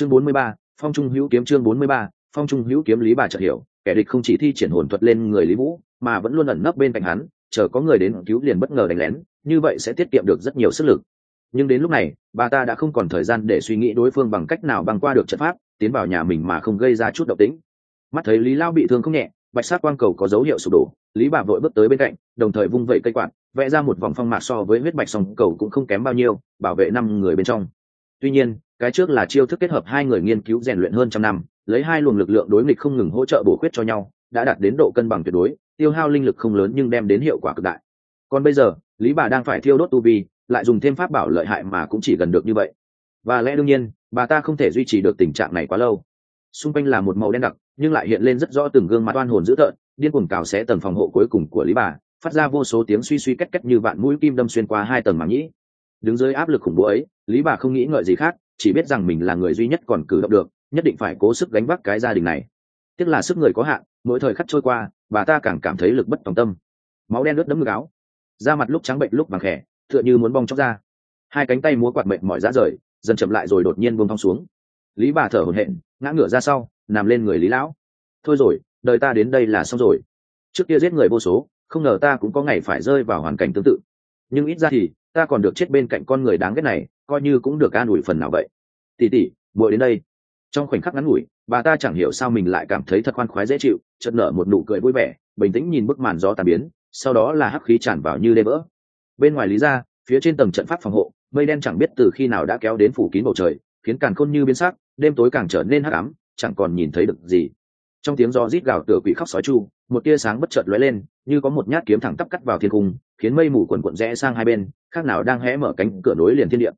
chương bốn mươi ba, phong trung hữu kiếm chương bốn mươi ba, phong trung hữu kiếm lý bà chợt hiểu, kẻ địch không chỉ thi triển hồn thuật lên người lý vũ, mà vẫn luôn ẩn nấp bên cạnh hắn, chờ có người đến cứu liền bất ngờ đánh lén, như vậy sẽ tiết kiệm được rất nhiều sức lực. Nhưng đến lúc này, bà ta đã không còn thời gian để suy nghĩ đối phương bằng cách nào băng qua được trận pháp, tiến vào nhà mình mà không gây ra chút động tĩnh. Mắt thấy lý lao bị thương không nhẹ, bạch sắc quang cầu có dấu hiệu sụp đổ, lý bà vội bước tới bên cạnh, đồng thời vung vẩy cây quạt, vẽ ra một vòng phong mạc so với huyết bạch song cầu cũng không kém bao nhiêu, bảo vệ năm người bên trong. Tuy nhiên cái trước là chiêu thức kết hợp hai người nghiên cứu rèn luyện hơn trăm năm, lấy hai luồng lực lượng đối nghịch không ngừng hỗ trợ bổ khuyết cho nhau, đã đạt đến độ cân bằng tuyệt đối, tiêu hao linh lực không lớn nhưng đem đến hiệu quả cực đại. Còn bây giờ, lý bà đang phải thiêu đốt tu vi, lại dùng thêm pháp bảo lợi hại mà cũng chỉ gần được như vậy. Và lẽ đương nhiên, bà ta không thể duy trì được tình trạng này quá lâu. Xung quanh là một màu đen đặc, nhưng lại hiện lên rất rõ từng gương mặt oan hồn dữ tợn, điên cuồng cào xé tầng phòng hộ cuối cùng của lý bà, phát ra vô số tiếng suy suy cách cách như vạn mũi kim đâm xuyên qua hai tầng màng nhĩ. Đứng dưới áp lực khủng bố ấy, lý bà không nghĩ ngợi gì khác chỉ biết rằng mình là người duy nhất còn cử động được, nhất định phải cố sức gánh vác cái gia đình này. Tiếc là sức người có hạn, mỗi thời khắc trôi qua, bà ta càng cảm thấy lực bất tòng tâm. Máu đen lướt đấm ngực áo. Da mặt lúc trắng bệnh lúc vàng khẽ, tựa như muốn bong chóc ra. Hai cánh tay múa quạt mệnh mỏi ra rời, dần chậm lại rồi đột nhiên buông thong xuống. Lý bà thở hổn hển, ngã ngửa ra sau, nằm lên người lý lão. Thôi rồi, đời ta đến đây là xong rồi. Trước kia giết người vô số, không ngờ ta cũng có ngày phải rơi vào hoàn cảnh tương tự nhưng ít ra thì, ta còn được chết bên cạnh con người đáng ghét này, coi như cũng được an ủi phần nào vậy. Tỉ tỉ muội đến đây. Trong khoảnh khắc ngắn ngủi, bà ta chẳng hiểu sao mình lại cảm thấy thật khoan khoái dễ chịu, chợt nở một nụ cười vui vẻ, bình tĩnh nhìn bức màn gió tàn biến, sau đó là hắc khí tràn vào như đê vỡ. Bên ngoài lý ra, phía trên tầng trận pháp phòng hộ, mây đen chẳng biết từ khi nào đã kéo đến phủ kín bầu trời, khiến càn khôn như biến sắc, đêm tối càng trở nên hắc ám, chẳng còn nhìn thấy được gì. Trong tiếng gió rít gào tựa quỷ khóc sói chu một tia sáng bất chợt lóe lên, như có một nhát kiếm thẳng tắp cắt vào thiên cung, khiến mây mù quần quận rẽ sang hai bên, khác nào đang hé mở cánh cửa nối liền thiên địa.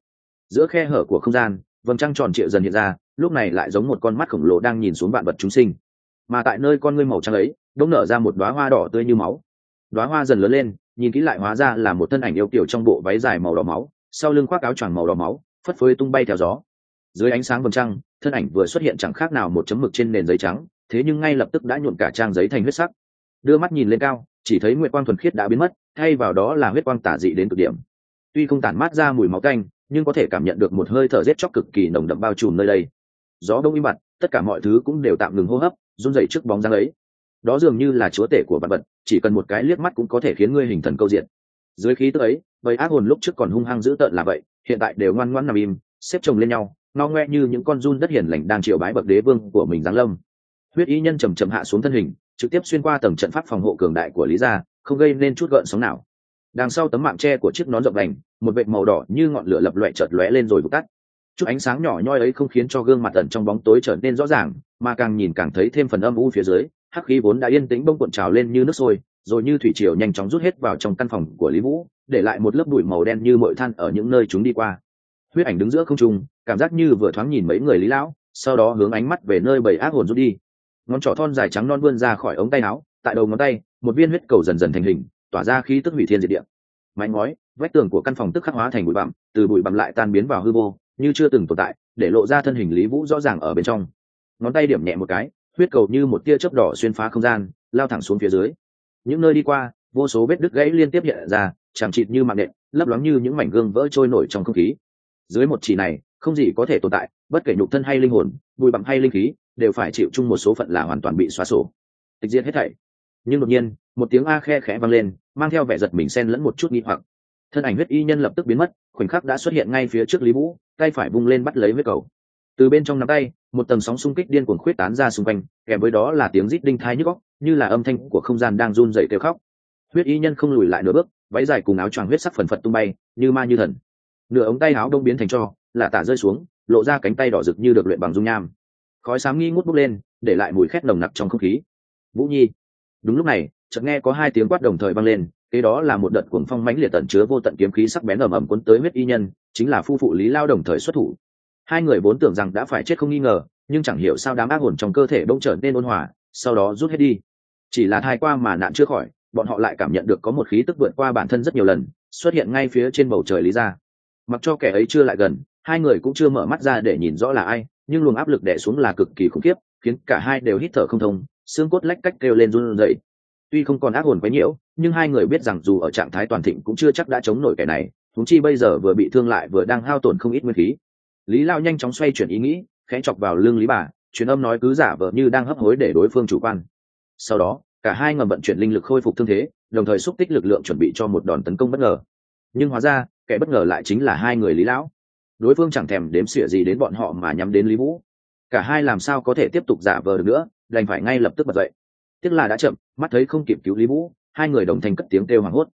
Giữa khe hở của không gian, vầng trăng tròn triệu dần hiện ra, lúc này lại giống một con mắt khổng lồ đang nhìn xuống vạn vật chúng sinh. Mà tại nơi con ngươi màu trắng ấy đống nở ra một đóa hoa đỏ tươi như máu. Đóa hoa dần lớn lên, nhìn kỹ lại hóa ra là một thân ảnh yêu kiểu trong bộ váy dài màu đỏ máu, sau lưng khoác áo choàng màu đỏ máu, phất phới tung bay theo gió. Dưới ánh sáng vầng trăng, thân ảnh vừa xuất hiện chẳng khác nào một chấm mực trên nền giấy trắng thế nhưng ngay lập tức đã nhuộn cả trang giấy thành huyết sắc. Đưa mắt nhìn lên cao, chỉ thấy nguyệt quang thuần khiết đã biến mất, thay vào đó là huyết quang tả dị đến cực điểm. Tuy không tản mát ra mùi máu canh, nhưng có thể cảm nhận được một hơi thở rét chóc cực kỳ nồng đậm bao trùm nơi đây. Gió đông im bặt, tất cả mọi thứ cũng đều tạm ngừng hô hấp, run rẩy trước bóng dáng ấy. Đó dường như là chúa tể của vật vật, chỉ cần một cái liếc mắt cũng có thể khiến ngươi hình thần câu diện. Dưới khí tức ấy, bầy ác hồn lúc trước còn hung hăng dữ tợn là vậy, hiện tại đều ngoan ngoãn nằm im, xếp chồng lên nhau, ngao ngoe như những con run đất hiền lành đang triều bái bậc đế vương của mình giáng lâm huyết y nhân chầm chậm hạ xuống thân hình, trực tiếp xuyên qua tầng trận pháp phòng hộ cường đại của lý gia, không gây nên chút gợn sóng nào. Đằng sau tấm mạng tre của chiếc nón rộng đành, một vệt màu đỏ như ngọn lửa lập loẹ chợt lóe lên rồi vụt tắt. Chút ánh sáng nhỏ nhoi ấy không khiến cho gương mặt tần trong bóng tối trở nên rõ ràng, mà càng nhìn càng thấy thêm phần âm u phía dưới, hắc khí vốn đã yên tĩnh bông cuộn trào lên như nước sôi, rồi như thủy triều nhanh chóng rút hết vào trong căn phòng của lý vũ, để lại một lớp bụi màu đen như mội than ở những nơi chúng đi qua. Huyết ảnh đứng giữa không trung, cảm giác như vừa thoáng nhìn mấy người lý lão, sau đó hướng ánh mắt về nơi bầy ác hồn rút đi ngón trỏ thon dài trắng non vươn ra khỏi ống tay áo, tại đầu ngón tay, một viên huyết cầu dần dần thành hình, tỏa ra khí tức hủy thiên diệt địa. Mái ngói, vách tường của căn phòng tức khắc hóa thành bụi bặm, từ bụi bặm lại tan biến vào hư vô, như chưa từng tồn tại, để lộ ra thân hình lý vũ rõ ràng ở bên trong. Ngón tay điểm nhẹ một cái, huyết cầu như một tia chớp đỏ xuyên phá không gian, lao thẳng xuống phía dưới. Những nơi đi qua, vô số vết đứt gãy liên tiếp hiện ra chẳng chịt như mạng nện, lấp loáng như những mảnh gương vỡ trôi nổi trong không khí. Dưới một chỉ này, không gì có thể tồn tại, bất kể nhục thân hay linh hồn, bụi bặm hay linh khí đều phải chịu chung một số phận là hoàn toàn bị xóa sổ. Tịch diệt hết thảy. Nhưng đột nhiên, một tiếng a khe khẽ vang lên, mang theo vẻ giật mình xen lẫn một chút nghi hoặc. Thân ảnh huyết y nhân lập tức biến mất, khoảnh khắc đã xuất hiện ngay phía trước lý vũ, tay phải bung lên bắt lấy huyết cầu. Từ bên trong nắm tay, một tầng sóng xung kích điên cuồng khuyết tán ra xung quanh, kèm với đó là tiếng rít đinh thai nhức góc như là âm thanh của không gian đang run dậy kêu khóc. Huyết y nhân không lùi lại nửa bước, váy dài cùng áo choàng huyết sắc phần phật tung bay, như ma như thần. Nửa ống tay áo đông biến thành cho, là tả rơi xuống, lộ ra cánh tay đỏ rực như được luyện bằng dung nham khói sáng nghi ngút bốc lên, để lại mùi khét nồng nặc trong không khí. Vũ nhi, đúng lúc này, chợt nghe có hai tiếng quát đồng thời vang lên, kế đó là một đợt cuồng phong mãnh liệt tận chứa vô tận kiếm khí sắc bén ầm ầm cuốn tới huyết y nhân, chính là phu phụ lý lao đồng thời xuất thủ. Hai người vốn tưởng rằng đã phải chết không nghi ngờ, nhưng chẳng hiểu sao đám ác hồn trong cơ thể bỗng trở nên ôn hòa, sau đó rút hết đi. Chỉ là thai qua mà nạn chưa khỏi, bọn họ lại cảm nhận được có một khí tức vượt qua bản thân rất nhiều lần, xuất hiện ngay phía trên bầu trời lý ra mặc cho kẻ ấy chưa lại gần hai người cũng chưa mở mắt ra để nhìn rõ là ai, nhưng luồng áp lực đè xuống là cực kỳ khủng khiếp, khiến cả hai đều hít thở không thông, xương cốt lách cách kêu lên run rẩy. Tuy không còn ác hồn quấy nhiễu, nhưng hai người biết rằng dù ở trạng thái toàn thịnh cũng chưa chắc đã chống nổi kẻ này thúng chi bây giờ vừa bị thương lại vừa đang hao tổn không ít nguyên khí. Lý lao nhanh chóng xoay chuyển ý nghĩ, khẽ chọc vào lưng lý bà, truyền âm nói cứ giả vờ như đang hấp hối để đối phương chủ quan. Sau đó, cả hai ngầm vận chuyển linh lực khôi phục thương thế, đồng thời xúc tích lực lượng chuẩn bị cho một đòn tấn công bất ngờ. Nhưng hóa ra, kẻ bất ngờ lại chính là hai người lý lão đối phương chẳng thèm đếm xỉa gì đến bọn họ mà nhắm đến lý vũ. Cả hai làm sao có thể tiếp tục giả vờ được nữa, đành phải ngay lập tức bật dậy. Tiếc là đã chậm, mắt thấy không kịp cứu lý vũ, hai người đồng thanh cất tiếng kêu hoảng hốt.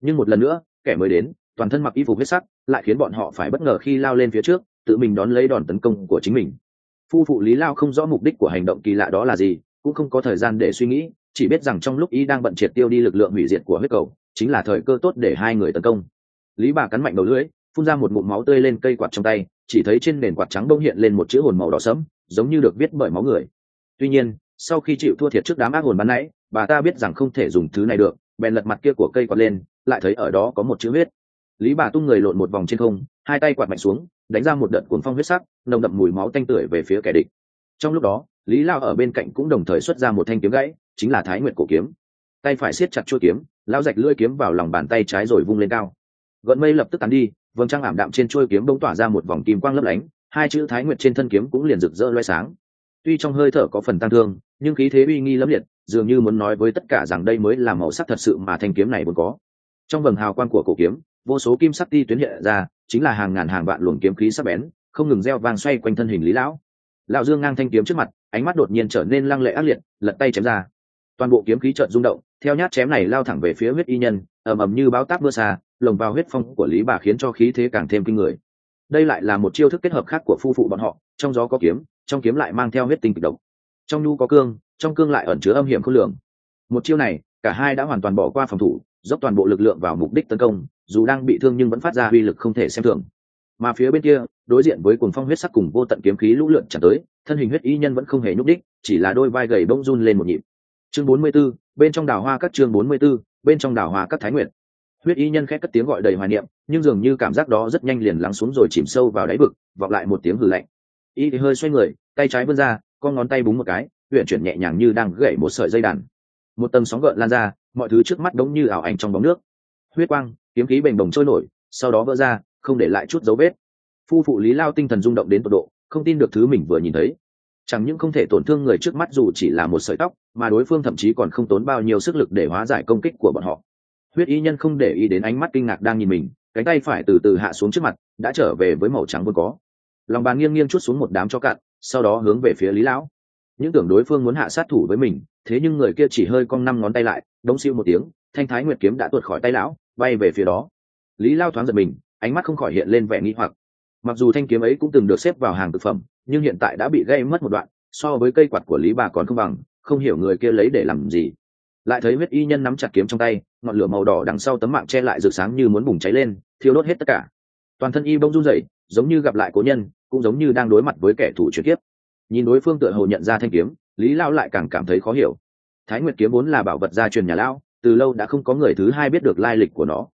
Nhưng một lần nữa, kẻ mới đến, toàn thân mặc y phục huyết sắc, lại khiến bọn họ phải bất ngờ khi lao lên phía trước, tự mình đón lấy đòn tấn công của chính mình. Phu phụ lý lao không rõ mục đích của hành động kỳ lạ đó là gì, cũng không có thời gian để suy nghĩ, chỉ biết rằng trong lúc y đang bận triệt tiêu đi lực lượng hủy diệt của huyết cầu, chính là thời cơ tốt để hai người tấn công. Lý bà cắn mạnh đầu lưỡi phun ra một ngụm máu tươi lên cây quạt trong tay, chỉ thấy trên nền quạt trắng đông hiện lên một chữ hồn màu đỏ sẫm, giống như được viết bởi máu người. Tuy nhiên, sau khi chịu thua thiệt trước đám ác hồn ban nãy, bà ta biết rằng không thể dùng thứ này được, bèn lật mặt kia của cây quạt lên, lại thấy ở đó có một chữ huyết lý bà tung người lộn một vòng trên không, hai tay quạt mạnh xuống, đánh ra một đợt cuốn phong huyết sắc, nồng đậm mùi máu tanh tưởi về phía kẻ địch. Trong lúc đó, lý lao ở bên cạnh cũng đồng thời xuất ra một thanh kiếm gãy, chính là thái nguyệt cổ kiếm. Tay phải siết chặt chuôi kiếm lao rạch lưỡi kiếm vào lòng bàn tay trái rồi vung lên cao. Gợn mây lập tức tán đi vầng trăng ảm đạm trên chuôi kiếm bỗng tỏa ra một vòng kim quang lấp lánh, hai chữ thái nguyệt trên thân kiếm cũng liền rực rỡ loay sáng. Tuy trong hơi thở có phần tăng thương, nhưng khí thế uy nghi lẫm liệt, dường như muốn nói với tất cả rằng đây mới là màu sắc thật sự mà thanh kiếm này vốn có. Trong vầng hào quang của cổ kiếm, vô số kim sắc ti tuyến hiện ra, chính là hàng ngàn hàng vạn luồng kiếm khí sắc bén, không ngừng reo vang xoay quanh thân hình lý lão. Lão dương ngang thanh kiếm trước mặt, ánh mắt đột nhiên trở nên lăng lệ ác liệt, lật tay chém ra. Toàn bộ kiếm khí trợn rung động, theo nhát chém này lao thẳng về phía huyết y nhân, ầm ầm như báo táp mưa xa lồng vào huyết phong của lý bà khiến cho khí thế càng thêm kinh người. Đây lại là một chiêu thức kết hợp khác của phu phụ bọn họ trong gió có kiếm trong kiếm lại mang theo huyết tinh kịch độc. Trong nhu có cương trong cương lại ẩn chứa âm hiểm khôn lường. Một chiêu này cả hai đã hoàn toàn bỏ qua phòng thủ dốc toàn bộ lực lượng vào mục đích tấn công dù đang bị thương nhưng vẫn phát ra uy lực không thể xem thường. Mà phía bên kia đối diện với cuồng phong huyết sắc cùng vô tận kiếm khí lũ lượn chẳng tới thân hình huyết y nhân vẫn không hề nhúc đích chỉ là đôi vai gầy bông run lên một nhịp. Chương 44, bên trong đào hoa các chương 44, bên trong đào hoa các thái nguyện huyết y nhân khét cất tiếng gọi đầy hoài niệm, nhưng dường như cảm giác đó rất nhanh liền lắng xuống rồi chìm sâu vào đáy vực, vọng lại một tiếng hử lạnh. Y thì hơi xoay người, tay trái vươn ra, con ngón tay búng một cái huyện chuyển nhẹ nhàng như đang gãy một sợi dây đàn. Một tầng sóng gợn lan ra, mọi thứ trước mắt đống như ảo ảnh trong bóng nước. Huyết quang, kiếm khí bềnh bồng trôi nổi, sau đó vỡ ra, không để lại chút dấu vết. Phu phụ lý lao tinh thần rung động đến tột độ, không tin được thứ mình vừa nhìn thấy. Chẳng những không thể tổn thương người trước mắt dù chỉ là một sợi tóc, mà đối phương thậm chí còn không tốn bao nhiêu sức lực để hóa giải công kích của bọn họ huyết y nhân không để ý đến ánh mắt kinh ngạc đang nhìn mình, cánh tay phải từ từ hạ xuống trước mặt, đã trở về với màu trắng vốn có. Lòng bàn nghiêng nghiêng chút xuống một đám cho cạn, sau đó hướng về phía lý lão. Những tưởng đối phương muốn hạ sát thủ với mình, thế nhưng người kia chỉ hơi cong năm ngón tay lại, đống siêu một tiếng, thanh thái nguyệt kiếm đã tuột khỏi tay lão, bay về phía đó. Lý lao thoáng giật mình, ánh mắt không khỏi hiện lên vẻ nghi hoặc. Mặc dù thanh kiếm ấy cũng từng được xếp vào hàng thực phẩm, nhưng hiện tại đã bị gây mất một đoạn, so với cây quạt của lý bà còn không bằng, không hiểu người kia lấy để làm gì. Lại thấy huyết y nhân nắm chặt kiếm trong tay ngọn lửa màu đỏ đằng sau tấm mạng che lại rực sáng như muốn bùng cháy lên, thiêu đốt hết tất cả. Toàn thân y bông run rẩy, giống như gặp lại cố nhân, cũng giống như đang đối mặt với kẻ thù chuyển kiếp. Nhìn đối phương tựa hồ nhận ra thanh kiếm, lý lao lại càng cảm thấy khó hiểu. Thái nguyệt kiếm vốn là bảo vật gia truyền nhà lão từ lâu đã không có người thứ hai biết được lai lịch của nó.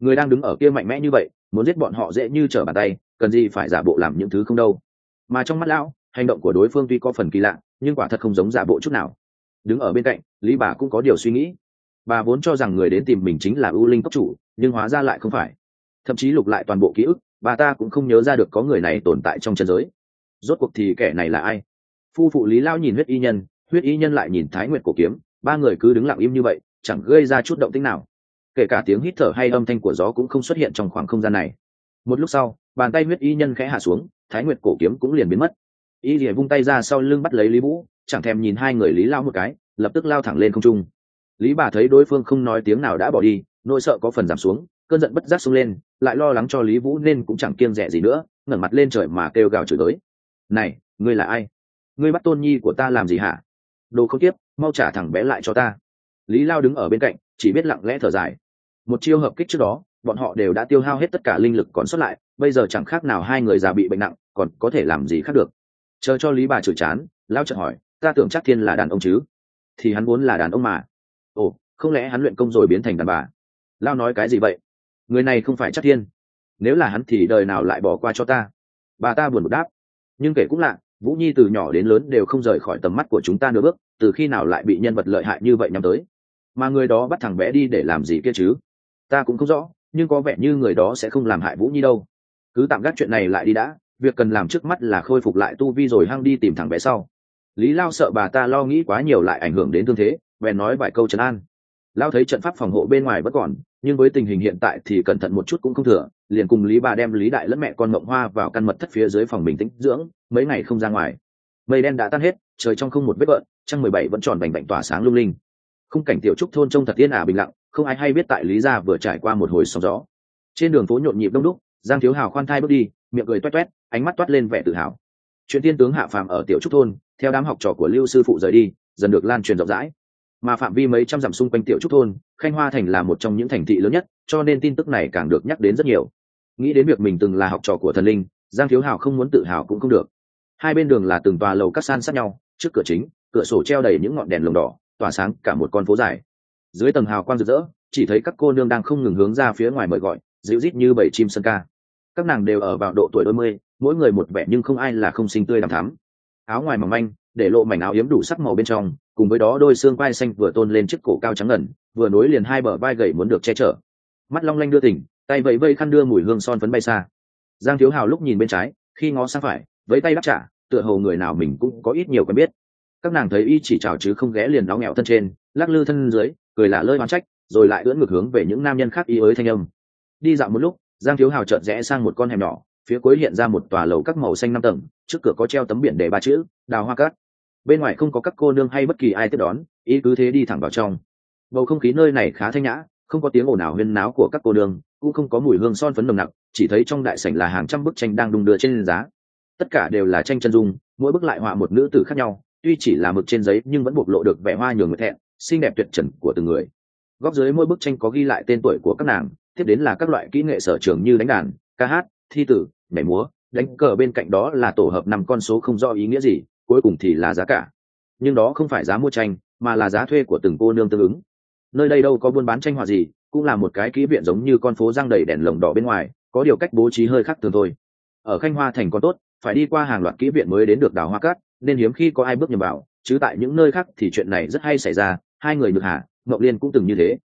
Người đang đứng ở kia mạnh mẽ như vậy, muốn giết bọn họ dễ như trở bàn tay, cần gì phải giả bộ làm những thứ không đâu. Mà trong mắt lão hành động của đối phương tuy có phần kỳ lạ, nhưng quả thật không giống giả bộ chút nào. Đứng ở bên cạnh, lý bà cũng có điều suy nghĩ bà vốn cho rằng người đến tìm mình chính là ưu linh cốc chủ, nhưng hóa ra lại không phải. Thậm chí lục lại toàn bộ ký ức, bà ta cũng không nhớ ra được có người này tồn tại trong chân giới. Rốt cuộc thì kẻ này là ai? Phu phụ lý lao nhìn huyết y nhân, huyết y nhân lại nhìn thái nguyệt cổ kiếm, ba người cứ đứng lặng im như vậy, chẳng gây ra chút động tĩnh nào. Kể cả tiếng hít thở hay âm thanh của gió cũng không xuất hiện trong khoảng không gian này. Một lúc sau, bàn tay huyết y nhân khẽ hạ xuống, thái nguyệt cổ kiếm cũng liền biến mất. Y lìa vung tay ra sau lưng bắt lấy lý vũ, chẳng thèm nhìn hai người lý lao một cái, lập tức lao thẳng lên không trung lý bà thấy đối phương không nói tiếng nào đã bỏ đi, nỗi sợ có phần giảm xuống, cơn giận bất giác xông lên, lại lo lắng cho lý vũ nên cũng chẳng kiêng rẻ gì nữa, ngẩng mặt lên trời mà kêu gào chửi tới. Này, ngươi là ai? Ngươi bắt tôn nhi của ta làm gì hả? Đồ không tiếp, mau trả thằng bé lại cho ta. Lý lao đứng ở bên cạnh, chỉ biết lặng lẽ thở dài. Một chiêu hợp kích trước đó, bọn họ đều đã tiêu hao hết tất cả linh lực còn sót lại, bây giờ chẳng khác nào hai người già bị bệnh nặng, còn có thể làm gì khác được. Chờ cho lý bà chửi chán, lao chợt hỏi, ta tưởng chắc thiên là đàn ông chứ? Thì hắn vốn là đàn ông mà ồ, không lẽ hắn luyện công rồi biến thành đàn bà? Lao nói cái gì vậy? Người này không phải chắc thiên. Nếu là hắn thì đời nào lại bỏ qua cho ta? Bà ta buồn một đáp. Nhưng kể cũng lạ, vũ nhi từ nhỏ đến lớn đều không rời khỏi tầm mắt của chúng ta nửa bước, từ khi nào lại bị nhân vật lợi hại như vậy nhắm tới? Mà người đó bắt thằng bé đi để làm gì kia chứ? Ta cũng không rõ, nhưng có vẻ như người đó sẽ không làm hại vũ nhi đâu. Cứ tạm gác chuyện này lại đi đã, việc cần làm trước mắt là khôi phục lại tu vi rồi hăng đi tìm thằng bé sau. Lý lao sợ bà ta lo nghĩ quá nhiều lại ảnh hưởng đến thương thế bèn nói vài câu trấn an. Lao thấy trận pháp phòng hộ bên ngoài vẫn còn, nhưng với tình hình hiện tại thì cẩn thận một chút cũng không thừa, liền cùng lý bà đem lý đại lẫn mẹ con mộng hoa vào căn mật thất phía dưới phòng bình tĩnh dưỡng, mấy ngày không ra ngoài. Mây đen đã tan hết, trời trong không một vết gợn trăng mười bảy vẫn tròn bành bành tỏa sáng lung linh. Khung cảnh tiểu trúc thôn trông thật yên ả bình lặng, không ai hay biết tại lý gia vừa trải qua một hồi sóng gió. Trên đường phố nhộn nhịp đông đúc, giang thiếu hào khoan thai bước đi, miệng cười toét toét, ánh mắt toát lên vẻ tự hào. Chuyện tiên tướng hạ phàm ở tiểu trúc thôn, theo đám học trò của lưu sư phụ rời đi, dần được lan truyền rộng rãi mà phạm vi mấy trăm dặm xung quanh tiểu trúc thôn, khanh hoa thành là một trong những thành thị lớn nhất, cho nên tin tức này càng được nhắc đến rất nhiều. Nghĩ đến việc mình từng là học trò của thần linh, giang thiếu hào không muốn tự hào cũng không được. Hai bên đường là từng tòa lầu các san sát nhau, trước cửa chính, cửa sổ treo đầy những ngọn đèn lồng đỏ, tỏa sáng cả một con phố dài. Dưới tầng hào quang rực rỡ, chỉ thấy các cô nương đang không ngừng hướng ra phía ngoài mời gọi, dịu rít như bảy chim sân ca. Các nàng đều ở vào độ tuổi đôi mươi, mỗi người một vẻ nhưng không ai là không sinh tươi đàm thắm. Áo ngoài mỏng manh để lộ mảnh áo yếm đủ sắc màu bên trong, cùng với đó đôi xương vai xanh vừa tôn lên chiếc cổ cao trắng ngần, vừa nối liền hai bờ vai gầy muốn được che chở. Mắt long lanh đưa tỉnh, tay vẫy vây khăn đưa mùi hương son phấn bay xa. Giang thiếu hào lúc nhìn bên trái, khi ngó sang phải với tay đáp trả, tựa hồ người nào mình cũng có ít nhiều quen biết. Các nàng thấy y chỉ chào chứ không ghé liền nó nghẹo thân trên, lắc lư thân dưới, cười lạ lơi oán trách, rồi lại ưỡn ngược hướng về những nam nhân khác y ới thanh âm. Đi dạo một lúc, giang thiếu hào chợt rẽ sang một con hẻm nhỏ, phía cuối hiện ra một tòa lầu các màu xanh năm tầng, trước cửa có treo tấm biển để ba chữ, đào hoa cát bên ngoài không có các cô nương hay bất kỳ ai tiếp đón, ý cứ thế đi thẳng vào trong. Bầu không khí nơi này khá thanh nhã, không có tiếng ồn ào huyên náo của các cô nương, cũng không có mùi hương son phấn nồng nặc, chỉ thấy trong đại sảnh là hàng trăm bức tranh đang đung đưa trên giá. Tất cả đều là tranh chân dung, mỗi bức lại họa một nữ tử khác nhau, tuy chỉ là mực trên giấy nhưng vẫn bộc lộ được vẻ hoa nhường người thẹn, xinh đẹp tuyệt trần của từng người. Góc dưới mỗi bức tranh có ghi lại tên tuổi của các nàng, tiếp đến là các loại kỹ nghệ sở trường như đánh đàn, ca hát, thi tử, nhảy múa, đánh cờ bên cạnh đó là tổ hợp năm con số không rõ ý nghĩa gì cuối cùng thì là giá cả. Nhưng đó không phải giá mua tranh, mà là giá thuê của từng cô nương tương ứng. Nơi đây đâu có buôn bán tranh họa gì, cũng là một cái kỹ viện giống như con phố giang đầy đèn lồng đỏ bên ngoài, có điều cách bố trí hơi khác thường thôi. Ở khanh hoa thành còn tốt, phải đi qua hàng loạt kỹ viện mới đến được đào hoa cát, nên hiếm khi có ai bước nhầm vào, chứ tại những nơi khác thì chuyện này rất hay xảy ra, hai người được hạ ngọc liên cũng từng như thế.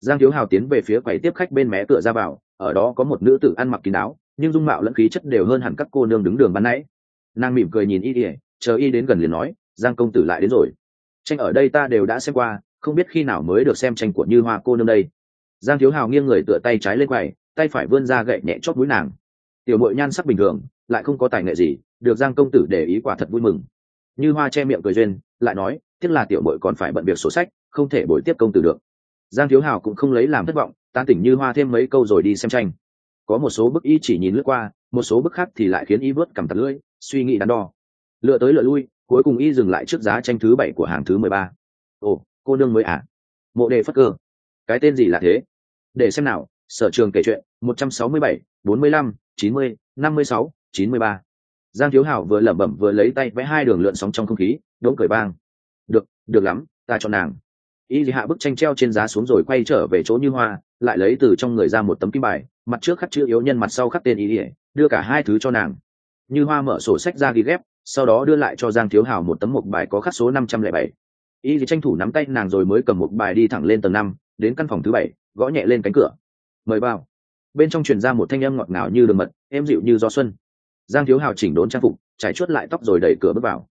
Giang thiếu hào tiến về phía quầy tiếp khách bên mé cửa ra vào, ở đó có một nữ tử ăn mặc kín áo nhưng dung mạo lẫn khí chất đều hơn hẳn các cô nương đứng đường ban nãy. Nàng mỉm cười nhìn y ỉa chờ y đến gần liền nói, giang công tử lại đến rồi. Tranh ở đây ta đều đã xem qua, không biết khi nào mới được xem tranh của như hoa cô nương đây. Giang thiếu hào nghiêng người tựa tay trái lên quầy, tay phải vươn ra gậy nhẹ chót mũi nàng. Tiểu mội nhan sắc bình thường, lại không có tài nghệ gì, được giang công tử để ý quả thật vui mừng. Như hoa che miệng cười duyên, lại nói, tiếc là tiểu mội còn phải bận việc sổ sách, không thể bồi tiếp công tử được. Giang thiếu hào cũng không lấy làm thất vọng, tán tỉnh như hoa thêm mấy câu rồi đi xem tranh. Có một số bức y chỉ nhìn lướt qua, một số bức khác thì lại khiến y vớt cầm tật lưỡi, suy nghĩ đắn đo lựa tới lựa lui, cuối cùng y dừng lại trước giá tranh thứ bảy của hàng thứ mười ba. Ồ, cô nương mới à? Mộ đề phất cơ. Cái tên gì là thế? Để xem nào, sở trường kể chuyện, một trăm sáu mươi bảy, bốn mươi lăm, chín mươi, năm mươi sáu, chín mươi ba. Giang thiếu hảo vừa lẩm bẩm vừa lấy tay vẽ hai đường lượn sóng trong không khí, đống cười bang được được lắm, ta cho nàng. Y hạ bức tranh treo trên giá xuống rồi quay trở về chỗ như hoa, lại lấy từ trong người ra một tấm kim bài, mặt trước khắc chữ yếu nhân, mặt sau khắc tên y đưa cả hai thứ cho nàng. Như hoa mở sổ sách ra ghi ghép sau đó đưa lại cho giang thiếu hào một tấm một bài có khắc số năm trăm lẻ bảy. Y thì tranh thủ nắm tay nàng rồi mới cầm một bài đi thẳng lên tầng năm, đến căn phòng thứ bảy, gõ nhẹ lên cánh cửa. Mời vào. Bên trong truyền ra một thanh âm ngọt ngào như đường mật, êm dịu như gió xuân. Giang thiếu hào chỉnh đốn trang phục, trải chuốt lại tóc rồi đẩy cửa bước vào.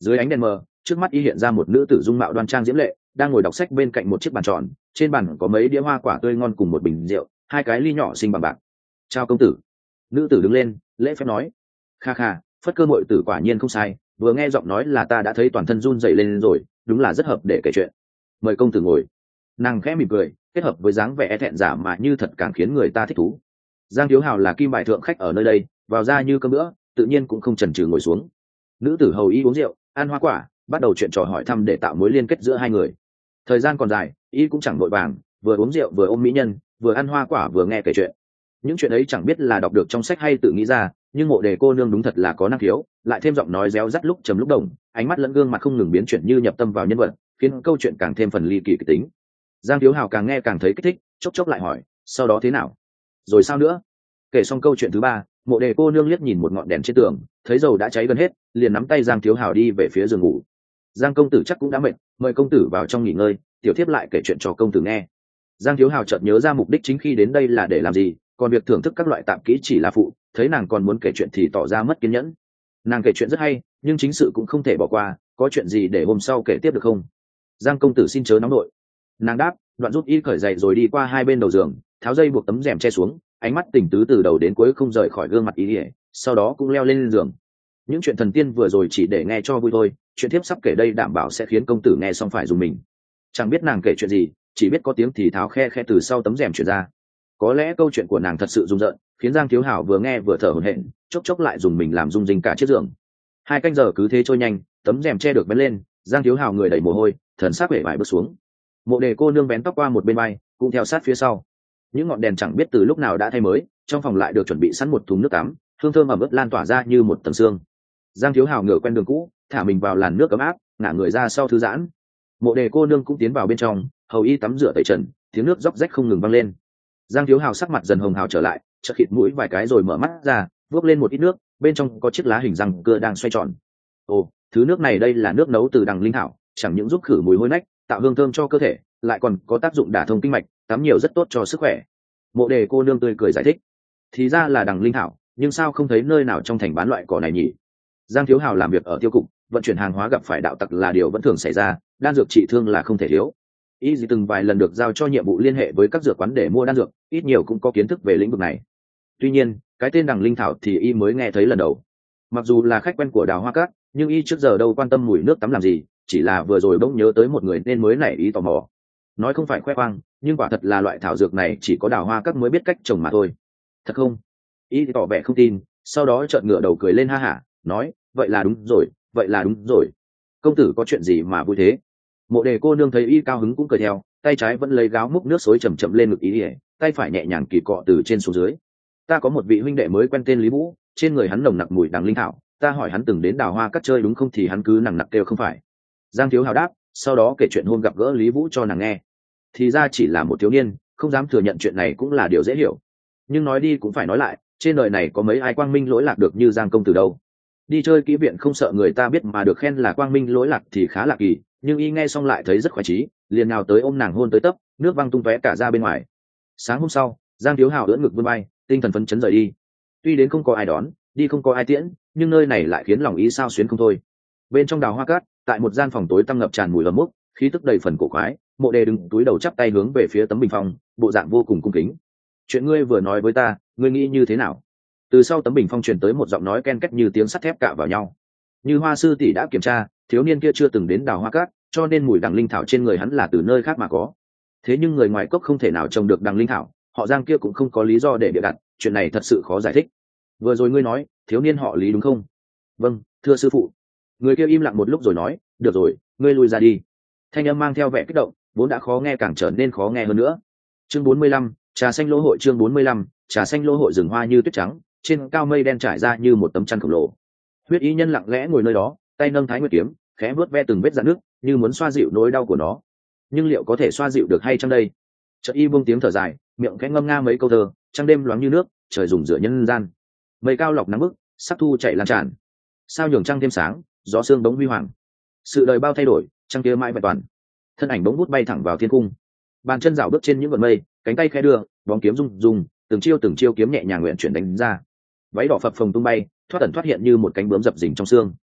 Dưới ánh đèn mờ, trước mắt y hiện ra một nữ tử dung mạo đoan trang diễm lệ, đang ngồi đọc sách bên cạnh một chiếc bàn tròn, trên bàn có mấy đĩa hoa quả tươi ngon cùng một bình rượu, hai cái ly nhỏ xinh bằng bạc. Chào công tử. Nữ tử đứng lên, lễ phép nói. Kha kha phất cơ mội tử quả nhiên không sai, vừa nghe giọng nói là ta đã thấy toàn thân run dậy lên rồi, đúng là rất hợp để kể chuyện. Mời công tử ngồi. Nàng khẽ mỉm cười, kết hợp với dáng vẻ e thẹn giả mà như thật càng khiến người ta thích thú. Giang thiếu hào là kim bài thượng khách ở nơi đây, vào ra như cơm nữa tự nhiên cũng không chần chừ ngồi xuống. Nữ tử hầu y uống rượu, ăn hoa quả, bắt đầu chuyện trò hỏi thăm để tạo mối liên kết giữa hai người. Thời gian còn dài, y cũng chẳng vội vàng, vừa uống rượu vừa ôm mỹ nhân, vừa ăn hoa quả vừa nghe kể chuyện những chuyện ấy chẳng biết là đọc được trong sách hay tự nghĩ ra, nhưng mộ đề cô nương đúng thật là có năng khiếu, lại thêm giọng nói réo rắt lúc trầm lúc đồng, ánh mắt lẫn gương mặt không ngừng biến chuyển như nhập tâm vào nhân vật, khiến câu chuyện càng thêm phần ly kỳ kịch tính. Giang thiếu hào càng nghe càng thấy kích thích, chốc chốc lại hỏi, sau đó thế nào? Rồi sao nữa? Kể xong câu chuyện thứ ba, mộ đề cô nương liếc nhìn một ngọn đèn trên tường, thấy dầu đã cháy gần hết, liền nắm tay giang thiếu hào đi về phía giường ngủ. Giang công tử chắc cũng đã mệt, mời công tử vào trong nghỉ ngơi, tiểu thiếp lại kể chuyện cho công tử nghe. Giang thiếu hào chợt nhớ ra mục đích chính khi đến đây là để làm gì? Còn việc thưởng thức các loại tạm kỹ chỉ là phụ, thấy nàng còn muốn kể chuyện thì tỏ ra mất kiên nhẫn. Nàng kể chuyện rất hay, nhưng chính sự cũng không thể bỏ qua, có chuyện gì để hôm sau kể tiếp được không? Giang công tử xin chớ nóng nội. Nàng đáp, đoạn rút y khởi dậy rồi đi qua hai bên đầu giường, tháo dây buộc tấm rèm che xuống, ánh mắt tỉnh tứ từ đầu đến cuối không rời khỏi gương mặt ý ỉa sau đó cũng leo lên giường. Những chuyện thần tiên vừa rồi chỉ để nghe cho vui thôi, chuyện tiếp sắp kể đây đảm bảo sẽ khiến công tử nghe xong phải dùng mình. Chẳng biết nàng kể chuyện gì, chỉ biết có tiếng thì tháo khe khe từ sau tấm rèm chuyển ra có lẽ câu chuyện của nàng thật sự rung rợn khiến giang thiếu hảo vừa nghe vừa thở hổn hển, chốc chốc lại dùng mình làm rung rinh cả chiếc giường. Hai canh giờ cứ thế trôi nhanh, tấm rèm che được bén lên, giang thiếu hào người đẩy mồ hôi, thần sắc vẻ vải bước xuống. Mộ đề cô nương bén tóc qua một bên bay, cũng theo sát phía sau. Những ngọn đèn chẳng biết từ lúc nào đã thay mới, trong phòng lại được chuẩn bị sẵn một thùng nước tắm, hương thơm ẩm ướt lan tỏa ra như một tầng xương. Giang thiếu hào ngửa quen đường cũ, thả mình vào làn nước ấm áp, ngả người ra sau thư giãn. Mộ đề cô nương cũng tiến vào bên trong, hầu y tắm rửa tẩy trần, tiếng nước róc rách không ngừng văng lên giang thiếu hào sắc mặt dần hồng hào trở lại, chợt khịt mũi vài cái rồi mở mắt ra, vuốt lên một ít nước, bên trong có chiếc lá hình răng cưa đang xoay tròn. Ồ, thứ nước này đây là nước nấu từ đằng linh thảo, chẳng những giúp khử mùi hôi nách, tạo hương thơm cho cơ thể, lại còn có tác dụng đả thông kinh mạch, tắm nhiều rất tốt cho sức khỏe. Mộ đề cô nương tươi cười giải thích. Thì ra là đằng linh thảo, nhưng sao không thấy nơi nào trong thành bán loại cỏ này nhỉ? Giang thiếu hào làm việc ở tiêu cục, vận chuyển hàng hóa gặp phải đạo tặc là điều vẫn thường xảy ra, đan dược trị thương là không thể thiếu y gì từng vài lần được giao cho nhiệm vụ liên hệ với các dược quán để mua đan dược, ít nhiều cũng có kiến thức về lĩnh vực này. Tuy nhiên, cái tên đằng linh thảo thì y mới nghe thấy lần đầu. Mặc dù là khách quen của đào hoa cát, nhưng y trước giờ đâu quan tâm mùi nước tắm làm gì, chỉ là vừa rồi bỗng nhớ tới một người nên mới nảy ý tò mò. Nói không phải khoe khoang, nhưng quả thật là loại thảo dược này chỉ có đào hoa các mới biết cách trồng mà thôi. Thật không? Y tỏ vẻ không tin, sau đó trợn ngựa đầu cười lên ha hả, nói, vậy là đúng rồi, vậy là đúng rồi. Công tử có chuyện gì mà vui thế? Mộ đề cô nương thấy y cao hứng cũng cười theo, tay trái vẫn lấy gáo múc nước xối chầm chậm lên ngực ý ỉa tay phải nhẹ nhàng kỳ cọ từ trên xuống dưới. Ta có một vị huynh đệ mới quen tên lý vũ, trên người hắn nồng nặc mùi đằng linh thảo, ta hỏi hắn từng đến đào hoa cắt chơi đúng không thì hắn cứ nặng nặc kêu không phải. Giang thiếu hào đáp, sau đó kể chuyện hôn gặp gỡ lý vũ cho nàng nghe. Thì ra chỉ là một thiếu niên, không dám thừa nhận chuyện này cũng là điều dễ hiểu. Nhưng nói đi cũng phải nói lại, trên đời này có mấy ai quang minh lỗi lạc được như giang công từ đâu? Đi chơi kỹ viện không sợ người ta biết mà được khen là quang minh lỗi lạc thì khá là kỳ, nhưng y nghe xong lại thấy rất khoái trí liền nào tới ôm nàng hôn tới tấp, nước văng tung tóe cả ra bên ngoài. Sáng hôm sau, giang thiếu hào đỡ ngực vươn bay tinh thần phấn chấn rời đi. Tuy đến không có ai đón, đi không có ai tiễn, nhưng nơi này lại khiến lòng ý sao xuyến không thôi. Bên trong đào hoa cát, tại một gian phòng tối tăm ngập tràn mùi ấm mốc, khí tức đầy phần cổ quái, mộ đề đứng túi đầu chắp tay hướng về phía tấm bình phong, bộ dạng vô cùng cung kính. Chuyện ngươi vừa nói với ta, ngươi nghĩ như thế nào? Từ sau tấm bình phong truyền tới một giọng nói ken két như tiếng sắt thép cạ vào nhau. Như hoa sư tỷ đã kiểm tra, thiếu niên kia chưa từng đến đào hoa cát, cho nên mùi đằng linh thảo trên người hắn là từ nơi khác mà có. Thế nhưng người ngoài cốc không thể nào trồng được đằng linh thảo, họ giang kia cũng không có lý do để bịa đặt, chuyện này thật sự khó giải thích. Vừa rồi ngươi nói, thiếu niên họ lý đúng không? Vâng thưa sư phụ. Người kia im lặng một lúc rồi nói, được rồi, ngươi lui ra đi. Thanh âm mang theo vẻ kích động, vốn đã khó nghe càng trở nên khó nghe hơn nữa. Chương bốn mươi lăm, trà xanh lỗ hội chương bốn mươi lăm, trà xanh lỗ hội rừng hoa như tuyết trắng trên cao mây đen trải ra như một tấm chăn khổng lồ. Huyết y nhân lặng lẽ ngồi nơi đó, tay nâng thái nguyệt kiếm, khẽ vớt ve từng vết dạn nước như muốn xoa dịu nỗi đau của nó. Nhưng liệu có thể xoa dịu được hay chăng đây? Chợt y buông tiếng thở dài, miệng khẽ ngâm nga mấy câu thơ, trăng đêm loáng như nước, trời dùng rửa nhân gian. Mây cao lọc nắng bức, sắc thu chạy lan tràn. Sao nhường trăng thêm sáng, gió sương bóng huy hoàng. Sự đời bao thay đổi, trăng kia mãi vẹn toàn. Thân ảnh bỗng bút bay thẳng vào thiên cung. Bàn chân dạo bước trên những vận mây, cánh tay khẽ đưa, bóng kiếm rung rung, từng chiêu từng chiêu kiếm nhẹ nhàng nguyện chuyển đánh ra váy đỏ phập phồng tung bay, thoát tẩn thoát hiện như một cánh bướm dập dình trong xương.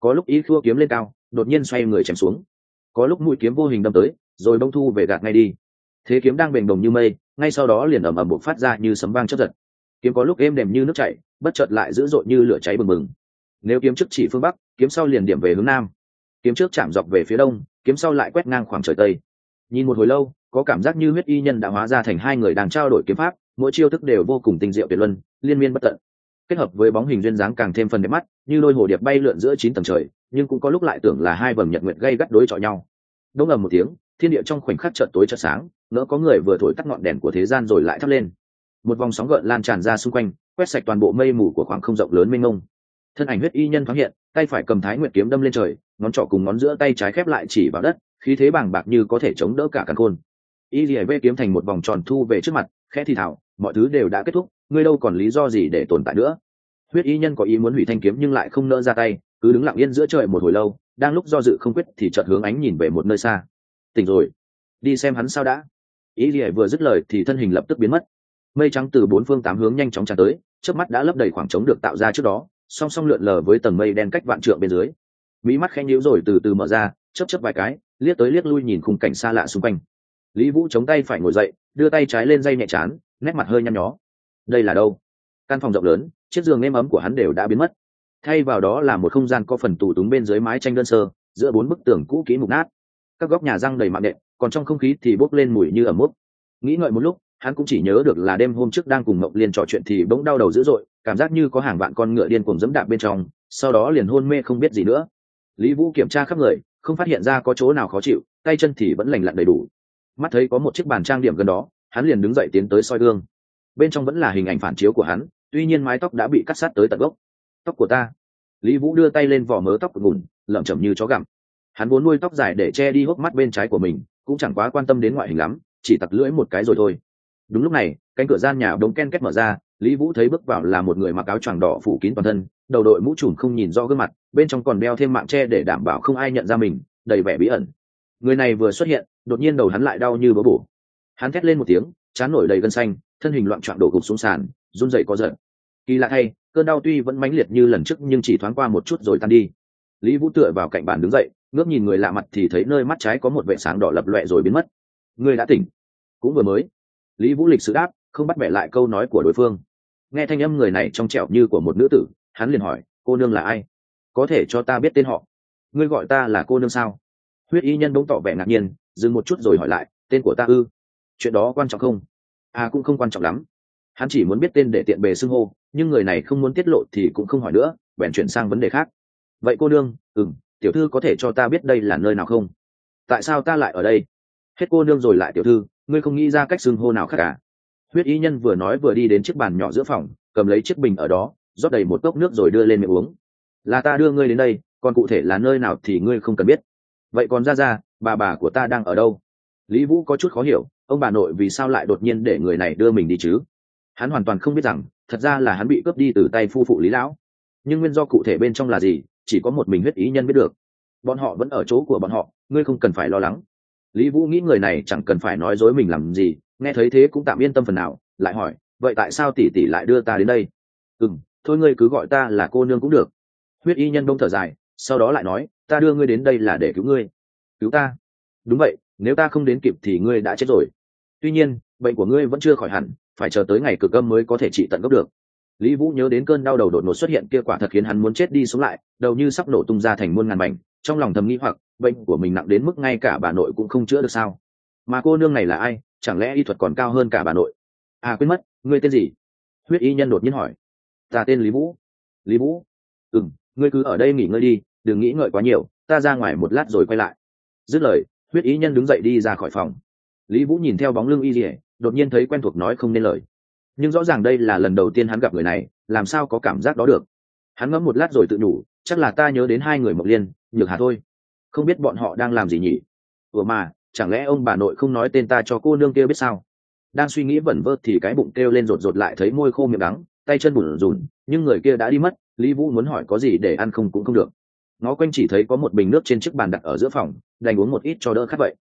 Có lúc ý khua kiếm lên cao, đột nhiên xoay người chém xuống. Có lúc mũi kiếm vô hình đâm tới, rồi bông thu về gạt ngay đi. Thế kiếm đang bềnh đồng như mây, ngay sau đó liền ầm ầm bộc phát ra như sấm vang chớp giật. Kiếm có lúc êm đềm như nước chảy, bất chợt lại dữ dội như lửa cháy bừng bừng. Nếu kiếm trước chỉ phương bắc, kiếm sau liền điểm về hướng nam. Kiếm trước chạm dọc về phía đông, kiếm sau lại quét ngang khoảng trời tây. Nhìn một hồi lâu, có cảm giác như huyết y nhân đã hóa ra thành hai người đang trao đổi kiếm pháp, mỗi chiêu thức đều vô cùng tinh diệu tuyệt luân, liên miên bất tận kết hợp với bóng hình duyên dáng càng thêm phần đẹp mắt, như đôi hồ điệp bay lượn giữa chín tầng trời, nhưng cũng có lúc lại tưởng là hai vầng nhật nguyệt gây gắt đối chọi nhau. Đông ầm một tiếng, thiên địa trong khoảnh khắc chợt tối chợt sáng, ngỡ có người vừa thổi tắt ngọn đèn của thế gian rồi lại thắp lên. Một vòng sóng gợn lan tràn ra xung quanh, quét sạch toàn bộ mây mù của khoảng không rộng lớn mênh mông. Thân ảnh huyết y nhân thoáng hiện, tay phải cầm thái nguyệt kiếm đâm lên trời, ngón trỏ cùng ngón giữa tay trái khép lại chỉ vào đất, khí thế bàng bạc như có thể chống đỡ cả căn khôn. Y lìa vê kiếm thành một vòng tròn thu về trước mặt, khẽ thì thảo mọi thứ đều đã kết thúc ngươi đâu còn lý do gì để tồn tại nữa? Huyết y nhân có ý muốn hủy thanh kiếm nhưng lại không nỡ ra tay, cứ đứng lặng yên giữa trời một hồi lâu, đang lúc do dự không quyết thì chợt hướng ánh nhìn về một nơi xa. Tỉnh rồi. Đi xem hắn sao đã. Ý gì vừa dứt lời thì thân hình lập tức biến mất. Mây trắng từ bốn phương tám hướng nhanh chóng tràn tới trước mắt đã lấp đầy khoảng trống được tạo ra trước đó, song song lượn lờ với tầng mây đen cách vạn trượng bên dưới. Mỹ mắt khen nhíu rồi từ từ mở ra chấp chấp vài cái, liếc tới liếc lui nhìn khung cảnh xa lạ xung quanh. Lý vũ chống tay phải ngồi dậy, đưa tay trái lên dây nhẹ chán, nét mặt hơi nhăn nhó đây là đâu? Căn phòng rộng lớn, chiếc giường êm ấm của hắn đều đã biến mất. Thay vào đó là một không gian có phần tù túng bên dưới mái tranh đơn sơ, giữa bốn bức tường cũ kỹ mục nát. Các góc nhà răng đầy mạng đệm còn trong không khí thì bốc lên mùi như ẩm mốc. Nghĩ ngợi một lúc, hắn cũng chỉ nhớ được là đêm hôm trước đang cùng mộng liên trò chuyện thì bỗng đau đầu dữ dội, cảm giác như có hàng vạn con ngựa điên cuồng dẫm đạp bên trong, sau đó liền hôn mê không biết gì nữa. Lý vũ kiểm tra khắp người, không phát hiện ra có chỗ nào khó chịu, tay chân thì vẫn lành lặn đầy đủ. Mắt thấy có một chiếc bàn trang điểm gần đó, hắn liền đứng dậy tiến tới soi gương bên trong vẫn là hình ảnh phản chiếu của hắn, tuy nhiên mái tóc đã bị cắt sát tới tận gốc. Tóc của ta. Lý vũ đưa tay lên vỏ mớ tóc ngủn lợm chậm như chó gặm. Hắn vốn nuôi tóc dài để che đi hốc mắt bên trái của mình, cũng chẳng quá quan tâm đến ngoại hình lắm, chỉ tặc lưỡi một cái rồi thôi. Đúng lúc này, cánh cửa gian nhà đống ken két mở ra, lý vũ thấy bước vào là một người mặc áo choàng đỏ phủ kín toàn thân, đầu đội mũ trùm không nhìn rõ gương mặt, bên trong còn đeo thêm mạng che để đảm bảo không ai nhận ra mình, đầy vẻ bí ẩn. Người này vừa xuất hiện, đột nhiên đầu hắn lại đau như bỡ bổ. Hắn thét lên một tiếng, chán nổi đầy gân xanh thân hình loạn trọn đổ gục xuống sàn, run dậy có giận. Kỳ lạ thay, cơn đau tuy vẫn mãnh liệt như lần trước nhưng chỉ thoáng qua một chút rồi tan đi. Lý vũ tựa vào cạnh bàn đứng dậy, ngước nhìn người lạ mặt thì thấy nơi mắt trái có một vệ sáng đỏ lập loẹ rồi biến mất. Người đã tỉnh. Cũng vừa mới. Lý vũ lịch sự đáp, không bắt bẻ lại câu nói của đối phương. Nghe thanh âm người này trong trẻo như của một nữ tử, hắn liền hỏi, cô nương là ai? Có thể cho ta biết tên họ? Ngươi gọi ta là cô nương sao? Huyết y nhân bỗng tỏ vẻ ngạc nhiên, dừng một chút rồi hỏi lại, tên của ta ư? Chuyện đó quan trọng không? À cũng không quan trọng lắm. Hắn chỉ muốn biết tên để tiện bề xưng hô, nhưng người này không muốn tiết lộ thì cũng không hỏi nữa, bèn chuyển sang vấn đề khác. Vậy cô nương ừ m tiểu thư có thể cho ta biết đây là nơi nào không? Tại sao ta lại ở đây? Hết cô nương rồi lại tiểu thư, ngươi không nghĩ ra cách xưng hô nào khác cả huyết y nhân vừa nói vừa đi đến chiếc bàn nhỏ giữa phòng, cầm lấy chiếc bình ở đó, rót đầy một cốc nước rồi đưa lên miệng uống. Là ta đưa ngươi đến đây, còn cụ thể là nơi nào thì ngươi không cần biết. Vậy còn ra ra, bà bà của ta đang ở đâu? Lý vũ có chút khó hiểu, ông bà nội vì sao lại đột nhiên để người này đưa mình đi chứ? Hắn hoàn toàn không biết rằng, thật ra là hắn bị cướp đi từ tay phu phụ lý lão. Nhưng nguyên do cụ thể bên trong là gì, chỉ có một mình huyết ý nhân biết được. Bọn họ vẫn ở chỗ của bọn họ, ngươi không cần phải lo lắng. Lý vũ nghĩ người này chẳng cần phải nói dối mình làm gì, nghe thấy thế cũng tạm yên tâm phần nào, lại hỏi, vậy tại sao tỷ tỷ lại đưa ta đến đây? Ừ m thôi ngươi cứ gọi ta là cô nương cũng được. Huyết y nhân đông thở dài, sau đó lại nói, ta đưa ngươi đến đây là để cứu ngươi. Cứu ta? Đúng vậy, nếu ta không đến kịp thì ngươi đã chết rồi. Tuy nhiên, bệnh của ngươi vẫn chưa khỏi hẳn, phải chờ tới ngày cực âm mới có thể trị tận gốc được. Lý vũ nhớ đến cơn đau đầu đột ngột xuất hiện kia quả thật khiến hắn muốn chết đi sống lại, đầu như sắp nổ tung ra thành muôn ngàn mảnh, trong lòng thầm nghĩ hoặc, bệnh của mình nặng đến mức ngay cả bà nội cũng không chữa được sao? Mà cô nương này là ai? Chẳng lẽ y thuật còn cao hơn cả bà nội? À quên mất, ngươi tên gì? Huyết y nhân đột nhiên hỏi. Ta tên lý vũ. Lý vũ. Ừ m ngươi cứ ở đây nghỉ ngơi đi, đừng nghĩ ngợi quá nhiều, ta ra ngoài một lát rồi quay lại. Dứt lời huyết ý nhân đứng dậy đi ra khỏi phòng. Lý vũ nhìn theo bóng lưng y dỉa đột nhiên thấy quen thuộc nói không nên lời. Nhưng rõ ràng đây là lần đầu tiên hắn gặp người này, làm sao có cảm giác đó được? Hắn ngẫm một lát rồi tự nhủ, chắc là ta nhớ đến hai người mộc liên, nhược hà thôi. Không biết bọn họ đang làm gì nhỉ? Ủa mà, chẳng lẽ ông bà nội không nói tên ta cho cô nương kia biết sao? Đang suy nghĩ vẩn vơ thì cái bụng kêu lên rột rột lại thấy môi khô miệng đắng, tay chân bùn rùn nhưng người kia đã đi mất, lý vũ muốn hỏi có gì để ăn không cũng không được ngó quanh chỉ thấy có một bình nước trên chiếc bàn đặt ở giữa phòng, đành uống một ít cho đỡ khát vậy.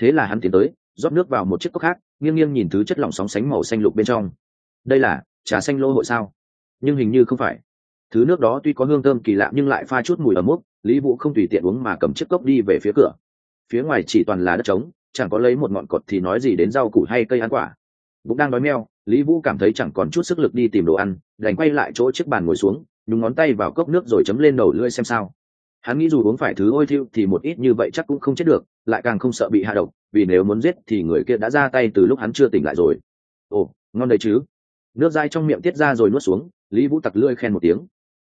Thế là hắn tiến tới, rót nước vào một chiếc cốc khác, nghiêng nghiêng nhìn thứ chất lỏng sóng sánh màu xanh lục bên trong. Đây là trà xanh lô hội sao? Nhưng hình như không phải. Thứ nước đó tuy có hương thơm kỳ lạ nhưng lại pha chút mùi ấm mốc lý vũ không tùy tiện uống mà cầm chiếc cốc đi về phía cửa. Phía ngoài chỉ toàn là đất trống, chẳng có lấy một ngọn cột thì nói gì đến rau củ hay cây ăn quả. Bụng đang đói meo, lý vũ cảm thấy chẳng còn chút sức lực đi tìm đồ ăn, đành quay lại chỗ chiếc bàn ngồi xuống, nhúng ngón tay vào cốc nước rồi chấm lên đầu lưỡi xem sao hắn nghĩ dù uống phải thứ ôi thiêu thì một ít như vậy chắc cũng không chết được, lại càng không sợ bị hạ độc, vì nếu muốn giết thì người kia đã ra tay từ lúc hắn chưa tỉnh lại rồi. Ồ, ngon đấy chứ? Nước dai trong miệng tiết ra rồi nuốt xuống, lý vũ tặc lưỡi khen một tiếng.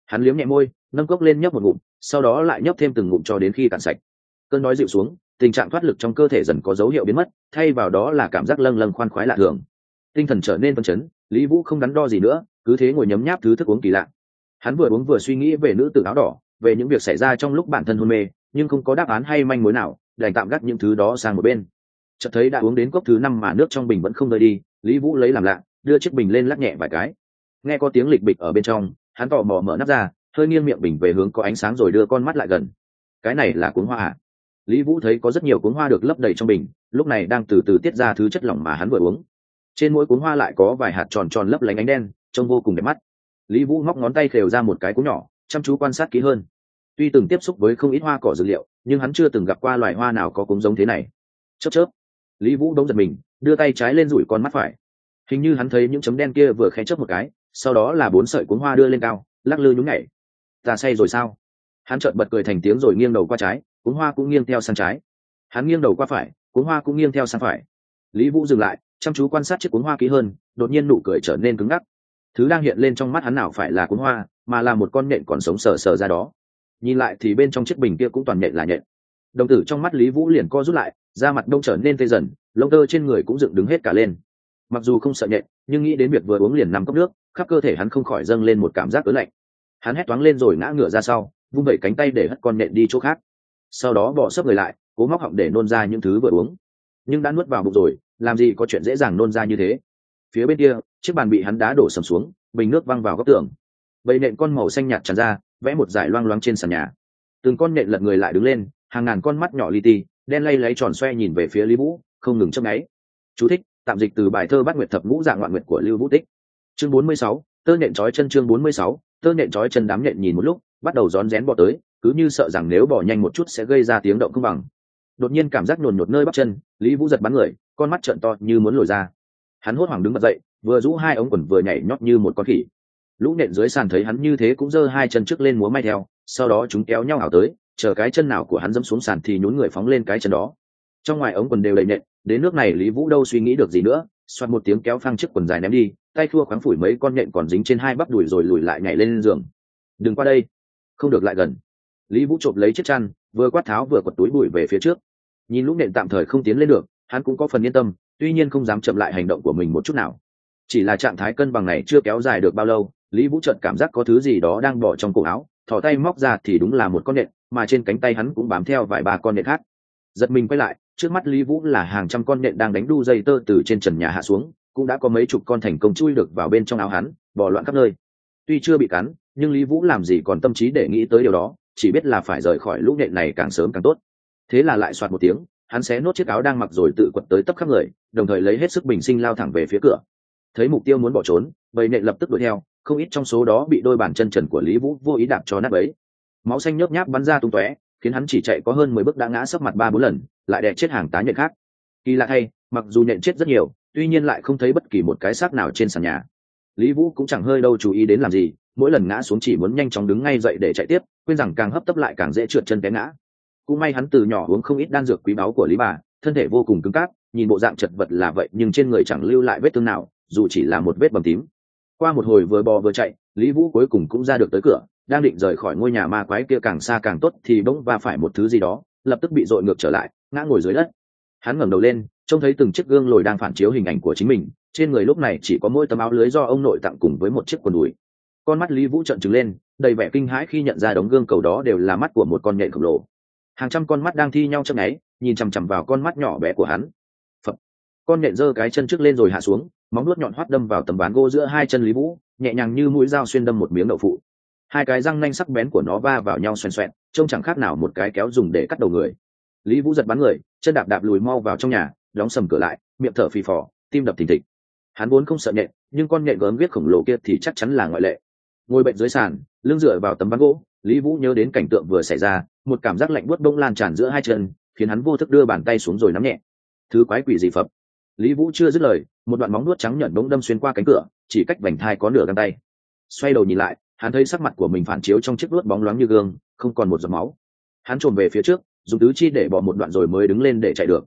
Hắn liếm nhẹ môi, nâng cốc lên nhấp một ngụm, sau đó lại nhấp thêm từng ngụm cho đến khi cạn sạch. Cơn nói dịu xuống, tình trạng thoát lực trong cơ thể dần có dấu hiệu biến mất, thay vào đó là cảm giác lâng lâng khoan khoái lạ thường. Tinh thần trở nên phân chấn, lý vũ không đắn đo gì nữa, cứ thế ngồi nhấm nháp thứ thức uống kỳ lạ. Hắn vừa uống vừa suy nghĩ về nữ tử áo đỏ về những việc xảy ra trong lúc bản thân hôn mê, nhưng không có đáp án hay manh mối nào, đành tạm gác những thứ đó sang một bên. Chợt thấy đã uống đến cốc thứ năm mà nước trong bình vẫn không rơi đi, lý vũ lấy làm lạ, đưa chiếc bình lên lắc nhẹ vài cái. Nghe có tiếng lịch bịch ở bên trong, hắn tò mò mở nắp ra, hơi nghiêng miệng bình về hướng có ánh sáng rồi đưa con mắt lại gần. Cái này là cuốn hoa à? lý vũ thấy có rất nhiều cuốn hoa được lấp đầy trong bình, lúc này đang từ từ tiết ra thứ chất lỏng mà hắn vừa uống. Trên mỗi cuốn hoa lại có vài hạt tròn tròn lấp lánh ánh đen, trông vô cùng đẹp mắt. Lý vũ móc ngón tay khều ra một cái cuốn nhỏ chăm chú quan sát kỹ hơn. Tuy từng tiếp xúc với không ít hoa cỏ dược liệu, nhưng hắn chưa từng gặp qua loài hoa nào có cúng giống thế này. Chớp chớp, lý vũ đống giật mình, đưa tay trái lên rủi con mắt phải. Hình như hắn thấy những chấm đen kia vừa khẽ chớp một cái, sau đó là bốn sợi cuốn hoa đưa lên cao, lắc lư nhún nhảy. Ta say rồi sao? Hắn chợt bật cười thành tiếng rồi nghiêng đầu qua trái cuốn hoa cũng nghiêng theo sang trái. Hắn nghiêng đầu qua phải cuốn hoa cũng nghiêng theo sang phải. Lý vũ dừng lại, chăm chú quan sát chiếc cuốn hoa kỹ hơn, đột nhiên nụ cười trở nên cứng ngắc. Thứ đang hiện lên trong mắt hắn nào phải là cuốn hoa mà là một con nhện còn sống sờ sờ ra đó. Nhìn lại thì bên trong chiếc bình kia cũng toàn nhện là nhện. Đồng tử trong mắt lý vũ liền co rút lại, da mặt đông trở nên tê dần, lông tơ trên người cũng dựng đứng hết cả lên. Mặc dù không sợ nhện, nhưng nghĩ đến việc vừa uống liền nằm cốc nước, khắp cơ thể hắn không khỏi dâng lên một cảm giác ớn lạnh. Hắn hét toáng lên rồi ngã ngửa ra sau, vung vẩy cánh tay để hất con nhện đi chỗ khác. Sau đó bỏ sấp người lại, cố móc họng để nôn ra những thứ vừa uống. Nhưng đã nuốt vào bụng rồi, làm gì có chuyện dễ dàng nôn ra như thế? Phía bên kia, chiếc bàn bị hắn đá đổ sầm xuống, bình nước văng vào góc tường vậy nện con màu xanh nhạt tràn ra, vẽ một dải loang loáng trên sàn nhà. Từng con nện lật người lại đứng lên, hàng ngàn con mắt nhỏ li ti, đen lay lấy tròn xoe nhìn về phía lý vũ, không ngừng chấp ngáy chú thích, tạm dịch từ bài thơ bát nguyệt thập ngũ dạng ngoạn nguyệt của lưu vũ tích. Chương bốn mươi sáu, tơ nện trói chân chương bốn mươi sáu, tơ nện trói chân đám nện nhìn một lúc, bắt đầu rón rén bỏ tới, cứ như sợ rằng nếu bỏ nhanh một chút sẽ gây ra tiếng động không bằng. Đột nhiên cảm giác nhồn nhột nơi bắp chân, lý vũ giật bắn người, con mắt trợn to như muốn lồi ra. Hắn hốt hoảng đứng bật dậy, vừa rũ hai ống quần vừa nhảy nhót như một con khỉ lũ nện dưới sàn thấy hắn như thế cũng giơ hai chân trước lên múa may theo, sau đó chúng kéo nhau ảo tới, chờ cái chân nào của hắn dẫm xuống sàn thì nhún người phóng lên cái chân đó. Trong ngoài ống quần đều đầy nện, đến nước này lý vũ đâu suy nghĩ được gì nữa, xoạt một tiếng kéo phăng chiếc quần dài ném đi, tay thua khoáng phủi mấy con nện còn dính trên hai bắp đùi rồi lùi lại nhảy lên giường. Đừng qua đây. Không được, lại gần. Lý vũ trộm lấy chiếc chăn, vừa quát tháo vừa quật túi bụi về phía trước. Nhìn lũ nện tạm thời không tiến lên được, hắn cũng có phần yên tâm, tuy nhiên không dám chậm lại hành động của mình một chút nào. Chỉ là trạng thái cân bằng này chưa kéo dài được bao lâu lý vũ trợt cảm giác có thứ gì đó đang bỏ trong cổ áo thỏ tay móc ra thì đúng là một con nện, mà trên cánh tay hắn cũng bám theo vài ba con nện khác. Giật mình quay lại, trước mắt lý vũ là hàng trăm con nện đang đánh đu dây tơ từ trên trần nhà hạ xuống, cũng đã có mấy chục con thành công chui được vào bên trong áo hắn, bỏ loạn khắp nơi. Tuy chưa bị cắn, nhưng lý vũ làm gì còn tâm trí để nghĩ tới điều đó, chỉ biết là phải rời khỏi lũ nện này càng sớm càng tốt. Thế là lại soạt một tiếng, hắn xé nốt chiếc áo đang mặc rồi tự quật tới tấp khắp người, đồng thời lấy hết sức bình sinh lao thẳng về phía cửa. Thấy mục tiêu muốn bỏ trốn, bầy nện lập tức đuổi theo không ít trong số đó bị đôi bàn chân trần của lý vũ vô ý đạp cho nát ấy máu xanh nhớp nháp bắn ra tung tóe, khiến hắn chỉ chạy có hơn mười bước đã ngã sấp mặt ba bốn lần, lại đè chết hàng tá nhện khác. Kỳ lạ thay, mặc dù nhện chết rất nhiều, tuy nhiên lại không thấy bất kỳ một cái xác nào trên sàn nhà. Lý vũ cũng chẳng hơi đâu chú ý đến làm gì, mỗi lần ngã xuống chỉ muốn nhanh chóng đứng ngay dậy để chạy tiếp, quên rằng càng hấp tấp lại càng dễ trượt chân té ngã. Cũng may hắn từ nhỏ uống không ít đan dược quý báu của lý bà, thân thể vô cùng cứng cáp, nhìn bộ dạng chật vật là vậy nhưng trên người chẳng lưu lại vết thương nào, dù chỉ là một vết bầm tím qua một hồi vừa bò vừa chạy, lý vũ cuối cùng cũng ra được tới cửa, đang định rời khỏi ngôi nhà ma quái kia càng xa càng tốt thì bỗng va phải một thứ gì đó, lập tức bị dội ngược trở lại, ngã ngồi dưới đất. Hắn ngẩng đầu lên, trông thấy từng chiếc gương lồi đang phản chiếu hình ảnh của chính mình, trên người lúc này chỉ có mỗi tấm áo lưới do ông nội tặng cùng với một chiếc quần đùi. Con mắt lý vũ trợn trừng lên, đầy vẻ kinh hãi khi nhận ra đống gương cầu đó đều là mắt của một con nhện khổng lồ. Hàng trăm con mắt đang thi nhau chớp nháy, nhìn chằm chằm vào con mắt nhỏ bé của hắn. Phật. con nhện giơ cái chân trước lên rồi hạ xuống móng nuốt nhọn hoắt đâm vào tấm ván gỗ giữa hai chân lý vũ, nhẹ nhàng như mũi dao xuyên đâm một miếng đậu phụ. Hai cái răng nanh sắc bén của nó va vào nhau xoèn xoẹn, trông chẳng khác nào một cái kéo dùng để cắt đầu người. Lý vũ giật bắn người, chân đạp đạp lùi mau vào trong nhà, đóng sầm cửa lại, miệng thở phì phò, tim đập thình thịch. Hắn vốn không sợ nhện, nhưng con nhện gớm viết khổng lồ kia thì chắc chắn là ngoại lệ. Ngồi bệnh dưới sàn, lưng dựa vào tấm ván gỗ, lý vũ nhớ đến cảnh tượng vừa xảy ra, một cảm giác lạnh buốt bỗng lan tràn giữa hai chân, khiến hắn vô thức đưa bàn tay xuống rồi nắm nhẹ. Thứ quái quỷ gì phập lý vũ chưa dứt lời, một đoạn móng nuốt trắng nhẫn bỗng đâm xuyên qua cánh cửa, chỉ cách vành thai có nửa găng tay. Xoay đầu nhìn lại, hắn thấy sắc mặt của mình phản chiếu trong chiếc nuốt bóng loáng như gương, không còn một giọt máu. Hắn trồm về phía trước, dùng tứ chi để bỏ một đoạn rồi mới đứng lên để chạy được.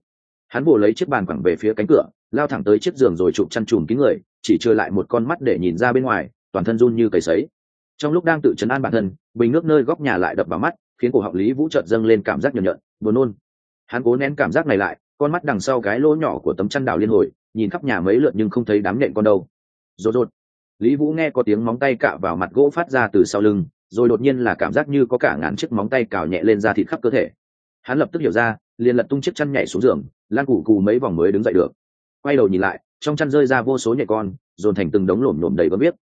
Hắn bổ lấy chiếc bàn quẳng về phía cánh cửa, lao thẳng tới chiếc giường rồi chụp chăn chùm kín người, chỉ trơ lại một con mắt để nhìn ra bên ngoài, toàn thân run như cầy sấy. Trong lúc đang tự chấn an bản thân, bình nước nơi góc nhà lại đập vào mắt, khiến cổ họng lý vũ trợt dâng lên cảm giác nhợn nhợn buồn nôn. Hắn cố nén cảm giác này lại con mắt đằng sau cái lỗ nhỏ của tấm chăn đảo liên hồi, nhìn khắp nhà mấy lượt nhưng không thấy đám nhện con đâu. Rột rột. Lý vũ nghe có tiếng móng tay cạ vào mặt gỗ phát ra từ sau lưng, rồi đột nhiên là cảm giác như có cả ngàn chiếc móng tay cào nhẹ lên da thịt khắp cơ thể. Hắn lập tức hiểu ra, liền lật tung chiếc chăn nhảy xuống giường lan củ cù mấy vòng mới đứng dậy được. Quay đầu nhìn lại, trong chăn rơi ra vô số nhẹ con, dồn thành từng đống lổm nhổm đầy bấm biết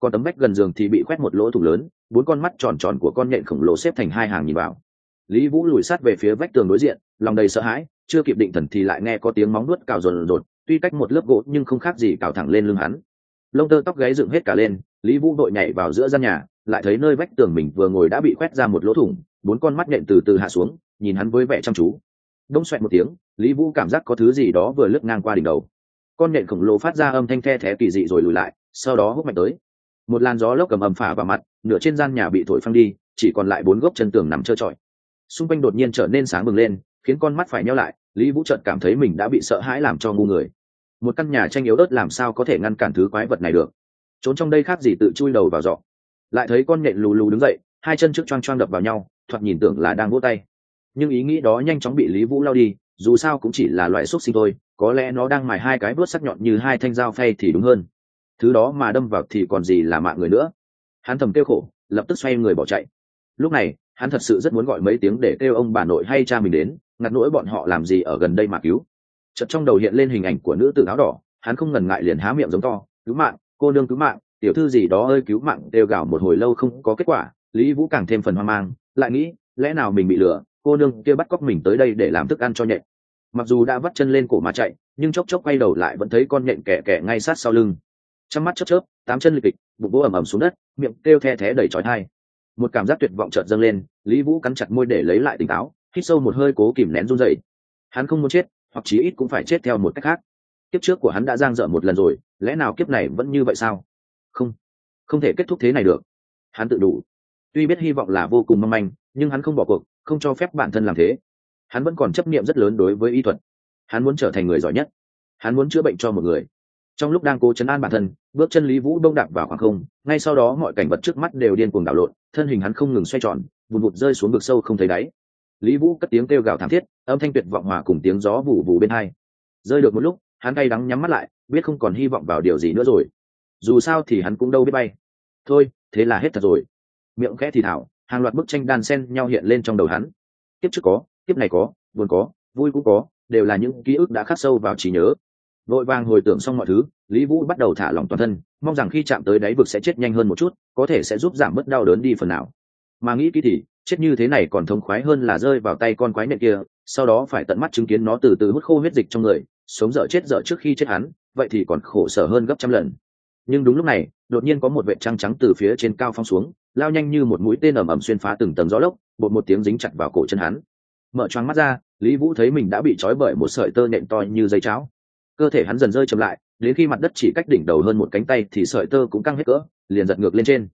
còn tấm vách gần giường thì bị khoét một lỗ thủng lớn, bốn con mắt tròn tròn của con nhện khổng lồ xếp thành hai hàng nhìn vào. Lý vũ lùi sát về phía vách tường đối diện, lòng đầy sợ hãi chưa kịp định thần thì lại nghe có tiếng móng nuốt cào rồn rột, tuy cách một lớp gỗ nhưng không khác gì cào thẳng lên lưng hắn. Lông tơ tóc gáy dựng hết cả lên, lý vũ đội nhảy vào giữa gian nhà, lại thấy nơi vách tường mình vừa ngồi đã bị quét ra một lỗ thủng, bốn con mắt nhện từ từ hạ xuống, nhìn hắn với vẻ chăm chú. Đông xoẹt một tiếng, lý vũ cảm giác có thứ gì đó vừa lướt ngang qua đỉnh đầu. Con nhện khổng lồ phát ra âm thanh the thé kỳ dị rồi lùi lại, sau đó hút mạnh tới. Một làn gió lốc cầm ầm phả vào mặt, nửa trên gian nhà bị thổi phăng đi, chỉ còn lại bốn gốc chân tường nằm trơ trọi. Xung quanh đột nhiên trở nên sáng bừng lên khiến con mắt phải nheo lại, lý vũ trợt cảm thấy mình đã bị sợ hãi làm cho ngu người. Một căn nhà tranh yếu ớt làm sao có thể ngăn cản thứ quái vật này được? Trốn trong đây khác gì tự chui đầu vào giọ lại thấy con nhện lù lù đứng dậy, hai chân trước choang choang đập vào nhau, thoạt nhìn tưởng là đang vỗ tay. Nhưng ý nghĩ đó nhanh chóng bị lý vũ lao đi, dù sao cũng chỉ là loại xúc sinh thôi, có lẽ nó đang mài hai cái vớt sắc nhọn như hai thanh dao phay thì đúng hơn. Thứ đó mà đâm vào thì còn gì là mạng người nữa? Hắn thầm kêu khổ, lập tức xoay người bỏ chạy. Lúc này hắn thật sự rất muốn gọi mấy tiếng để kêu ông bà nội hay cha mình đến, ngặt nỗi bọn họ làm gì ở gần đây mà cứu. Chợt trong đầu hiện lên hình ảnh của nữ tử áo đỏ, hắn không ngần ngại liền há miệng giống to, cứu mạng, cô nương cứu mạng, tiểu thư gì đó ơi, cứu mạng đều gào một hồi lâu không có kết quả. Lý vũ càng thêm phần hoang mang, lại nghĩ, lẽ nào mình bị lừa, cô nương kia bắt cóc mình tới đây để làm thức ăn cho nhện? Mặc dù đã vắt chân lên cổ mà chạy, nhưng chốc chốc quay đầu lại vẫn thấy con nhện kẻ kẻ ngay sát sau lưng. Trong mắt chớp chớp, tám chân lịch kịch, bụng bố ẩm ẩm xuống đất, miệng kêu the thé đầy trói thai một cảm giác tuyệt vọng chợt dâng lên, lý vũ cắn chặt môi để lấy lại tỉnh táo, hít sâu một hơi cố kìm nén run dậy hắn không muốn chết, hoặc chí ít cũng phải chết theo một cách khác. Kiếp trước của hắn đã giang dở một lần rồi, lẽ nào kiếp này vẫn như vậy sao? Không không thể kết thúc thế này được. Hắn tự đủ. Tuy biết hy vọng là vô cùng mong manh, nhưng hắn không bỏ cuộc, không cho phép bản thân làm thế. Hắn vẫn còn chấp niệm rất lớn đối với y thuật. Hắn muốn trở thành người giỏi nhất. Hắn muốn chữa bệnh cho một người trong lúc đang cố chấn an bản thân, bước chân lý vũ đông đạp vào khoảng không, ngay sau đó mọi cảnh vật trước mắt đều điên cuồng đảo lộn, thân hình hắn không ngừng xoay tròn vùn vụt rơi xuống vực sâu không thấy đáy. Lý vũ cất tiếng kêu gào thảm thiết, âm thanh tuyệt vọng hòa cùng tiếng gió vù vù bên hai. Rơi được một lúc, hắn cay đắng nhắm mắt lại, biết không còn hy vọng vào điều gì nữa rồi. Dù sao thì hắn cũng đâu biết bay. Thôi, thế là hết thật rồi. Miệng khẽ thì thảo, hàng loạt bức tranh đan sen nhau hiện lên trong đầu hắn. Kiếp trước có, kiếp này có, buồn có, vui cũng có, đều là những ký ức đã khắc sâu vào trí nhớ vội vàng hồi tưởng xong mọi thứ, lý vũ bắt đầu thả lỏng toàn thân, mong rằng khi chạm tới đáy vực sẽ chết nhanh hơn một chút, có thể sẽ giúp giảm bớt đau đớn đi phần nào. Mà nghĩ kỹ thì, chết như thế này còn thông khoái hơn là rơi vào tay con quái nện kia, sau đó phải tận mắt chứng kiến nó từ từ hút khô huyết dịch trong người, sống dở chết dở trước khi chết hắn, vậy thì còn khổ sở hơn gấp trăm lần. Nhưng đúng lúc này, đột nhiên có một vệ trăng trắng từ phía trên cao phong xuống, lao nhanh như một mũi tên ầm ầm xuyên phá từng tầng gió lốc, bột một tiếng dính chặt vào cổ chân hắn. Mở choáng mắt ra, lý vũ thấy mình đã bị trói bởi một sợi tơ nện to như dây cháo cơ thể hắn dần rơi chậm lại, đến khi mặt đất chỉ cách đỉnh đầu hơn một cánh tay thì sợi tơ cũng căng hết cỡ, liền giật ngược lên trên.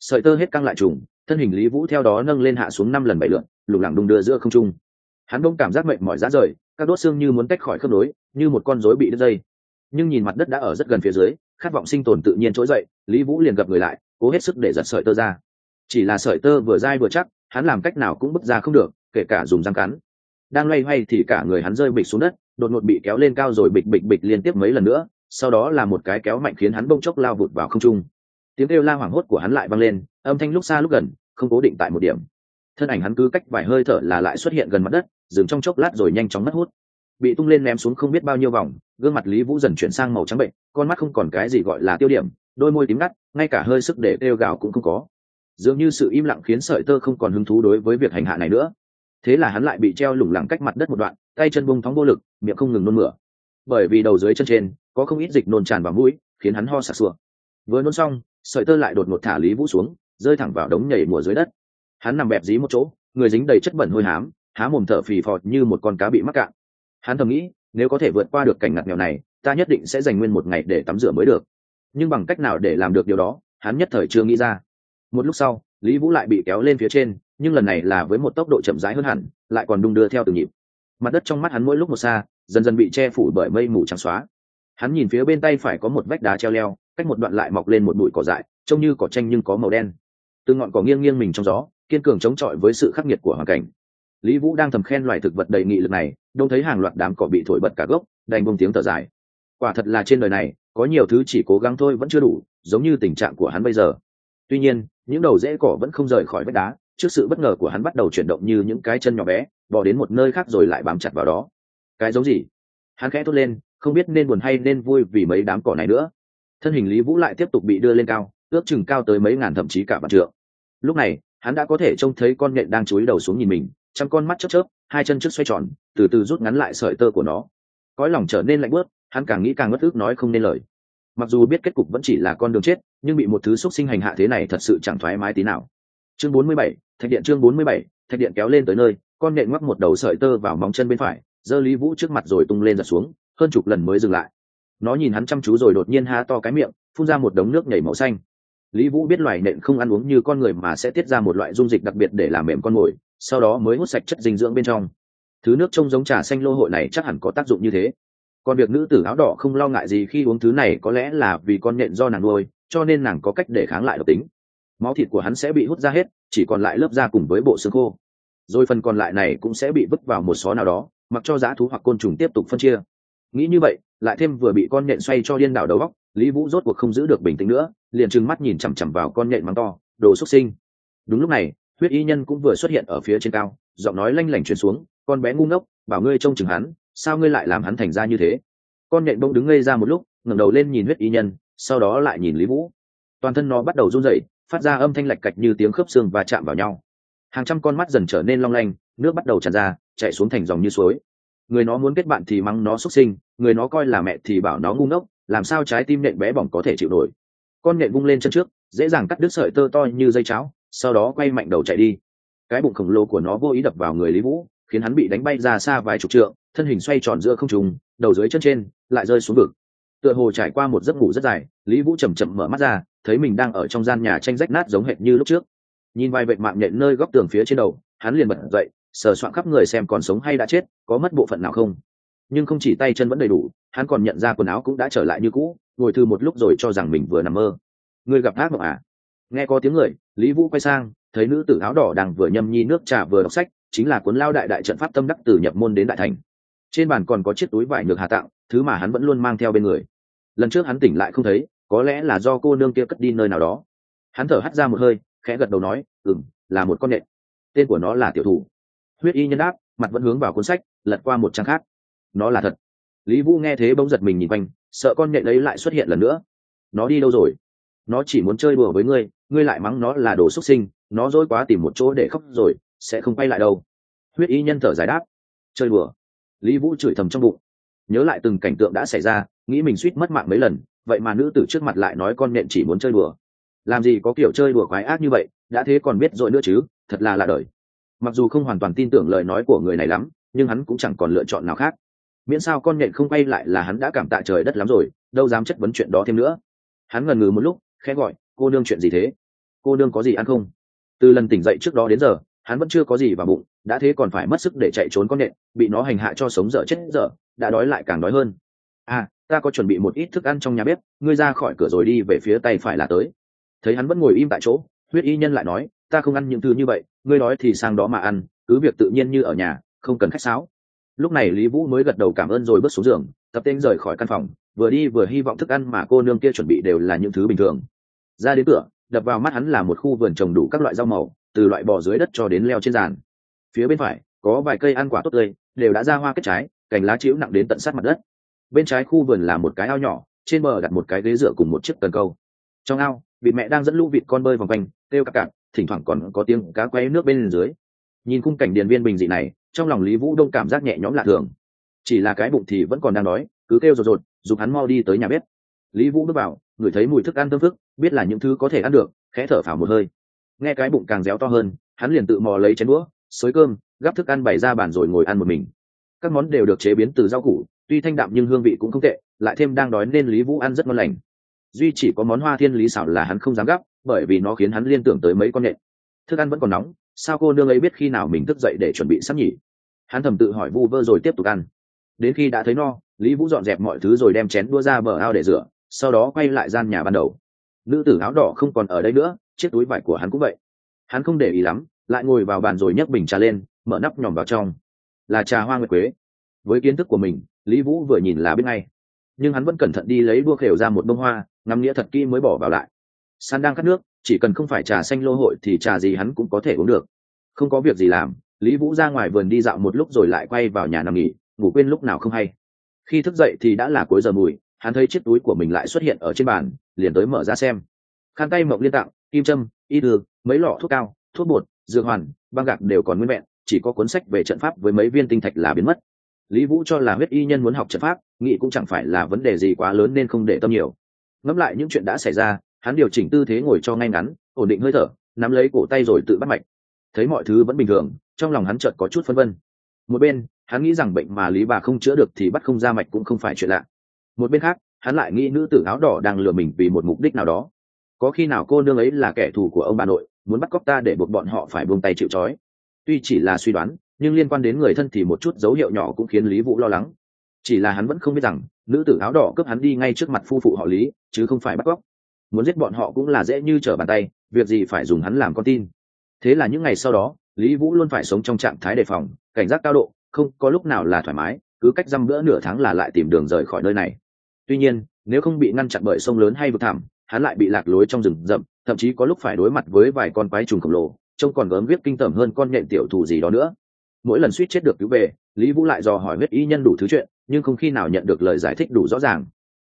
Sợi tơ hết căng lại trùng, thân hình lý vũ theo đó nâng lên hạ xuống năm lần bảy lượn lục lẳng đung đưa giữa không trung. Hắn đông cảm giác mệt mỏi rã rời, các đốt xương như muốn tách khỏi khớp nối, như một con rối bị đứt dây. Nhưng nhìn mặt đất đã ở rất gần phía dưới, khát vọng sinh tồn tự nhiên trỗi dậy, lý vũ liền gặp người lại, cố hết sức để giật sợi tơ ra. Chỉ là sợi tơ vừa dai vừa chắc, hắn làm cách nào cũng bứt ra không được, kể cả dùng răng cắn đang loay hoay thì cả người hắn rơi bịch xuống đất, đột ngột bị kéo lên cao rồi bịch bịch bịch liên tiếp mấy lần nữa, sau đó là một cái kéo mạnh khiến hắn bông chốc lao vụt vào không trung. Tiếng kêu la hoảng hốt của hắn lại vang lên, âm thanh lúc xa lúc gần, không cố định tại một điểm. Thân ảnh hắn cứ cách vài hơi thở là lại xuất hiện gần mặt đất, dừng trong chốc lát rồi nhanh chóng mất hút. Bị tung lên ném xuống không biết bao nhiêu vòng, gương mặt lý vũ dần chuyển sang màu trắng bệnh, con mắt không còn cái gì gọi là tiêu điểm, đôi môi tím ngắt, ngay cả hơi sức để kêu gào cũng không có. Dường như sự im lặng khiến sợi tơ không còn hứng thú đối với việc hành hạ này nữa thế là hắn lại bị treo lủng lẳng cách mặt đất một đoạn, tay chân bung thóng vô lực, miệng không ngừng nôn mửa. Bởi vì đầu dưới chân trên, có không ít dịch nôn tràn vào mũi, khiến hắn ho sặc sụa. Vừa nôn xong, sợi tơ lại đột ngột thả lý vũ xuống, rơi thẳng vào đống nhảy mùa dưới đất. Hắn nằm bẹp dí một chỗ, người dính đầy chất bẩn hôi hám, há mồm thở phì phọt như một con cá bị mắc cạn. Hắn thầm nghĩ, nếu có thể vượt qua được cảnh ngặt nghèo này, ta nhất định sẽ dành nguyên một ngày để tắm rửa mới được. Nhưng bằng cách nào để làm được điều đó, hắn nhất thời chưa nghĩ ra. Một lúc sau lý vũ lại bị kéo lên phía trên, nhưng lần này là với một tốc độ chậm rãi hơn hẳn, lại còn đung đưa theo từng nhịp. Mặt đất trong mắt hắn mỗi lúc một xa, dần dần bị che phủ bởi mây mù trắng xóa. Hắn nhìn phía bên tay phải có một vách đá treo leo, cách một đoạn lại mọc lên một bụi cỏ dại, trông như cỏ tranh nhưng có màu đen. Từ ngọn cỏ nghiêng nghiêng mình trong gió, kiên cường chống chọi với sự khắc nghiệt của hoàn cảnh. Lý vũ đang thầm khen loài thực vật đầy nghị lực này, đông thấy hàng loạt đám cỏ bị thổi bật cả gốc, đành bông tiếng thở dài. Quả thật là trên đời này, có nhiều thứ chỉ cố gắng thôi vẫn chưa đủ, giống như tình trạng của hắn bây giờ tuy nhiên, những đầu rễ cỏ vẫn không rời khỏi vách đá, trước sự bất ngờ của hắn bắt đầu chuyển động như những cái chân nhỏ bé bỏ đến một nơi khác rồi lại bám chặt vào đó. Cái giống gì? Hắn khẽ thốt lên, không biết nên buồn hay nên vui vì mấy đám cỏ này nữa. Thân hình lý vũ lại tiếp tục bị đưa lên cao, ước chừng cao tới mấy ngàn thậm chí cả vạn trượng. Lúc này, hắn đã có thể trông thấy con nhện đang chúi đầu xuống nhìn mình trong con mắt chớp chớp, hai chân trước xoay tròn, từ từ rút ngắn lại sợi tơ của nó. Cõi lòng trở nên lạnh bớt, hắn càng nghĩ càng ngất ức nói không nên lời mặc dù biết kết cục vẫn chỉ là con đường chết nhưng bị một thứ xúc sinh hành hạ thế này thật sự chẳng thoải mái tí nào. Chương 47, thạch điện chương 47, thạch điện kéo lên tới nơi con nện ngoắc một đầu sợi tơ vào móng chân bên phải giơ lý vũ trước mặt rồi tung lên giật xuống hơn chục lần mới dừng lại. Nó nhìn hắn chăm chú rồi đột nhiên há to cái miệng phun ra một đống nước nhảy màu xanh. Lý vũ biết loài nện không ăn uống như con người mà sẽ tiết ra một loại dung dịch đặc biệt để làm mềm con mồi sau đó mới hút sạch chất dinh dưỡng bên trong. Thứ nước trông giống trà xanh lô hội này chắc hẳn có tác dụng như thế còn việc nữ tử áo đỏ không lo ngại gì khi uống thứ này có lẽ là vì con nhện do nàng nuôi, cho nên nàng có cách để kháng lại độc tính. Máu thịt của hắn sẽ bị hút ra hết, chỉ còn lại lớp da cùng với bộ xương khô. Rồi phần còn lại này cũng sẽ bị vứt vào một xó nào đó, mặc cho dã thú hoặc côn trùng tiếp tục phân chia. Nghĩ như vậy, lại thêm vừa bị con nhện xoay cho điên đảo đầu góc lý vũ rốt cuộc không giữ được bình tĩnh nữa, liền trừng mắt nhìn chằm chằm vào con nhện mắng to, đồ xuất sinh. Đúng lúc này, huyết y nhân cũng vừa xuất hiện ở phía trên cao, giọng nói lanh lảnh truyền xuống, con bé ngu ngốc, bảo ngươi trông chừng hắn sao ngươi lại làm hắn thành ra như thế? Con nhện bông đứng ngây ra một lúc, ngẩng đầu lên nhìn huyết y nhân, sau đó lại nhìn lý vũ. Toàn thân nó bắt đầu run rẩy, phát ra âm thanh lạch cạch như tiếng khớp xương và chạm vào nhau. Hàng trăm con mắt dần trở nên long lanh, nước bắt đầu tràn ra, chạy xuống thành dòng như suối. Người nó muốn kết bạn thì mắng nó xuất sinh, người nó coi là mẹ thì bảo nó ngu ngốc, làm sao trái tim nện bé bỏng có thể chịu nổi? Con nhện vung lên chân trước, dễ dàng cắt đứt sợi tơ to như dây cháo, sau đó quay mạnh đầu chạy đi. Cái bụng khổng lồ của nó vô ý đập vào người lý vũ, khiến hắn bị đánh bay ra xa vài chục trượng thân hình xoay tròn giữa không trùng đầu dưới chân trên, lại rơi xuống vực. Tựa hồ trải qua một giấc ngủ rất dài, lý vũ chầm chậm mở mắt ra, thấy mình đang ở trong gian nhà tranh rách nát giống hệt như lúc trước. Nhìn vài vệt mạng nhện nơi góc tường phía trên đầu, hắn liền bật dậy, sờ soạn khắp người xem còn sống hay đã chết, có mất bộ phận nào không. Nhưng không chỉ tay chân vẫn đầy đủ, hắn còn nhận ra quần áo cũng đã trở lại như cũ, ngồi thư một lúc rồi cho rằng mình vừa nằm mơ. Người gặp ác mộng à? Nghe có tiếng người, lý vũ quay sang, thấy nữ tử áo đỏ đang vừa nhâm nhi nước trà vừa đọc sách, chính là cuốn lao đại đại trận pháp tâm đắc từ nhập môn đến đại thành trên bàn còn có chiếc túi vải ngược hà tặng, thứ mà hắn vẫn luôn mang theo bên người. Lần trước hắn tỉnh lại không thấy, có lẽ là do cô nương kia cất đi nơi nào đó. Hắn thở hắt ra một hơi, khẽ gật đầu nói ừng là một con nện. Tên của nó là tiểu thủ. Huyết y nhân đáp, mặt vẫn hướng vào cuốn sách, lật qua một trang khác. Nó là thật. Lý vũ nghe thế bỗng giật mình nhìn quanh, sợ con nện ấy lại xuất hiện lần nữa. Nó đi đâu rồi? Nó chỉ muốn chơi đùa với ngươi ngươi lại mắng nó là đồ xuất sinh, nó dối quá tìm một chỗ để khóc rồi, sẽ không quay lại đâu. Huyết y nhân thở giải đáp, chơi đùa lý vũ chửi thầm trong bụng. Nhớ lại từng cảnh tượng đã xảy ra, nghĩ mình suýt mất mạng mấy lần, vậy mà nữ tử trước mặt lại nói con nện chỉ muốn chơi đùa. Làm gì có kiểu chơi đùa quái ác như vậy, đã thế còn biết rồi nữa chứ, thật là lạ đời. Mặc dù không hoàn toàn tin tưởng lời nói của người này lắm, nhưng hắn cũng chẳng còn lựa chọn nào khác. Miễn sao con nhện không quay lại là hắn đã cảm tạ trời đất lắm rồi, đâu dám chất vấn chuyện đó thêm nữa. Hắn ngần ngừ một lúc, khẽ gọi, cô nương chuyện gì thế? Cô nương có gì ăn không? Từ lần tỉnh dậy trước đó đến giờ hắn vẫn chưa có gì vào bụng đã thế còn phải mất sức để chạy trốn con nện, bị nó hành hạ cho sống dở chết dở đã đói lại càng đói hơn. À ta có chuẩn bị một ít thức ăn trong nhà bếp ngươi ra khỏi cửa rồi đi về phía tay phải là tới. Thấy hắn vẫn ngồi im tại chỗ huyết y nhân lại nói ta không ăn những thứ như vậy ngươi nói thì sang đó mà ăn cứ việc tự nhiên như ở nhà không cần khách sáo. Lúc này lý vũ mới gật đầu cảm ơn rồi bước xuống giường tập tên rời khỏi căn phòng vừa đi vừa hy vọng thức ăn mà cô nương kia chuẩn bị đều là những thứ bình thường. Ra đến cửa đập vào mắt hắn là một khu vườn trồng đủ các loại rau màu từ loại bò dưới đất cho đến leo trên giàn. Phía bên phải, có vài cây ăn quả tốt tươi, đều đã ra hoa kết trái, cành lá chiếu nặng đến tận sát mặt đất. Bên trái khu vườn là một cái ao nhỏ, trên bờ đặt một cái ghế dựa cùng một chiếc cần câu. Trong ao vị mẹ đang dẫn lũ vịt con bơi vòng quanh, kêu cặp cặp thỉnh thoảng còn có tiếng cá quay nước bên dưới. Nhìn khung cảnh điền viên bình dị này, trong lòng lý vũ đông cảm giác nhẹ nhõm lạ thường. Chỉ là cái bụng thì vẫn còn đang đói, cứ kêu rột rột, giục hắn mau đi tới nhà bếp. Lý vũ bước vào, ngửi thấy mùi thức ăn thơm phức, biết là những thứ có thể ăn được, khẽ thở phào một hơi nghe cái bụng càng réo to hơn, hắn liền tự mò lấy chén đũa, xới cơm, gắp thức ăn bày ra bàn rồi ngồi ăn một mình. Các món đều được chế biến từ rau củ, tuy thanh đạm nhưng hương vị cũng không tệ, lại thêm đang đói nên lý vũ ăn rất ngon lành. Duy chỉ có món hoa thiên lý xảo là hắn không dám gắp, bởi vì nó khiến hắn liên tưởng tới mấy con nhện. Thức ăn vẫn còn nóng, sao cô nương ấy biết khi nào mình thức dậy để chuẩn bị sắp nhỉ? Hắn thầm tự hỏi vu vơ rồi tiếp tục ăn. Đến khi đã thấy no, lý vũ dọn dẹp mọi thứ rồi đem chén đua ra bờ ao để rửa, sau đó quay lại gian nhà ban đầu. Nữ tử áo đỏ không còn ở đây nữa chiếc túi vải của hắn cũng vậy. Hắn không để ý lắm, lại ngồi vào bàn rồi nhấc bình trà lên, mở nắp nhòm vào trong. Là trà hoa nguyệt quế. Với kiến thức của mình, lý vũ vừa nhìn là biết ngay. Nhưng hắn vẫn cẩn thận đi lấy đua khều ra một bông hoa, ngắm nghĩa thật kỹ mới bỏ vào lại. San đang cắt nước, chỉ cần không phải trà xanh lô hội thì trà gì hắn cũng có thể uống được. Không có việc gì làm, lý vũ ra ngoài vườn đi dạo một lúc rồi lại quay vào nhà nằm nghỉ, ngủ quên lúc nào không hay. Khi thức dậy thì đã là cuối giờ mùi, hắn thấy chiếc túi của mình lại xuất hiện ở trên bàn, liền tới mở ra xem khăn tay mộc liên tặng kim trâm y đường, mấy lọ thuốc cao, thuốc bột, dược hoàn, băng gạc đều còn nguyên vẹn, chỉ có cuốn sách về trận pháp với mấy viên tinh thạch là biến mất. Lý vũ cho là huyết y nhân muốn học trận pháp, nghĩ cũng chẳng phải là vấn đề gì quá lớn nên không để tâm nhiều. Ngẫm lại những chuyện đã xảy ra, hắn điều chỉnh tư thế ngồi cho ngay ngắn, ổn định hơi thở, nắm lấy cổ tay rồi tự bắt mạch. Thấy mọi thứ vẫn bình thường, trong lòng hắn chợt có chút phân vân. Một bên, hắn nghĩ rằng bệnh mà lý bà không chữa được thì bắt không ra mạch cũng không phải chuyện lạ. Một bên khác, hắn lại nghĩ nữ tử áo đỏ đang lừa mình vì một mục đích nào đó có khi nào cô nương ấy là kẻ thù của ông bà nội, muốn bắt cóc ta để buộc bọn họ phải buông tay chịu trói? Tuy chỉ là suy đoán, nhưng liên quan đến người thân thì một chút dấu hiệu nhỏ cũng khiến lý vũ lo lắng. Chỉ là hắn vẫn không biết rằng, nữ tử áo đỏ cướp hắn đi ngay trước mặt phu phụ họ lý, chứ không phải bắt cóc. Muốn giết bọn họ cũng là dễ như trở bàn tay, việc gì phải dùng hắn làm con tin. Thế là những ngày sau đó, lý vũ luôn phải sống trong trạng thái đề phòng, cảnh giác cao độ, không có lúc nào là thoải mái, cứ cách dăm bữa nửa tháng là lại tìm đường rời khỏi nơi này. Tuy nhiên, nếu không bị ngăn chặn bởi sông lớn hay vực thảm hắn lại bị lạc lối trong rừng rậm, thậm chí có lúc phải đối mặt với vài con quái trùng khổng lồ, trông còn gớm viết kinh tởm hơn con nhện tiểu thù gì đó nữa. Mỗi lần suýt chết được cứu về, lý vũ lại dò hỏi huyết y nhân đủ thứ chuyện, nhưng không khi nào nhận được lời giải thích đủ rõ ràng.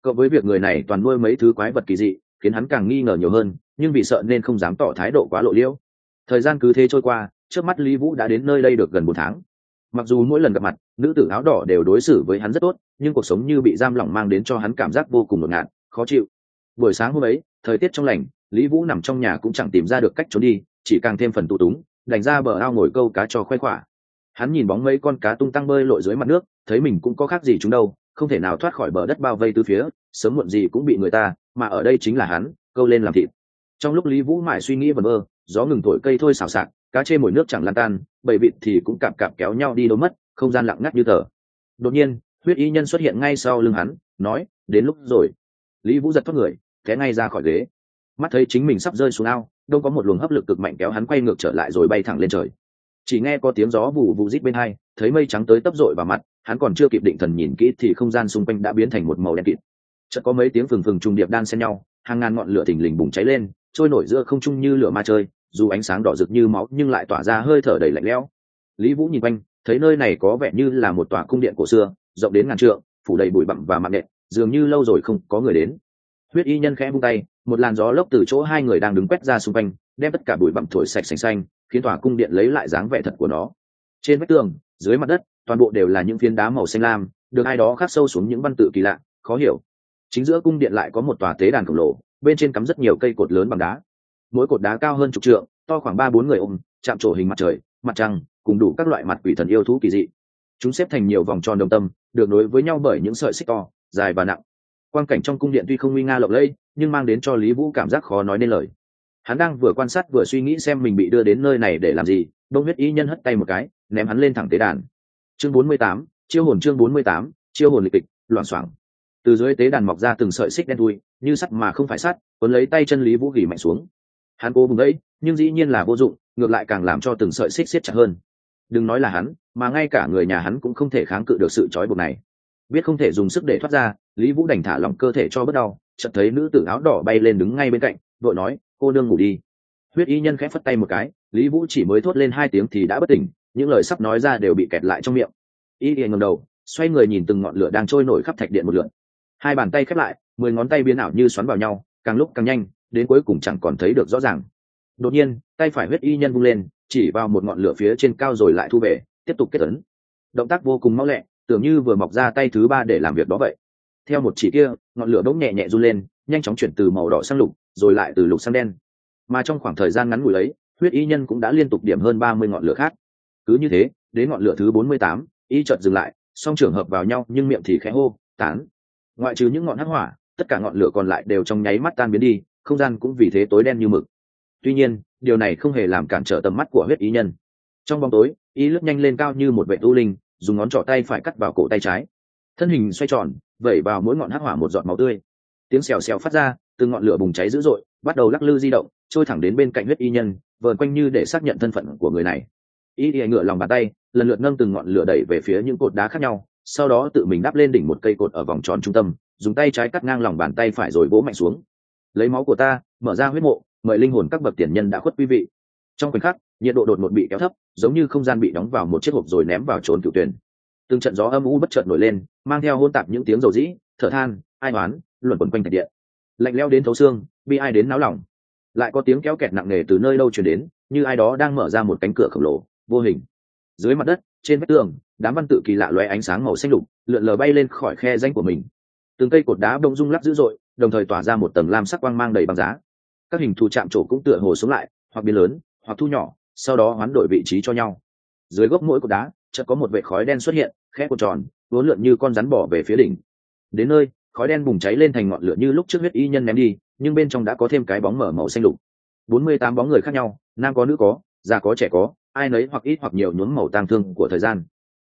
Cộng với việc người này toàn nuôi mấy thứ quái vật kỳ dị, khiến hắn càng nghi ngờ nhiều hơn, nhưng vì sợ nên không dám tỏ thái độ quá lộ liễu. Thời gian cứ thế trôi qua, trước mắt lý vũ đã đến nơi đây được gần một tháng. Mặc dù mỗi lần gặp mặt, nữ tử áo đỏ đều đối xử với hắn rất tốt, nhưng cuộc sống như bị giam lỏng mang đến cho hắn cảm giác vô cùng ngột ngạt, khó chịu buổi sáng hôm ấy, thời tiết trong lành, lý vũ nằm trong nhà cũng chẳng tìm ra được cách trốn đi, chỉ càng thêm phần tụ túng, đành ra bờ ao ngồi câu cá cho khoe khỏa hắn nhìn bóng mấy con cá tung tăng bơi lội dưới mặt nước, thấy mình cũng có khác gì chúng đâu, không thể nào thoát khỏi bờ đất bao vây từ phía, sớm muộn gì cũng bị người ta, mà ở đây chính là hắn, câu lên làm thịt. Trong lúc lý vũ mãi suy nghĩ vẩn vơ, gió ngừng thổi cây thôi xào xạc, cá chê mồi nước chẳng lan tan, bầy vịt thì cũng cạp cạp kéo nhau đi đâu mất, không gian lặng ngắt như tờ. Đột nhiên, huyết y nhân xuất hiện ngay sau lưng hắn, nói, đến lúc rồi. Lý vũ giật thoát người té ngay ra khỏi ghế. Mắt thấy chính mình sắp rơi xuống ao đâu có một luồng hấp lực cực mạnh kéo hắn quay ngược trở lại rồi bay thẳng lên trời. Chỉ nghe có tiếng gió vụ vụ rít bên hai, thấy mây trắng tới tấp rội vào mặt, hắn còn chưa kịp định thần nhìn kỹ thì không gian xung quanh đã biến thành một màu đen kịt. Chợt có mấy tiếng phừng phừng trùng điệp đan xen nhau, hàng ngàn ngọn lửa thình lình bùng cháy lên, trôi nổi giữa không trung như lửa ma chơi, dù ánh sáng đỏ rực như máu nhưng lại tỏa ra hơi thở đầy lạnh lẽo. Lý vũ nhìn quanh, thấy nơi này có vẻ như là một tòa cung điện cổ xưa, rộng đến ngàn trượng, phủ đầy bụi bặm và mạng nện, dường như lâu rồi không có người đến huyết y nhân khẽ vung tay, một làn gió lốc từ chỗ hai người đang đứng quét ra xung quanh, đem tất cả bụi bặm thổi sạch sành xanh, khiến tòa cung điện lấy lại dáng vẻ thật của nó. Trên vách tường, dưới mặt đất, toàn bộ đều là những phiến đá màu xanh lam, được ai đó khắc sâu xuống những văn tự kỳ lạ, khó hiểu. Chính giữa cung điện lại có một tòa tế đàn khổng lồ, bên trên cắm rất nhiều cây cột lớn bằng đá. Mỗi cột đá cao hơn chục trượng, to khoảng ba bốn người ôm, chạm trổ hình mặt trời, mặt trăng, cùng đủ các loại mặt quỷ thần yêu thú kỳ dị. Chúng xếp thành nhiều vòng tròn đồng tâm, được nối với nhau bởi những sợi xích to, dài và nặng quan cảnh trong cung điện tuy không nguy nga lộng lẫy, nhưng mang đến cho lý vũ cảm giác khó nói nên lời. Hắn đang vừa quan sát vừa suy nghĩ xem mình bị đưa đến nơi này để làm gì đông huyết y nhân hất tay một cái, ném hắn lên thẳng tế đàn. Chương bốn mươi tám, chiêu hồn chương bốn mươi tám, chiêu hồn lịch kịch, loảng xoảng. Từ dưới tế đàn mọc ra từng sợi xích đen thui, như sắt mà không phải sắt, cuốn lấy tay chân lý vũ gỉ mạnh xuống. Hắn cố vùng ấy nhưng dĩ nhiên là vô dụng, ngược lại càng làm cho từng sợi xích siết chặt hơn. Đừng nói là hắn, mà ngay cả người nhà hắn cũng không thể kháng cự được sự trói buộc này. Biết không thể dùng sức để thoát ra lý vũ đành thả lỏng cơ thể cho bớt đau, chợt thấy nữ tử áo đỏ bay lên đứng ngay bên cạnh, vội nói, cô nương ngủ đi. Huyết y nhân khẽ phất tay một cái, lý vũ chỉ mới thốt lên hai tiếng thì đã bất tỉnh, những lời sắp nói ra đều bị kẹt lại trong miệng. Y y ngầm đầu, xoay người nhìn từng ngọn lửa đang trôi nổi khắp thạch điện một lượn. Hai bàn tay khép lại, mười ngón tay biến ảo như xoắn vào nhau, càng lúc càng nhanh, đến cuối cùng chẳng còn thấy được rõ ràng. Đột nhiên, tay phải huyết y nhân vung lên, chỉ vào một ngọn lửa phía trên cao rồi lại thu về, tiếp tục kết ấn. Động tác vô cùng mau lẹ, tưởng như vừa mọc ra tay thứ ba để làm việc đó vậy theo một chỉ kia, ngọn lửa bỗng nhẹ nhẹ run lên, nhanh chóng chuyển từ màu đỏ sang lục, rồi lại từ lục sang đen. Mà trong khoảng thời gian ngắn ngủi ấy, huyết y nhân cũng đã liên tục điểm hơn ba mươi ngọn lửa khác. Cứ như thế, đến ngọn lửa thứ bốn mươi tám, y chợt dừng lại, song trường hợp vào nhau, nhưng miệng thì khẽ hô, tán. Ngoại trừ những ngọn hắc hỏa, tất cả ngọn lửa còn lại đều trong nháy mắt tan biến đi, không gian cũng vì thế tối đen như mực. Tuy nhiên, điều này không hề làm cản trở tầm mắt của huyết ý nhân. Trong bóng tối, y lướt nhanh lên cao như một vệ tu linh, dùng ngón trỏ tay phải cắt vào cổ tay trái thân hình xoay tròn, vẩy vào mỗi ngọn hắc hỏa một giọt máu tươi. Tiếng xèo xèo phát ra, từ ngọn lửa bùng cháy dữ dội, bắt đầu lắc lư di động, trôi thẳng đến bên cạnh huyết y nhân, vờn quanh như để xác nhận thân phận của người này. Y y ngựa lòng bàn tay, lần lượt nâng từng ngọn lửa đẩy về phía những cột đá khác nhau, sau đó tự mình đắp lên đỉnh một cây cột ở vòng tròn trung tâm, dùng tay trái cắt ngang lòng bàn tay phải rồi vỗ mạnh xuống. Lấy máu của ta, mở ra huyết mộ, mời linh hồn các bậc tiền nhân đã khuất quý vị. Trong khoảnh khắc, nhiệt độ đột ngột bị kéo thấp, giống như không gian bị đóng vào một chiếc hộp rồi ném vào trốn cựu tuyển từng trận gió âm u bất chợt nổi lên, mang theo hôn tạp những tiếng dầu dĩ, thở than, ai oán, luẩn quẩn quanh thạch điện lạnh leo đến thấu xương, bi ai đến náo lòng. Lại có tiếng kéo kẹt nặng nề từ nơi đâu chuyển đến, như ai đó đang mở ra một cánh cửa khổng lồ, vô hình. Dưới mặt đất, trên vách tường, đám văn tự kỳ lạ lóe ánh sáng màu xanh lục, lượn lờ bay lên khỏi khe danh của mình. Từng cây cột đá bông rung lắc dữ dội, đồng thời tỏa ra một tầng lam sắc quang mang đầy băng giá. Các hình thù chạm trổ cũng tựa hồ xuống lại, hoặc biến lớn, hoặc thu nhỏ, sau đó hoán đổi vị trí cho nhau. Dưới gốc mỗi cột đá chợt có một vệ khói đen xuất hiện, khẽ cuộn tròn, uốn lượn như con rắn bỏ về phía đỉnh. Đến nơi, khói đen bùng cháy lên thành ngọn lửa như lúc trước huyết y nhân ném đi, nhưng bên trong đã có thêm cái bóng mở màu xanh lục. Bốn mươi tám bóng người khác nhau, nam có nữ có, già có trẻ có, ai nấy hoặc ít hoặc nhiều nhuốm màu tang thương của thời gian.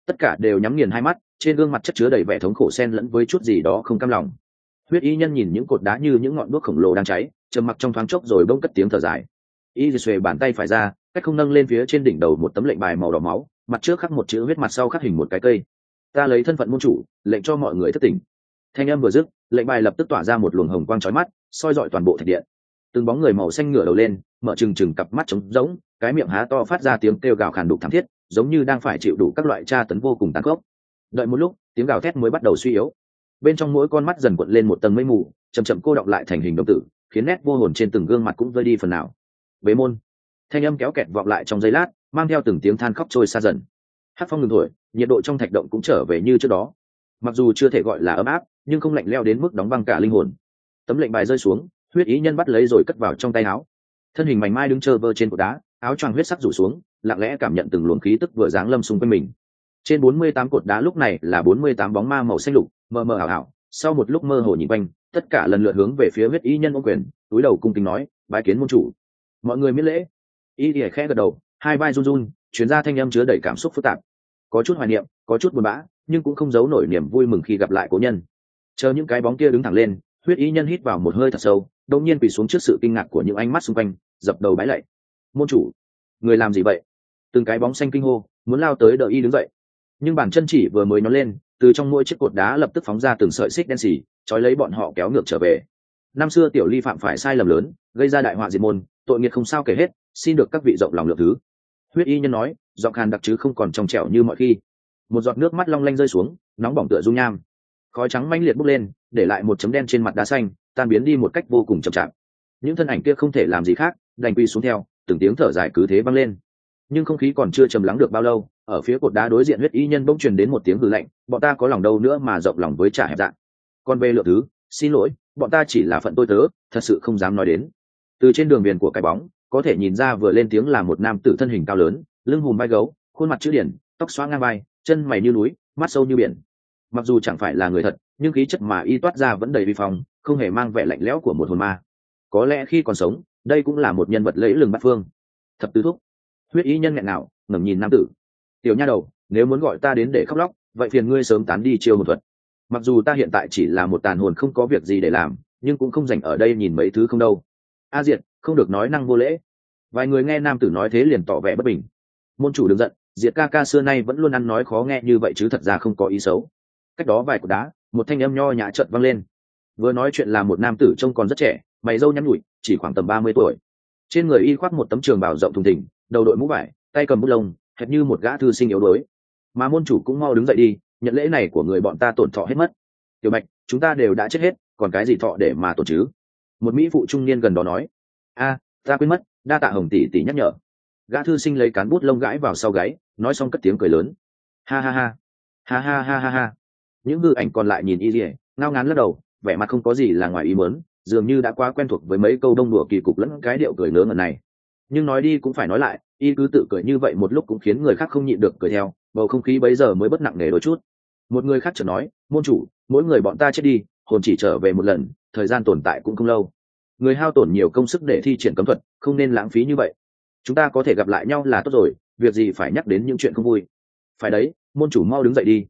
Tất cả đều nhắm nghiền hai mắt, trên gương mặt chất chứa đầy vẻ thống khổ sen lẫn với chút gì đó không cam lòng. Huyết y nhân nhìn những cột đá như những ngọn đuốc khổng lồ đang cháy, trầm mặc trong thoáng chốc rồi bỗng cất tiếng thở dài. Y xuề bàn tay phải ra, cách không nâng lên phía trên đỉnh đầu một tấm lệnh bài màu đỏ máu mặt trước khắc một chữ huyết mặt sau khắc hình một cái cây. Ta lấy thân phận môn chủ, lệnh cho mọi người thất tỉnh. Thanh âm vừa dứt, lệnh bài lập tức tỏa ra một luồng hồng quang chói mắt, soi dọi toàn bộ thạch điện. Từng bóng người màu xanh ngửa đầu lên, mở trừng trừng cặp mắt trống rỗng, cái miệng há to phát ra tiếng kêu gào khàn đục thảm thiết, giống như đang phải chịu đủ các loại tra tấn vô cùng tàn khốc. Đợi một lúc, tiếng gào thét mới bắt đầu suy yếu. Bên trong mỗi con mắt dần cuộn lên một tầng mây mù chầm chậm cô đọng lại thành hình đồng tử, khiến nét vô hồn trên từng gương mặt cũng vơi đi phần nào. Bế môn thanh âm kéo kẹt vọng lại trong giây lát, mang theo từng tiếng than khóc trôi xa dần. Hát phong ngừng thổi, nhiệt độ trong thạch động cũng trở về như trước đó. Mặc dù chưa thể gọi là ấm áp, nhưng không lạnh leo đến mức đóng băng cả linh hồn. Tấm lệnh bài rơi xuống, huyết ý nhân bắt lấy rồi cất vào trong tay áo. Thân hình mảnh mai đứng trơ vơ trên cột đá, áo choàng huyết sắc rủ xuống, lặng lẽ cảm nhận từng luồng khí tức vừa giáng lâm xung quanh mình. Trên bốn mươi tám cột đá lúc này là bốn mươi tám bóng ma màu xanh lục, mờ mờ ảo ảo. Sau một lúc mơ hồ nhìn quanh, tất cả lần lượt hướng về phía huyết ý nhân ô quyền, túi đầu cung kính nói, bái kiến môn chủ. Mọi người miễn lễ y thì khẽ gật đầu, hai vai run run chuyến ra thanh âm chứa đầy cảm xúc phức tạp. Có chút hoài niệm, có chút buồn bã, nhưng cũng không giấu nổi niềm vui mừng khi gặp lại cố nhân. Chờ những cái bóng kia đứng thẳng lên, huyết y nhân hít vào một hơi thật sâu đông nhiên quỳ xuống trước sự kinh ngạc của những ánh mắt xung quanh, dập đầu bái lạy. Môn chủ, người làm gì vậy? Từng cái bóng xanh kinh hô, muốn lao tới đợi y đứng dậy. Nhưng bản chân chỉ vừa mới nó lên, từ trong mỗi chiếc cột đá lập tức phóng ra từng sợi xích đen xì, trói lấy bọn họ kéo ngược trở về. Năm xưa tiểu ly phạm phải sai lầm lớn, gây ra đại họa diệt môn, tội nghiệp không sao kể hết xin được các vị rộng lòng lượng thứ. Huyết y nhân nói, giọng hàn đặc chứ không còn trong trẻo như mọi khi. Một giọt nước mắt long lanh rơi xuống, nóng bỏng tựa dung nham. Khói trắng manh liệt bốc lên, để lại một chấm đen trên mặt đá xanh, tan biến đi một cách vô cùng chậm chạp. Những thân ảnh kia không thể làm gì khác, đành quy xuống theo, từng tiếng thở dài cứ thế vang lên. Nhưng không khí còn chưa trầm lắng được bao lâu, ở phía cột đá đối diện huyết y nhân bỗng truyền đến một tiếng hư lạnh, bọn ta có lòng đâu nữa mà rộng lòng với trả hẹp dạng còn về lượng thứ, xin lỗi, bọn ta chỉ là phận tôi tớ, thật sự không dám nói đến. Từ trên đường viền của cái bóng có thể nhìn ra vừa lên tiếng là một nam tử thân hình cao lớn, lưng hùm vai gấu, khuôn mặt chữ điển, tóc xóa ngang vai, chân mày như núi, mắt sâu như biển. Mặc dù chẳng phải là người thật, nhưng khí chất mà y toát ra vẫn đầy vi phong, không hề mang vẻ lạnh lẽo của một hồn ma. Có lẽ khi còn sống, đây cũng là một nhân vật lẫy lừng bát phương. Thập tứ thúc. Huyết y nhân nghẹn nào ngẩng nhìn nam tử. Tiểu nha đầu, nếu muốn gọi ta đến để khóc lóc, vậy phiền ngươi sớm tán đi chiêu một thuật. Mặc dù ta hiện tại chỉ là một tàn hồn không có việc gì để làm, nhưng cũng không dành ở đây nhìn mấy thứ không đâu. A diệt không được nói năng vô lễ. Vài người nghe nam tử nói thế liền tỏ vẻ bất bình. Môn chủ đừng giận, diệt ca ca xưa nay vẫn luôn ăn nói khó nghe như vậy chứ thật ra không có ý xấu. Cách đó vài cột đá, một thanh âm nho nhã trợn văng lên. Vừa nói chuyện là một nam tử trông còn rất trẻ, mày râu nhắn nhụi chỉ khoảng tầm ba mươi tuổi. Trên người y khoác một tấm trường bảo rộng thùng thỉnh đầu đội mũ vải, tay cầm bút lông, hệt như một gã thư sinh yếu đuối. Mà môn chủ cũng mau đứng dậy đi, nhận lễ này của người bọn ta tổn thọ hết mất. Tiểu bạch, chúng ta đều đã chết hết, còn cái gì thọ để mà tổn chứ? Một mỹ phụ trung niên gần đó nói a, ta quên mất, đa tạ hồng tỷ tỷ nhắc nhở. Gã thư sinh lấy cán bút lông gãi vào sau gáy, nói xong cất tiếng cười lớn. Ha ha ha. Ha ha ha ha ha. Những hư ảnh còn lại nhìn y dỉa ngao ngán lắc đầu, vẻ mặt không có gì là ngoài ý mớn dường như đã quá quen thuộc với mấy câu đông đùa kỳ cục lẫn cái điệu cười nớ ngần này. Nhưng nói đi cũng phải nói lại, y cứ tự cười như vậy một lúc cũng khiến người khác không nhịn được cười theo, bầu không khí bấy giờ mới bất nặng nề đôi chút. Một người khác chợt nói, môn chủ, mỗi người bọn ta chết đi, hồn chỉ trở về một lần, thời gian tồn tại cũng không lâu người hao tổn nhiều công sức để thi triển cấm thuật, không nên lãng phí như vậy. Chúng ta có thể gặp lại nhau là tốt rồi, việc gì phải nhắc đến những chuyện không vui. Phải đấy, môn chủ mau đứng dậy đi.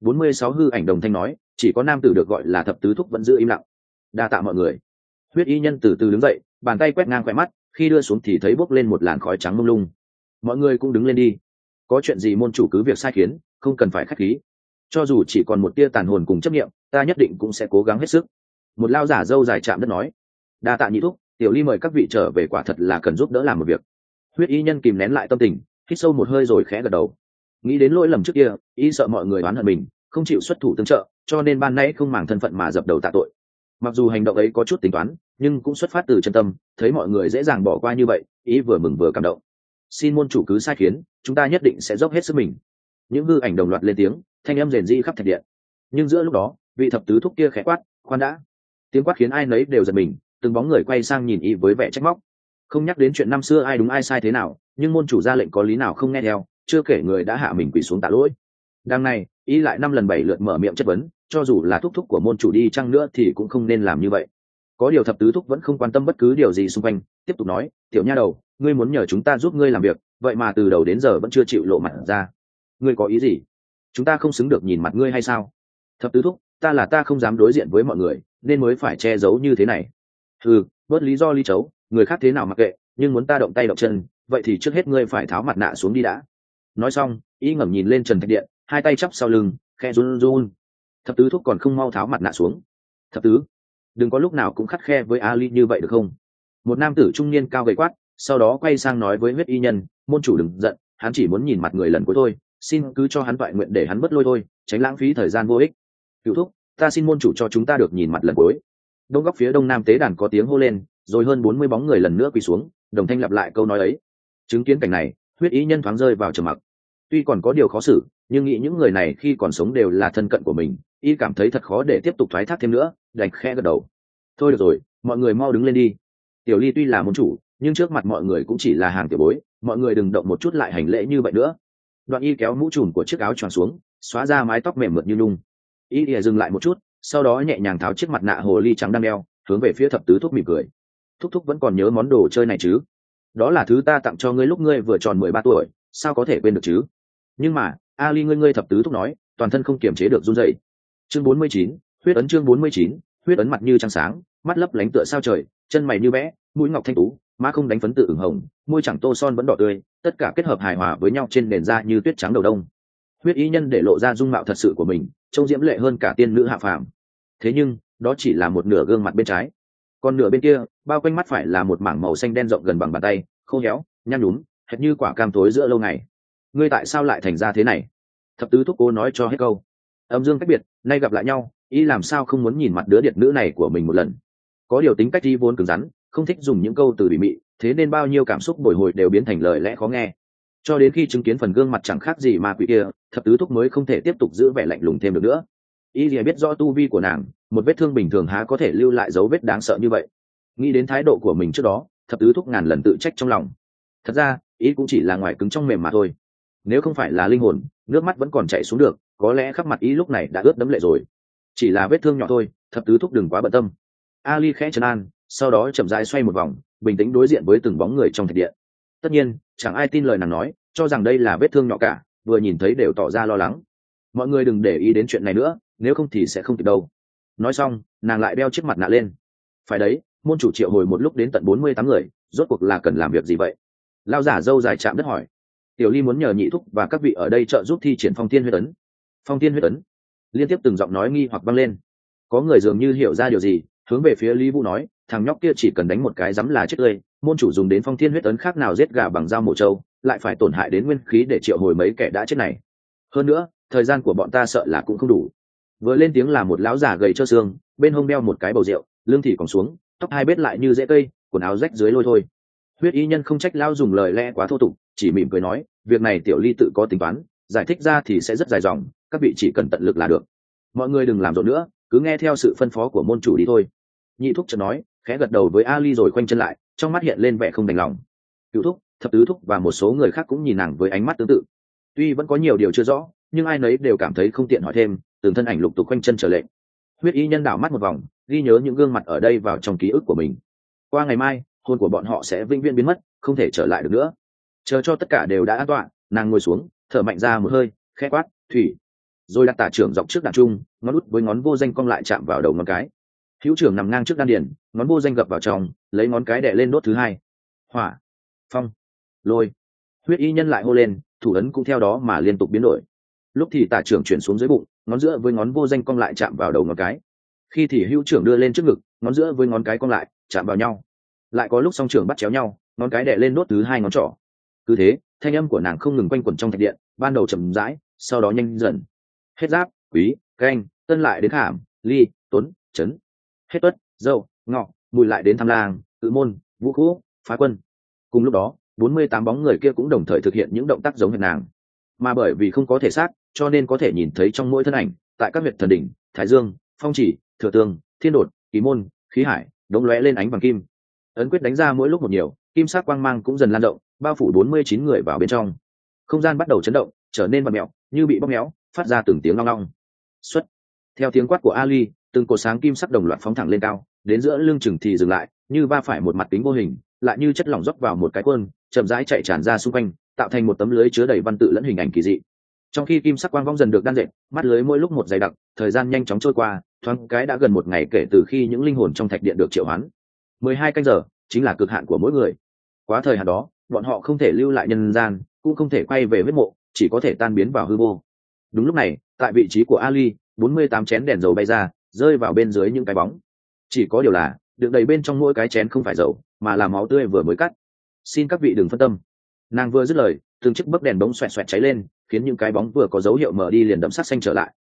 Bốn mươi sáu hư ảnh đồng thanh nói, chỉ có nam tử được gọi là thập tứ thúc vẫn giữ im lặng. Đa tạ mọi người. Huyết y nhân từ từ đứng dậy, bàn tay quét ngang khỏe mắt, khi đưa xuống thì thấy bốc lên một làn khói trắng mông lung. Mọi người cũng đứng lên đi. Có chuyện gì môn chủ cứ việc sai khiến, không cần phải k h á c h khí. Cho dù chỉ còn một tia tàn hồn cùng chấp nghiệm ta nhất định cũng sẽ cố gắng hết sức. Một lao giả dâu dài chạm đất nói đa tạ nhị thúc, tiểu ly mời các vị trở về quả thật là cần giúp đỡ làm một việc. Huyết y nhân kìm nén lại tâm tình, hít sâu một hơi rồi khẽ gật đầu. Nghĩ đến lỗi lầm trước kia, y sợ mọi người oán hận mình, không chịu xuất thủ tương trợ, cho nên ban nãy không màng thân phận mà dập đầu tạ tội. Mặc dù hành động ấy có chút tính toán, nhưng cũng xuất phát từ chân tâm, thấy mọi người dễ dàng bỏ qua như vậy, ý vừa mừng vừa cảm động. Xin môn chủ cứ sai khiến, chúng ta nhất định sẽ dốc hết sức mình. Những hư ảnh đồng loạt lên tiếng, thanh âm rền di khắp thạch điện nhưng giữa lúc đó, vị thập tứ thúc kia khẽ quát, khoan đã. Tiếng quát khiến ai nấy đều giật mình từng bóng người quay sang nhìn y với vẻ trách móc. Không nhắc đến chuyện năm xưa ai đúng ai sai thế nào, nhưng môn chủ ra lệnh có lý nào không nghe theo, chưa kể người đã hạ mình quỳ xuống tạ lỗi. Đằng này, y lại năm lần bảy lượt mở miệng chất vấn, cho dù là thúc thúc của môn chủ đi chăng nữa thì cũng không nên làm như vậy. Có điều thập tứ thúc vẫn không quan tâm bất cứ điều gì xung quanh, tiếp tục nói, tiểu nha đầu, ngươi muốn nhờ chúng ta giúp ngươi làm việc, vậy mà từ đầu đến giờ vẫn chưa chịu lộ mặt ra. Ngươi có ý gì? Chúng ta không xứng được nhìn mặt ngươi hay sao? Thập tứ thúc, ta là ta không dám đối diện với mọi người, nên mới phải che giấu như thế này ừ bớt lý do ly chấu, người khác thế nào mặc kệ, nhưng muốn ta động tay động chân, vậy thì trước hết ngươi phải tháo mặt nạ xuống đi đã. Nói xong, y ngẩng nhìn lên trần thạch điện, hai tay chắp sau lưng khe run run thập tứ thúc còn không mau tháo mặt nạ xuống. Thập tứ, đừng có lúc nào cũng khắt khe với ali như vậy được không? Một nam tử trung niên cao gầy quát, sau đó quay sang nói với huyết y nhân, môn chủ đừng giận, hắn chỉ muốn nhìn mặt người lần cuối thôi, xin cứ cho hắn toại nguyện để hắn bất lôi thôi, tránh lãng phí thời gian vô ích. Cựu thúc, ta xin môn chủ cho chúng ta được nhìn mặt lần cuối đông góc phía đông nam tế đàn có tiếng hô lên, rồi hơn bốn mươi bóng người lần nữa quỳ xuống, đồng thanh lặp lại câu nói ấy. Chứng kiến cảnh này, huyết ý nhân thoáng rơi vào trầm mặc. Tuy còn có điều khó xử, nhưng nghĩ những người này khi còn sống đều là thân cận của mình, y cảm thấy thật khó để tiếp tục thoái thác thêm nữa, đành khe gật đầu. Thôi được rồi, mọi người mau đứng lên đi. Tiểu ly tuy là môn chủ, nhưng trước mặt mọi người cũng chỉ là hàng tiểu bối, mọi người đừng động một chút lại hành lễ như vậy nữa. Đoạn y kéo mũ trùm của chiếc áo tròn xuống, xóa ra mái tóc mềm mượt như nung y ỉa dừng lại một chút sau đó nhẹ nhàng tháo chiếc mặt nạ hồ ly trắng đang đeo, hướng về phía thập tứ thúc mỉm cười. Thúc thúc vẫn còn nhớ món đồ chơi này chứ? Đó là thứ ta tặng cho ngươi lúc ngươi vừa tròn mười ba tuổi, sao có thể quên được chứ? Nhưng mà, ali ngươi ngươi thập tứ thúc nói, toàn thân không kiềm chế được run dậy chương bốn mươi chín, huyết ấn chương bốn mươi chín, huyết ấn mặt như trăng sáng, mắt lấp lánh tựa sao trời, chân mày như vẽ mũi ngọc thanh tú, má không đánh phấn tự ửng hồng, môi chẳng tô son vẫn đỏ tươi, tất cả kết hợp hài hòa với nhau trên nền da như tuyết trắng đầu đông huyết ý nhân để lộ ra dung mạo thật sự của mình, trông diễm lệ hơn cả tiên nữ hạ phàm. Thế nhưng, đó chỉ là một nửa gương mặt bên trái. Còn nửa bên kia, bao quanh mắt phải là một mảng màu xanh đen rộng gần bằng bàn tay, khô héo, nhăn nhúm, hệt như quả cam tối giữa lâu ngày. Ngươi tại sao lại thành ra thế này? Thập tứ thúc cố nói cho hết câu. Âm dương cách biệt, nay gặp lại nhau, y làm sao không muốn nhìn mặt đứa điệt nữ này của mình một lần? Có điều tính cách y vốn cứng rắn, không thích dùng những câu từ bị mị, thế nên bao nhiêu cảm xúc bồi hồi đều biến thành lời lẽ khó nghe. Cho đến khi chứng kiến phần gương mặt chẳng khác gì mà quỷ kia thập tứ thúc mới không thể tiếp tục giữ vẻ lạnh lùng thêm được nữa. Y lìa biết rõ tu vi của nàng, một vết thương bình thường há có thể lưu lại dấu vết đáng sợ như vậy. Nghĩ đến thái độ của mình trước đó, thập tứ thúc ngàn lần tự trách trong lòng. Thật ra, ý cũng chỉ là ngoài cứng trong mềm mà thôi. Nếu không phải là linh hồn, nước mắt vẫn còn chảy xuống được, có lẽ khắp mặt ý lúc này đã ướt đấm lệ rồi. Chỉ là vết thương nhỏ thôi, thập tứ thúc đừng quá bận tâm. Ali khẽ trấn an, sau đó chậm rãi xoay một vòng, bình tĩnh đối diện với từng bóng người trong thạch điện tất nhiên, chẳng ai tin lời nàng nói, cho rằng đây là vết thương nhỏ cả vừa nhìn thấy đều tỏ ra lo lắng. Mọi người đừng để ý đến chuyện này nữa, nếu không thì sẽ không kịp đâu. Nói xong, nàng lại đeo chiếc mặt nạ lên. Phải đấy, môn chủ triệu hồi một lúc đến tận bốn mươi tám người, rốt cuộc là cần làm việc gì vậy? Lao giả dâu dài chạm đất hỏi. Tiểu ly muốn nhờ nhị thúc và các vị ở đây trợ giúp thi triển phong tiên huyết ấn. Phong tiên huyết ấn? Liên tiếp từng giọng nói nghi hoặc băng lên. Có người dường như hiểu ra điều gì, hướng về phía lý vũ nói, thằng nhóc kia chỉ cần đánh một cái rắm là chết tươi, môn chủ dùng đến phong thiên huyết ấn khác nào giết gà bằng dao mổ trâu lại phải tổn hại đến nguyên khí để triệu hồi mấy kẻ đã chết này. Hơn nữa, thời gian của bọn ta sợ là cũng không đủ. Vừa lên tiếng là một lão già gầy trơ xương, bên hông đeo một cái bầu rượu lương thì còn xuống, tóc hai bết lại như dễ cây, quần áo rách dưới lôi thôi. Huyết y nhân không trách lao dùng lời lẽ quá thô tục, chỉ mỉm cười nói, việc này tiểu ly tự có tính toán, giải thích ra thì sẽ rất dài dòng, các vị chỉ cần tận lực là được. Mọi người đừng làm rộn nữa, cứ nghe theo sự phân phó của môn chủ đi thôi. Nhị thúc chợt nói, khẽ gật đầu với ali rồi khoanh chân lại, trong mắt hiện lên vẻ không đành lòng. Cựu thúc thập tứ thúc và một số người khác cũng nhìn nàng với ánh mắt tương tự. Tuy vẫn có nhiều điều chưa rõ, nhưng ai nấy đều cảm thấy không tiện hỏi thêm, từng thân ảnh lục tục quanh chân trở lệnh huyết y nhân đảo mắt một vòng, ghi nhớ những gương mặt ở đây vào trong ký ức của mình. Qua ngày mai, hôn của bọn họ sẽ vĩnh viễn biến mất, không thể trở lại được nữa. Chờ cho tất cả đều đã an toàn, nàng ngồi xuống, thở mạnh ra một hơi, khẽ quát, thủy. Rồi đặt tả trưởng dọc trước đàn trung, ngón út với ngón vô danh cong lại chạm vào đầu ngón cái. Hữu trưởng nằm ngang trước đan điền, ngón vô danh gập vào trong, lấy ngón cái đẻ lên đốt thứ hai. Hỏa. Phong lôi. Huyết y nhân lại hô lên, thủ ấn cũng theo đó mà liên tục biến đổi. Lúc thì tả trưởng chuyển xuống dưới bụng, ngón giữa với ngón vô danh cong lại chạm vào đầu ngón cái. Khi thì hữu trưởng đưa lên trước ngực, ngón giữa với ngón cái cong lại, chạm vào nhau. Lại có lúc song trưởng bắt chéo nhau, ngón cái đẻ lên đốt thứ hai ngón trỏ. Cứ thế, thanh âm của nàng không ngừng quanh quẩn trong thạch điện, ban đầu chậm rãi, sau đó nhanh dần. Hết giáp, quý, canh, tân lại đến khảm, ly, tuấn trấn hết tuất dâu ngọ, mùi lại đến tham lang tự môn, vũ khú phá quân. Cùng lúc đó bốn mươi tám bóng người kia cũng đồng thời thực hiện những động tác giống hệt nàng. Mà bởi vì không có thể xác cho nên có thể nhìn thấy trong mỗi thân ảnh, tại các huyện thần đỉnh, thái dương, phong chỉ, thừa tương thiên đột, kỳ môn, khí hải, đống lóe lên ánh vàng kim. Ấn quyết đánh ra mỗi lúc một nhiều, kim sắc quang mang cũng dần lan động bao phủ bốn mươi chín người vào bên trong. Không gian bắt đầu chấn động, trở nên bật mẹo như bị bóp méo, phát ra từng tiếng long long. Xuất. Theo tiếng quát của ali từng cột sáng kim sắc đồng loạt phóng thẳng lên cao, đến giữa lưng chừng thì dừng lại, như va phải một mặt kính vô hình, lại như chất lỏng dốc vào một cái quân chậm rãi chạy tràn ra xung quanh, tạo thành một tấm lưới chứa đầy văn tự lẫn hình ảnh kỳ dị. Trong khi kim sắc quang vong dần được đan dệt, mắt lưới mỗi lúc một dày đặc, thời gian nhanh chóng trôi qua, thoáng cái đã gần một ngày kể từ khi những linh hồn trong thạch điện được triệu hoán. Mười hai canh giờ, chính là cực hạn của mỗi người. Quá thời hạn đó, bọn họ không thể lưu lại nhân gian, cũng không thể quay về huyết mộ, chỉ có thể tan biến vào hư vô. Đúng lúc này, tại vị trí của ali, bốn mươi tám chén đèn dầu bay ra, rơi vào bên dưới những cái bóng. Chỉ có điều là, được đầy bên trong mỗi cái chén không phải dầu, mà là máu tươi vừa mới cắt xin các vị đừng phân tâm. Nàng vừa dứt lời, từng chiếc bấc đèn bóng xoẹt xoẹt cháy lên, khiến những cái bóng vừa có dấu hiệu mở đi liền đậm sắc xanh trở lại.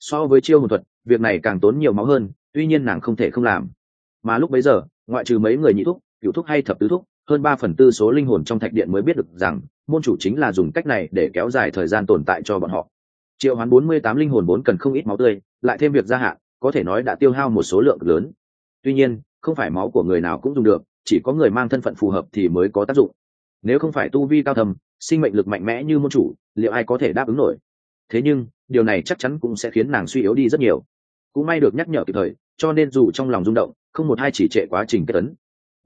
So với chiêu hồn thuật, việc này càng tốn nhiều máu hơn, tuy nhiên nàng không thể không làm. Mà lúc bấy giờ, ngoại trừ mấy người nhị thúc cựu thúc hay thập tứ thúc, hơn ba phần tư số linh hồn trong thạch điện mới biết được rằng, môn chủ chính là dùng cách này để kéo dài thời gian tồn tại cho bọn họ. Triệu hoán bốn mươi tám linh hồn vốn cần không ít máu tươi, lại thêm việc gia hạn, có thể nói đã tiêu hao một số lượng lớn. Tuy nhiên, không phải máu của người nào cũng dùng được chỉ có người mang thân phận phù hợp thì mới có tác dụng. Nếu không phải tu vi cao thầm sinh mệnh lực mạnh mẽ như môn chủ, liệu ai có thể đáp ứng nổi? Thế nhưng, điều này chắc chắn cũng sẽ khiến nàng suy yếu đi rất nhiều. Cũng may được nhắc nhở kịp thời, cho nên dù trong lòng rung động, không một hai chỉ trệ quá trình kết tấn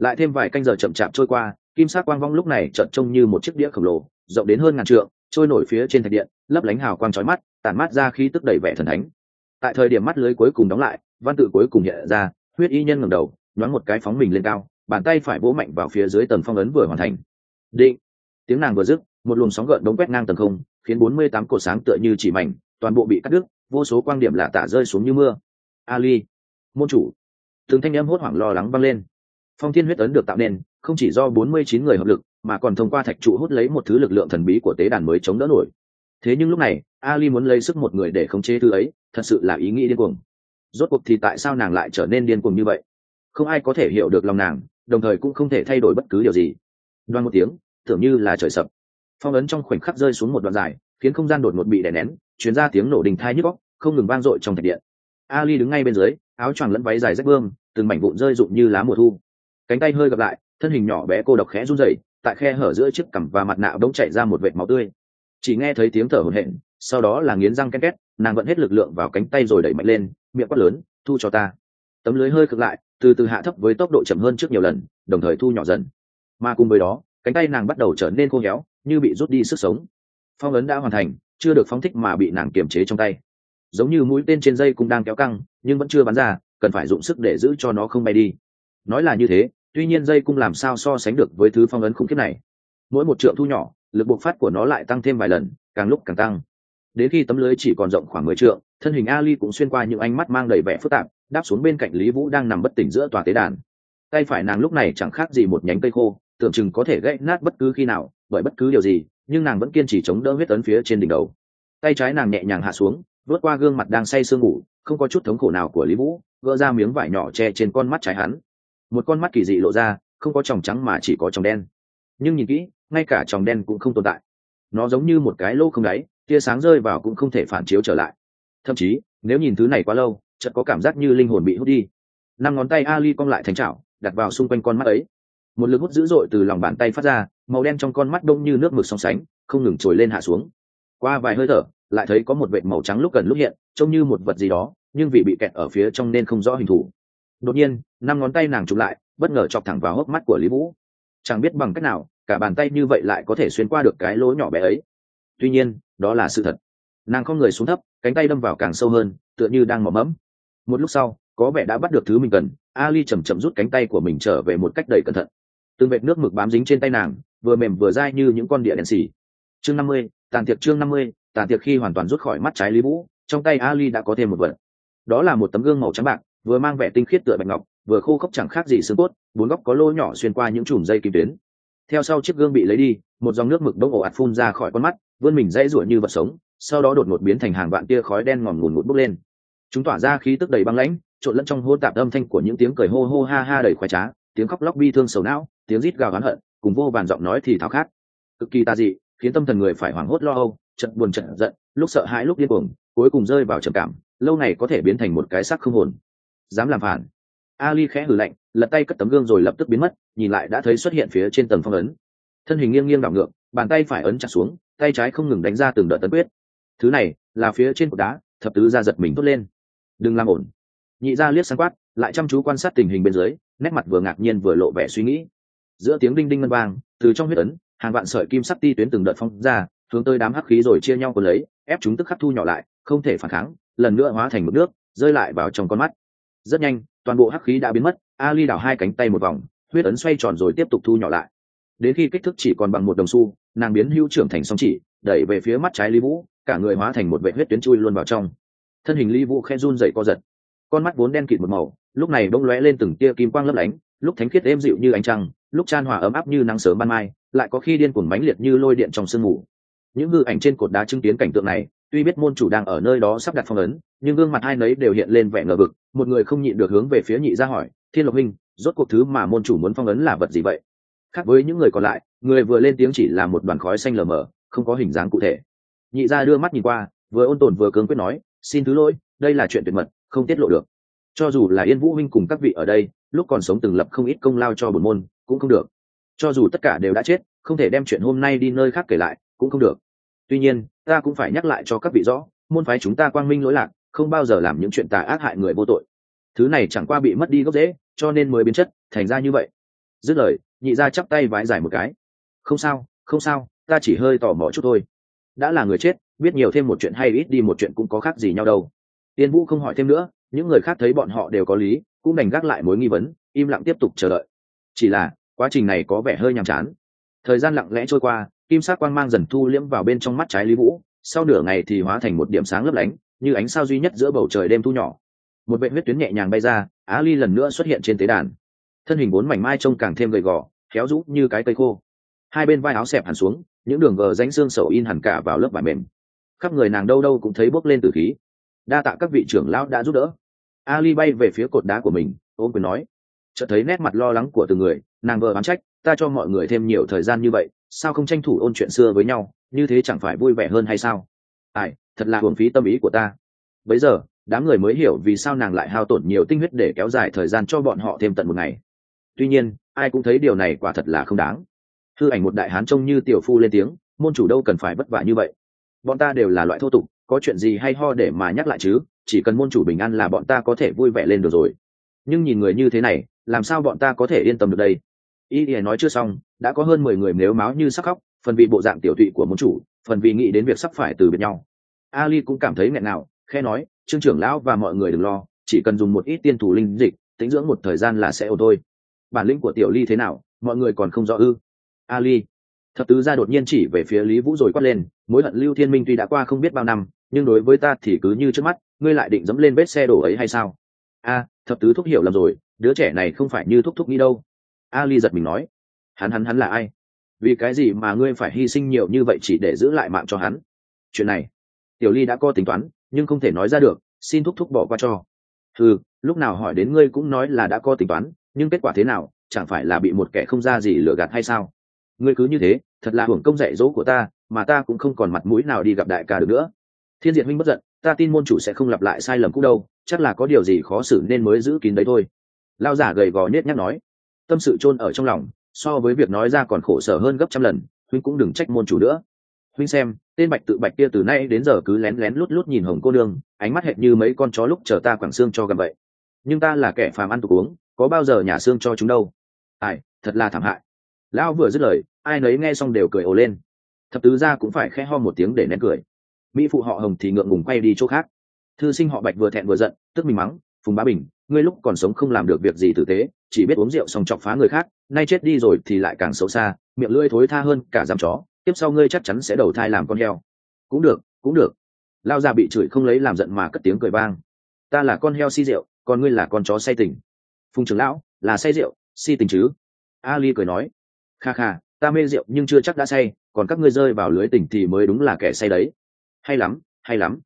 lại thêm vài canh giờ chậm chạp trôi qua, kim sắc quang vong lúc này chợt trông như một chiếc đĩa khổng lồ, rộng đến hơn ngàn trượng, trôi nổi phía trên thạch điện, lấp lánh hào quang trói mắt, tản mát ra khi tức đầy vẻ thần thánh. Tại thời điểm mắt lưới cuối cùng đóng lại, văn tự cuối cùng hiện ra, huyết y nhân ngẩng đầu, nhoáng một cái phóng mình lên cao bàn tay phải vỗ mạnh vào phía dưới tầng phong ấn vừa hoàn thành. Định. Tiếng nàng vừa dứt, một luồng sóng gợn đống quét ngang tầng không, khiến bốn mươi tám cột sáng tựa như chỉ mảnh, toàn bộ bị cắt đứt, vô số quang điểm lạ tả rơi xuống như mưa. Ali. Môn chủ. Từng thanh âm hốt hoảng lo lắng băng lên. Phong thiên huyết ấn được tạo nên, không chỉ do bốn mươi chín người hợp lực, mà còn thông qua thạch trụ hút lấy một thứ lực lượng thần bí của tế đàn mới chống đỡ nổi. Thế nhưng lúc này, ali muốn lấy sức một người để khống chế thứ ấy, thật sự là ý nghĩ điên cuồng. Rốt cuộc thì tại sao nàng lại trở nên điên cuồng như vậy? Không ai có thể hiểu được lòng nàng đồng thời cũng không thể thay đổi bất cứ điều gì. Đoan một tiếng, tưởng như là trời sập. Phong ấn trong khoảnh khắc rơi xuống một đoạn dài, khiến không gian đột ngột bị đè nén chuyển ra tiếng nổ đình thai nhức góc không ngừng vang dội trong thạch điện. Ali đứng ngay bên dưới, áo choàng lẫn váy dài rách bươm, từng mảnh vụn rơi rụng như lá mùa thu. Cánh tay hơi gặp lại, thân hình nhỏ bé cô độc khẽ run rẩy, tại khe hở giữa chiếc cằm và mặt nạ đống chảy ra một vệt máu tươi. Chỉ nghe thấy tiếng thở hổn hển, sau đó là nghiến răng ken két, nàng vẫn hết lực lượng vào cánh tay rồi đẩy mạnh lên, miệng quát lớn, thu cho ta. Tấm lưới hơi cực lại từ từ hạ thấp với tốc độ chậm hơn trước nhiều lần, đồng thời thu nhỏ dần. Mà cùng với đó, cánh tay nàng bắt đầu trở nên khô héo, như bị rút đi sức sống. Phong ấn đã hoàn thành, chưa được phóng thích mà bị nàng kiềm chế trong tay. Giống như mũi tên trên dây cũng đang kéo căng, nhưng vẫn chưa bắn ra, cần phải dụng sức để giữ cho nó không bay đi. Nói là như thế, tuy nhiên dây cung làm sao so sánh được với thứ phong ấn khủng khiếp này. Mỗi một trượng thu nhỏ, lực bộc phát của nó lại tăng thêm vài lần, càng lúc càng tăng. Đến khi tấm lưới chỉ còn rộng khoảng mười trượng, thân hình ali cũng xuyên qua những ánh mắt mang đầy vẻ phức tạp đáp xuống bên cạnh lý vũ đang nằm bất tỉnh giữa tòa tế đàn. Tay phải nàng lúc này chẳng khác gì một nhánh cây khô, tưởng chừng có thể gãy nát bất cứ khi nào, bởi bất cứ điều gì, nhưng nàng vẫn kiên trì chống đỡ huyết ấn phía trên đỉnh đầu. Tay trái nàng nhẹ nhàng hạ xuống, vớt qua gương mặt đang say sương ngủ, không có chút thống khổ nào của lý vũ, gỡ ra miếng vải nhỏ che trên con mắt trái hắn. Một con mắt kỳ dị lộ ra, không có tròng trắng mà chỉ có tròng đen. Nhưng nhìn kỹ, ngay cả tròng đen cũng không tồn tại. Nó giống như một cái lô không đáy, tia sáng rơi vào cũng không thể phản chiếu trở lại. Thậm chí, nếu nhìn thứ này quá lâu chợt có cảm giác như linh hồn bị hút đi. Năm ngón tay ali cong lại thành chảo, đặt vào xung quanh con mắt ấy. Một lực hút dữ dội từ lòng bàn tay phát ra, màu đen trong con mắt đông như nước mực song sánh, không ngừng trồi lên hạ xuống. Qua vài hơi thở, lại thấy có một vệt màu trắng lúc gần lúc hiện, trông như một vật gì đó, nhưng vì bị kẹt ở phía trong nên không rõ hình thù. Đột nhiên, năm ngón tay nàng chụp lại, bất ngờ chọc thẳng vào hốc mắt của lý vũ. Chẳng biết bằng cách nào, cả bàn tay như vậy lại có thể xuyên qua được cái lỗ nhỏ bé ấy. Tuy nhiên, đó là sự thật. Nàng không người xuống thấp, cánh tay đâm vào càng sâu hơn, tựa như đang mỏ mẫm một lúc sau, có vẻ đã bắt được thứ mình cần. Ali chầm chậm rút cánh tay của mình trở về một cách đầy cẩn thận. Từng vệt nước mực bám dính trên tay nàng, vừa mềm vừa dai như những con địa đèn xì. Chương năm mươi, tàn tiệc chương năm mươi, tàn tiệc khi hoàn toàn rút khỏi mắt trái lý vũ, trong tay ali đã có thêm một vật. Đó là một tấm gương màu trắng bạc, vừa mang vẻ tinh khiết tựa bạch ngọc, vừa khô khốc chẳng khác gì xương cốt, bốn góc có lỗ nhỏ xuyên qua những chùm dây kim tuyến. Theo sau chiếc gương bị lấy đi, một dòng nước mực bốc ổ ạt phun ra khỏi con mắt, vươn mình dãy ruổi như vật sống, sau đó đột ngột biến thành hàng vạn tia khói đen ngòm ngùn ngụt bốc lên chúng tỏa ra khí tức đầy băng lãnh, trộn lẫn trong hôn tạp âm thanh của những tiếng cười hô hô ha ha đầy khoái trá, tiếng khóc lóc bi thương sầu não, tiếng rít gào oán hận, cùng vô vàn giọng nói thì tháo khát. Cực kỳ tà dị, khiến tâm thần người phải hoảng hốt lo âu chật buồn chật giận, lúc sợ hãi lúc điên cuồng, cuối cùng rơi vào trầm cảm, lâu này có thể biến thành một cái xác không hồn. Dám làm phản. Ali khẽ hử lạnh, lật tay cất tấm gương rồi lập tức biến mất, nhìn lại đã thấy xuất hiện phía trên tầng phong ấn. Thân hình nghiêng nghiêng đảo ngược, bàn tay phải ấn chặt xuống, tay trái không ngừng đánh ra từng đợt tấn quyết. Thứ này là phía trên cột đá, thập tứ ra giật mình tốt lên đừng làm ổn. Nhị ra liếc sáng quát, lại chăm chú quan sát tình hình bên dưới, nét mặt vừa ngạc nhiên vừa lộ vẻ suy nghĩ. Giữa tiếng đinh đinh ngân vang, từ trong huyết ấn, hàng vạn sợi kim sắc ti tuyến từng đợt phong ra, hướng tới đám hắc khí rồi chia nhau còn lấy, ép chúng tức khắc thu nhỏ lại, không thể phản kháng, lần nữa hóa thành một nước, rơi lại vào trong con mắt. Rất nhanh, toàn bộ hắc khí đã biến mất ali đảo hai cánh tay một vòng, huyết ấn xoay tròn rồi tiếp tục thu nhỏ lại. Đến khi kích thước chỉ còn bằng một đồng xu, nàng biến hữu trưởng thành song chỉ, đẩy về phía mắt trái lý vũ, cả người hóa thành một vệ huyết tuyến chui luôn vào trong thân hình lý vũ khe run dậy co giật. Con mắt vốn đen kịt một màu, lúc này bỗng lóe lên từng tia kim quang lấp lánh, lúc thánh khiết êm dịu như ánh trăng, lúc chan hòa ấm áp như nắng sớm ban mai, lại có khi điên cuồng mãnh liệt như lôi điện trong sương mù. Những hư ảnh trên cột đá chứng kiến cảnh tượng này, tuy biết môn chủ đang ở nơi đó sắp đặt phong ấn, nhưng gương mặt hai nấy đều hiện lên vẻ ngờ vực, một người không nhịn được hướng về phía nhị ra hỏi, thiên lộc minh rốt cuộc thứ mà môn chủ muốn phong ấn là vật gì vậy? Khác với những người còn lại, người vừa lên tiếng chỉ là một đoàn khói xanh lờ mờ, không có hình dáng cụ thể. Nhị ra đưa mắt nhìn qua, vừa ôn tồn vừa cương quyết nói xin thứ lỗi, đây là chuyện tuyệt mật, không tiết lộ được. Cho dù là yên vũ minh cùng các vị ở đây, lúc còn sống từng lập không ít công lao cho bổn môn, cũng không được. Cho dù tất cả đều đã chết, không thể đem chuyện hôm nay đi nơi khác kể lại, cũng không được. Tuy nhiên, ta cũng phải nhắc lại cho các vị rõ, môn phái chúng ta quang minh lỗi lạc, không bao giờ làm những chuyện tà ác hại người vô tội. Thứ này chẳng qua bị mất đi gốc rễ, cho nên mới biến chất, thành ra như vậy. Dứt lời, nhị ra chắp tay vái giải một cái. Không sao không sao, ta chỉ hơi tò mò chút thôi. Đã là người chết biết nhiều thêm một chuyện hay ít đi một chuyện cũng có khác gì nhau đâu. Tiên vũ không hỏi thêm nữa, những người khác thấy bọn họ đều có lý, cũng đành gác lại mối nghi vấn, im lặng tiếp tục chờ đợi. Chỉ là, quá trình này có vẻ hơi nhàm chán. Thời gian lặng lẽ trôi qua, kim sắc quang mang dần thu liễm vào bên trong mắt trái lý vũ, sau nửa ngày thì hóa thành một điểm sáng lấp lánh, như ánh sao duy nhất giữa bầu trời đêm thu nhỏ. Một vệ huyết tuyến nhẹ nhàng bay ra, á ly lần nữa xuất hiện trên tế đàn. Thân hình bốn mảnh mai trông càng thêm gầy gò, khéo rũ như cái cây khô. Hai bên vai áo xẹp hẳn xuống, những đường gờ ránh xương sầu in hẳn cả vào lớp vải mềm khắp người nàng đâu đâu cũng thấy bốc lên từ khí. Đa tạ các vị trưởng lão đã giúp đỡ. Ali bay về phía cột đá của mình, ôm quyền nói. Chợt thấy nét mặt lo lắng của từng người, nàng vờ bán trách, ta cho mọi người thêm nhiều thời gian như vậy, sao không tranh thủ ôn chuyện xưa với nhau, như thế chẳng phải vui vẻ hơn hay sao? Ai, thật là hưởng phí tâm ý của ta. Bấy giờ, đám người mới hiểu vì sao nàng lại hao tổn nhiều tinh huyết để kéo dài thời gian cho bọn họ thêm tận một ngày. Tuy nhiên, ai cũng thấy điều này quả thật là không đáng. Thư ảnh một đại hán trông như tiểu phu lên tiếng, môn chủ đâu cần phải vất vả như vậy bọn ta đều là loại thô tục, có chuyện gì hay ho để mà nhắc lại chứ, chỉ cần môn chủ bình an là bọn ta có thể vui vẻ lên được rồi. Nhưng nhìn người như thế này, làm sao bọn ta có thể yên tâm được đây? Y thì nói chưa xong, đã có hơn mười người nếu máu như sắc khóc, phần vì bộ dạng tiểu thụy của môn chủ, phần vì nghĩ đến việc sắp phải từ biệt nhau. Ali cũng cảm thấy nghẹn nào khe nói, trương trưởng lão và mọi người đừng lo, chỉ cần dùng một ít tiên thủ linh dịch, tính dưỡng một thời gian là sẽ ổn thôi. Bản lĩnh của tiểu ly thế nào, mọi người còn không rõ ư? Ali thập tứ gia đột nhiên chỉ về phía lý vũ rồi quát lên, mối hận lưu thiên minh tuy đã qua không biết bao năm, nhưng đối với ta thì cứ như trước mắt, ngươi lại định dẫm lên vết xe đổ ấy hay sao? A, thập tứ thúc hiểu lầm rồi, đứa trẻ này không phải như thúc thúc nghĩ đâu. Ali giật mình nói, hắn hắn hắn là ai? Vì cái gì mà ngươi phải hy sinh nhiều như vậy chỉ để giữ lại mạng cho hắn? Chuyện này, tiểu ly đã có tính toán, nhưng không thể nói ra được, xin thúc thúc bỏ qua cho. Ừ lúc nào hỏi đến ngươi cũng nói là đã có tính toán, nhưng kết quả thế nào, chẳng phải là bị một kẻ không ra gì lừa gạt hay sao? Ngươi cứ như thế, thật là hưởng công dạy dỗ của ta, mà ta cũng không còn mặt mũi nào đi gặp đại ca được nữa. Thiên diện huynh bất giận, ta tin môn chủ sẽ không lặp lại sai lầm cũ đâu, chắc là có điều gì khó xử nên mới giữ kín đấy thôi. Lao giả gầy gò nết nhắc nói. Tâm sự chôn ở trong lòng, so với việc nói ra còn khổ sở hơn gấp trăm lần, huynh cũng đừng trách môn chủ nữa. Huynh xem, tên bạch tự bạch kia từ nay đến giờ cứ lén lén lút lút nhìn hồng cô nương, ánh mắt hệt như mấy con chó lúc chờ ta quảng xương cho gần vậy. Nhưng ta là kẻ phàm ăn tục uống, có bao giờ nhả xương cho chúng đâu? Ai, thật là thảm hại lão vừa dứt lời, ai nấy nghe xong đều cười ồ lên. Thập tứ gia cũng phải khẽ ho một tiếng để nén cười. Mỹ phụ họ hồng thì ngượng ngùng quay đi chỗ khác. Thư sinh họ bạch vừa thẹn vừa giận, tức mình mắng, phùng bá bình, ngươi lúc còn sống không làm được việc gì tử tế, chỉ biết uống rượu xong chọc phá người khác, nay chết đi rồi thì lại càng xấu xa, miệng lưỡi thối tha hơn cả dám chó, tiếp sau ngươi chắc chắn sẽ đầu thai làm con heo. Cũng được cũng được. Lao già bị chửi không lấy làm giận mà cất tiếng cười vang. Ta là con heo si rượu, còn ngươi là con chó say tình. Phùng trưởng lão, là say rượu, si tình chứ? Ali cười nói kha kha, ta mê rượu nhưng chưa chắc đã say, còn các ngươi rơi vào lưới tình thì mới đúng là kẻ say đấy. Hay lắm hay lắm.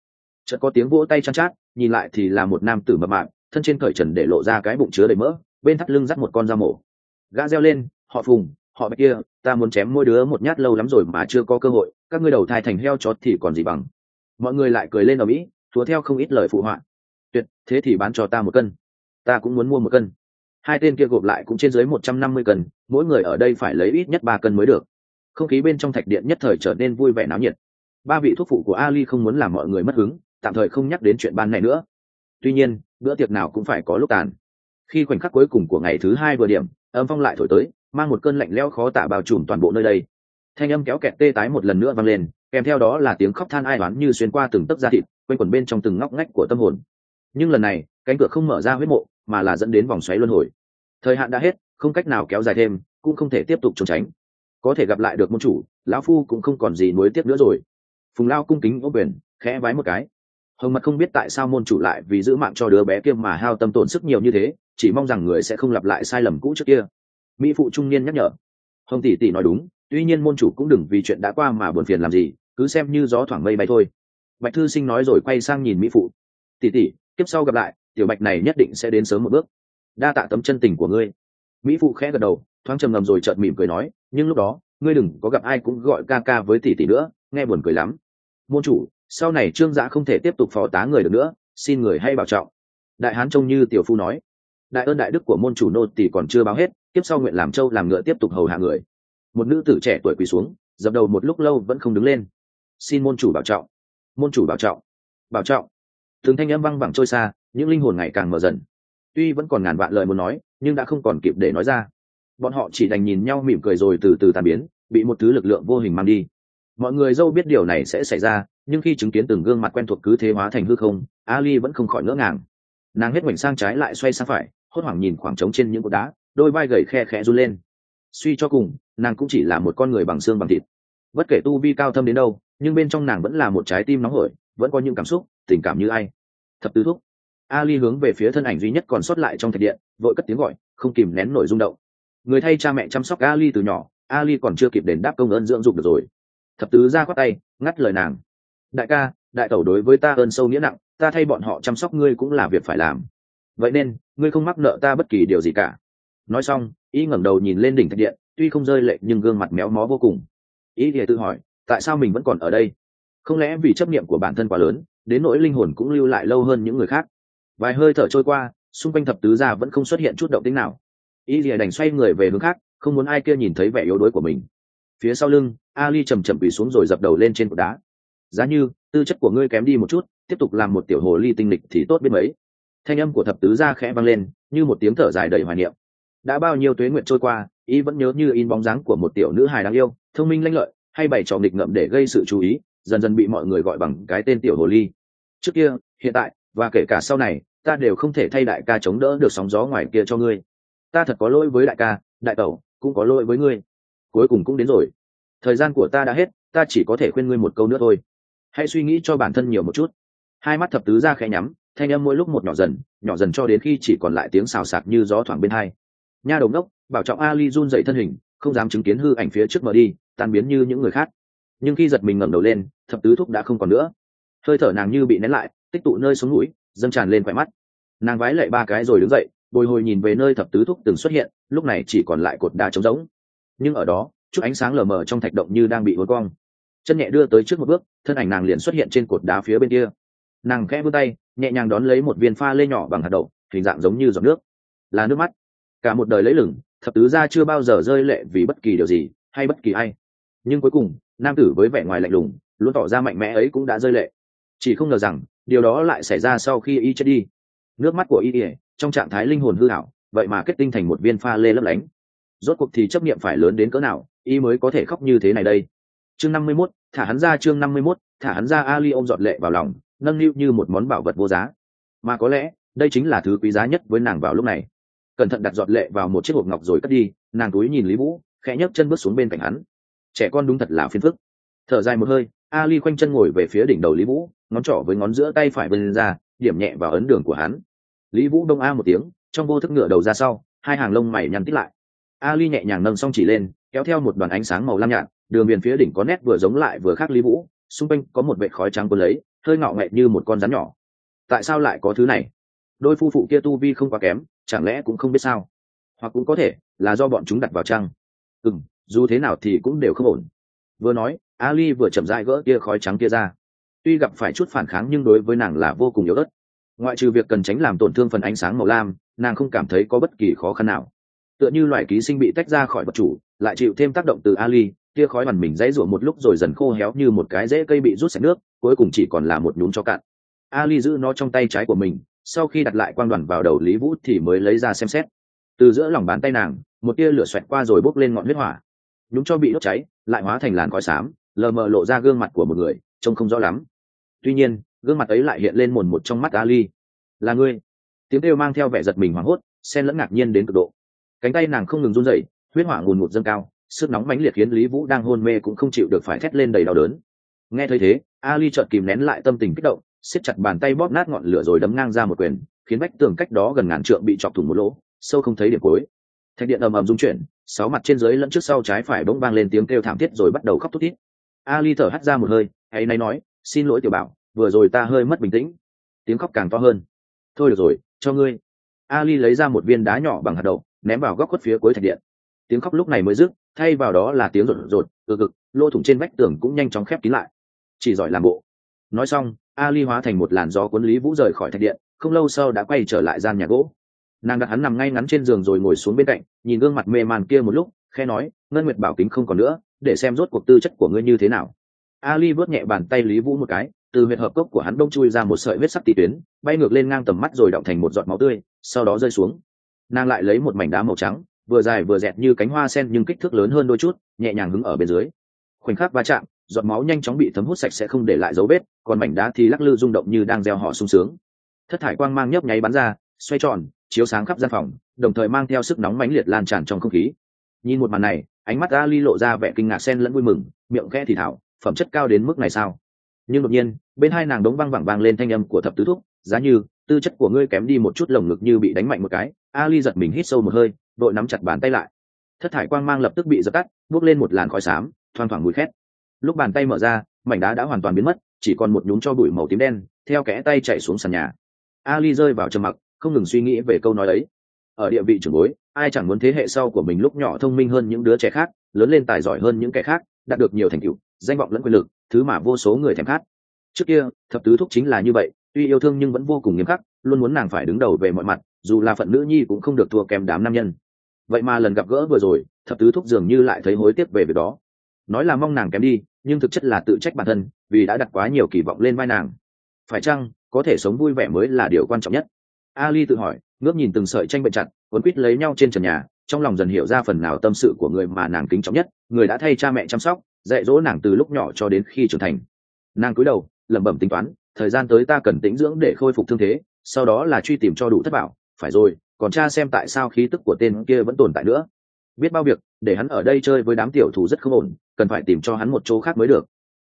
Chợt có tiếng vỗ tay chăn chát, nhìn lại thì là một nam tử mập mạp, thân trên cởi trần để lộ ra cái bụng chứa đầy mỡ, bên thắt lưng dắt một con dao mổ. Gã reo lên, họ phùng, họ bạch kia, ta muốn chém mỗi đứa một nhát lâu lắm rồi mà chưa có cơ hội, các ngươi đầu thai thành heo chót thì còn gì bằng. Mọi người lại cười lên ở mỹ thua theo không ít lời phụ họa. Tuyệt, thế thì bán cho ta một cân. Ta cũng muốn mua một cân hai tên kia gộp lại cũng trên dưới một trăm năm mươi cân, mỗi người ở đây phải lấy ít nhất ba cân mới được. Không khí bên trong thạch điện nhất thời trở nên vui vẻ náo nhiệt. Ba vị thuốc phụ của ali không muốn làm mọi người mất hứng, tạm thời không nhắc đến chuyện ban này nữa. Tuy nhiên, bữa tiệc nào cũng phải có lúc tàn. Khi khoảnh khắc cuối cùng của ngày thứ hai vừa điểm, âm phong lại thổi tới, mang một cơn lạnh lẽo khó tả bao trùm toàn bộ nơi đây. Thanh âm kéo kẹt tê tái một lần nữa vang lên, kèm theo đó là tiếng khóc than ai oán như xuyên qua từng tấc da thịt, quanh quẩn bên trong từng ngóc ngách của tâm hồn. Nhưng lần này, cánh cửa không mở ra huyết mộ mà là dẫn đến vòng xoáy luân hồi. Thời hạn đã hết, không cách nào kéo dài thêm, cũng không thể tiếp tục trốn tránh. Có thể gặp lại được môn chủ, lão phu cũng không còn gì nối tiếp nữa rồi. Phùng lao cung kính ô quyền, khẽ vái một cái. Hồng mật không biết tại sao môn chủ lại vì giữ mạng cho đứa bé kia mà hao tâm tổn sức nhiều như thế, chỉ mong rằng người sẽ không lặp lại sai lầm cũ trước kia. Mỹ phụ trung niên nhắc nhở. Hồng tỷ tỷ nói đúng, tuy nhiên môn chủ cũng đừng vì chuyện đã qua mà buồn phiền làm gì, cứ xem như gió thoảng mây bay thôi. Bạch thư sinh nói rồi quay sang nhìn mỹ phụ. Tỷ tỷ tiếp sau gặp lại tiểu bạch này nhất định sẽ đến sớm một bước. Đa tạ tấm chân tình của ngươi. Mỹ phụ khẽ gật đầu, thoáng trầm ngầm rồi chợt mỉm cười nói, nhưng lúc đó, ngươi đừng có gặp ai cũng gọi ca ca với tỷ tỷ nữa, nghe buồn cười lắm. Môn chủ, sau này trương giã không thể tiếp tục phó tá người được nữa, xin người hay bảo trọng. Đại hán trông như tiểu phu nói. Đại ơn đại đức của môn chủ nô tỷ còn chưa báo hết tiếp sau nguyện làm châu làm ngựa tiếp tục hầu hạ người. Một nữ tử trẻ tuổi quỳ xuống, dập đầu một lúc lâu vẫn không đứng lên. Xin môn chủ bảo trọng. Môn chủ bảo trọng. Bảo trọng. Thường thanh âm văng vẳng trôi xa những linh hồn ngày càng mở dần. Tuy vẫn còn ngàn vạn lời muốn nói, nhưng đã không còn kịp để nói ra. Bọn họ chỉ đành nhìn nhau mỉm cười rồi từ từ tàn biến, bị một thứ lực lượng vô hình mang đi. Mọi người dâu biết điều này sẽ xảy ra, nhưng khi chứng kiến từng gương mặt quen thuộc cứ thế hóa thành hư không, ali vẫn không khỏi ngỡ ngàng. Nàng hết mảnh sang trái lại xoay sang phải, hốt hoảng nhìn khoảng trống trên những cột đá, đôi vai gầy khe khẽ run lên. Suy cho cùng, nàng cũng chỉ là một con người bằng xương bằng thịt. Bất kể tu vi cao thâm đến đâu, nhưng bên trong nàng vẫn là một trái tim nóng hổi, vẫn có những cảm xúc, tình cảm như ai. Thập tứ thúc ali hướng về phía thân ảnh duy nhất còn sót lại trong thạch điện, vội cất tiếng gọi, không kìm nén nổi rung động. Người thay cha mẹ chăm sóc ali từ nhỏ, ali còn chưa kịp đền đáp công ơn dưỡng dục được rồi. Thập tứ ra khoát tay, ngắt lời nàng. Đại ca, đại tẩu đối với ta ơn sâu nghĩa nặng, ta thay bọn họ chăm sóc ngươi cũng là việc phải làm. Vậy nên, ngươi không mắc nợ ta bất kỳ điều gì cả. Nói xong, y ngẩng đầu nhìn lên đỉnh thạch điện, tuy không rơi lệ nhưng gương mặt méo mó vô cùng. Ý thì tự hỏi, tại sao mình vẫn còn ở đây? Không lẽ vì chấp niệm của bản thân quá lớn, đến nỗi linh hồn cũng lưu lại lâu hơn những người khác? Vài hơi thở trôi qua, xung quanh thập tứ gia vẫn không xuất hiện chút động tĩnh nào. Y lìa đành xoay người về hướng khác, không muốn ai kia nhìn thấy vẻ yếu đuối của mình. Phía sau lưng, ali chầm chậm bị xuống rồi dập đầu lên trên cột đá. Giá như, tư chất của ngươi kém đi một chút, tiếp tục làm một tiểu hồ ly tinh lịch thì tốt biết mấy. Thanh âm của thập tứ gia khẽ vang lên, như một tiếng thở dài đầy hoài niệm. Đã bao nhiêu tuế nguyện trôi qua, y vẫn nhớ như in bóng dáng của một tiểu nữ hài đáng yêu, thông minh lanh lợi, hay bày trò nghịch ngợm để gây sự chú ý, dần dần bị mọi người gọi bằng cái tên tiểu hồ ly. Trước kia, hiện tại và kể cả sau này, ta đều không thể thay đại ca chống đỡ được sóng gió ngoài kia cho ngươi. Ta thật có lỗi với đại ca, đại tẩu, cũng có lỗi với ngươi. Cuối cùng cũng đến rồi. Thời gian của ta đã hết, ta chỉ có thể khuyên ngươi một câu nữa thôi. Hãy suy nghĩ cho bản thân nhiều một chút. Hai mắt thập tứ ra khẽ nhắm, thanh âm mỗi lúc một nhỏ dần nhỏ dần cho đến khi chỉ còn lại tiếng xào sạc như gió thoảng bên hai. Nha đồng đốc bảo trọng ali run dậy thân hình, không dám chứng kiến hư ảnh phía trước mở đi, tan biến như những người khác. Nhưng khi giật mình ngẩng đầu lên, thập tứ thúc đã không còn nữa. Hơi thở nàng như bị nén lại tích tụ nơi sống mũi, dâng tràn lên khỏe mắt. Nàng vái lệ ba cái rồi đứng dậy, bồi hồi nhìn về nơi thập tứ thúc từng xuất hiện, lúc này chỉ còn lại cột đá trống rỗng. Nhưng ở đó, chút ánh sáng lờ mờ trong thạch động như đang bị hối cong chân nhẹ đưa tới trước một bước, thân ảnh nàng liền xuất hiện trên cột đá phía bên kia. Nàng khẽ vươn tay, nhẹ nhàng đón lấy một viên pha lê nhỏ bằng hạt đậu, hình dạng giống như giọt nước. Là nước mắt. Cả một đời lấy lửng, thập tứ gia chưa bao giờ rơi lệ vì bất kỳ điều gì, hay bất kỳ ai. Nhưng cuối cùng, nam tử với vẻ ngoài lạnh lùng, luôn tỏ ra mạnh mẽ ấy cũng đã rơi lệ. Chỉ không ngờ rằng điều đó lại xảy ra sau khi y chết đi. Nước mắt của y ỉa trong trạng thái linh hồn hư hảo, vậy mà kết tinh thành một viên pha lê lấp lánh. Rốt cuộc thì chấp nghiệm phải lớn đến cỡ nào, y mới có thể khóc như thế này đây. Chương năm mươi mốt, thả hắn ra chương năm mươi mốt, thả hắn ra ali ôm giọt lệ vào lòng, nâng niu như một món bảo vật vô giá. Mà có lẽ, đây chính là thứ quý giá nhất với nàng vào lúc này. Cẩn thận đặt giọt lệ vào một chiếc hộp ngọc rồi cất đi, nàng túi nhìn lý vũ, khẽ nhấc chân bước xuống bên cạnh hắn. Trẻ con đúng thật là phiền phức. Thở dài một hơi ali khoanh chân ngồi về phía đỉnh đầu lý vũ, ngón trỏ với ngón giữa tay phải bên ra, điểm nhẹ vào ấn đường của hắn. Lý vũ đông a một tiếng, trong vô thức ngựa đầu ra sau, hai hàng lông mày nhăn tít lại. Ali nhẹ nhàng nâng xong chỉ lên, kéo theo một đoàn ánh sáng màu lam nhạt, đường viền phía đỉnh có nét vừa giống lại vừa khác lý vũ, xung quanh có một vệ khói trắng cuốn lấy, hơi ngọ nghệ như một con rắn nhỏ. Tại sao lại có thứ này? Đôi phu phụ kia tu vi không quá kém, chẳng lẽ cũng không biết sao? Hoặc cũng có thể là do bọn chúng đặt vào trăng ừ dù thế nào thì cũng đều không ổn. Vừa nói ali vừa chậm rãi gỡ tia khói trắng kia ra. Tuy gặp phải chút phản kháng nhưng đối với nàng là vô cùng yếu ớt. Ngoại trừ việc cần tránh làm tổn thương phần ánh sáng màu lam, nàng không cảm thấy có bất kỳ khó khăn nào. Tựa như loại ký sinh bị tách ra khỏi vật chủ, lại chịu thêm tác động từ ali tia khói màn mình dãy rủa một lúc rồi dần khô héo như một cái rễ cây bị rút sạch nước, cuối cùng chỉ còn là một nhún cho cạn. Ali giữ nó trong tay trái của mình, sau khi đặt lại quang đoàn vào đầu lý vũ thì mới lấy ra xem xét. Từ giữa lòng bàn tay nàng, một tia lửa xoẹt qua rồi bốc lên ngọn huyết hỏa. Nhúng cho bị đốt cháy, lại hóa thành làn khói xám lờ mờ lộ ra gương mặt của một người, trông không rõ lắm. Tuy nhiên, gương mặt ấy lại hiện lên mồn một trong mắt ali. Là ngươi? Tiếng kêu mang theo vẻ giật mình hoảng hốt, xen lẫn ngạc nhiên đến cực độ. Cánh tay nàng không ngừng run rẩy, huyết hỏa ngùn ngụt dâng cao, sức nóng mãnh liệt khiến lý vũ đang hôn mê cũng không chịu được phải thét lên đầy đau đớn. Nghe thấy thế, ali chợt kìm nén lại tâm tình kích động, siết chặt bàn tay bóp nát ngọn lửa rồi đấm ngang ra một quyền, khiến vách tường cách đó gần ngàn trượng bị chọc thủng một lỗ, sâu không thấy điểm cuối. Thạch điện ầm ầm rung chuyển, sáu mặt trên dưới lẫn trước sau trái phải bỗng vang lên tiếng kêu thảm thiết rồi bắt đầu khóc thút thít ali thở hắt ra một hơi hay nay nói, xin lỗi tiểu bảo, vừa rồi ta hơi mất bình tĩnh. Tiếng khóc càng to hơn. Thôi được rồi, cho ngươi. Ali lấy ra một viên đá nhỏ bằng hạt đậu, ném vào góc khuất phía cuối thạch điện. Tiếng khóc lúc này mới dứt, thay vào đó là tiếng rột rột ực ực lô thủng trên vách tường cũng nhanh chóng khép kín lại. Chỉ giỏi làm bộ. Nói xong, ali hóa thành một làn gió cuốn lý vũ rời khỏi thạch điện, không lâu sau đã quay trở lại gian nhà gỗ. Nàng đặt hắn nằm ngay ngắn trên giường rồi ngồi xuống bên cạnh, nhìn gương mặt mê man kia một lúc khe nói, ngân nguyệt bảo kính không còn nữa để xem rốt cuộc tư chất của ngươi như thế nào. Ali vớt nhẹ bàn tay lý vũ một cái, từ huyệt hợp cốc của hắn đông chui ra một sợi vết sắc tỉ tuyến, bay ngược lên ngang tầm mắt rồi động thành một giọt máu tươi, sau đó rơi xuống. Nàng lại lấy một mảnh đá màu trắng, vừa dài vừa dẹt như cánh hoa sen nhưng kích thước lớn hơn đôi chút, nhẹ nhàng hứng ở bên dưới. Khoảnh khắc va chạm, giọt máu nhanh chóng bị thấm hút sạch sẽ không để lại dấu vết, còn mảnh đá thì lắc lư rung động như đang gieo họ sung sướng. Thất thải quang mang nhấp nháy bắn ra, xoay tròn, chiếu sáng khắp gian phòng, đồng thời mang theo sức nóng mãnh liệt lan tràn trong không khí. Nhìn một màn này ánh mắt ali lộ ra vẻ kinh ngạc sen lẫn vui mừng, miệng khẽ thì thảo phẩm chất cao đến mức này sao? Nhưng đột nhiên, bên hai nàng đống văng vẳng vang lên thanh âm của thập tứ thúc, giá như, tư chất của ngươi kém đi một chút lồng ngực như bị đánh mạnh một cái. Ali giật mình hít sâu một hơi, đội nắm chặt bàn tay lại. Thất thải quang mang lập tức bị dập tắt, bước lên một làn khói xám, thoang thoảng mùi khét. Lúc bàn tay mở ra, mảnh đá đã hoàn toàn biến mất, chỉ còn một nhúng cho bụi màu tím đen, theo kẽ tay chạy xuống sàn nhà. Ali rơi vào trầm mặc, không ngừng suy nghĩ về câu nói ấy. Ở địa vị trưởng bối ai chẳng muốn thế hệ sau của mình lúc nhỏ thông minh hơn những đứa trẻ khác, lớn lên tài giỏi hơn những kẻ khác, đạt được nhiều thành tựu, danh vọng lẫn quyền lực, thứ mà vô số người thèm khát. Trước kia, thập tứ thúc chính là như vậy, tuy yêu thương nhưng vẫn vô cùng nghiêm khắc, luôn muốn nàng phải đứng đầu về mọi mặt, dù là phận nữ nhi cũng không được thua kém đám nam nhân. Vậy mà lần gặp gỡ vừa rồi, thập tứ thúc dường như lại thấy hối tiếc về việc đó. Nói là mong nàng kém đi, nhưng thực chất là tự trách bản thân, vì đã đặt quá nhiều kỳ vọng lên vai nàng. Phải chăng, có thể sống vui vẻ mới là điều quan trọng nhất? Ali tự hỏi, ngước nhìn từng sợi tranh bệnh chặt quấn quýt lấy nhau trên trần nhà, trong lòng dần hiểu ra phần nào tâm sự của người mà nàng kính trọng nhất, người đã thay cha mẹ chăm sóc, dạy dỗ nàng từ lúc nhỏ cho đến khi trưởng thành. Nàng cúi đầu, lẩm bẩm tính toán, thời gian tới ta cần tĩnh dưỡng để khôi phục thương thế, sau đó là truy tìm cho đủ thất bảo, phải rồi, còn cha xem tại sao khí tức của tên kia vẫn tồn tại nữa. Biết bao việc, để hắn ở đây chơi với đám tiểu thủ rất không ổn, cần phải tìm cho hắn một chỗ khác mới được.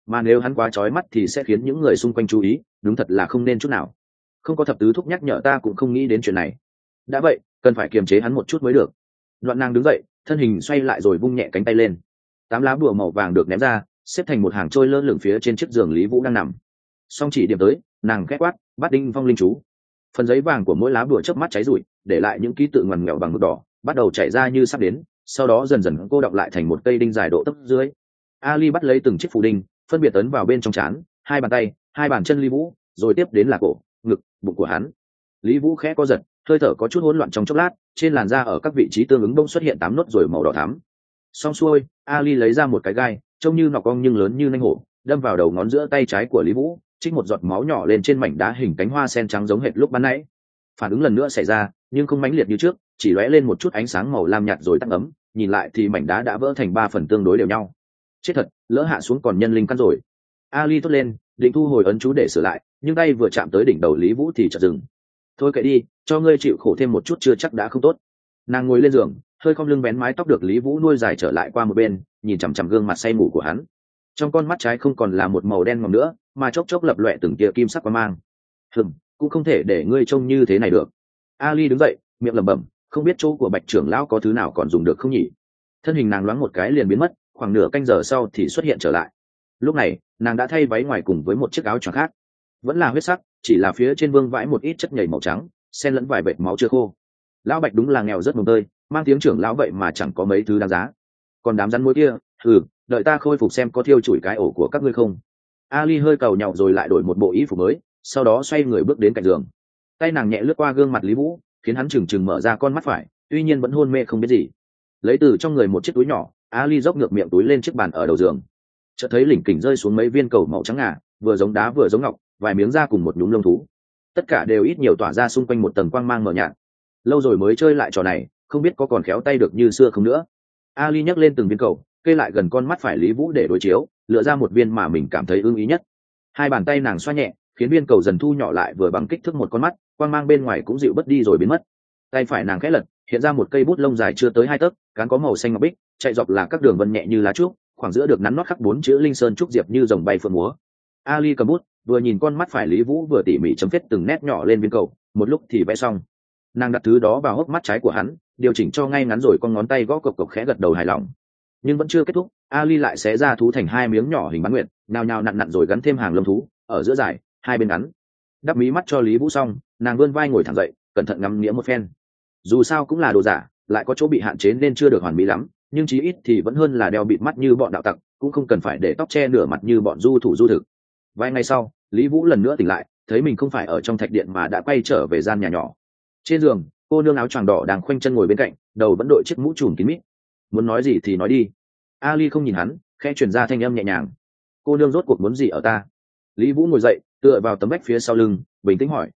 Mà nếu hắn quá trói mắt thì sẽ khiến những người xung quanh chú ý, đúng thật là không nên chút nào. Không có thập tứ thúc nhắc nhở ta cũng không nghĩ đến chuyện này đã vậy, cần phải kiềm chế hắn một chút mới được. Đoạn nàng đứng dậy, thân hình xoay lại rồi vung nhẹ cánh tay lên. Tám lá bùa màu vàng được ném ra, xếp thành một hàng trôi lơ lửng phía trên chiếc giường lý vũ đang nằm. Song chỉ điểm tới, nàng ghét quát bắt đinh phong linh chú. Phần giấy vàng của mỗi lá bùa chớp mắt cháy rụi, để lại những ký tự ngoằn nghèo bằng mực đỏ, bắt đầu chảy ra như sắp đến, sau đó dần dần cô đọc lại thành một cây đinh dài độ tấp dưới. Ali bắt lấy từng chiếc phù đinh, phân biệt tấn vào bên trong trán hai bàn tay, hai bàn chân lý vũ, rồi tiếp đến là cổ, ngực, bụng của hắn. Lý vũ khẽ co giật hơi thở có chút hỗn loạn trong chốc lát, trên làn da ở các vị trí tương ứng bông xuất hiện tám nốt rồi màu đỏ thắm. Xong xuôi, ali lấy ra một cái gai, trông như nọc cong nhưng lớn như nanh hổ, đâm vào đầu ngón giữa tay trái của lý vũ, trích một giọt máu nhỏ lên trên mảnh đá hình cánh hoa sen trắng giống hệt lúc ban nãy. Phản ứng lần nữa xảy ra, nhưng không mãnh liệt như trước, chỉ lóe lên một chút ánh sáng màu lam nhạt rồi tắt ấm, nhìn lại thì mảnh đá đã vỡ thành ba phần tương đối đều nhau. Chết thật, lỡ hạ xuống còn nhân linh căn rồi. Ali thốt lên, định thu hồi ấn chú để sửa lại, nhưng tay vừa chạm tới đỉnh đầu lý vũ thì chợt dừng thôi kệ đi, cho ngươi chịu khổ thêm một chút chưa chắc đã không tốt. Nàng ngồi lên giường, hơi không lưng vén mái tóc được lý vũ nuôi dài trở lại qua một bên, nhìn chằm chằm gương mặt say ngủ của hắn. Trong con mắt trái không còn là một màu đen ngòm nữa, mà chốc chốc lập lọe từng tia kim sắc và mang. Hừng cũng không thể để ngươi trông như thế này được. Ali đứng dậy, miệng lẩm bẩm, không biết chỗ của bạch trưởng lão có thứ nào còn dùng được không nhỉ? Thân hình nàng loáng một cái liền biến mất, khoảng nửa canh giờ sau thì xuất hiện trở lại. Lúc này, nàng đã thay váy ngoài cùng với một chiếc áo choàng khác vẫn là huyết sắc, chỉ là phía trên vương vãi một ít chất nhảy màu trắng, xen lẫn vài vệt máu chưa khô. Lão bạch đúng là nghèo rất mồm tơi, mang tiếng trưởng lão vậy mà chẳng có mấy thứ đáng giá. Còn đám rắn mũi kia ừ đợi ta khôi phục xem có thiêu chùi cái ổ của các ngươi không. Ali hơi cầu nhậu rồi lại đổi một bộ y phục mới, sau đó xoay người bước đến cạnh giường. Tay nàng nhẹ lướt qua gương mặt lý vũ, khiến hắn trừng trừng mở ra con mắt phải, tuy nhiên vẫn hôn mê không biết gì. Lấy từ trong người một chiếc túi nhỏ, ali dốc ngược miệng túi lên chiếc bàn ở đầu giường. Chợt thấy lỉnh kỉnh rơi xuống mấy viên cầu màu trắng ngà, vừa giống đá vừa giống ngọc vài miếng da cùng một nhúm lông thú. Tất cả đều ít nhiều tỏa ra xung quanh một tầng quang mang mờ nhạt. Lâu rồi mới chơi lại trò này, không biết có còn khéo tay được như xưa không nữa. Ali nhấc lên từng viên cầu, kê lại gần con mắt phải lý vũ để đối chiếu, lựa ra một viên mà mình cảm thấy ưng ý nhất. Hai bàn tay nàng xoa nhẹ, khiến viên cầu dần thu nhỏ lại vừa bằng kích thước một con mắt, quang mang bên ngoài cũng dịu bớt đi rồi biến mất. Tay phải nàng khẽ lật, hiện ra một cây bút lông dài chưa tới hai tấc, cán có màu xanh ngọc bích, chạy dọc là các đường vân nhẹ như lá trúc, khoảng giữa được nắn nót khắc bốn chữ linh sơn trúc diệp như dòng bay phượng múa. Ali cầm bút vừa nhìn con mắt phải lý vũ vừa tỉ mỉ chấm phết từng nét nhỏ lên viên cầu, một lúc thì vẽ xong. Nàng đặt thứ đó vào hốc mắt trái của hắn, điều chỉnh cho ngay ngắn rồi con ngón tay gõ cộc cộc khẽ gật đầu hài lòng. Nhưng vẫn chưa kết thúc, ali lại xé ra thú thành hai miếng nhỏ hình bán nguyện nào nhào nặn nặn rồi gắn thêm hàng lông thú, ở giữa dài, hai bên ngắn. Đắp mí mắt cho lý vũ xong, nàng vươn vai ngồi thẳng dậy, cẩn thận ngắm nghĩa một phen. Dù sao cũng là đồ giả, lại có chỗ bị hạn chế nên chưa được hoàn mỹ lắm, nhưng chí ít thì vẫn hơn là đeo bịt mắt như bọn đạo tặc, cũng không cần phải để tóc che nửa mặt như bọn du thủ du thực. Vài ngày sau lý vũ lần nữa tỉnh lại, thấy mình không phải ở trong thạch điện mà đã quay trở về gian nhà nhỏ. Trên giường, cô nương áo choàng đỏ đang khoanh chân ngồi bên cạnh, đầu vẫn đội chiếc mũ trùm kín mít. Muốn nói gì thì nói đi. Ali không nhìn hắn, khẽ chuyển ra thanh âm nhẹ nhàng. Cô nương rốt cuộc muốn gì ở ta? Lý vũ ngồi dậy, tựa vào tấm vách phía sau lưng, bình tĩnh hỏi.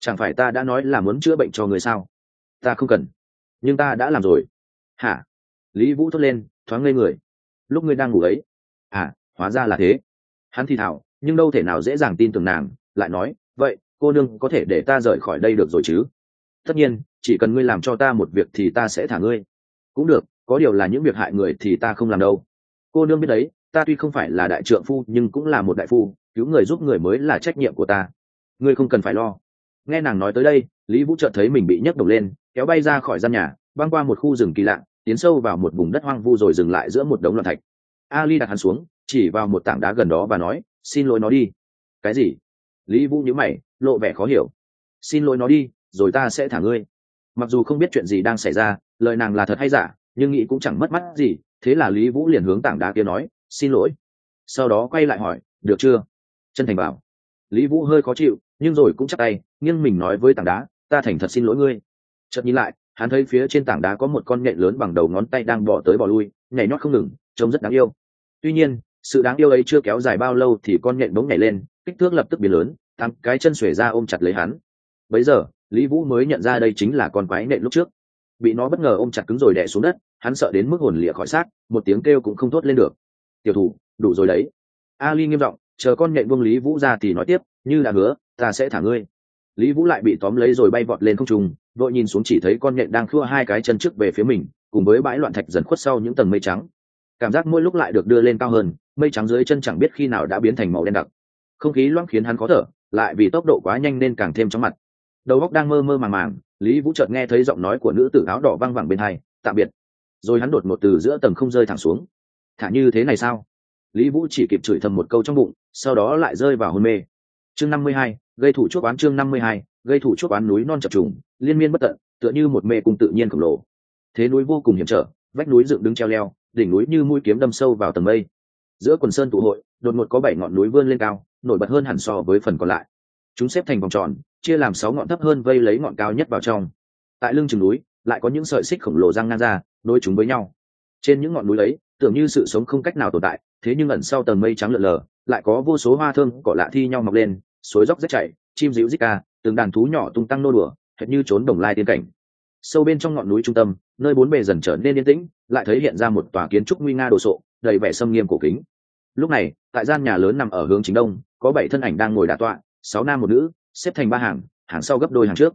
Chẳng phải ta đã nói là muốn chữa bệnh cho người sao? Ta không cần. Nhưng ta đã làm rồi. Hả? Lý vũ thốt lên, thoáng ngây người. Lúc ngươi đang ngủ ấy. À hóa ra là thế. Hắn thì thảo nhưng đâu thể nào dễ dàng tin tưởng nàng, lại nói, vậy, cô nương có thể để ta rời khỏi đây được rồi chứ? Tất nhiên, chỉ cần ngươi làm cho ta một việc thì ta sẽ thả ngươi. Cũng được, có điều là những việc hại người thì ta không làm đâu. Cô nương biết đấy, ta tuy không phải là đại trượng phu nhưng cũng là một đại phu, cứu người giúp người mới là trách nhiệm của ta. Ngươi không cần phải lo. Nghe nàng nói tới đây, lý vũ chợt thấy mình bị nhấc đầu lên, kéo bay ra khỏi gian nhà, băng qua một khu rừng kỳ lạ, tiến sâu vào một vùng đất hoang vu rồi dừng lại giữa một đống loạn thạch. Ali đặt hắn xuống, chỉ vào một tảng đá gần đó và nói xin lỗi nó đi. Cái gì? Lý vũ nhữ mày, lộ vẻ khó hiểu. Xin lỗi nó đi, rồi ta sẽ thả ngươi. Mặc dù không biết chuyện gì đang xảy ra, lời nàng là thật hay giả, nhưng nghĩ cũng chẳng mất mắt gì, thế là lý vũ liền hướng tảng đá kia nói, xin lỗi. Sau đó quay lại hỏi, được chưa? Chân thành bảo. Lý vũ hơi khó chịu, nhưng rồi cũng chắc tay, nghiêng mình nói với tảng đá, ta thành thật xin lỗi ngươi. Chợt nhìn lại, hắn thấy phía trên tảng đá có một con nhện lớn bằng đầu ngón tay đang bỏ tới bỏ lui, nhảy nhót không ngừng, trông rất đáng yêu. Tuy nhiên sự đáng yêu ấy chưa kéo dài bao lâu thì con nhện bỗng nhảy lên, kích thước lập tức biến lớn, tám cái chân xuể ra ôm chặt lấy hắn. Bấy giờ, lý vũ mới nhận ra đây chính là con quái nện lúc trước. Bị nó bất ngờ ôm chặt cứng rồi đè xuống đất, hắn sợ đến mức hồn lịa khỏi xác, một tiếng kêu cũng không thốt lên được. Tiểu thủ, đủ rồi đấy. Ali nghiêm giọng, chờ con nhện vương lý vũ ra thì nói tiếp, như đã hứa, ta sẽ thả ngươi. Lý vũ lại bị tóm lấy rồi bay vọt lên không trung, vội nhìn xuống chỉ thấy con nhện đang khua hai cái chân trước về phía mình, cùng với bãi loạn thạch dần khuất sau những tầng mây trắng cảm giác mỗi lúc lại được đưa lên cao hơn, mây trắng dưới chân chẳng biết khi nào đã biến thành màu đen đặc. Không khí loãng khiến hắn khó thở, lại vì tốc độ quá nhanh nên càng thêm chóng mặt. Đầu óc đang mơ mơ màng màng, lý vũ chợt nghe thấy giọng nói của nữ tử áo đỏ văng vẳng bên hai, tạm biệt. Rồi hắn đột một từ giữa tầng không rơi thẳng xuống. Thả như thế này sao? Lý vũ chỉ kịp chửi thầm một câu trong bụng, sau đó lại rơi vào hôn mê. Chương năm mươi hai, gây thủ chuốc oán chương năm mươi hai, gây thủ chuốc oán núi non chập trùng, liên miên bất tận, tựa như một mê cung tự nhiên khổng lồ. Thế núi vô cùng hiểm trở, vách núi dựng đứng treo leo đỉnh núi như mũi kiếm đâm sâu vào tầng mây. Giữa quần sơn tụ hội, đột ngột có bảy ngọn núi vươn lên cao, nổi bật hơn hẳn so với phần còn lại. Chúng xếp thành vòng tròn, chia làm sáu ngọn thấp hơn vây lấy ngọn cao nhất vào trong. Tại lưng chừng núi, lại có những sợi xích khổng lồ răng ngang ra, nối chúng với nhau. Trên những ngọn núi ấy, tưởng như sự sống không cách nào tồn tại, thế nhưng ẩn sau tầng mây trắng lợn lờ, lại có vô số hoa thơm cỏ lạ thi nhau mọc lên, suối róc rách chảy, chim dịu rít ca, từng đàn thú nhỏ tung tăng nô đùa, hệt như trốn đồng lai tiên cảnh. Sâu bên trong ngọn núi trung tâm, nơi bốn bề dần trở nên yên tĩnh lại thấy hiện ra một tòa kiến trúc nguy nga đồ sộ, đầy vẻ sâm nghiêm cổ kính. Lúc này, tại gian nhà lớn nằm ở hướng chính đông, có bảy thân ảnh đang ngồi đà tọa, sáu nam một nữ, xếp thành ba hàng hàng sau gấp đôi hàng trước.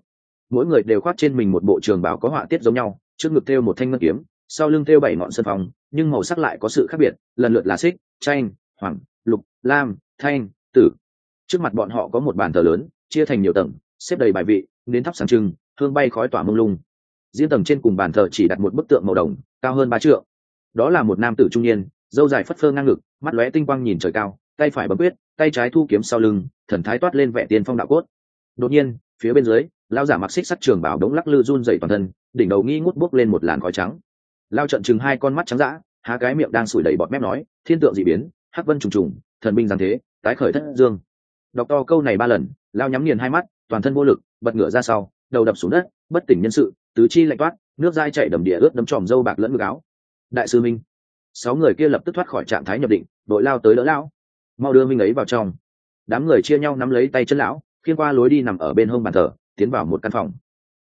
Mỗi người đều khoác trên mình một bộ trường bảo có họa tiết giống nhau, trước ngực thêu một thanh ngân kiếm, sau lưng thêu bảy ngọn sân phòng nhưng màu sắc lại có sự khác biệt, lần lượt là xích chanh hoàng, lục, lam, thanh, tử. Trước mặt bọn họ có một bàn thờ lớn, chia thành nhiều tầng, xếp đầy bài vị đến thắp sáng trưng, hương bay khói tỏa mông lung riêng tầng trên cùng bàn thờ chỉ đặt một bức tượng màu đồng, cao hơn ba trượng. Đó là một nam tử trung niên, dâu dài phất phơ ngang ngực, mắt lóe tinh quang nhìn trời cao, tay phải bấm quyết, tay trái thu kiếm sau lưng, thần thái toát lên vẻ tiên phong đạo cốt. Đột nhiên, phía bên dưới lao giả mặc xích sắt trường bảo đống lắc lư run dậy toàn thân, đỉnh đầu nghi ngút bốc lên một làn khói trắng. Lao trận chừng hai con mắt trắng dã, há cái miệng đang sủi đầy bọt mép nói, thiên tượng dị biến, hắc vân trùng trùng, thần binh giáng thế, tái khởi thất dương. Đọc to câu này ba lần lao nhắm nghiền hai mắt, toàn thân vô lực, bật ngửa ra sau, đầu đập xuống đất, bất tỉnh nhân sự tứ chi lạnh toát, nước dai chảy đầm địa ướt đấm tròm dâu bạc lẫn ngực áo. Đại sư minh, sáu người kia lập tức thoát khỏi trạng thái nhập định, đội lao tới đỡ lão. Mau đưa minh ấy vào trong. Đám người chia nhau nắm lấy tay chân lão, khiên qua lối đi nằm ở bên hông bàn thờ, tiến vào một căn phòng.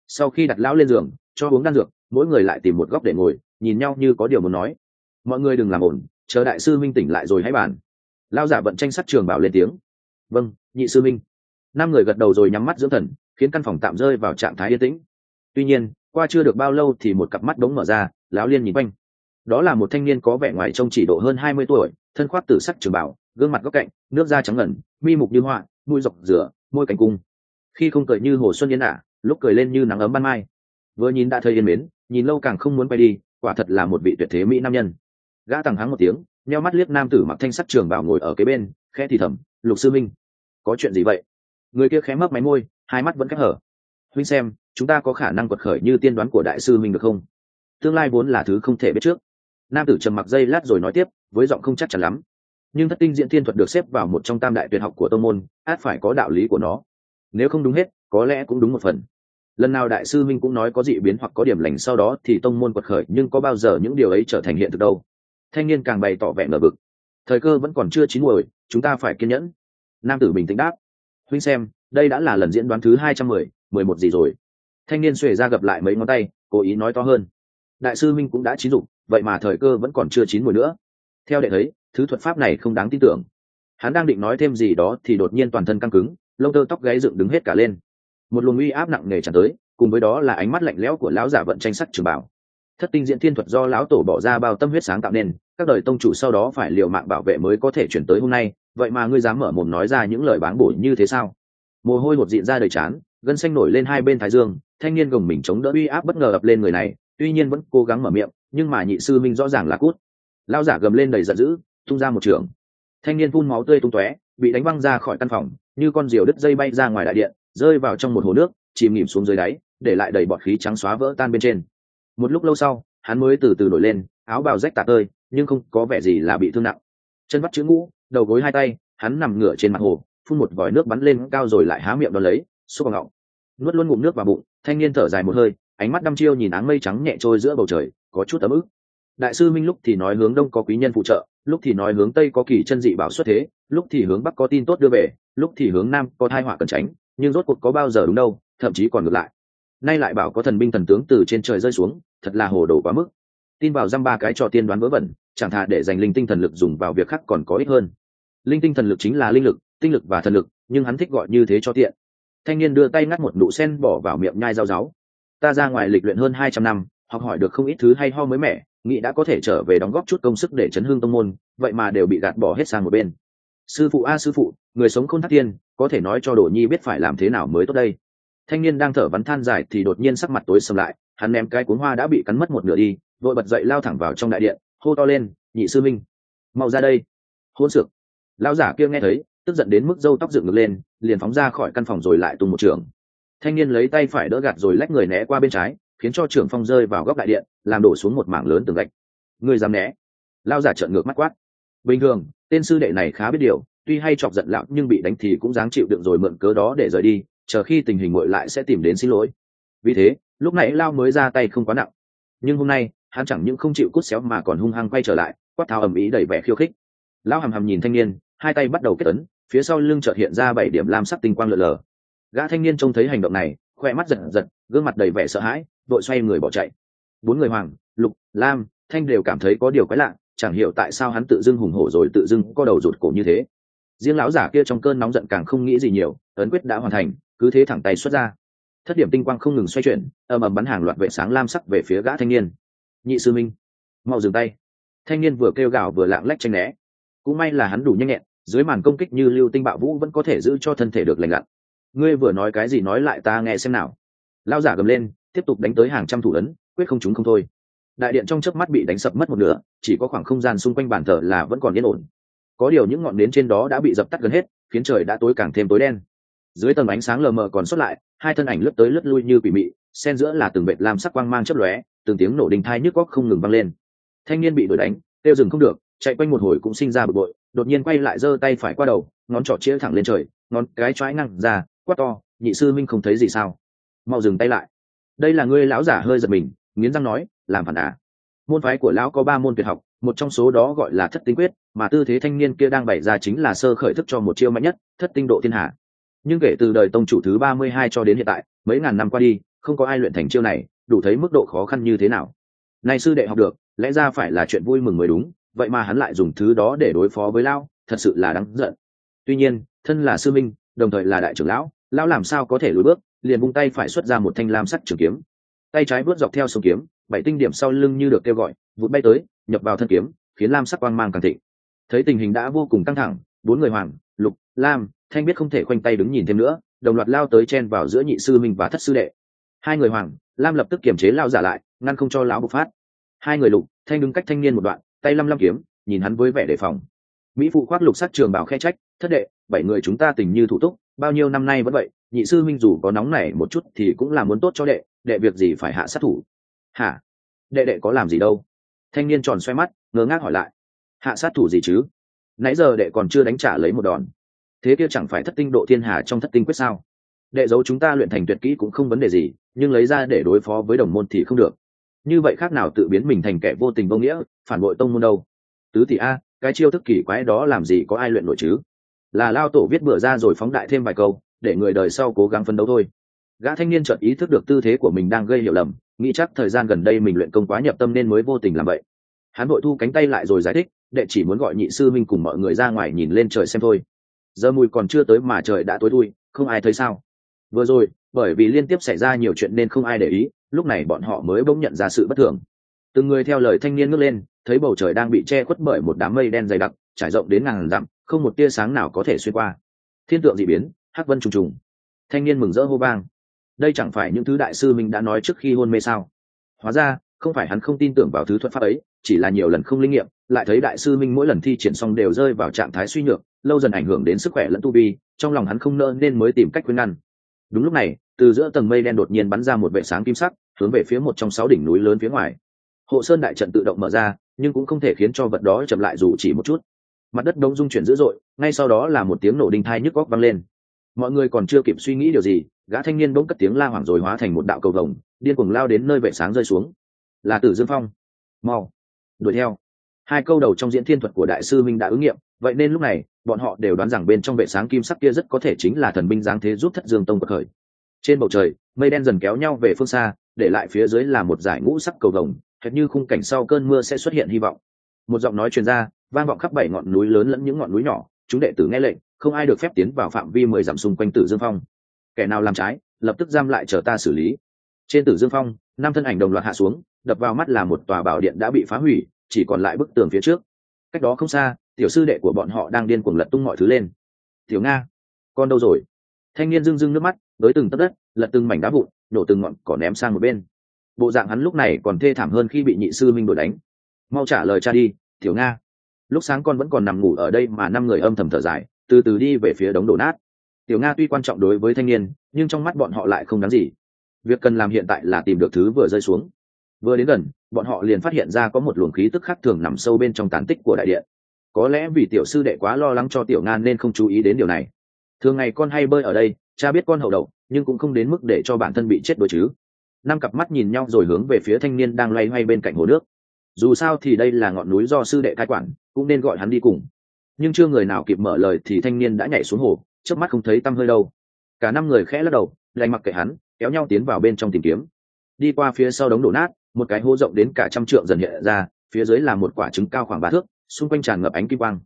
Sau khi đặt lão lên giường, cho uống đan dược, mỗi người lại tìm một góc để ngồi, nhìn nhau như có điều muốn nói. Mọi người đừng làm ổn chờ đại sư minh tỉnh lại rồi hãy bàn. Lao giả vận tranh sắt trường bảo lên tiếng. Vâng nhị sư minh. Năm người gật đầu rồi nhắm mắt dưỡng thần, khiến căn phòng tạm rơi vào trạng thái yên tĩnh tuy nhiên, qua chưa được bao lâu thì một cặp mắt đống mở ra, lão liên nhìn quanh. Đó là một thanh niên có vẻ ngoài trông chỉ độ hơn hai mươi tuổi, thân khoác tử sắc trường bảo, gương mặt góc cạnh, nước da trắng ngẩn mi mục như họa mũi dọc rửa, môi cảnh cung. Khi không cười như hồ xuân yên ả lúc cười lên như nắng ấm ban mai. Vừa nhìn đã thấy yên mến, nhìn lâu càng không muốn quay đi, quả thật là một vị tuyệt thế mỹ nam nhân. Gã tằng hắng một tiếng, nheo mắt liếc nam tử mặc thanh sắc trường bảo ngồi ở kế bên, khẽ thì thầm, lục sư minh, có chuyện gì vậy? Người kia khẽ mấp máy môi, hai mắt vẫn khép hở. Huynh xem chúng ta có khả năng quật khởi như tiên đoán của đại sư minh được không? Tương lai vốn là thứ không thể biết trước. Nam tử trầm mặc dây lát rồi nói tiếp, với giọng không chắc chắn lắm. Nhưng thất tinh diễn thiên thuật được xếp vào một trong tam đại tuyệt học của tông môn, át phải có đạo lý của nó. Nếu không đúng hết, có lẽ cũng đúng một phần. Lần nào đại sư minh cũng nói có dị biến hoặc có điểm lành sau đó thì tông môn quật khởi, nhưng có bao giờ những điều ấy trở thành hiện thực đâu? Thanh niên càng bày tỏ vẻ ngờ vực. Thời cơ vẫn còn chưa chín muồi, chúng ta phải kiên nhẫn. Nam tử bình tĩnh đáp. Huynh xem, đây đã là lần diễn đoán thứ hai trăm mười mười một gì rồi? Thanh niên xuề ra gặp lại mấy ngón tay, cố ý nói to hơn. Đại sư minh cũng đã chín dụng vậy mà thời cơ vẫn còn chưa chín mùi nữa. Theo đệ thấy, thứ thuật pháp này không đáng tin tưởng. Hắn đang định nói thêm gì đó thì đột nhiên toàn thân căng cứng, lông tơ tóc gáy dựng đứng hết cả lên. Một luồng uy áp nặng nề tràn tới, cùng với đó là ánh mắt lạnh lẽo của lão giả vận tranh sắt trường bảo. Thất tinh diễn thiên thuật do lão tổ bỏ ra bao tâm huyết sáng tạo nên, các đời tông chủ sau đó phải liều mạng bảo vệ mới có thể chuyển tới hôm nay, vậy mà ngươi dám mở mồm nói ra những lời báng bổ như thế sao? Mồ hôi một diện ra đời chán gân xanh nổi lên hai bên thái dương, thanh niên gồng mình chống đỡ uy áp bất ngờ ập lên người này, tuy nhiên vẫn cố gắng mở miệng, nhưng mà nhị sư minh rõ ràng là cút. Lao giả gầm lên đầy giận dữ, tung ra một trường. Thanh niên phun máu tươi tung tóe, bị đánh văng ra khỏi căn phòng, như con diều đứt dây bay ra ngoài đại điện, rơi vào trong một hồ nước, chìm nghỉm xuống dưới đáy, để lại đầy bọt khí trắng xóa vỡ tan bên trên. Một lúc lâu sau, hắn mới từ từ nổi lên, áo bào rách tạt tơi, nhưng không có vẻ gì là bị thương nặng. Chân bắt chữ ngũ, đầu gối hai tay, hắn nằm ngửa trên mặt hồ, phun một vòi nước bắn lên cao rồi lại há miệng đón lấy xúc vào ngọng. Nuốt luôn ngụm nước vào bụng, thanh niên thở dài một hơi, ánh mắt đăm chiêu nhìn áng mây trắng nhẹ trôi giữa bầu trời, có chút ấm ức. Đại sư minh lúc thì nói hướng đông có quý nhân phụ trợ, lúc thì nói hướng tây có kỳ chân dị bảo xuất thế, lúc thì hướng bắc có tin tốt đưa về, lúc thì hướng nam có thai họa cần tránh, nhưng rốt cuộc có bao giờ đúng đâu, thậm chí còn ngược lại. Nay lại bảo có thần binh thần tướng từ trên trời rơi xuống, thật là hồ đồ quá mức. Tin vào dăm ba cái trò tiên đoán vớ vẩn, chẳng thà để dành linh tinh thần lực dùng vào việc khác còn có ích hơn. Linh tinh thần lực chính là linh lực, tinh lực và thần lực, nhưng hắn thích gọi như thế cho tiện thanh niên đưa tay ngắt một nụ sen bỏ vào miệng nhai rau ráo. ta ra ngoài lịch luyện hơn hai trăm năm, học hỏi được không ít thứ hay ho mới mẻ, nghĩ đã có thể trở về đóng góp chút công sức để chấn hương tông môn, vậy mà đều bị gạt bỏ hết sang một bên. Sư phụ a, sư phụ, người sống không thắt tiên, có thể nói cho đồ nhi biết phải làm thế nào mới tốt đây. Thanh niên đang thở vắn than dài thì đột nhiên sắc mặt tối sầm lại, hắn ném cái cuốn hoa đã bị cắn mất một nửa đi, vội bật dậy lao thẳng vào trong đại điện, hô to lên, nhị sư minh, mau ra đây. Hôn sược. Lao giả kia nghe thấy tức giận đến mức râu tóc dựng ngược lên, liền phóng ra khỏi căn phòng rồi lại tung một trường. Thanh niên lấy tay phải đỡ gạt rồi lách người né qua bên trái, khiến cho trưởng phong rơi vào góc đại điện, làm đổ xuống một mảng lớn tường gạch. Người dám né? Lao giả trợn ngược mắt quát. Bình thường, tên sư đệ này khá biết điều, tuy hay chọc giận lão, nhưng bị đánh thì cũng dáng chịu đựng rồi mượn cớ đó để rời đi, chờ khi tình hình nguội lại sẽ tìm đến xin lỗi. Vì thế, lúc nãy lao mới ra tay không quá nặng. Nhưng hôm nay, hắn chẳng những không chịu cút xéo mà còn hung hăng quay trở lại, quát tháo ầm ĩ đầy vẻ khiêu khích. Lao hầm hầm nhìn thanh niên, hai tay bắt đầu kết ấn phía sau lưng chợt hiện ra bảy điểm lam sắc tinh quang lượn lờ. Gã thanh niên trông thấy hành động này, khoe mắt giật giật, gương mặt đầy vẻ sợ hãi đội xoay người bỏ chạy. Bốn người hoàng, lục, lam, thanh đều cảm thấy có điều quái lạ, chẳng hiểu tại sao hắn tự dưng hùng hổ rồi tự dưng có đầu rụt cổ như thế. Riêng lão giả kia trong cơn nóng giận càng không nghĩ gì nhiều, ấn quyết đã hoàn thành, cứ thế thẳng tay xuất ra. Thất điểm tinh quang không ngừng xoay chuyển ầm ầm bắn hàng loạt vệ sáng lam sắc về phía gã thanh niên. Nhị sư minh, mau dừng tay. Thanh niên vừa kêu gào vừa lạng lách tranh né. Cũng may là hắn đủ nhanh nhẹn dưới màn công kích như lưu tinh bạo vũ vẫn có thể giữ cho thân thể được lành lặn. Ngươi vừa nói cái gì nói lại ta nghe xem nào. Lao giả gầm lên, tiếp tục đánh tới hàng trăm thủ ấn, quyết không chúng không thôi. Đại điện trong chớp mắt bị đánh sập mất một nửa, chỉ có khoảng không gian xung quanh bàn thờ là vẫn còn yên ổn. Có điều những ngọn nến trên đó đã bị dập tắt gần hết, khiến trời đã tối càng thêm tối đen. Dưới tầng ánh sáng lờ mờ còn xuất lại, hai thân ảnh lướt tới lướt lui như quỷ mị, xen giữa là từng vệt lam sắc quang mang chấp lóe, từng tiếng nổ đình thai nhức góc không ngừng vang lên. Thanh niên bị đuổi đánh, tiêu dừng không được, chạy quanh một hồi cũng sinh ra bực bội đột nhiên quay lại giơ tay phải qua đầu, ngón trỏ chĩa thẳng lên trời, ngón cái choái ngăn ra, quát to, nhị sư minh không thấy gì sao? Mau dừng tay lại. Đây là ngươi lão giả hơi giật mình, nghiến răng nói, làm phản à? Môn phái của lão có ba môn tuyệt học, một trong số đó gọi là thất tinh quyết, mà tư thế thanh niên kia đang bày ra chính là sơ khởi thức cho một chiêu mạnh nhất, thất tinh độ thiên hạ. Nhưng kể từ đời tông chủ thứ ba mươi hai cho đến hiện tại, mấy ngàn năm qua đi, không có ai luyện thành chiêu này, đủ thấy mức độ khó khăn như thế nào. Nay sư đệ học được, lẽ ra phải là chuyện vui mừng mới đúng vậy mà hắn lại dùng thứ đó để đối phó với lão, thật sự là đáng giận. Tuy nhiên, thân là sư minh, đồng thời là đại trưởng lão lão làm sao có thể lùi bước, liền vung tay phải xuất ra một thanh lam sắt trường kiếm. Tay trái vớt dọc theo sông kiếm, bảy tinh điểm sau lưng như được kêu gọi, vụt bay tới, nhập vào thân kiếm, khiến lam sắc quang mang càng thịnh. Thấy tình hình đã vô cùng căng thẳng, bốn người hoàng, lục, lam, thanh biết không thể khoanh tay đứng nhìn thêm nữa, đồng loạt lao tới chen vào giữa nhị sư minh và thất sư đệ. Hai người hoàng, lam lập tức kiềm chế lao giả lại, ngăn không cho lão bộc phát. Hai người lục, thanh đứng cách thanh niên một đoạn tay lăm lăm kiếm, nhìn hắn với vẻ đề phòng. Mỹ phụ khoác lục sắc trường bảo khe trách, thất đệ, bảy người chúng ta tình như thủ túc, bao nhiêu năm nay vẫn vậy, nhị sư minh dù có nóng này một chút thì cũng là muốn tốt cho đệ đệ việc gì phải hạ sát thủ? Hả? Đệ đệ có làm gì đâu? Thanh niên tròn xoay mắt, ngơ ngác hỏi lại. Hạ sát thủ gì chứ? Nãy giờ đệ còn chưa đánh trả lấy một đòn. Thế kia chẳng phải thất tinh độ thiên hà trong thất tinh quyết sao? Đệ giấu chúng ta luyện thành tuyệt kỹ cũng không vấn đề gì, nhưng lấy ra để đối phó với đồng môn thì không được. Như vậy khác nào tự biến mình thành kẻ vô tình vô nghĩa phản bội tông môn đâu? Tứ tỷ a, cái chiêu thức kỳ quái đó làm gì có ai luyện nổi chứ? Là lao tổ viết bừa ra rồi phóng đại thêm vài câu, để người đời sau cố gắng phấn đấu thôi. Gã thanh niên chợt ý thức được tư thế của mình đang gây hiểu lầm, nghĩ chắc thời gian gần đây mình luyện công quá nhập tâm nên mới vô tình làm vậy. Hắn vội thu cánh tay lại rồi giải thích, đệ chỉ muốn gọi nhị sư minh cùng mọi người ra ngoài nhìn lên trời xem thôi. Giờ mùi còn chưa tới mà trời đã tối thui, không ai thấy sao? Vừa rồi, bởi vì liên tiếp xảy ra nhiều chuyện nên không ai để ý, lúc này bọn họ mới bỗng nhận ra sự bất thường. Từng người theo lời thanh niên ngước lên thấy bầu trời đang bị che khuất bởi một đám mây đen dày đặc, trải rộng đến ngàn dặm, không một tia sáng nào có thể xuyên qua. Thiên tượng dị biến, hắc vân trùng trùng. Thanh niên mừng rỡ hô vang. Đây chẳng phải những thứ đại sư mình đã nói trước khi hôn mê sao? Hóa ra, không phải hắn không tin tưởng vào thứ thuật pháp ấy, chỉ là nhiều lần không linh nghiệm, lại thấy đại sư minh mỗi lần thi triển xong đều rơi vào trạng thái suy nhược, lâu dần ảnh hưởng đến sức khỏe lẫn tu vi, trong lòng hắn không nỡ nên mới tìm cách khuyên ngăn. Đúng lúc này, từ giữa tầng mây đen đột nhiên bắn ra một vệ sáng kim sắc, hướng về phía một trong sáu đỉnh núi lớn phía ngoài. Hộ sơn đại trận tự động mở ra nhưng cũng không thể khiến cho vật đó chậm lại dù chỉ một chút. Mặt đất đông dung chuyển dữ dội, ngay sau đó là một tiếng nổ đinh thai nhức góc vang lên. Mọi người còn chưa kịp suy nghĩ điều gì, gã thanh niên bỗng cất tiếng la hoảng rồi hóa thành một đạo cầu vồng, điên cuồng lao đến nơi vệ sáng rơi xuống. Là tử dương phong. Mau, đuổi theo. Hai câu đầu trong diễn thiên thuật của đại sư minh đã ứng nghiệm, vậy nên lúc này, bọn họ đều đoán rằng bên trong vệ sáng kim sắc kia rất có thể chính là thần binh giáng thế giúp thất dương tông bậc khởi. Trên bầu trời, mây đen dần kéo nhau về phương xa, để lại phía dưới là một dải ngũ sắc cầu vồng hệt như khung cảnh sau cơn mưa sẽ xuất hiện hy vọng. Một giọng nói truyền ra, vang vọng khắp bảy ngọn núi lớn lẫn những ngọn núi nhỏ. Chúng đệ tử nghe lệnh, không ai được phép tiến vào phạm vi mười dặm xung quanh tử dương phong. Kẻ nào làm trái, lập tức giam lại chờ ta xử lý. Trên tử dương phong, năm thân ảnh đồng loạt hạ xuống, đập vào mắt là một tòa bảo điện đã bị phá hủy, chỉ còn lại bức tường phía trước. Cách đó không xa, tiểu sư đệ của bọn họ đang điên cuồng lật tung mọi thứ lên. Tiểu nga, con đâu rồi? Thanh niên rưng rưng nước mắt với từng tấc đất, lật từng mảnh đá vụn nổ từng ngọn cỏ ném sang một bên bộ dạng hắn lúc này còn thê thảm hơn khi bị nhị sư minh đuổi đánh. Mau trả lời cha đi, tiểu nga. Lúc sáng con vẫn còn nằm ngủ ở đây mà năm người âm thầm thở dài, từ từ đi về phía đống đổ nát. Tiểu nga tuy quan trọng đối với thanh niên, nhưng trong mắt bọn họ lại không đáng gì. Việc cần làm hiện tại là tìm được thứ vừa rơi xuống. Vừa đến gần, bọn họ liền phát hiện ra có một luồng khí tức khác thường nằm sâu bên trong tán tích của đại điện. Có lẽ vì tiểu sư đệ quá lo lắng cho tiểu nga nên không chú ý đến điều này. Thường ngày con hay bơi ở đây, cha biết con hậu đậu nhưng cũng không đến mức để cho bản thân bị chết đôi chứ năm cặp mắt nhìn nhau rồi hướng về phía thanh niên đang loay hoay bên cạnh hồ nước. Dù sao thì đây là ngọn núi do sư đệ cai quản, cũng nên gọi hắn đi cùng. Nhưng chưa người nào kịp mở lời thì thanh niên đã nhảy xuống hồ trước mắt không thấy tăm hơi đâu. Cả năm người khẽ lắc đầu lành mặc kệ hắn, kéo nhau tiến vào bên trong tìm kiếm. Đi qua phía sau đống đổ nát, một cái hố rộng đến cả trăm trượng dần hiện ra, phía dưới là một quả trứng cao khoảng ba thước, xung quanh tràn ngập ánh kim quang.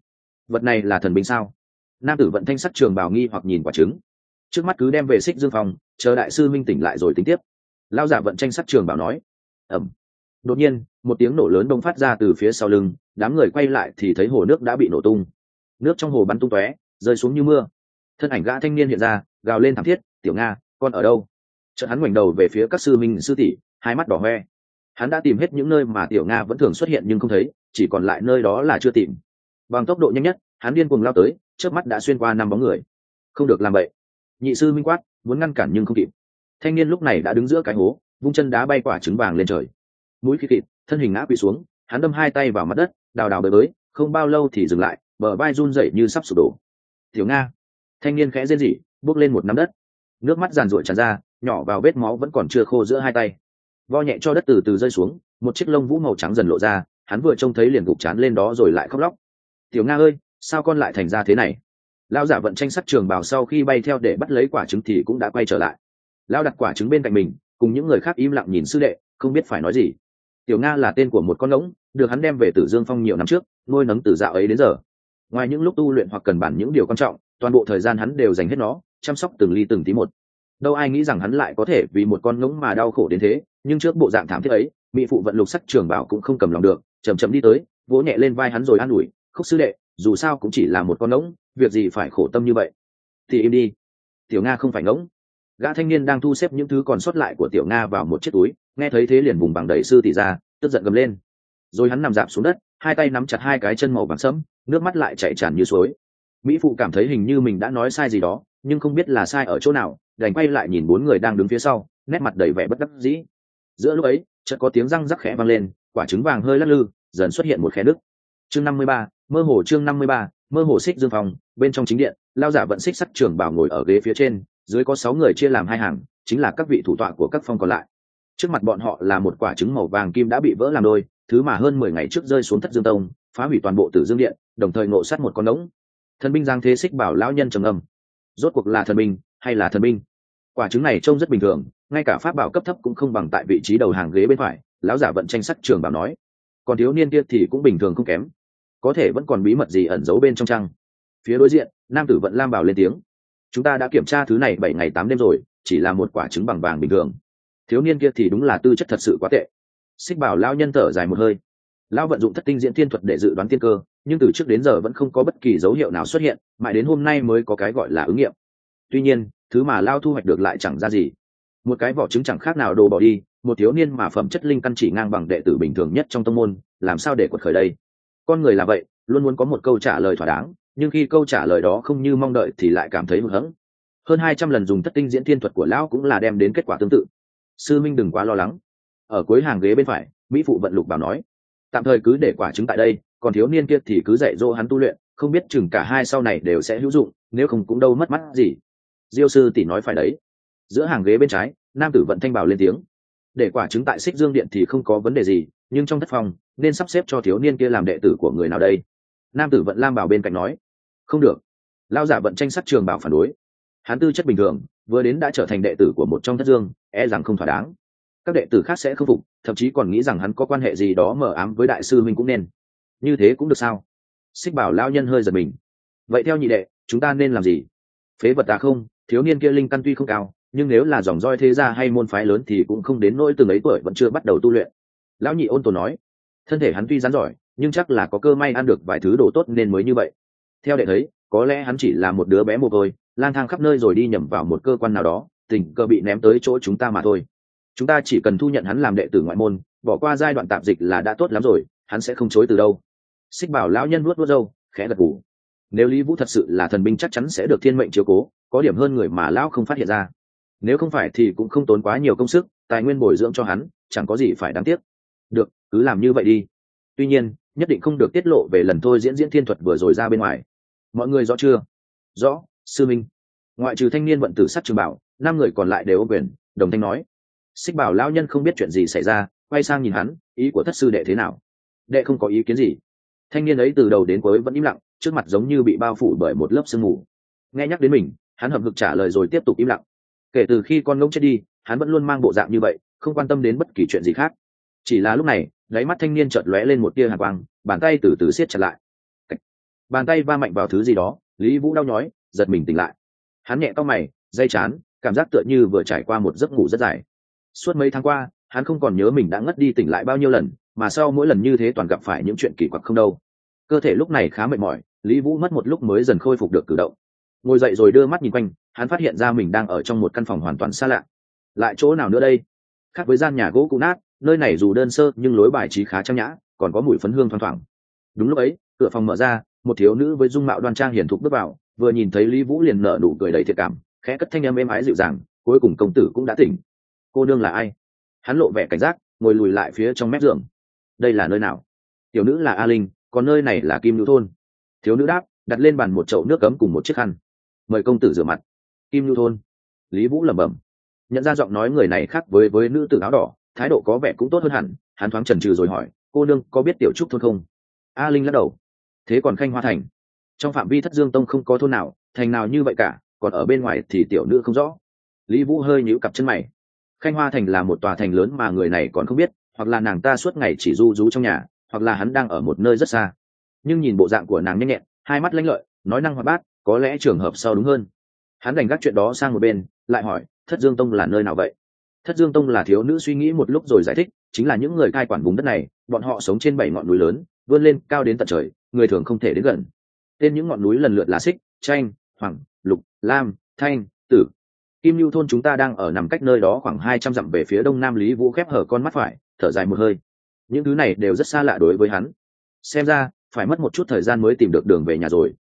Vật này là thần binh sao? Nam tử vận thanh sắc trường bào nghi hoặc nhìn quả trứng. Trước mắt cứ đem về xích dương phòng, chờ đại sư minh tỉnh lại rồi tính tiếp lao giả vận tranh sát trường bảo nói. Ẩm. Đột nhiên, một tiếng nổ lớn đông phát ra từ phía sau lưng, đám người quay lại thì thấy hồ nước đã bị nổ tung. Nước trong hồ bắn tung tóe, rơi xuống như mưa. Thân ảnh gã thanh niên hiện ra, gào lên thảm thiết, tiểu nga, con ở đâu? Chợt hắn ngoảnh đầu về phía các sư minh, sư tỷ, hai mắt đỏ hoe. Hắn đã tìm hết những nơi mà tiểu nga vẫn thường xuất hiện nhưng không thấy, chỉ còn lại nơi đó là chưa tìm. Bằng tốc độ nhanh nhất, hắn điên cuồng lao tới trước mắt đã xuyên qua năm bóng người. Không được làm vậy. Nhị sư minh quát, muốn ngăn cản nhưng không kịp thanh niên lúc này đã đứng giữa cái hố, vung chân đá bay quả trứng vàng lên trời. Mũi khi kịp thân hình ngã quỵ xuống, hắn đâm hai tay vào mặt đất, đào đào bới bới, không bao lâu thì dừng lại, bờ vai run rẩy như sắp sụp đổ. Tiểu nga. Thanh niên khẽ rên rỉ, bước lên một nắm đất. Nước mắt giàn ruội tràn ra, nhỏ vào vết máu vẫn còn chưa khô giữa hai tay. Vo nhẹ cho đất từ từ rơi xuống, một chiếc lông vũ màu trắng dần lộ ra, hắn vừa trông thấy liền gục chán lên đó rồi lại khóc lóc. Tiểu nga ơi, sao con lại thành ra thế này? Lao giả vận tranh sắt trường bào sau khi bay theo để bắt lấy quả trứng thì cũng đã quay trở lại lao đặt quả trứng bên cạnh mình, cùng những người khác im lặng nhìn sư đệ, không biết phải nói gì. Tiểu nga là tên của một con ngỗng, được hắn đem về tử dương phong nhiều năm trước, nuôi nấng từ dạo ấy đến giờ. Ngoài những lúc tu luyện hoặc cần bản những điều quan trọng, toàn bộ thời gian hắn đều dành hết nó, chăm sóc từng ly từng tí một. Đâu ai nghĩ rằng hắn lại có thể vì một con ngỗng mà đau khổ đến thế, nhưng trước bộ dạng thảm thiết ấy, mỹ phụ vận lục sắc trường bảo cũng không cầm lòng được chầm chậm đi tới, vỗ nhẹ lên vai hắn rồi an ủi, khúc sư đệ, dù sao cũng chỉ là một con ngỗng, việc gì phải khổ tâm như vậy? Thì im đi. Tiểu nga không phải ngỗng gã thanh niên đang thu xếp những thứ còn sót lại của tiểu nga vào một chiếc túi, nghe thấy thế liền vùng bằng đầy sư tỷ ra, tức giận gầm lên. Rồi hắn nằm dạp xuống đất, hai tay nắm chặt hai cái chân màu vàng sẫm, nước mắt lại chảy tràn như suối. Mỹ phụ cảm thấy hình như mình đã nói sai gì đó, nhưng không biết là sai ở chỗ nào, đành quay lại nhìn bốn người đang đứng phía sau, nét mặt đầy vẻ bất đắc dĩ. Giữa lúc ấy, chợt có tiếng răng rắc khẽ vang lên, quả trứng vàng hơi lắc lư, dần xuất hiện một khe nứt. Chương năm mươi ba, mơ hồ chương năm mươi ba, mơ hồ xích dương phòng, bên trong chính điện, lao giả vận xích sắt trường bảo ngồi ở ghế phía trên dưới có sáu người chia làm hai hàng, chính là các vị thủ tọa của các phong còn lại. Trước mặt bọn họ là một quả trứng màu vàng kim đã bị vỡ làm đôi, thứ mà hơn mười ngày trước rơi xuống thất dương tông, phá hủy toàn bộ tử dương điện, đồng thời ngộ sát một con ống. Thần binh giang thế xích bảo lão nhân trầm âm rốt cuộc là thần binh hay là thần binh? Quả trứng này trông rất bình thường, ngay cả pháp bảo cấp thấp cũng không bằng tại vị trí đầu hàng ghế bên phải, lão giả vận tranh sắc trường bảo nói. Còn thiếu niên kia thì cũng bình thường không kém. Có thể vẫn còn bí mật gì ẩn giấu bên trong trăng. Phía đối diện, nam tử vận lam bảo lên tiếng chúng ta đã kiểm tra thứ này bảy ngày tám đêm rồi, chỉ là một quả trứng bằng vàng bình thường. Thiếu niên kia thì đúng là tư chất thật sự quá tệ. Xích bảo lao nhân thở dài một hơi. Lao vận dụng thất tinh diễn thiên thuật để dự đoán tiên cơ, nhưng từ trước đến giờ vẫn không có bất kỳ dấu hiệu nào xuất hiện, mãi đến hôm nay mới có cái gọi là ứng nghiệm. Tuy nhiên, thứ mà lao thu hoạch được lại chẳng ra gì. Một cái vỏ trứng chẳng khác nào đồ bỏ đi, một thiếu niên mà phẩm chất linh căn chỉ ngang bằng đệ tử bình thường nhất trong tông môn, làm sao để quật khởi đây? Con người là vậy, luôn muốn có một câu trả lời thỏa đáng nhưng khi câu trả lời đó không như mong đợi thì lại cảm thấy hụt hẫng. Hơn hai trăm lần dùng thất tinh diễn thiên thuật của lão cũng là đem đến kết quả tương tự. Sư minh đừng quá lo lắng. Ở cuối hàng ghế bên phải, mỹ phụ vận lục bảo nói, tạm thời cứ để quả trứng tại đây, còn thiếu niên kia thì cứ dạy dỗ hắn tu luyện, không biết chừng cả hai sau này đều sẽ hữu dụng, nếu không cũng đâu mất mắt gì. Diêu sư tỷ nói phải đấy. Giữa hàng ghế bên trái, nam tử vận thanh bảo lên tiếng, để quả trứng tại xích dương điện thì không có vấn đề gì, nhưng trong thất phòng, nên sắp xếp cho thiếu niên kia làm đệ tử của người nào đây? Nam tử vận lam bảo bên cạnh nói không được. Lao giả vận tranh sát trường bảo phản đối. Hắn tư chất bình thường, vừa đến đã trở thành đệ tử của một trong thất dương e rằng không thỏa đáng. Các đệ tử khác sẽ không phục, thậm chí còn nghĩ rằng hắn có quan hệ gì đó mờ ám với đại sư minh cũng nên. Như thế cũng được sao? Xích bảo lao nhân hơi giật mình. Vậy theo nhị đệ, chúng ta nên làm gì? Phế vật ta không, thiếu niên kia linh căn tuy không cao, nhưng nếu là dòng roi thế gia hay môn phái lớn thì cũng không đến nỗi từng ấy tuổi vẫn chưa bắt đầu tu luyện. Lão nhị ôn tồn nói. Thân thể hắn tuy rắn giỏi, nhưng chắc là có cơ may ăn được vài thứ đồ tốt nên mới như vậy theo đệ thấy, có lẽ hắn chỉ là một đứa bé mồ côi, lang thang khắp nơi rồi đi nhầm vào một cơ quan nào đó, tình cờ bị ném tới chỗ chúng ta mà thôi. Chúng ta chỉ cần thu nhận hắn làm đệ tử ngoại môn, bỏ qua giai đoạn tạp dịch là đã tốt lắm rồi, hắn sẽ không chối từ đâu. Xích bảo lão nhân nuốt nuốt râu, khẽ gật gù. Nếu lý vũ thật sự là thần binh chắc chắn sẽ được thiên mệnh chiếu cố, có điểm hơn người mà lão không phát hiện ra. Nếu không phải thì cũng không tốn quá nhiều công sức, tài nguyên bồi dưỡng cho hắn, chẳng có gì phải đáng tiếc. Được, cứ làm như vậy đi. Tuy nhiên, nhất định không được tiết lộ về lần thôi diễn diễn thiên thuật vừa rồi ra bên ngoài mọi người rõ chưa? Rõ, sư minh. Ngoại trừ thanh niên vận tử sát trường bảo, năm người còn lại đều ô quyền, đồng thanh nói. Xích bảo lao nhân không biết chuyện gì xảy ra, quay sang nhìn hắn, ý của thất sư đệ thế nào? Đệ không có ý kiến gì. Thanh niên ấy từ đầu đến cuối vẫn im lặng, trước mặt giống như bị bao phủ bởi một lớp sương mù. Nghe nhắc đến mình, hắn hợp lực trả lời rồi tiếp tục im lặng. Kể từ khi con ngỗng chết đi, hắn vẫn luôn mang bộ dạng như vậy, không quan tâm đến bất kỳ chuyện gì khác. Chỉ là lúc này lấy mắt thanh niên chợt lóe lên một tia hàn quang, bàn tay từ từ siết chặt lại bàn tay va mạnh vào thứ gì đó, lý vũ đau nhói, giật mình tỉnh lại. Hắn nhẹ to mày, dây chán, cảm giác tựa như vừa trải qua một giấc ngủ rất dài. Suốt mấy tháng qua, hắn không còn nhớ mình đã ngất đi tỉnh lại bao nhiêu lần, mà sau mỗi lần như thế toàn gặp phải những chuyện kỳ quặc không đâu. Cơ thể lúc này khá mệt mỏi, lý vũ mất một lúc mới dần khôi phục được cử động. Ngồi dậy rồi đưa mắt nhìn quanh, hắn phát hiện ra mình đang ở trong một căn phòng hoàn toàn xa lạ. Lại chỗ nào nữa đây? Khác với gian nhà gỗ cũ nát, nơi này dù đơn sơ nhưng lối bài trí khá trang nhã, còn có mùi phấn hương thoang thoảng. Đúng lúc ấy, cửa phòng mở ra một thiếu nữ với dung mạo đoan trang hiển thục bước vào, vừa nhìn thấy lý vũ liền nở nụ cười đầy thiệt cảm, khẽ cất thanh âm êm ái dịu dàng, cuối cùng công tử cũng đã tỉnh. Cô đương là ai? Hắn lộ vẻ cảnh giác, ngồi lùi lại phía trong mép giường. Đây là nơi nào? Tiểu nữ là a linh, còn nơi này là kim lưu thôn. Thiếu nữ đáp, đặt lên bàn một chậu nước cấm cùng một chiếc khăn. Mời công tử rửa mặt. Kim lưu thôn. Lý vũ lẩm bẩm. Nhận ra giọng nói người này khác với với nữ tử áo đỏ, thái độ có vẻ cũng tốt hơn hẳn, hắn thoáng trần trừ rồi hỏi, cô nương có biết tiểu trúc thôn không? A linh lắc đầu thế còn khanh hoa thành. Trong phạm vi thất dương tông không có thôn nào, thành nào như vậy cả, còn ở bên ngoài thì tiểu nữ không rõ. Lý vũ hơi nhíu cặp chân mày. Khanh hoa thành là một tòa thành lớn mà người này còn không biết, hoặc là nàng ta suốt ngày chỉ du rú trong nhà, hoặc là hắn đang ở một nơi rất xa. Nhưng nhìn bộ dạng của nàng nhanh nhẹn, hai mắt lanh lợi, nói năng hoạt bát, có lẽ trường hợp sau đúng hơn. Hắn đành gác chuyện đó sang một bên, lại hỏi, thất dương tông là nơi nào vậy? Thất dương tông là thiếu nữ suy nghĩ một lúc rồi giải thích, chính là những người cai quản vùng đất này, bọn họ sống trên bảy ngọn núi lớn, vươn lên cao đến tận trời người thường không thể đến gần. Tên những ngọn núi lần lượt là xích tranh hoàng, lục, lam, thanh, tử. Kim lưu thôn chúng ta đang ở nằm cách nơi đó khoảng hai trăm dặm về phía đông nam lý vũ khép hở con mắt phải, thở dài một hơi. Những thứ này đều rất xa lạ đối với hắn. Xem ra, phải mất một chút thời gian mới tìm được đường về nhà rồi.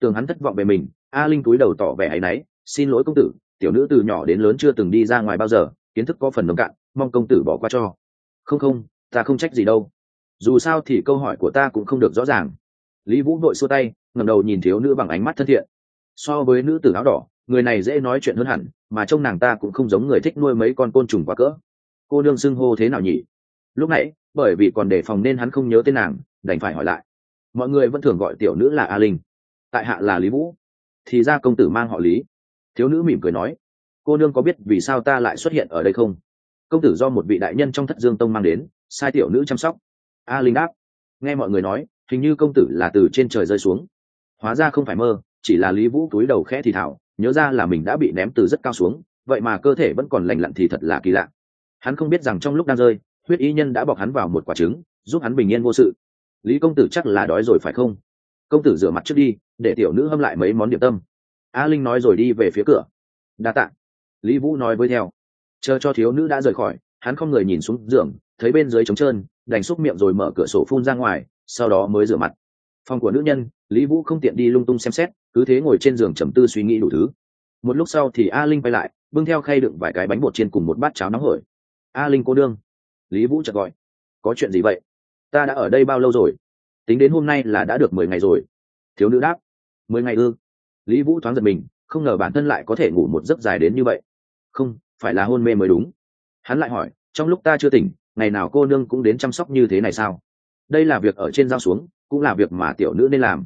Tường hắn thất vọng về mình, a linh cúi đầu tỏ vẻ áy náy, xin lỗi công tử, tiểu nữ từ nhỏ đến lớn chưa từng đi ra ngoài bao giờ, kiến thức có phần nông cạn, mong công tử bỏ qua cho. Không không, ta không trách gì đâu. Dù sao thì câu hỏi của ta cũng không được rõ ràng lý vũ đội xua tay, ngẩng đầu nhìn thiếu nữ bằng ánh mắt thân thiện. So với nữ tử áo đỏ, người này dễ nói chuyện hơn hẳn, mà trông nàng ta cũng không giống người thích nuôi mấy con côn trùng quá cỡ. Cô đương xưng hô thế nào nhỉ? Lúc nãy, bởi vì còn đề phòng nên hắn không nhớ tên nàng, đành phải hỏi lại. Mọi người vẫn thường gọi tiểu nữ là a linh. Tại hạ là lý vũ. Thì ra công tử mang họ lý. Thiếu nữ mỉm cười nói, cô nương có biết vì sao ta lại xuất hiện ở đây không? Công tử do một vị đại nhân trong thất dương tông mang đến, sai tiểu nữ chăm sóc. A linh đáp, nghe mọi người nói hình như công tử là từ trên trời rơi xuống. Hóa ra không phải mơ, chỉ là lý vũ túi đầu khẽ thì thảo nhớ ra là mình đã bị ném từ rất cao xuống, vậy mà cơ thể vẫn còn lành lặn thì thật là kỳ lạ. Hắn không biết rằng trong lúc đang rơi, huyết y nhân đã bọc hắn vào một quả trứng, giúp hắn bình yên vô sự. Lý công tử chắc là đói rồi phải không? Công tử rửa mặt trước đi, để tiểu nữ hâm lại mấy món điểm tâm. A linh nói rồi đi về phía cửa. Đa t ạ lý vũ nói với theo. Chờ cho thiếu nữ đã rời khỏi, hắn không người nhìn xuống giường, thấy bên dưới trống trơn, đành xúc miệng rồi mở cửa sổ phun ra ngoài sau đó mới rửa mặt. Phòng của nữ nhân, lý vũ không tiện đi lung tung xem xét, cứ thế ngồi trên giường trầm tư suy nghĩ đủ thứ. Một lúc sau thì a linh quay lại, bưng theo khay đựng vài cái bánh bột chiên cùng một bát cháo nóng hổi. A linh cô đương. Lý vũ chợt gọi. Có chuyện gì vậy? Ta đã ở đây bao lâu rồi? Tính đến hôm nay là đã được mười ngày rồi. Thiếu nữ đáp. Mười ngày ư? Lý vũ thoáng giật mình, không ngờ bản thân lại có thể ngủ một giấc dài đến như vậy. Không, phải là hôn mê mới đúng. Hắn lại hỏi, trong lúc ta chưa tỉnh, ngày nào cô nương cũng đến chăm sóc như thế này sao? Đây là việc ở trên giao xuống, cũng là việc mà tiểu nữ nên làm.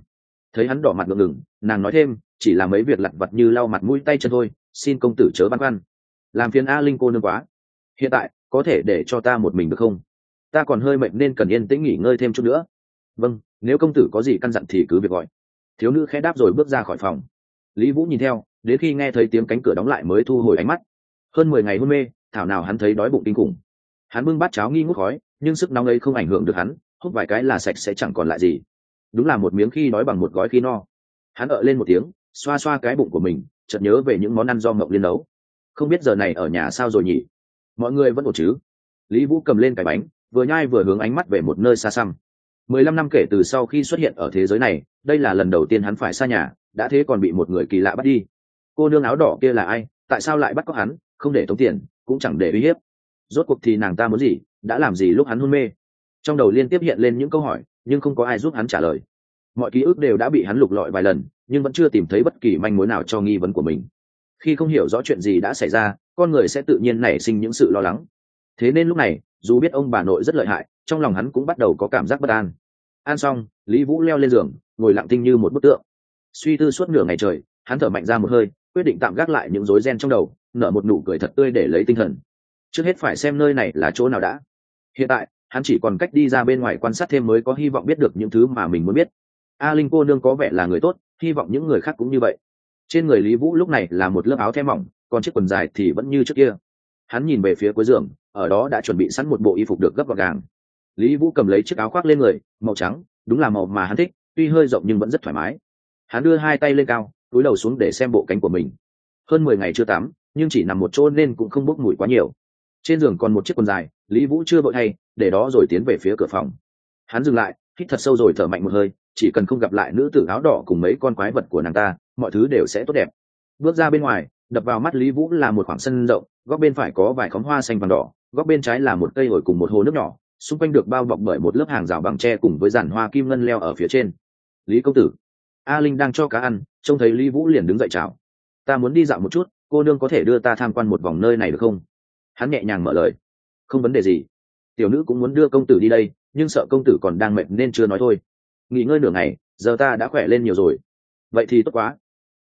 Thấy hắn đỏ mặt ngượng ngừng nàng nói thêm, chỉ là mấy việc lặt vặt như lau mặt mũi tay chân thôi, xin công tử chớ băn khoăn. Làm phiền a linh cô nương quá. Hiện tại, có thể để cho ta một mình được không? Ta còn hơi mệt nên cần yên tĩnh nghỉ ngơi thêm chút nữa. Vâng nếu công tử có gì căn dặn thì cứ việc gọi. Thiếu nữ khẽ đáp rồi bước ra khỏi phòng. Lý vũ nhìn theo, đến khi nghe thấy tiếng cánh cửa đóng lại mới thu hồi ánh mắt. Hơn mười ngày hôn mê, thảo nào hắn thấy đói bụng kinh khủng. Hắn bưng bát cháo nghi ngút khói, nhưng sức nóng ấy không ảnh hưởng được hắn hút vài cái là sạch sẽ chẳng còn lại gì. Đúng là một miếng khi đói bằng một gói khi no. Hắn ợ lên một tiếng, xoa xoa cái bụng của mình, chợt nhớ về những món ăn do mộng liên nấu. Không biết giờ này ở nhà sao rồi nhỉ? Mọi người vẫn ổn chứ? Lý vũ cầm lên cái bánh, vừa nhai vừa hướng ánh mắt về một nơi xa xăm. Mười lăm năm kể từ sau khi xuất hiện ở thế giới này, đây là lần đầu tiên hắn phải xa nhà, đã thế còn bị một người kỳ lạ bắt đi. Cô nương áo đỏ kia là ai? Tại sao lại bắt cóc hắn? Không để tống tiền, cũng chẳng để uy hiếp. Rốt cuộc thì nàng ta muốn gì? Đã làm gì lúc hắn hôn mê? Trong đầu liên tiếp hiện lên những câu hỏi, nhưng không có ai giúp hắn trả lời. Mọi ký ức đều đã bị hắn lục lọi vài lần, nhưng vẫn chưa tìm thấy bất kỳ manh mối nào cho nghi vấn của mình. Khi không hiểu rõ chuyện gì đã xảy ra, con người sẽ tự nhiên nảy sinh những sự lo lắng. Thế nên lúc này, dù biết ông bà nội rất lợi hại, trong lòng hắn cũng bắt đầu có cảm giác bất an. An xong, lý vũ leo lên giường, ngồi lặng tinh như một bức tượng. Suy tư suốt nửa ngày trời, hắn thở mạnh ra một hơi, quyết định tạm gác lại những rối ren trong đầu, nở một nụ cười thật tươi để lấy tinh thần. Trước hết phải xem nơi này là chỗ nào đã. Hiện tại hắn chỉ còn cách đi ra bên ngoài quan sát thêm mới có hy vọng biết được những thứ mà mình muốn biết. A linh cô nương có vẻ là người tốt, hy vọng những người khác cũng như vậy. Trên người lý vũ lúc này là một lớp áo the mỏng, còn chiếc quần dài thì vẫn như trước kia. Hắn nhìn về phía cuối giường, ở đó đã chuẩn bị sẵn một bộ y phục được gấp gọn gàng. Lý vũ cầm lấy chiếc áo khoác lên người, màu trắng, đúng là màu mà hắn thích, tuy hơi rộng nhưng vẫn rất thoải mái. Hắn đưa hai tay lên cao, túi đầu xuống để xem bộ cánh của mình. Hơn mười ngày chưa tắm, nhưng chỉ nằm một chỗ nên cũng không bốc mùi quá nhiều. Trên giường còn một chiếc quần dài lý vũ chưa vội hay, để đó rồi tiến về phía cửa phòng. Hắn dừng lại, hít thật sâu rồi thở mạnh một hơi, chỉ cần không gặp lại nữ tử áo đỏ cùng mấy con quái vật của nàng ta, mọi thứ đều sẽ tốt đẹp. Bước ra bên ngoài, đập vào mắt lý vũ là một khoảng sân rộng, góc bên phải có vài khóm hoa xanh vàng đỏ, góc bên trái là một cây ổi cùng một hồ nước nhỏ, xung quanh được bao bọc bởi một lớp hàng rào bằng tre cùng với giàn hoa kim ngân leo ở phía trên. Lý công tử, a linh đang cho cá ăn, trông thấy lý vũ liền đứng dậy chào. Ta muốn đi dạo một chút, cô nương có thể đưa ta tham quan một vòng nơi này được không? Hắn nhẹ nhàng mở lời không vấn đề gì. Tiểu nữ cũng muốn đưa công tử đi đây, nhưng sợ công tử còn đang mệt nên chưa nói thôi. Nghỉ ngơi nửa ngày, giờ ta đã khỏe lên nhiều rồi. Vậy thì tốt quá.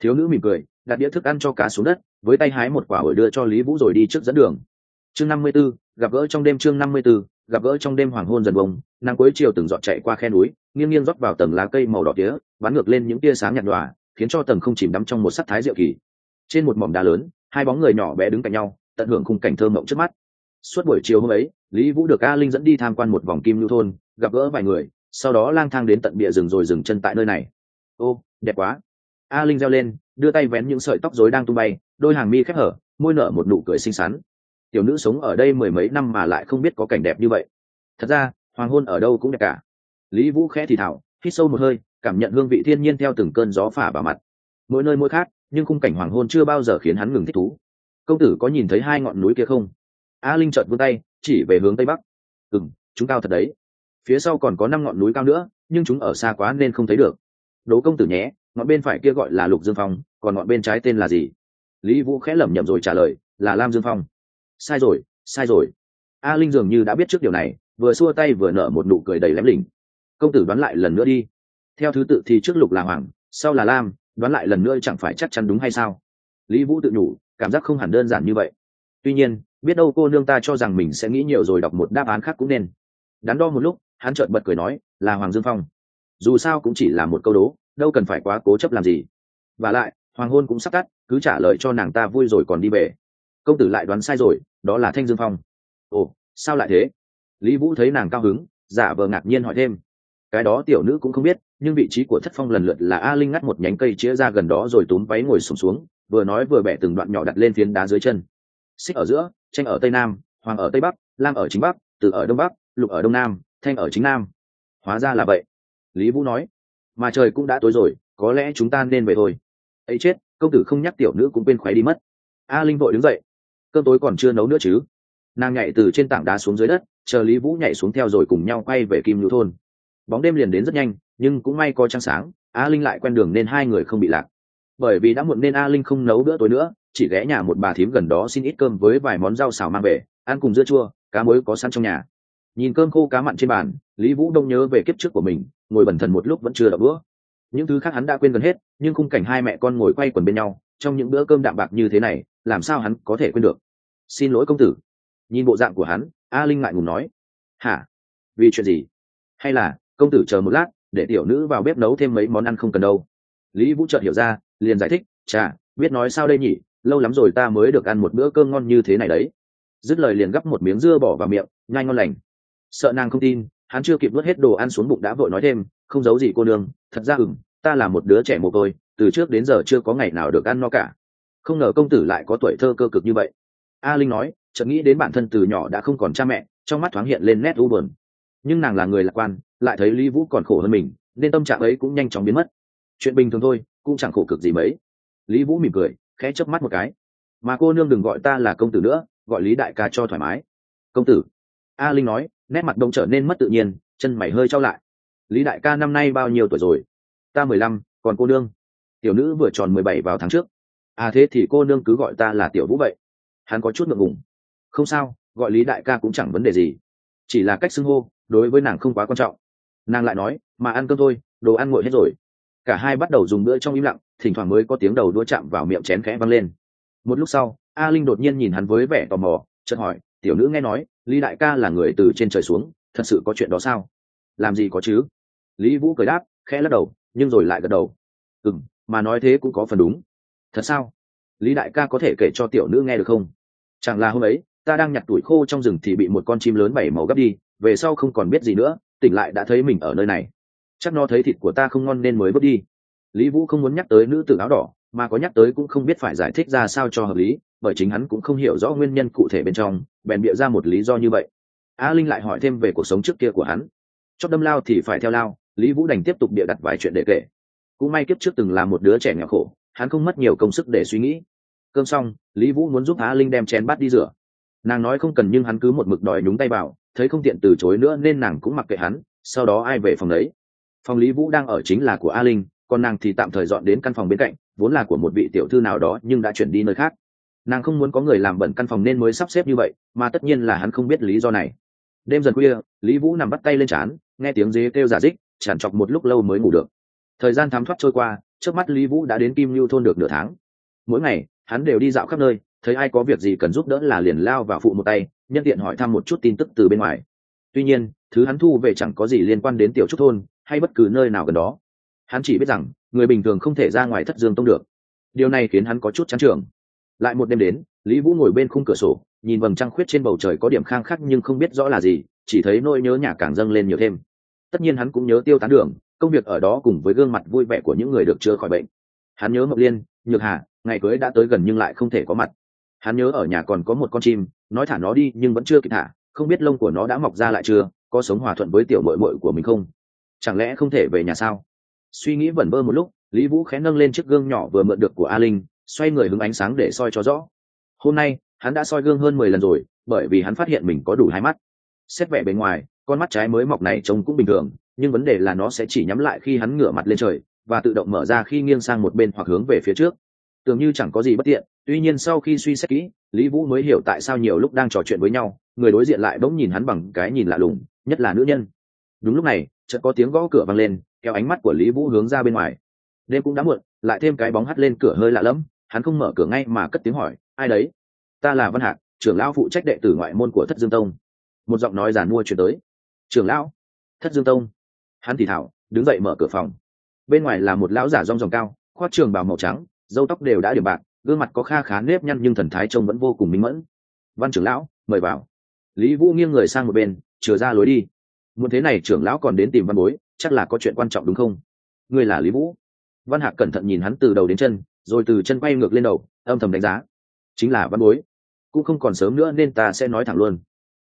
Thiếu nữ mỉm cười, đặt đĩa thức ăn cho cá xuống đất, với tay hái một quả ổi đưa cho lý vũ rồi đi trước dẫn đường. Chương năm mươi b ố gặp gỡ trong đêm chương năm mươi b ố gặp gỡ trong đêm hoàng hôn dần bông nắng cuối chiều từng dọn chạy qua khe núi, nghiêng nghiêng rót vào tầng lá cây màu đỏ tía bắn ngược lên những tia sáng nhạt nhòa, khiến cho tầng không chìm đắm trong một sắc thái diệu kỳ. Trên một mỏm đá lớn, hai bóng người nhỏ bé đứng cạnh nhau, tận hưởng khung cảnh thơ mộng trước mắt suốt buổi chiều hôm ấy, lý vũ được a linh dẫn đi tham quan một vòng kim lưu thôn, gặp gỡ vài người, sau đó lang thang đến tận bìa rừng rồi dừng chân tại nơi này. Ô, đẹp quá. A linh reo lên, đưa tay vén những sợi tóc rối đang tung bay, đôi hàng mi khép hở, môi nở một nụ cười xinh xắn. Tiểu nữ sống ở đây mười mấy năm mà lại không biết có cảnh đẹp như vậy. Thật ra, hoàng hôn ở đâu cũng đẹp cả. Lý vũ khẽ thì thảo hít sâu một hơi, cảm nhận hương vị thiên nhiên theo từng cơn gió phả vào mặt. Mỗi nơi mỗi khác, nhưng khung cảnh hoàng hôn chưa bao giờ khiến hắn ngừng thích thú. Công tử có nhìn thấy hai ngọn núi kia không? A linh chợt vươn tay, chỉ về hướng tây bắc. Ừ m chúng cao thật đấy. Phía sau còn có năm ngọn núi cao nữa, nhưng chúng ở xa quá nên không thấy được. Đố công tử nhé, ngọn bên phải kia gọi là lục dương phong, còn ngọn bên trái tên là gì? Lý vũ khẽ lẩm nhẩm rồi trả lời, là lam dương phong. Sai rồi sai rồi. A linh dường như đã biết trước điều này, vừa xua tay vừa nở một nụ cười đầy lém lỉnh. Công tử đoán lại lần nữa đi. Theo thứ tự thì trước lục là hoàng, sau là lam, đoán lại lần nữa chẳng phải chắc chắn đúng hay sao? Lý vũ tự nhủ, cảm giác không hẳn đơn giản như vậy. Tuy nhiên biết đâu cô nương ta cho rằng mình sẽ nghĩ nhiều rồi đọc một đáp án khác cũng nên. Đắn đo một lúc hắn chợt bật cười nói là hoàng dương phong. Dù sao cũng chỉ là một câu đố đâu cần phải quá cố chấp làm gì. Và lại hoàng hôn cũng sắp tắt cứ trả lời cho nàng ta vui rồi còn đi về. Công tử lại đoán sai rồi đó là thanh dương phong. Ồ sao lại thế? Lý vũ thấy nàng cao hứng giả vờ ngạc nhiên hỏi thêm. Cái đó tiểu nữ cũng không biết nhưng vị trí của thất phong lần lượt là a linh ngắt một nhánh cây chĩa ra gần đó rồi túm váy ngồi sùng xuống, xuống vừa nói vừa bẻ từng đoạn nhỏ đặt lên phiến đá dưới chân xích ở giữa tranh ở tây nam, hoàng ở tây bắc, lam ở chính bắc từ ở đông bắc, lục ở đông nam, thanh ở chính nam. Hóa ra là vậy. Lý vũ nói, mà trời cũng đã tối rồi, có lẽ chúng ta nên về thôi. Ấy chết, công tử không nhắc tiểu nữ cũng quên khoái đi mất. A linh vội đứng dậy. Cơm tối còn chưa nấu nữa chứ? Nàng nhảy từ trên tảng đá xuống dưới đất, chờ lý vũ nhảy xuống theo rồi cùng nhau quay về kim lưu thôn. Bóng đêm liền đến rất nhanh, nhưng cũng may có trăng sáng, a linh lại quen đường nên hai người không bị lạc. Bởi vì đã muộn nên a linh không nấu bữa tối nữa chỉ ghé nhà một bà thím gần đó xin ít cơm với vài món rau xào mang về, ăn cùng dưa chua, cá muối có sẵn trong nhà. Nhìn cơm khô cá mặn trên bàn, lý vũ đông nhớ về kiếp trước của mình, ngồi bẩn thần một lúc vẫn chưa đập bữa những thứ khác hắn đã quên gần hết, nhưng khung cảnh hai mẹ con ngồi quay quần bên nhau, trong những bữa cơm đạm bạc như thế này, làm sao hắn có thể quên được? Xin lỗi công tử. Nhìn bộ dạng của hắn, a linh ngại ngùng nói. Hả? Vì chuyện gì? Hay là, công tử chờ một lát, để tiểu nữ vào bếp nấu thêm mấy món ăn không cần đâu. Lý vũ chợt hiểu ra, liền giải thích. Chà, biết nói sao đây nhỉ? Lâu lắm rồi ta mới được ăn một bữa cơm ngon như thế này đấy. Dứt lời liền gắp một miếng dưa bỏ vào miệng, nhai ngon lành. Sợ nàng không tin, hắn chưa kịp nuốt hết đồ ăn xuống bụng đã vội nói thêm, không giấu gì cô nương, thật ra ừng ta là một đứa trẻ mồ côi, từ trước đến giờ chưa có ngày nào được ăn no cả. Không ngờ công tử lại có tuổi thơ cơ cực như vậy. A linh nói, chợt nghĩ đến bản thân từ nhỏ đã không còn cha mẹ, trong mắt thoáng hiện lên nét u buồn. Nhưng nàng là người lạc quan, lại thấy lý vũ còn khổ hơn mình, nên tâm trạng ấy cũng nhanh chóng biến mất. Chuyện bình thường thôi, cũng chẳng khổ cực gì mấy. Lý vũ mỉm cười khẽ chớp mắt một cái. Mà cô nương đừng gọi ta là công tử nữa, gọi lý đại ca cho thoải mái. Công tử. A linh nói, nét mặt đông trở nên mất tự nhiên, chân mày hơi trao lại. Lý đại ca năm nay bao nhiêu tuổi rồi? Ta mười lăm, còn cô nương. Tiểu nữ vừa tròn mười bảy vào tháng trước. À thế thì cô nương cứ gọi ta là tiểu vũ vậy. Hắn có chút ngượng ngùng. Không sao, gọi lý đại ca cũng chẳng vấn đề gì. Chỉ là cách xưng hô, đối với nàng không quá quan trọng. Nàng lại nói, mà ăn cơm thôi, đồ ăn nguội hết rồi. Cả hai bắt đầu dùng bữa trong im lặng thỉnh thoảng mới có tiếng đầu đũa chạm vào miệng chén khẽ văng lên. Một lúc sau, a linh đột nhiên nhìn hắn với vẻ tò mò, chợt hỏi, tiểu nữ nghe nói, lý đại ca là người từ trên trời xuống, thật sự có chuyện đó sao? Làm gì có chứ? Lý vũ cười đáp, khẽ lắc đầu, nhưng rồi lại gật đầu. Ừ m mà nói thế cũng có phần đúng. Thật sao? Lý đại ca có thể kể cho tiểu nữ nghe được không? Chẳng là hôm ấy, ta đang nhặt tuổi khô trong rừng thì bị một con chim lớn bảy màu gấp đi, về sau không còn biết gì nữa, tỉnh lại đã thấy mình ở nơi này. Chắc nó thấy thịt của ta không ngon nên mới bước đi lý vũ không muốn nhắc tới nữ tử áo đỏ, mà có nhắc tới cũng không biết phải giải thích ra sao cho hợp lý, bởi chính hắn cũng không hiểu rõ nguyên nhân cụ thể bên trong, bèn bịa ra một lý do như vậy. A linh lại hỏi thêm về cuộc sống trước kia của hắn. Chót đâm lao thì phải theo lao, lý vũ đành tiếp tục bịa đặt vài chuyện để kể. Cũng may kiếp trước từng là một đứa trẻ nghèo khổ, hắn không mất nhiều công sức để suy nghĩ. Cơm xong, lý vũ muốn giúp a linh đem chén bát đi rửa. Nàng nói không cần nhưng hắn cứ một mực đòi nhúng tay vào, thấy không tiện từ chối nữa nên nàng cũng mặc kệ hắn, sau đó ai về phòng đấy. Phòng lý vũ đang ở chính là của a linh còn nàng thì tạm thời dọn đến căn phòng bên cạnh, vốn là của một vị tiểu thư nào đó nhưng đã chuyển đi nơi khác. Nàng không muốn có người làm bẩn căn phòng nên mới sắp xếp như vậy, mà tất nhiên là hắn không biết lý do này. Đêm dần khuya, lý vũ nằm bắt tay lên trán, nghe tiếng dế kêu giả dích tràn trọc một lúc lâu mới ngủ được. Thời gian thám thoát trôi qua, trước mắt lý vũ đã đến kim lưu thôn được nửa tháng. Mỗi ngày, hắn đều đi dạo khắp nơi, thấy ai có việc gì cần giúp đỡ là liền lao và phụ một tay, nhân tiện hỏi thăm một chút tin tức từ bên ngoài. Tuy nhiên, thứ hắn thu về chẳng có gì liên quan đến tiểu trúc thôn, hay bất cứ nơi nào gần đó hắn chỉ biết rằng, người bình thường không thể ra ngoài thất dương tông được. Điều này khiến hắn có chút chán trường lại một đêm đến, lý vũ ngồi bên khung cửa sổ, nhìn vầng trăng khuyết trên bầu trời có điểm khang khắc nhưng không biết rõ là gì, chỉ thấy nỗi nhớ nhà càng dâng lên nhiều thêm. Tất nhiên hắn cũng nhớ tiêu tán đường, công việc ở đó cùng với gương mặt vui vẻ của những người được chữa khỏi bệnh. Hắn nhớ mộc liên, nhược hà, ngày cưới đã tới gần nhưng lại không thể có mặt. Hắn nhớ ở nhà còn có một con chim, nói thả nó đi nhưng vẫn chưa kịp thả, không biết lông của nó đã mọc ra lại chưa, có sống hòa thuận với tiểu mội mội của mình không? Chẳng lẽ không thể về nhà sao? Suy nghĩ vẩn vơ một lúc, lý vũ khẽ nâng lên chiếc gương nhỏ vừa mượn được của a linh, xoay người hướng ánh sáng để soi cho rõ. Hôm nay, hắn đã soi gương hơn mười lần rồi, bởi vì hắn phát hiện mình có đủ hai mắt. Xét vẻ bề ngoài, con mắt trái mới mọc này trông cũng bình thường, nhưng vấn đề là nó sẽ chỉ nhắm lại khi hắn ngửa mặt lên trời, và tự động mở ra khi nghiêng sang một bên hoặc hướng về phía trước. Tưởng như chẳng có gì bất tiện, tuy nhiên sau khi suy xét kỹ, lý vũ mới hiểu tại sao nhiều lúc đang trò chuyện với nhau, người đối diện lại bỗng nhìn hắn bằng cái nhìn lạ lùng, nhất là nữ nhân. Đúng lúc này, chợt có tiếng gõ cửa vang lên theo ánh mắt của lý vũ hướng ra bên ngoài. Đêm cũng đã muộn, lại thêm cái bóng hắt lên cửa hơi lạ lẫm, hắn không mở cửa ngay mà cất tiếng hỏi, ai đấy? Ta là văn hạc, trưởng lão phụ trách đệ tử ngoại môn của thất dương tông. Một giọng nói giàn mua chuyển tới. Trưởng lão? Thất dương tông. Hắn thì thảo, đứng dậy mở cửa phòng. Bên ngoài là một lão giả rong ròng cao, khoác trường bào màu trắng dâu tóc đều đã điểm bạc, gương mặt có kha khá nếp nhăn nhưng thần thái trông vẫn vô cùng minh mẫn. Văn trưởng lão, mời vào. Lý vũ nghiêng người sang một bên, chừa ra lối đi muốn thế này trưởng lão còn đến tìm văn bối, chắc là có chuyện quan trọng đúng không? Ngươi là lý vũ. Văn hạc cẩn thận nhìn hắn từ đầu đến chân, rồi từ chân quay ngược lên đầu, âm thầm đánh giá. Chính là văn bối. Cũng không còn sớm nữa nên ta sẽ nói thẳng luôn.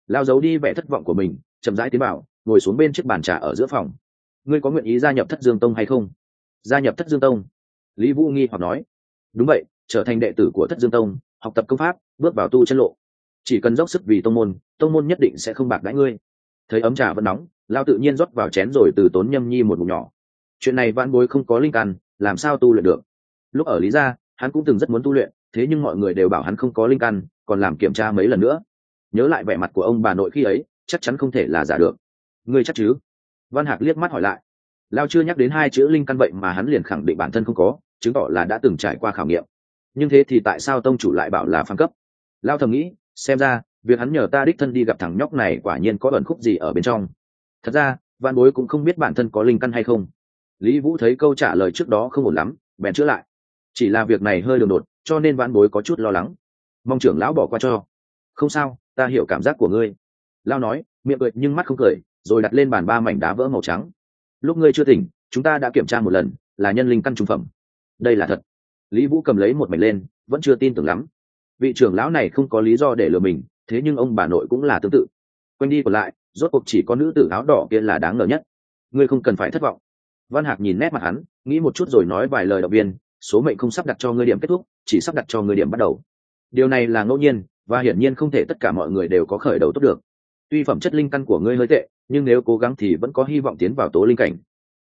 Lao giấu đi vẻ thất vọng của mình, chậm rãi tiến bảo ngồi xuống bên chiếc bàn trà ở giữa phòng. Ngươi có nguyện ý gia nhập thất dương tông hay không? Gia nhập thất dương tông? Lý vũ nghi hoặc nói. Đúng vậy, trở thành đệ tử của thất dương tông, học tập công pháp, bước vào tu chân lộ. Chỉ cần dốc sức vì tông môn tông môn nhất định sẽ không bạc đãi ngươi thấy ấm trà vẫn nóng lao tự nhiên rót vào chén rồi từ tốn nhâm nhi một mục nhỏ. Chuyện này vãn bối không có linh căn, làm sao tu luyện được? Lúc ở lý gia, hắn cũng từng rất muốn tu luyện, thế nhưng mọi người đều bảo hắn không có linh căn, còn làm kiểm tra mấy lần nữa. Nhớ lại vẻ mặt của ông bà nội khi ấy, chắc chắn không thể là giả được. Ngươi chắc chứ? Văn hạc liếc mắt hỏi lại. Lao chưa nhắc đến hai chữ linh căn vậy mà hắn liền khẳng định bản thân không có, chứng tỏ là đã từng trải qua khảo nghiệm. Nhưng thế thì tại sao tông chủ lại bảo là phan cấp? Lao thầm nghĩ, xem ra việc hắn nhờ ta đích thân đi gặp thằng nhóc này quả nhiên có ẩn khúc gì ở bên trong. Thật ra văn bối cũng không biết bản thân có linh căn hay không. Lý vũ thấy câu trả lời trước đó không ổn lắm, bèn chữa lại. Chỉ là việc này hơi đường đột, cho nên văn bối có chút lo lắng. Mong trưởng lão bỏ qua cho. Không sao, ta hiểu cảm giác của ngươi. Lao nói, miệng cười nhưng mắt không cười, rồi đặt lên bàn ba mảnh đá vỡ màu trắng. Lúc ngươi chưa tỉnh, chúng ta đã kiểm tra một lần, là nhân linh căn trung phẩm. Đây là thật. Lý vũ cầm lấy một mảnh lên, vẫn chưa tin tưởng lắm. Vị trưởng lão này không có lý do để lừa mình thế nhưng ông bà nội cũng là tương tự. Quanh đi còn lại, rốt cuộc chỉ có nữ tử áo đỏ kia là đáng ngờ nhất. Ngươi không cần phải thất vọng. Văn hạc nhìn nét mặt hắn, nghĩ một chút rồi nói vài lời động viên, số mệnh không sắp đặt cho ngươi điểm kết thúc, chỉ sắp đặt cho ngươi điểm bắt đầu. Điều này là ngẫu nhiên, và hiển nhiên không thể tất cả mọi người đều có khởi đầu tốt được. Tuy phẩm chất linh căn của ngươi hơi tệ, nhưng nếu cố gắng thì vẫn có hy vọng tiến vào tố linh cảnh.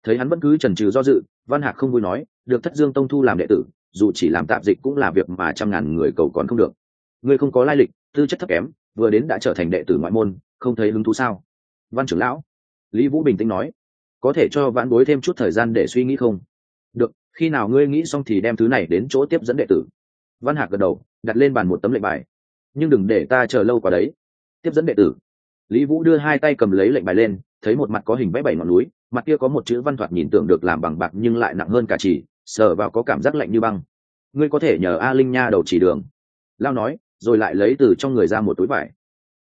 Thấy hắn vẫn cứ chần chừ do dự, văn hạc không vui nói, được thất dương tông thu làm đệ tử, dù chỉ làm tạp dịch cũng là việc mà trăm ngàn người cầu còn không được. Ngươi không có lai lịch tư chất thấp kém, vừa đến đã trở thành đệ tử ngoại môn, không thấy hứng thú sao? Văn trưởng lão, lý vũ bình tĩnh nói, có thể cho vãn bối thêm chút thời gian để suy nghĩ không? Được, khi nào ngươi nghĩ xong thì đem thứ này đến chỗ tiếp dẫn đệ tử. Văn hạc gật đầu, đặt lên bàn một tấm lệnh bài. Nhưng đừng để ta chờ lâu quá đấy. Tiếp dẫn đệ tử. Lý vũ đưa hai tay cầm lấy lệnh bài lên, thấy một mặt có hình vẽ bảy ngọn núi, mặt kia có một chữ văn thoạt nhìn tưởng được làm bằng bạc nhưng lại nặng hơn cả chỉ, sờ vào có cảm giác lạnh như băng. Ngươi có thể nhờ a linh nha đầu chỉ đường. Lao nói rồi lại lấy từ trong người ra một túi vải.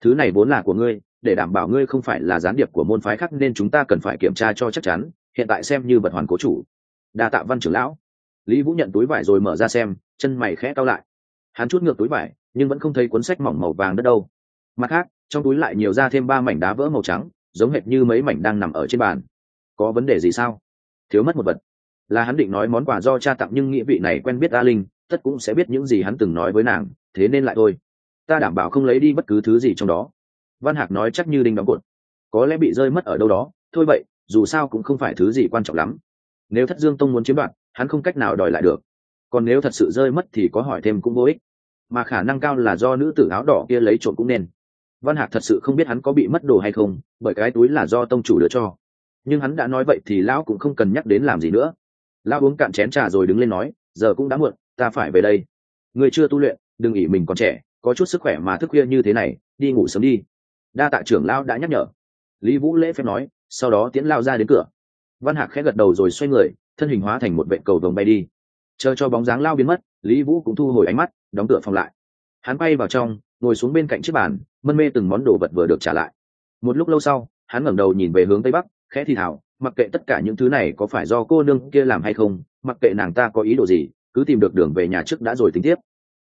Thứ này vốn là của ngươi, để đảm bảo ngươi không phải là gián điệp của môn phái khác nên chúng ta cần phải kiểm tra cho chắc chắn, hiện tại xem như vật hoàn cố chủ. Đa tạ văn trưởng lão. Lý vũ nhận túi vải rồi mở ra xem, chân mày khẽ cao lại. Hắn chút ngược túi vải, nhưng vẫn không thấy cuốn sách mỏng màu vàng đất đâu. Mặt khác, trong túi lại nhiều ra thêm ba mảnh đá vỡ màu trắng, giống hệt như mấy mảnh đang nằm ở trên bàn. Có vấn đề gì sao? Thiếu mất một vật. Là hắn định nói món quà do cha tặng nhưng nghĩa vị này quen biết a linh tất cũng sẽ biết những gì hắn từng nói với nàng, thế nên lại thôi. Ta đảm bảo không lấy đi bất cứ thứ gì trong đó. Văn hạc nói chắc như đinh đóng cột. Có lẽ bị rơi mất ở đâu đó, thôi vậy, dù sao cũng không phải thứ gì quan trọng lắm. Nếu thất dương tông muốn chiếm đoạt, hắn không cách nào đòi lại được. Còn nếu thật sự rơi mất thì có hỏi thêm cũng vô ích. Mà khả năng cao là do nữ tử áo đỏ kia lấy trộm cũng nên. Văn hạc thật sự không biết hắn có bị mất đồ hay không, bởi cái túi là do tông chủ đưa cho. Nhưng hắn đã nói vậy thì lão cũng không cần nhắc đến làm gì nữa. Lão uống cạn chén trà rồi đứng lên nói, giờ cũng đã muộn ta phải về đây. Người chưa tu luyện, đừng nghĩ mình còn trẻ, có chút sức khỏe mà thức khuya như thế này, đi ngủ sớm đi. Đa tạ trưởng lao đã nhắc nhở. Lý vũ lễ phép nói, sau đó tiến lao ra đến cửa. Văn hạc khẽ gật đầu rồi xoay người, thân hình hóa thành một vệ cầu vồng bay đi. Chờ cho bóng dáng lao biến mất, lý vũ cũng thu hồi ánh mắt, đóng cửa phòng lại. Hắn bay vào trong, ngồi xuống bên cạnh chiếc bàn, mân mê từng món đồ vật vừa được trả lại. Một lúc lâu sau, hắn ngẩng đầu nhìn về hướng tây bắc, khẽ thì thảo mặc kệ tất cả những thứ này có phải do cô nương kia làm hay không, mặc kệ nàng ta có ý đồ gì cứ tìm được đường về nhà trước đã rồi tính tiếp.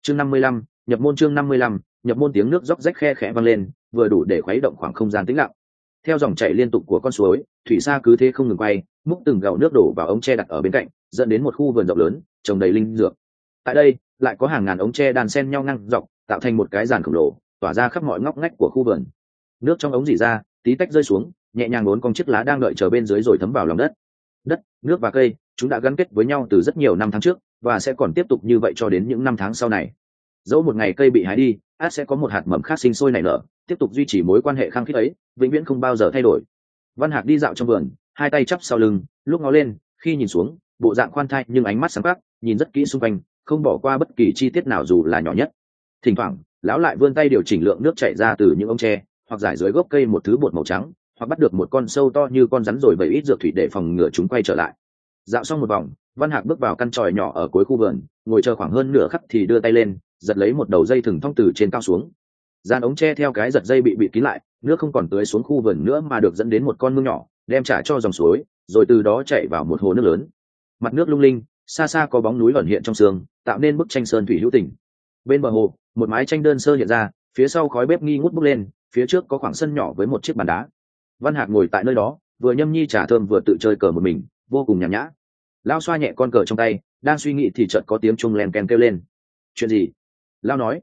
Chương năm mươi lăm, nhập môn chương năm mươi lăm, nhập môn tiếng nước róc rách khe khẽ vang lên, vừa đủ để khuấy động khoảng không gian tĩnh lặng. Theo dòng chảy liên tục của con suối, thủy xa cứ thế không ngừng quay, múc từng gạo nước đổ vào ống tre đặt ở bên cạnh, dẫn đến một khu vườn rộng lớn, trồng đầy linh dược. Tại đây, lại có hàng ngàn ống tre đàn sen nhau ngang dọc, tạo thành một cái giàn khổng lồ, tỏa ra khắp mọi ngóc ngách của khu vườn. Nước trong ống dỉ ra, tí tách rơi xuống, nhẹ nhàng bốn con chiếc lá đang đợi chờ bên dưới rồi thấm vào lòng đất. Đất, nước và cây, chúng đã gắn kết với nhau từ rất nhiều năm tháng trước và sẽ còn tiếp tục như vậy cho đến những năm tháng sau này. Dẫu một ngày cây bị hái đi, át sẽ có một hạt mầm khác sinh sôi nảy nở, tiếp tục duy trì mối quan hệ khăng khít ấy, vĩnh viễn không bao giờ thay đổi. Văn hạc đi dạo trong vườn, hai tay chắp sau lưng, lúc ngó lên, khi nhìn xuống, bộ dạng khoan thai nhưng ánh mắt sáng khắc nhìn rất kỹ xung quanh, không bỏ qua bất kỳ chi tiết nào dù là nhỏ nhất. Thỉnh thoảng, lão lại vươn tay điều chỉnh lượng nước chảy ra từ những ống tre, hoặc giải dưới gốc cây một thứ bột màu trắng, hoặc bắt được một con sâu to như con rắn rồi bầy ít dược thủy để phòng ngừa chúng quay trở lại. Dạo xong một vòng văn hạc bước vào căn tròi nhỏ ở cuối khu vườn, ngồi chờ khoảng hơn nửa khắc thì đưa tay lên, giật lấy một đầu dây thừng thong từ trên cao xuống. Gian ống tre theo cái giật dây bị bịt kín lại, nước không còn tưới xuống khu vườn nữa mà được dẫn đến một con mương nhỏ, đem trả cho dòng suối, rồi từ đó chạy vào một hồ nước lớn. Mặt nước lung linh, xa xa có bóng núi ẩn hiện trong sương, tạo nên bức tranh sơn thủy hữu tình. Bên bờ hồ, một mái tranh đơn sơ hiện ra, phía sau khói bếp nghi ngút bốc lên, phía trước có khoảng sân nhỏ với một chiếc bàn đá. Văn hạc ngồi tại nơi đó, vừa nhâm nhi trà thơm vừa tự chơi cờ một mình, vô cùng nhàn nhã lao xoa nhẹ con cờ trong tay, đang suy nghĩ thì chợt có tiếng chung len ken kêu lên. Chuyện gì? Lao nói.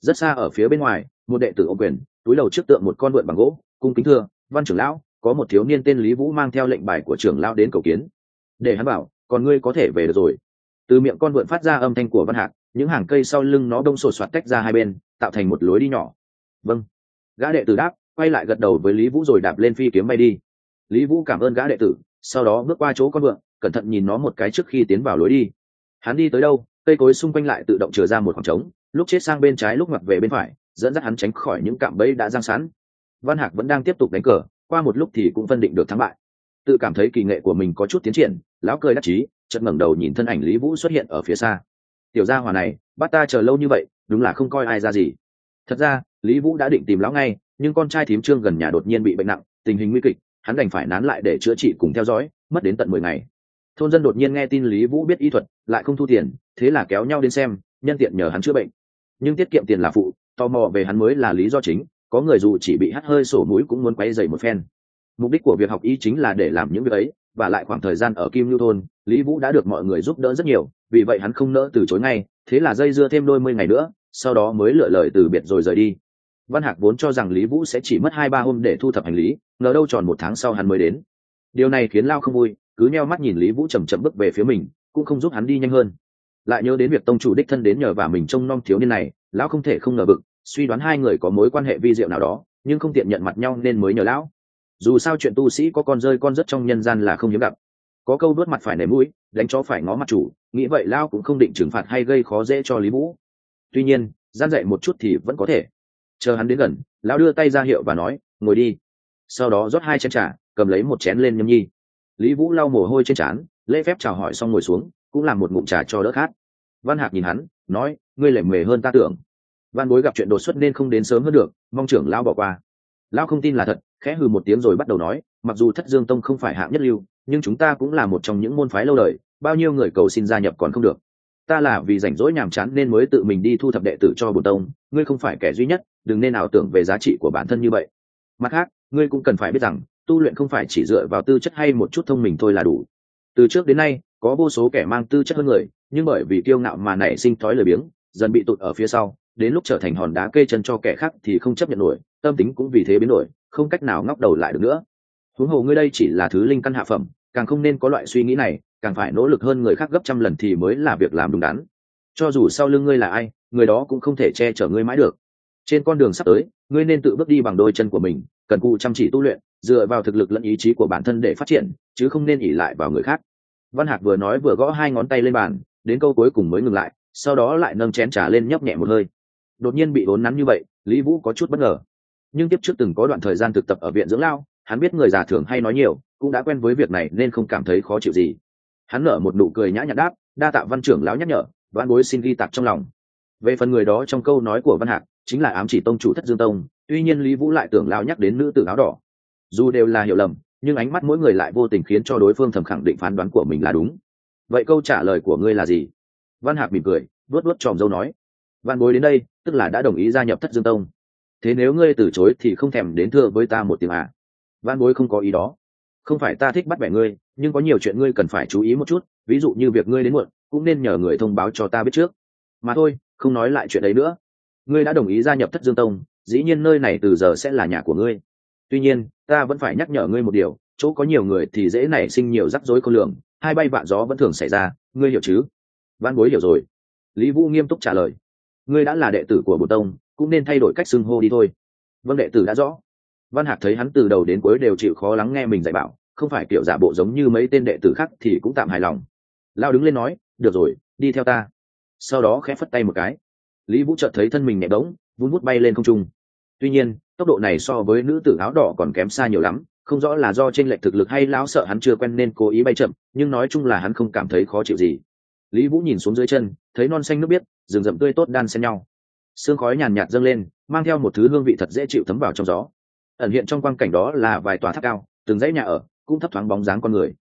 Rất xa ở phía bên ngoài, một đệ tử ô quyền, túi đầu trước tượng một con vượn bằng gỗ, cung kính thưa, văn trưởng lão, có một thiếu niên tên lý vũ mang theo lệnh bài của trưởng lão đến cầu kiến. Để hắn bảo, còn ngươi có thể về được rồi. Từ miệng con vượn phát ra âm thanh của văn hạc, những hàng cây sau lưng nó đông sột soạt tách ra hai bên, tạo thành một lối đi nhỏ. Vâng. Gã đệ tử đáp, quay lại gật đầu với lý vũ rồi đạp lên phi kiếm bay đi. Lý vũ cảm ơn gã đệ tử, sau đó bước qua chỗ con vượn cẩn thận nhìn nó một cái trước khi tiến vào lối đi. Hắn đi tới đâu, cây cối xung quanh lại tự động trở ra một khoảng trống, lúc chết sang bên trái lúc mặt về bên phải, dẫn dắt hắn tránh khỏi những cạm bẫy đã giang sẵn. Văn hạc vẫn đang tiếp tục đánh cờ, qua một lúc thì cũng phân định được thắng bại. Tự cảm thấy kỳ nghệ của mình có chút tiến triển, lão cười đắc chí, chợt ngẩng đầu nhìn thân ảnh lý vũ xuất hiện ở phía xa. Tiểu gia hòa này, bắt ta chờ lâu như vậy, đúng là không coi ai ra gì. Thật ra, lý vũ đã định tìm lão ngay, nhưng con trai thím trương gần nhà đột nhiên bị bệnh nặng, tình hình nguy kịch, hắn đành phải nán lại để chữa trị cùng theo dõi, mất đến tận mười ngày thôn dân đột nhiên nghe tin lý vũ biết y thuật, lại không thu tiền, thế là kéo nhau đến xem, nhân tiện nhờ hắn chữa bệnh. Nhưng tiết kiệm tiền là phụ, tò mò về hắn mới là lý do chính, có người dù chỉ bị hắt hơi sổ mũi cũng muốn quay dày một phen. Mục đích của việc học y chính là để làm những việc ấy, và lại khoảng thời gian ở kim lưu thôn, lý vũ đã được mọi người giúp đỡ rất nhiều, vì vậy hắn không nỡ từ chối ngay, thế là dây dưa thêm đôi mươi ngày nữa, sau đó mới lựa lời từ biệt rồi rời đi. Văn hạc vốn cho rằng lý vũ sẽ chỉ mất hai ba hôm để thu thập hành lý, ngờ đâu tròn một tháng sau hắn mới đến. Điều này khiến lao không vui cứ neo mắt nhìn lý vũ chầm chậm bước về phía mình, cũng không giúp hắn đi nhanh hơn. Lại nhớ đến việc tông chủ đích thân đến nhờ và mình trông nom thiếu niên này, lão không thể không ngờ vực, suy đoán hai người có mối quan hệ vi diệu nào đó, nhưng không tiện nhận mặt nhau nên mới nhờ lão. Dù sao chuyện tu sĩ có con rơi con rất trong nhân gian là không hiếm gặp. Có câu đuốt mặt phải nề mũi, đánh cho phải ngó mặt chủ, nghĩ vậy lao cũng không định trừng phạt hay gây khó dễ cho lý vũ. Tuy nhiên, gian dạy một chút thì vẫn có thể. Chờ hắn đến gần, lão đưa tay ra hiệu và nói, ngồi đi. Sau đó rót hai chén trà, cầm lấy một chén lên nhâm nhi lý vũ lau mồ hôi trên trán, lễ phép chào hỏi xong ngồi xuống, cũng làm một ngụm trà cho đỡ khát. Văn hạc nhìn hắn, nói, ngươi lệ mề hơn ta tưởng. Văn bối gặp chuyện đột xuất nên không đến sớm hơn được, mong trưởng lao bỏ qua. Lao không tin là thật, khẽ hừ một tiếng rồi bắt đầu nói, mặc dù thất dương tông không phải hạng nhất lưu, nhưng chúng ta cũng là một trong những môn phái lâu đời, bao nhiêu người cầu xin gia nhập còn không được. Ta là vì rảnh rỗi nhàm chán nên mới tự mình đi thu thập đệ tử cho bồn tông, ngươi không phải kẻ duy nhất, đừng nên ảo tưởng về giá trị của bản thân như vậy. Mặt khác, ngươi cũng cần phải biết rằng tu luyện không phải chỉ dựa vào tư chất hay một chút thông minh thôi là đủ. Từ trước đến nay, có vô số kẻ mang tư chất hơn người, nhưng bởi vì kiêu ngạo mà nảy sinh thói lười biếng, dần bị tụt ở phía sau, đến lúc trở thành hòn đá kê chân cho kẻ khác thì không chấp nhận nổi, tâm tính cũng vì thế biến đổi, không cách nào ngóc đầu lại được nữa. Huống hồ ngươi đây chỉ là thứ linh căn hạ phẩm, càng không nên có loại suy nghĩ này, càng phải nỗ lực hơn người khác gấp trăm lần thì mới là việc làm đúng đắn. Cho dù sau lưng ngươi là ai, người đó cũng không thể che chở ngươi mãi được. Trên con đường sắp tới, ngươi nên tự bước đi bằng đôi chân của mình cần cụ chăm chỉ tu luyện, dựa vào thực lực lẫn ý chí của bản thân để phát triển, chứ không nên ỉ lại vào người khác. Văn hạc vừa nói vừa gõ hai ngón tay lên bàn, đến câu cuối cùng mới ngừng lại, sau đó lại nâng chén trà lên nhấp nhẹ một hơi. Đột nhiên bị vốn nắn như vậy, lý vũ có chút bất ngờ. Nhưng tiếp trước từng có đoạn thời gian thực tập ở viện dưỡng lao, hắn biết người già thường hay nói nhiều, cũng đã quen với việc này nên không cảm thấy khó chịu gì. Hắn nở một nụ cười nhã nhặn đáp, đa tạ văn trưởng lão nhắc nhở văn bối xin ghi tạc trong lòng. Về phần người đó trong câu nói của văn hạc chính là ám chỉ tông chủ thất dương tông, tuy nhiên lý vũ lại tưởng lao nhắc đến nữ tử áo đỏ. Dù đều là hiểu lầm, nhưng ánh mắt mỗi người lại vô tình khiến cho đối phương thầm khẳng định phán đoán của mình là đúng. Vậy câu trả lời của ngươi là gì? Văn hạc mỉm cười, vuốt vuốt tròm dâu nói. Văn bối đến đây, tức là đã đồng ý gia nhập thất dương tông. Thế nếu ngươi từ chối thì không thèm đến thưa với ta một tiếng à? Văn bối không có ý đó. Không phải ta thích bắt bẻ ngươi, nhưng có nhiều chuyện ngươi cần phải chú ý một chút, ví dụ như việc ngươi đến muộn, cũng nên nhờ người thông báo cho ta biết trước. Mà thôi, không nói lại chuyện đấy nữa ngươi đã đồng ý gia nhập thất dương tông, dĩ nhiên nơi này từ giờ sẽ là nhà của ngươi. Tuy nhiên, ta vẫn phải nhắc nhở ngươi một điều, chỗ có nhiều người thì dễ nảy sinh nhiều rắc rối khôn lường, hai bay vạ gió vẫn thường xảy ra, ngươi hiểu chứ? Văn bối hiểu rồi. Lý vũ nghiêm túc trả lời. Ngươi đã là đệ tử của bộ tông, cũng nên thay đổi cách xưng hô đi thôi. Vâng đệ tử đã rõ. Văn hạc thấy hắn từ đầu đến cuối đều chịu khó lắng nghe mình dạy bảo, không phải kiểu giả bộ giống như mấy tên đệ tử khác thì cũng tạm hài lòng. Lao đứng lên nói, được rồi, đi theo ta. Sau đó khẽ phất tay một cái lý vũ chợt thấy thân mình nhẹ bỗng, vun bút bay lên không trung. Tuy nhiên, tốc độ này so với nữ tử áo đỏ còn kém xa nhiều lắm, không rõ là do t r ê n lệch thực lực hay lão sợ hắn chưa quen nên cố ý bay chậm, nhưng nói chung là hắn không cảm thấy khó chịu gì. Lý vũ nhìn xuống dưới chân, thấy non xanh nước biếc, rừng rậm tươi tốt đan xen nhau. Sương khói nhàn nhạt dâng lên, mang theo một thứ hương vị thật dễ chịu thấm vào trong gió. Ẩn hiện trong quang cảnh đó là vài tòa tháp cao, từng dãy nhà ở, cũng thấp thoáng bóng dáng con người.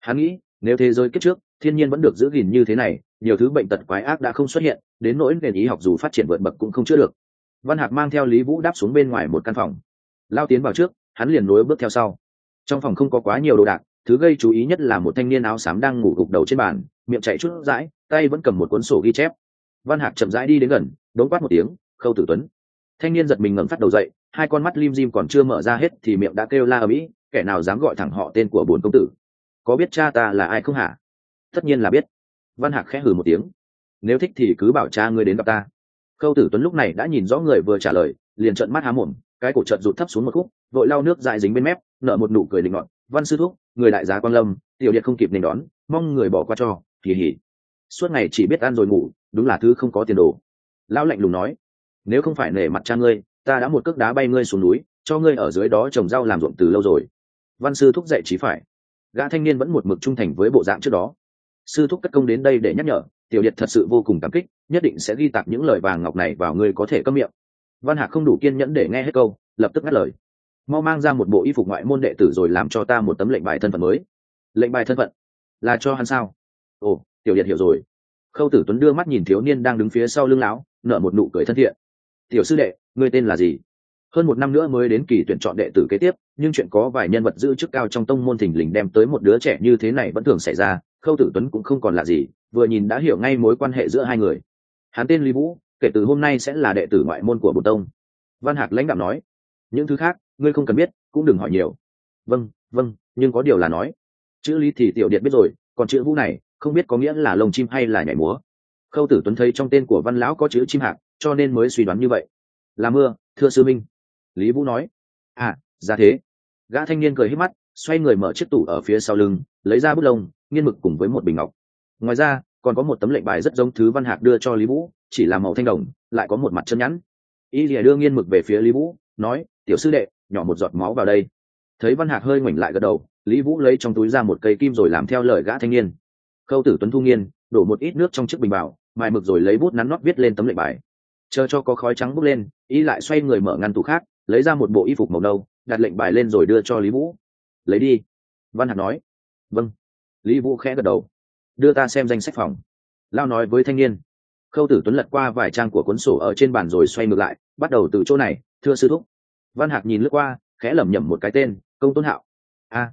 Hắn nghĩ, nếu thế giới kết trước thiên nhiên vẫn được giữ gìn như thế này, nhiều thứ bệnh tật quái ác đã không xuất hiện, đến nỗi nền y học dù phát triển vượt bậc cũng không chữa được. Văn hạc mang theo lý vũ đáp xuống bên ngoài một căn phòng. Lao tiến vào trước, hắn liền nối bước theo sau. Trong phòng không có quá nhiều đồ đạc, thứ gây chú ý nhất là một thanh niên áo xám đang ngủ gục đầu trên bàn, miệng chạy chút dãi tay vẫn cầm một cuốn sổ ghi chép. Văn hạc chậm rãi đi đến gần đốn quát một tiếng, khâu tử tuấn. Thanh niên giật mình ngẩng phát đầu dậy, hai con mắt lim dim còn chưa mở ra hết thì miệng đã kêu la ở mỹ, kẻ nào dám gọi thẳng họ tên của bồn công tử? Có biết cha ta là ai không hả? Tất nhiên là biết. Văn hạc khẽ hừ một tiếng. Nếu thích thì cứ bảo cha ngươi đến gặp ta. Khâu tử tuấn lúc này đã nhìn rõ người vừa trả lời, liền trợn mắt há mồm, cái cổ trợn rụt thấp xuống một khúc, vội lau nước dại dính bên mép, nở một nụ cười linh ngọn văn sư thúc, người đại giá quan lâm, tiểu điện không kịp nên đón, mong người bỏ qua cho kỳ hỉ suốt ngày chỉ biết ăn rồi ngủ, đúng là thứ không có tiền đồ. Lão lạnh lùng nói, nếu không phải nể mặt cha ngươi, ta đã một cước đá bay ngươi xuống núi, cho ngươi ở dưới đó trồng rau làm ruộng từ lâu rồi. Văn sư thúc dậy trí phải. Gã thanh niên vẫn một mực trung thành với bộ dạng trước đó sư thúc cất công đến đây để nhắc nhở, tiểu điệt thật sự vô cùng cảm kích, nhất định sẽ ghi tạc những lời vàng ngọc này vào người có thể cấm miệng. Văn hạc không đủ kiên nhẫn để nghe hết câu, lập tức ngắt lời. Mau mang ra một bộ y phục ngoại môn đệ tử rồi làm cho ta một tấm lệnh bài thân phận mới. Lệnh bài thân phận? Là cho hắn sao? Ồ, tiểu điệt hiểu rồi. Khâu tử tuấn đưa mắt nhìn thiếu niên đang đứng phía sau lưng lão, nở một nụ cười thân thiện. Tiểu sư đệ, ngươi tên là gì? Hơn một năm nữa mới đến kỳ tuyển chọn đệ tử kế tiếp, nhưng chuyện có vài nhân vật giữ chức cao trong tông môn thình lình đem tới một đứa trẻ như thế này vẫn thường xảy ra khâu tử tuấn cũng không còn là gì, vừa nhìn đã hiểu ngay mối quan hệ giữa hai người. Hắn tên lý vũ, kể từ hôm nay sẽ là đệ tử ngoại môn của bồ tông. Văn hạc lãnh đạo nói, những thứ khác, ngươi không cần biết, cũng đừng hỏi nhiều. Vâng vâng nhưng có điều là nói. Chữ lý thì tiểu điện biết rồi, còn chữ vũ này, không biết có nghĩa là lồng chim hay là nhảy múa. Khâu tử tuấn thấy trong tên của văn lão có chữ chim hạc, cho nên mới suy đoán như vậy. Là mưa, thưa sư minh. Lý vũ nói à ra thế. Gã thanh niên cười hít mắt, xoay người mở chiếc tủ ở phía sau lưng, lấy ra bút lông nghiên mực cùng với một bình ngọc. Ngoài ra, còn có một tấm lệnh bài rất giống thứ văn hạc đưa cho lý vũ, chỉ là màu thanh đồng, lại có một mặt chân nhẵn. Y lìa đưa nghiên mực về phía lý vũ, nói, tiểu sư đệ, nhỏ một giọt máu vào đây. Thấy văn hạc hơi ngoảnh lại gật đầu, lý vũ lấy trong túi ra một cây kim rồi làm theo lời gã thanh niên. Khâu tử tuấn thu nghiên, đổ một ít nước trong chiếc bình bảo mài mực rồi lấy bút nắn nót viết lên tấm lệnh bài. Chờ cho có khói trắng bốc lên, y lại xoay người mở ngăn tủ khác, lấy ra một bộ y phục màu nâu, đặt lệnh bài lên rồi đưa cho lý vũ. Lấy đi. Văn hạc nói. Vâng lý vũ khẽ gật đầu. Đưa ta xem danh sách phòng. Lao nói với thanh niên. Khâu tử tuấn lật qua vài trang của cuốn sổ ở trên bàn rồi xoay ngược lại, bắt đầu từ chỗ này, thưa sư thúc. Văn hạc nhìn lướt qua, khẽ lẩm nhẩm một cái tên, công tôn hạo. A.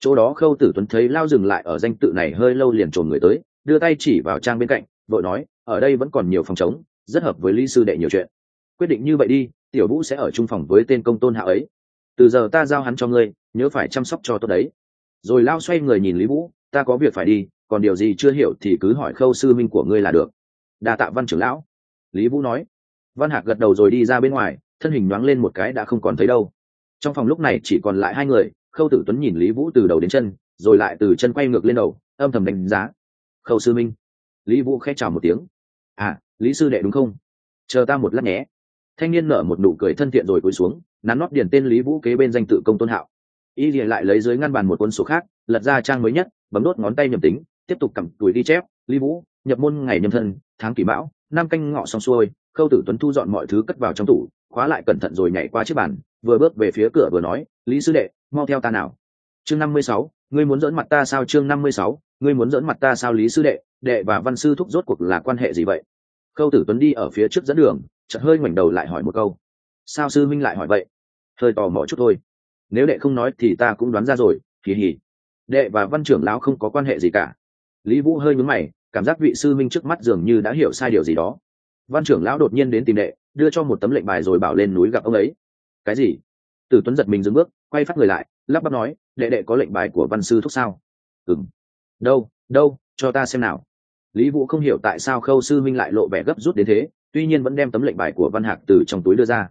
Chỗ đó khâu tử tuấn thấy lao dừng lại ở danh tự này hơi lâu liền trồn người tới, đưa tay chỉ vào trang bên cạnh, vội nói, ở đây vẫn còn nhiều phòng chống rất hợp với lý sư đệ nhiều chuyện. Quyết định như vậy đi, tiểu vũ sẽ ở chung phòng với tên công tôn hạo ấy. Từ giờ ta giao hắn cho ngươi, nhớ phải chăm sóc cho tốt đấy. Rồi lao xoay người nhìn lý vũ ta có việc phải đi, còn điều gì chưa hiểu thì cứ hỏi khâu sư minh của ngươi là được. Đa tạ văn trưởng lão. Lý vũ nói. Văn hạc gật đầu rồi đi ra bên ngoài, thân hình nhoáng lên một cái đã không còn thấy đâu. Trong phòng lúc này chỉ còn lại hai người, khâu tử tuấn nhìn lý vũ từ đầu đến chân, rồi lại từ chân quay ngược lên đầu, âm thầm đánh giá. Khâu sư minh lý vũ khẽ chào một tiếng. À lý sư đệ đúng không? Chờ ta một lát nhé. Thanh niên nở một nụ cười thân thiện rồi cúi xuống, nắn nót điển tên lý vũ kế bên danh tự công tôn hạo. Y liền lại lấy dưới ngăn bàn một cuốn sổ khác lật ra trang mới nhất, bấm đốt ngón tay nhầm tính, tiếp tục cầm túi đi chép ly vũ, nhập môn ngày nhâm thân, tháng kỷ mão, năm canh ngọ xong xuôi, khâu tử tuấn thu dọn mọi thứ cất vào trong tủ, khóa lại cẩn thận rồi nhảy qua chiếc bàn, vừa bước về phía cửa vừa nói, lý sư đệ, mau theo ta nào. Chương năm mươi sáu, ngươi muốn dẫn mặt ta sao? Chương năm mươi sáu, ngươi muốn dẫn mặt ta sao, lý sư đệ? Đệ và văn sư thúc rốt cuộc là quan hệ gì vậy? Khâu tử tuấn đi ở phía trước dẫn đường, chợt hơi ngoảnh đầu lại hỏi một câu. Sao sư minh lại hỏi vậy? Hơi tò mò chút thôi. Nếu đệ không nói thì ta cũng đoán ra rồi kỳ hỉ đệ và văn trưởng lão không có quan hệ gì cả. Lý vũ hơi nhúng mày, cảm giác vị sư minh trước mắt dường như đã hiểu sai điều gì đó. Văn trưởng lão đột nhiên đến tìm đệ, đưa cho một tấm lệnh bài rồi bảo lên núi gặp ông ấy. Cái gì? Tử tuấn giật mình dừng bước, quay phát người lại, lắp bắp nói, đệ đệ có lệnh bài của văn sư thúc sao? Ừng đâu đâu, cho ta xem nào. Lý vũ không hiểu tại sao khâu sư minh lại lộ vẻ gấp rút đến thế, tuy nhiên vẫn đem tấm lệnh bài của văn hạc từ trong túi đưa ra.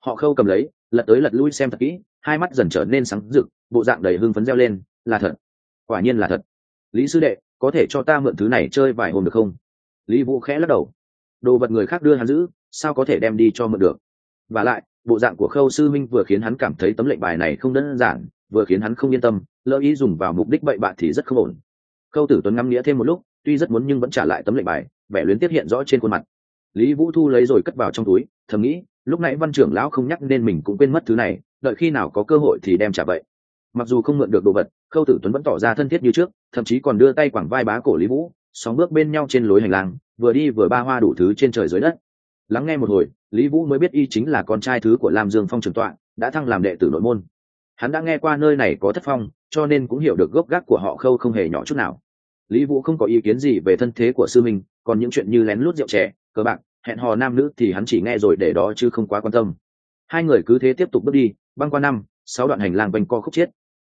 Họ khâu cầm lấy, lật tới lật lui xem thật kỹ, hai mắt dần trở nên sáng rực, bộ dạng đầy hưng phấn reo lên là thật. Quả nhiên là thật. Lý sư đệ, có thể cho ta mượn thứ này chơi vài hôm được không? Lý vũ khẽ lắc đầu. Đồ vật người khác đưa hắn giữ, sao có thể đem đi cho mượn được? Và lại, bộ dạng của khâu sư minh vừa khiến hắn cảm thấy tấm lệnh bài này không đơn giản, vừa khiến hắn không yên tâm, lỡ ý dùng vào mục đích bậy bạn thì rất không ổn. Khâu tử tuấn ngắm nghĩa thêm một lúc, tuy rất muốn nhưng vẫn trả lại tấm lệnh bài, vẻ luyến tiếp hiện rõ trên khuôn mặt. Lý vũ thu lấy rồi cất vào trong túi, thầm nghĩ, lúc nãy văn trưởng lão không nhắc nên mình cũng quên mất thứ này, đợi khi nào có cơ hội thì đem trả vậy mặc dù không mượn được đồ vật, khâu tử tuấn vẫn tỏ ra thân thiết như trước, thậm chí còn đưa tay quảng vai bá cổ lý vũ, sóng bước bên nhau trên lối hành lang, vừa đi vừa ba hoa đủ thứ trên trời dưới đất. Lắng nghe một hồi, lý vũ mới biết y chính là con trai thứ của lam dương phong trường tọa, đã thăng làm đệ tử nội môn. Hắn đã nghe qua nơi này có thất phong, cho nên cũng hiểu được gốc gác của họ khâu không hề nhỏ chút nào. Lý vũ không có ý kiến gì về thân thế của sư minh, còn những chuyện như lén lút rượu trẻ cờ bạc, hẹn hò nam nữ thì hắn chỉ nghe rồi để đó chứ không quá quan tâm. Hai người cứ thế tiếp tục bước đi, băng qua năm, sáu đoạn hành lang quanh co khúc chiết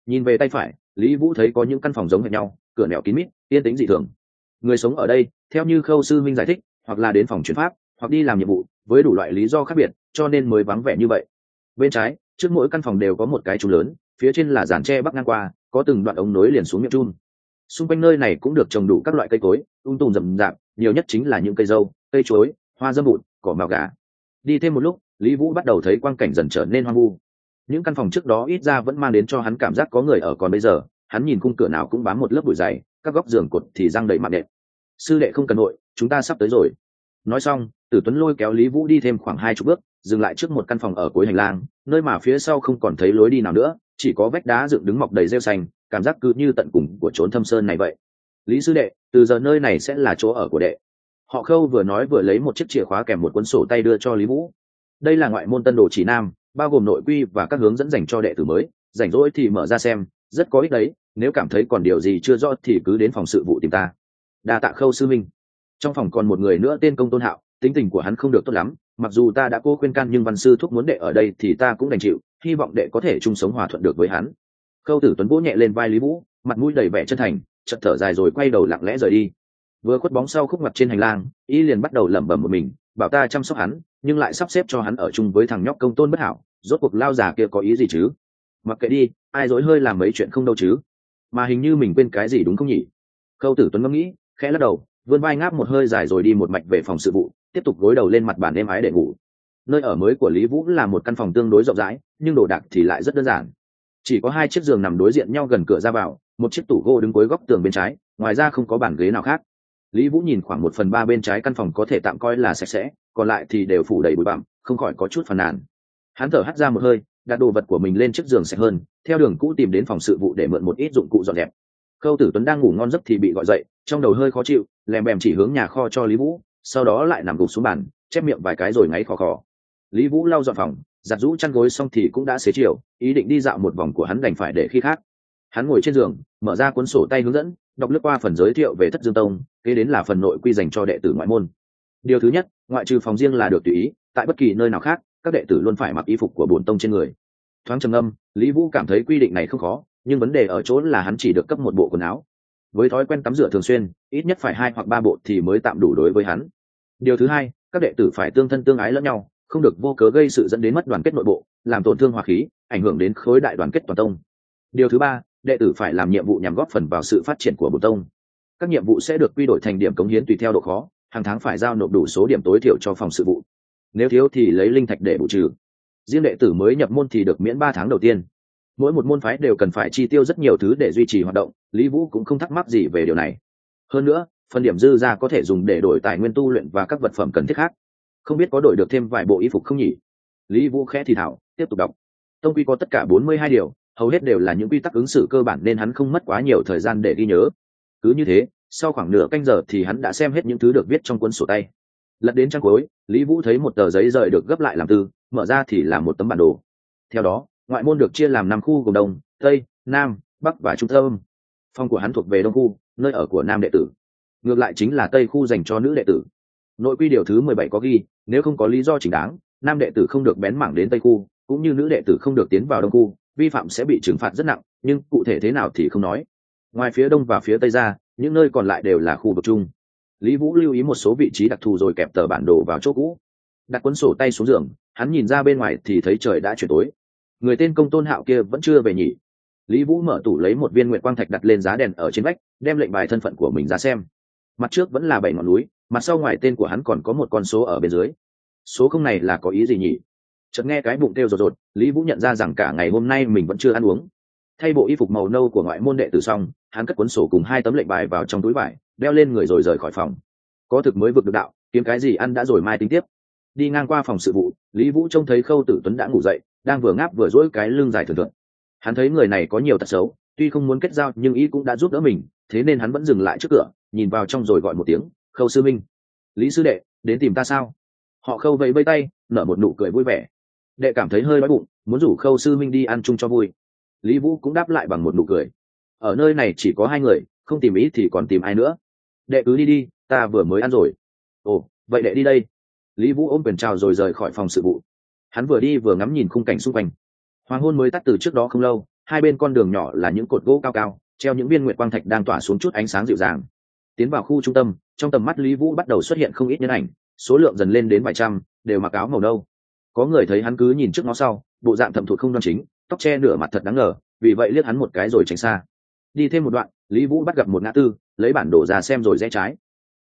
nhìn về tay phải, lý vũ thấy có những căn phòng giống hệt nhau, cửa nẻo kín mít, yên tĩnh dị thường. Người sống ở đây, theo như khâu sư minh giải thích, hoặc là đến phòng chuyển pháp, hoặc đi làm nhiệm vụ, với đủ loại lý do khác biệt, cho nên mới vắng vẻ như vậy. Bên trái, trước mỗi căn phòng đều có một cái trụ lớn, phía trên là giàn tre bắc ngang qua, có từng đoạn ống nối liền xuống miệng chun. Xung quanh nơi này cũng được trồng đủ các loại cây cối, ung tùm rậm rạp, nhiều nhất chính là những cây dâu, cây chuối, hoa dâm bụt, cỏ màu gà. Đi thêm một lúc, lý vũ bắt đầu thấy quang cảnh dần trở nên hoang vu những căn phòng trước đó ít ra vẫn mang đến cho hắn cảm giác có người ở còn bây giờ, hắn nhìn khung cửa nào cũng bám một lớp bụi dày, các góc giường cột thì răng đầy mạng đệm sư đệ không cần nội, chúng ta sắp tới rồi. Nói xong, tử tuấn lôi kéo lý vũ đi thêm khoảng hai chục bước, dừng lại trước một căn phòng ở cuối hành lang, nơi mà phía sau không còn thấy lối đi nào nữa, chỉ có vách đá dựng đứng mọc đầy rêu xanh, cảm giác cứ như tận cùng của trốn thâm sơn này vậy. Lý sư đệ, từ giờ nơi này sẽ là chỗ ở của đệ. Họ khâu vừa nói vừa lấy một chiếc chìa khóa kèm một cuốn sổ tay đưa cho lý vũ. Đây là ngoại môn tân đồ chỉ nam bao gồm nội quy và các hướng dẫn dành cho đệ tử mới. Rảnh rỗi thì mở ra xem, rất có ích đấy, nếu cảm thấy còn điều gì chưa rõ thì cứ đến phòng sự vụ tìm ta. Đa tạ khâu sư minh. Trong phòng còn một người nữa tên công tôn hạo, tính tình của hắn không được tốt lắm, mặc dù ta đã cố khuyên can nhưng văn sư thúc muốn đệ ở đây thì ta cũng đành chịu, hy vọng đệ có thể chung sống hòa thuận được với hắn. Khâu tử tuấn vỗ nhẹ lên vai lý vũ, mặt mũi đầy vẻ chân thành chật thở dài rồi quay đầu lặng lẽ rời đi. Vừa khuất bóng sau khúc mặt trên hành lang, y liền bắt đầu lẩm bẩm một mình, bảo ta chăm sóc hắn nhưng lại sắp xếp cho hắn ở chung với thằng nhóc công tôn bất hảo, rốt cuộc lao già kia có ý gì chứ? Mặc kệ đi, ai dối hơi làm mấy chuyện không đâu chứ? Mà hình như mình quên cái gì đúng không nhỉ? Khâu tử tuấn ngẫm nghĩ, khẽ lắc đầu, vươn vai ngáp một hơi dài rồi đi một mạch về phòng sự vụ, tiếp tục gối đầu lên mặt bàn êm ái để ngủ. Nơi ở mới của lý vũ là một căn phòng tương đối rộng rãi, nhưng đồ đạc thì lại rất đơn giản. Chỉ có hai chiếc giường nằm đối diện nhau gần cửa ra vào, một chiếc tủ gỗ đứng cuối góc tường bên trái, ngoài ra không có bàn ghế nào khác lý vũ nhìn khoảng một phần ba bên trái căn phòng có thể tạm coi là sạch sẽ, còn lại thì đều phủ đầy bụi bặm, không khỏi có chút phàn nàn. Hắn thở hắt ra một hơi, đặt đồ vật của mình lên chiếc giường sạch hơn, theo đường cũ tìm đến phòng sự vụ để mượn một ít dụng cụ dọn dẹp. Khâu tử tuấn đang ngủ ngon giấc thì bị gọi dậy, trong đầu hơi khó chịu, lèm bèm chỉ hướng nhà kho cho lý vũ, sau đó lại nằm gục xuống bàn, chép miệng vài cái rồi ngáy khò khò. Lý vũ lau dọn phòng, giặt rũ chăn gối xong thì cũng đã xế chiều, ý định đi dạo một vòng của hắn đành phải để khi khác hắn ngồi trên giường, mở ra cuốn sổ tay hướng dẫn, đọc lướt qua phần giới thiệu về thất dương tông, kế đến là phần nội quy dành cho đệ tử ngoại môn. Điều thứ nhất, ngoại trừ phòng riêng là được tùy ý, tại bất kỳ nơi nào khác, các đệ tử luôn phải mặc y phục của bổn tông trên người. Thoáng trầm âm lý vũ cảm thấy quy định này không khó, nhưng vấn đề ở chỗ là hắn chỉ được cấp một bộ quần áo. Với thói quen tắm rửa thường xuyên, ít nhất phải hai hoặc ba bộ thì mới tạm đủ đối với hắn. Điều thứ hai, các đệ tử phải tương thân tương ái lẫn nhau, không được vô cớ gây sự dẫn đến mất đoàn kết nội bộ, làm tổn thương hòa khí, ảnh hưởng đến khối đại đoàn kết toàn tông. Điều thứ ba đệ tử phải làm nhiệm vụ nhằm góp phần vào sự phát triển của bộ tông. Các nhiệm vụ sẽ được quy đổi thành điểm cống hiến tùy theo độ khó, hàng tháng phải giao nộp đủ số điểm tối thiểu cho phòng sự vụ. Nếu thiếu thì lấy linh thạch để bù trừ. Riêng đệ tử mới nhập môn thì được miễn ba tháng đầu tiên. Mỗi một môn phái đều cần phải chi tiêu rất nhiều thứ để duy trì hoạt động, lý vũ cũng không thắc mắc gì về điều này. Hơn nữa, phần điểm dư ra có thể dùng để đổi tài nguyên tu luyện và các vật phẩm cần thiết khác. Không biết có đổi được thêm vài bộ y phục không nhỉ? Lý vũ khẽ thì thảo, tiếp tục đọc. Tông quy có tất cả bốn mươi hai điều hầu hết đều là những quy tắc ứng xử cơ bản nên hắn không mất quá nhiều thời gian để ghi nhớ. Cứ như thế, sau khoảng nửa canh giờ thì hắn đã xem hết những thứ được viết trong cuốn sổ tay. Lật đến trang cuối, lý vũ thấy một tờ giấy rời được gấp lại làm tư, mở ra thì là một tấm bản đồ. Theo đó, ngoại môn được chia làm năm khu gồm đông, tây, nam, bắc và trung tâm. Phòng của hắn thuộc về đông khu, nơi ở của nam đệ tử. Ngược lại chính là tây khu dành cho nữ đệ tử. Nội quy điều thứ mười bảy có ghi, nếu không có lý do chính đáng, nam đệ tử không được bén mảng đến tây khu, cũng như nữ đệ tử không được tiến vào đông khu vi phạm sẽ bị trừng phạt rất nặng, nhưng cụ thể thế nào thì không nói. Ngoài phía đông và phía tây ra, những nơi còn lại đều là khu vực chung. Lý vũ lưu ý một số vị trí đặc thù rồi kẹp tờ bản đồ vào chỗ cũ. Đặt cuốn sổ tay xuống giường, hắn nhìn ra bên ngoài thì thấy trời đã chuyển tối. Người tên công tôn hạo kia vẫn chưa về nhỉ? Lý vũ mở tủ lấy một viên nguyện quang thạch đặt lên giá đèn ở trên vách, đem lệnh bài thân phận của mình ra xem. Mặt trước vẫn là bảy ngọn núi, mặt sau ngoài tên của hắn còn có một con số ở bên dưới. Số không này là có ý gì nhỉ? Chợt nghe cái bụng kêu rột rột, lý vũ nhận ra rằng cả ngày hôm nay mình vẫn chưa ăn uống. Thay bộ y phục màu nâu của ngoại môn đệ tử xong, hắn cất cuốn sổ cùng hai tấm lệnh bài vào trong túi vải, đeo lên người rồi rời khỏi phòng. Có thực mới vực được đạo, kiếm cái gì ăn đã rồi mai tính tiếp. Đi ngang qua phòng sự vụ, lý vũ trông thấy khâu tử tuấn đã ngủ dậy, đang vừa ngáp vừa dỗi cái lưng dài thường thượng hắn thấy người này có nhiều tật xấu, tuy không muốn kết giao nhưng ý cũng đã giúp đỡ mình, thế nên hắn vẫn dừng lại trước cửa, nhìn vào trong rồi gọi một tiếng, khâu sư minh. Lý sư đệ, đến tìm ta sao? Họ khâu vẫy vây tay, nở một nụ cười vui vẻ đệ cảm thấy hơi đói bụng, muốn rủ khâu sư minh đi ăn chung cho vui. Lý vũ cũng đáp lại bằng một nụ cười. Ở nơi này chỉ có hai người, không tìm ý thì còn tìm ai nữa? Đệ cứ đi đi, ta vừa mới ăn rồi. Ồ, vậy đệ đi đây. Lý vũ ôm quyền trào rồi rời khỏi phòng sự vụ. Hắn vừa đi vừa ngắm nhìn khung cảnh xung quanh. Hoàng hôn mới tắt từ trước đó không lâu, hai bên con đường nhỏ là những cột gỗ cao cao, treo những viên nguyệt quang thạch đang tỏa xuống chút ánh sáng dịu dàng. Tiến vào khu trung tâm, trong tầm mắt lý vũ bắt đầu xuất hiện không ít nhân ảnh, số lượng dần lên đến vài trăm, đều mặc áo màu nâu có người thấy hắn cứ nhìn trước nó sau, bộ dạng thậm thụt không đoan chính, tóc che nửa mặt thật đáng ngờ, vì vậy liếc hắn một cái rồi tránh xa. Đi thêm một đoạn, lý vũ bắt gặp một ngã tư, lấy bản đồ ra xem rồi rẽ trái.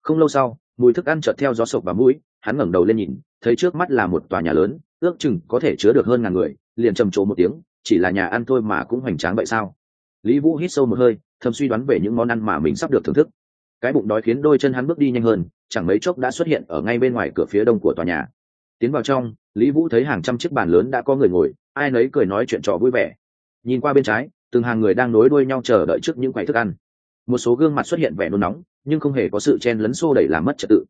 Không lâu sau, mùi thức ăn chợt theo gió sộc và mũi, hắn ngẩng đầu lên nhìn, thấy trước mắt là một tòa nhà lớn, ước chừng có thể chứa được hơn ngàn người, liền trầm trồ một tiếng, chỉ là nhà ăn thôi mà cũng hoành tráng vậy sao? Lý vũ hít sâu một hơi, thầm suy đoán về những món ăn mà mình sắp được thưởng thức. Cái bụng đói khiến đôi chân hắn bước đi nhanh hơn, chẳng mấy chốc đã xuất hiện ở ngay bên ngoài cửa phía đông của tòa nhà tiến vào trong, lý vũ thấy hàng trăm chiếc bàn lớn đã có người ngồi, ai nấy cười nói chuyện trò vui vẻ. Nhìn qua bên trái, từng hàng người đang nối đuôi nhau chờ đợi trước những quầy thức ăn. Một số gương mặt xuất hiện vẻ nôn nóng, nhưng không hề có sự chen lấn xô đẩy làm mất trật tự.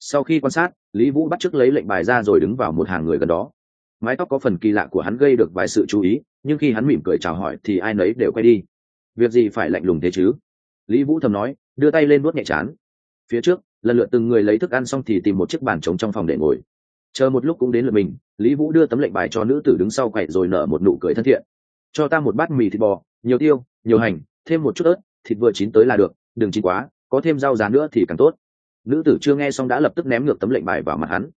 Sau khi quan sát, lý vũ bắt t lấy lệnh bài ra rồi đứng vào một hàng người gần đó. Mái tóc có phần kỳ lạ của hắn gây được vài sự chú ý, nhưng khi hắn mỉm cười chào hỏi thì ai nấy đều quay đi. Việc gì phải lạnh lùng thế chứ? Lý vũ thầm nói, đưa tay lên nuốt nhẹ chán. Phía trước, lần lượt từng người lấy thức ăn xong thì tìm một chiếc bàn trống trong phòng để ngồi chờ một lúc cũng đến lượt mình, lý vũ đưa tấm lệnh bài cho nữ tử đứng sau quậy rồi nở một nụ cười thân thiện. Cho ta một bát mì thịt bò, nhiều tiêu, nhiều hành, thêm một chút ớt, thịt vừa chín tới là được, đừng chín quá, có thêm rau giá nữa thì càng tốt. Nữ tử chưa nghe xong đã lập tức ném ngược tấm lệnh bài vào mặt hắn.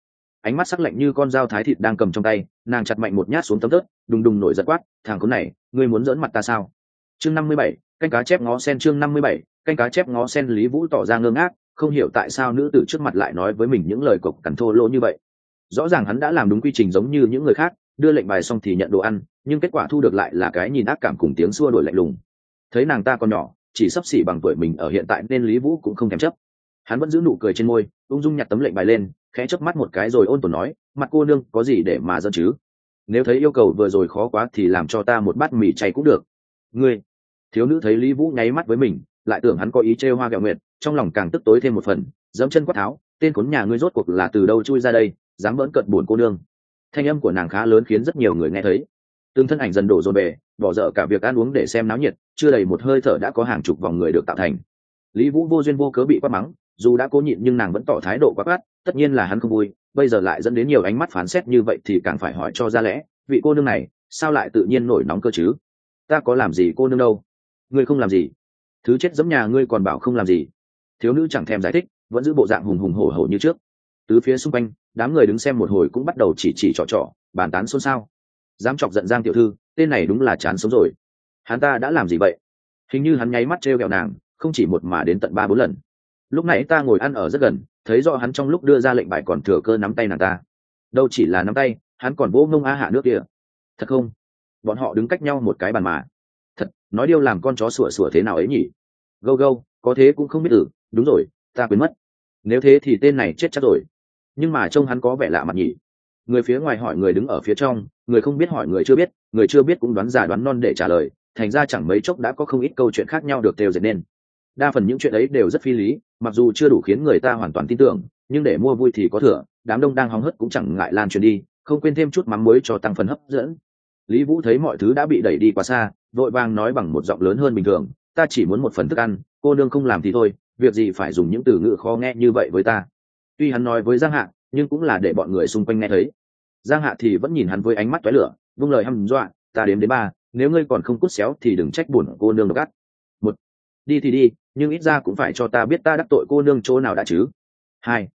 Ánh mắt sắc lạnh như con dao thái thịt đang cầm trong tay, nàng chặt mạnh một nhát xuống tấm tớt đùng đùng nổi giật quát, thằng khốn này, ngươi muốn dỡn mặt ta sao? Chương năm mươi bảy, canh cá chép ngó sen chương năm mươi bảy, canh cá chép ngó sen lý vũ tỏ ra ngơ ngác, không hiểu tại sao nữ tử trước mặt lại nói với mình những lời cộc cằn thô lỗ như vậy rõ ràng hắn đã làm đúng quy trình giống như những người khác, đưa lệnh bài xong thì nhận đồ ăn, nhưng kết quả thu được lại là cái nhìn ác cảm cùng tiếng xua đổi lạnh lùng. Thấy nàng ta còn nhỏ, chỉ sắp xỉ bằng tuổi mình ở hiện tại nên lý vũ cũng không thèm chấp. Hắn vẫn giữ nụ cười trên môi, ung dung nhặt tấm lệnh bài lên, khẽ chớp mắt một cái rồi ôn tồn nói, mặt cô nương, có gì để mà dân chứ? Nếu thấy yêu cầu vừa rồi khó quá thì làm cho ta một bát mì chay cũng được. Ngươi? Thiếu nữ thấy lý vũ nháy mắt với mình, lại tưởng hắn có ý trêu hoa kẹo nguyệt, trong lòng càng tức tối thêm một phần, dẫm chân quát tháo, tên khốn nhà ngươi rốt cuộc là từ đâu chui ra đây? Dám bỡn cận buồn cô nương. Thanh âm của nàng khá lớn khiến rất nhiều người nghe thấy. Từng thân ảnh dần đổ dồn về, bỏ dở cả việc ăn uống để xem náo nhiệt, chưa đầy một hơi thở đã có hàng chục vòng người được tạo thành. Lý vũ vô duyên vô cớ bị quát mắng, dù đã cố nhịn nhưng nàng vẫn tỏ thái độ quá quát, tất nhiên là hắn không vui, bây giờ lại dẫn đến nhiều ánh mắt phán xét như vậy thì càng phải hỏi cho ra lẽ, vị cô nương này, sao lại tự nhiên nổi nóng cơ chứ? Ta có làm gì cô nương đâu? Ngươi không làm gì? Thứ chết giấm nhà ngươi còn bảo không làm gì? Thiếu nữ chẳng thèm giải thích, vẫn giữ bộ dạng hùng hùng hổ hổ như trước tứ phía xung quanh, đám người đứng xem một hồi cũng bắt đầu chỉ chỉ trò trò, bàn tán xôn xao. Dám chọc giận giang tiểu thư, tên này đúng là chán sống rồi. Hắn ta đã làm gì vậy? Hình như hắn nháy mắt trêu ghẹo kẹo nàng, không chỉ một mà đến tận ba bốn lần. Lúc nãy ta ngồi ăn ở rất gần, thấy rõ hắn trong lúc đưa ra lệnh bài còn thừa cơ nắm tay nàng ta. Đâu chỉ là nắm tay, hắn còn vỗ mông a hạ nước kia. Thật không? Bọn họ đứng cách nhau một cái bàn mà. Thật, nói điêu làm con chó sủa sủa thế nào ấy nhỉ? Gâu gâu, có thế cũng không biết ử đúng rồi, ta quên mất. Nếu thế thì tên này chết chắc rồi nhưng mà trông hắn có vẻ lạ mặt nhỉ. Người phía ngoài hỏi người đứng ở phía trong, người không biết hỏi người chưa biết, người chưa biết cũng đoán giả đoán non để trả lời, thành ra chẳng mấy chốc đã có không ít câu chuyện khác nhau được têu dệt nên. Đa phần những chuyện ấy đều rất phi lý, mặc dù chưa đủ khiến người ta hoàn toàn tin tưởng, nhưng để mua vui thì có thừa, đám đông đang hóng hớt cũng chẳng ngại lan truyền đi, không quên thêm chút mắm muối cho tăng phần hấp dẫn. Lý vũ thấy mọi thứ đã bị đẩy đi quá xa, vội vàng nói bằng một giọng lớn hơn bình thường, ta chỉ muốn một phần thức ăn, cô nương không làm thì thôi, việc gì phải dùng những từ ngữ khó nghe như vậy với ta? Tuy hắn nói với giang hạ, nhưng cũng là để bọn người xung quanh nghe thấy. Giang hạ thì vẫn nhìn hắn với ánh mắt toái lửa, vung lời hăm dọa, ta đếm đến ba, nếu ngươi còn không cút xéo thì đừng trách buồn cô nương gắt một, đi thì đi, nhưng ít ra cũng phải cho ta biết ta đắc tội cô nương chỗ nào đã chứ. Hai,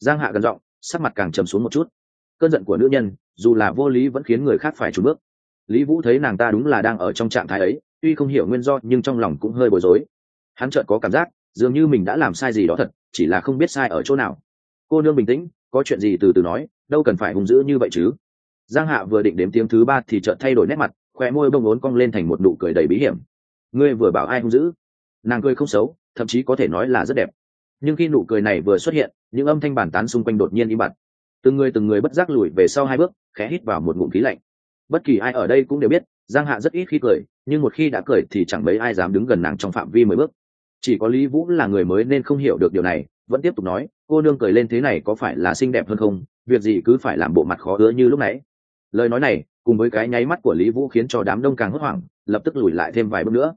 giang hạ gần giọng, sắc mặt càng trầm xuống một chút. Cơn giận của nữ nhân, dù là vô lý vẫn khiến người khác phải trùn bước. Lý vũ thấy nàng ta đúng là đang ở trong trạng thái ấy, tuy không hiểu nguyên do nhưng trong lòng cũng hơi bối rối. Hắn chợt có cảm giác, dường như mình đã làm sai gì đó thật, chỉ là không biết sai ở chỗ nào cô nương bình tĩnh, có chuyện gì từ từ nói, đâu cần phải hung dữ như vậy chứ. Giang hạ vừa định đếm tiếng thứ ba thì chợt thay đổi nét mặt khoe môi bông ốn cong lên thành một nụ cười đầy bí hiểm. Ngươi vừa bảo ai hung dữ? Nàng cười không xấu, thậm chí có thể nói là rất đẹp. Nhưng khi nụ cười này vừa xuất hiện, những âm thanh bàn tán xung quanh đột nhiên im bặt. Từng người từng người bất giác lùi về sau hai bước, khẽ hít vào một ngụm khí lạnh. Bất kỳ ai ở đây cũng đều biết, giang hạ rất ít khi cười, nhưng một khi đã cười thì chẳng mấy ai dám đứng gần nàng trong phạm vi mười bước. Chỉ có lý vũ là người mới nên không hiểu được điều này vẫn tiếp tục nói, cô nương cười lên thế này có phải là xinh đẹp hơn không? Việc gì cứ phải làm bộ mặt khó ứa như lúc nãy. Lời nói này, cùng với cái nháy mắt của lý vũ khiến cho đám đông càng hốt hoảng, lập tức lùi lại thêm vài bước nữa.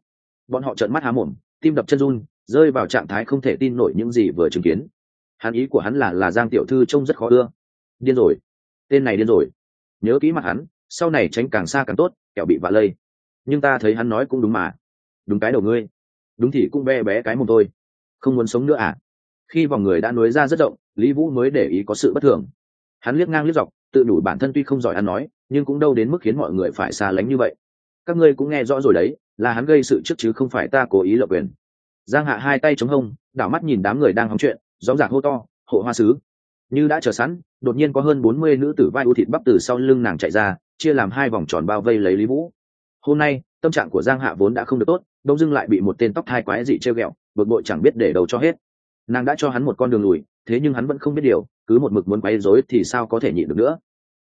Bọn họ trợn mắt há mồm, tim đập chân run, rơi vào trạng thái không thể tin nổi những gì vừa chứng kiến. Hắn ý của hắn là là giang tiểu thư trông rất khó ưa. Điên rồi. Tên này điên rồi. Nhớ kỹ mặt hắn, sau này tránh càng xa càng tốt, kẻo bị vạ lây. Nhưng ta thấy hắn nói cũng đúng mà. Đúng cái đầu ngươi. Đúng thì cũng bé bé cái mồm thôi. Không muốn sống nữa à? Khi vòng người đã nối ra rất rộng, lý vũ mới để ý có sự bất thường. Hắn liếc ngang liếc dọc, tự đủ bản thân tuy không giỏi ăn nói, nhưng cũng đâu đến mức khiến mọi người phải xa lánh như vậy. Các ngươi cũng nghe rõ rồi đấy, là hắn gây sự trước chứ không phải ta cố ý lộ quyền. Giang hạ hai tay chống hông, đảo mắt nhìn đám người đang hóng chuyện gióng giạc hô to, hộ hoa sứ. Như đã chờ sẵn, đột nhiên có hơn bốn mươi nữ tử vai u thịt bắp từ sau lưng nàng chạy ra, chia làm hai vòng tròn bao vây lấy lý vũ. Hôm nay, tâm trạng của giang hạ vốn đã không được tốt, đông dưng lại bị một tên tóc thai quái dị treo ghẹo, bực bội chẳng biết để đầu cho hết nàng đã cho hắn một con đường lùi, thế nhưng hắn vẫn không biết điều, cứ một mực muốn quấy rối thì sao có thể nhịn được nữa?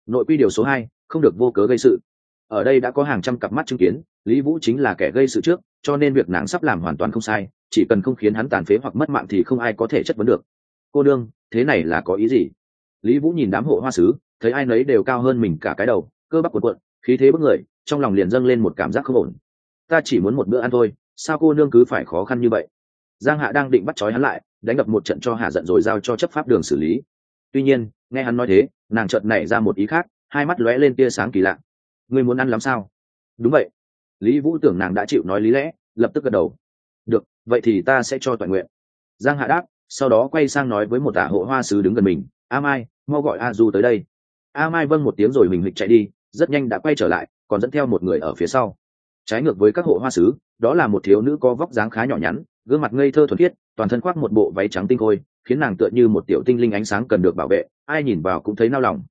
Nội quy điều số hai, không được vô cớ gây sự. Ở đây đã có hàng trăm cặp mắt chứng kiến, lý vũ chính là kẻ gây sự trước, cho nên việc nàng sắp làm hoàn toàn không sai, chỉ cần không khiến hắn tàn phế hoặc mất mạng thì không ai có thể chất vấn được. Cô đương, thế này là có ý gì? Lý vũ nhìn đám hộ hoa sứ, thấy ai nấy đều cao hơn mình cả cái đầu, cơ bắp cuộn cuộn, khí thế bức người, trong lòng liền dâng lên một cảm giác không ổn. Ta chỉ muốn một bữa ăn thôi, sao cô nương cứ phải khó khăn như vậy? Giang hạ đang định bắt trói hắn lại, đánh đập một trận cho hạ giận rồi giao cho chấp pháp đường xử lý. Tuy nhiên, nghe hắn nói thế, nàng chợt nảy ra một ý khác, hai mắt lóe lên tia sáng kỳ lạ. Ngươi muốn ăn lắm sao? Đúng vậy. Lý vũ tưởng nàng đã chịu nói lý lẽ, lập tức gật đầu. Được, vậy thì ta sẽ cho toàn nguyện. Giang hạ đáp, sau đó quay sang nói với một tả hộ hoa sứ đứng gần mình. A mai, mau gọi a du tới đây. A mai vâng một tiếng rồi mình hịch chạy đi, rất nhanh đã quay trở lại, còn dẫn theo một người ở phía sau. Trái ngược với các hộ hoa sứ đó là một thiếu nữ có vóc dáng khá nhỏ nhắn, gương mặt ngây thơ thuần khiết, toàn thân khoác một bộ váy trắng tinh khôi, khiến nàng tựa như một tiểu tinh linh ánh sáng cần được bảo vệ, ai nhìn vào cũng thấy nao lòng.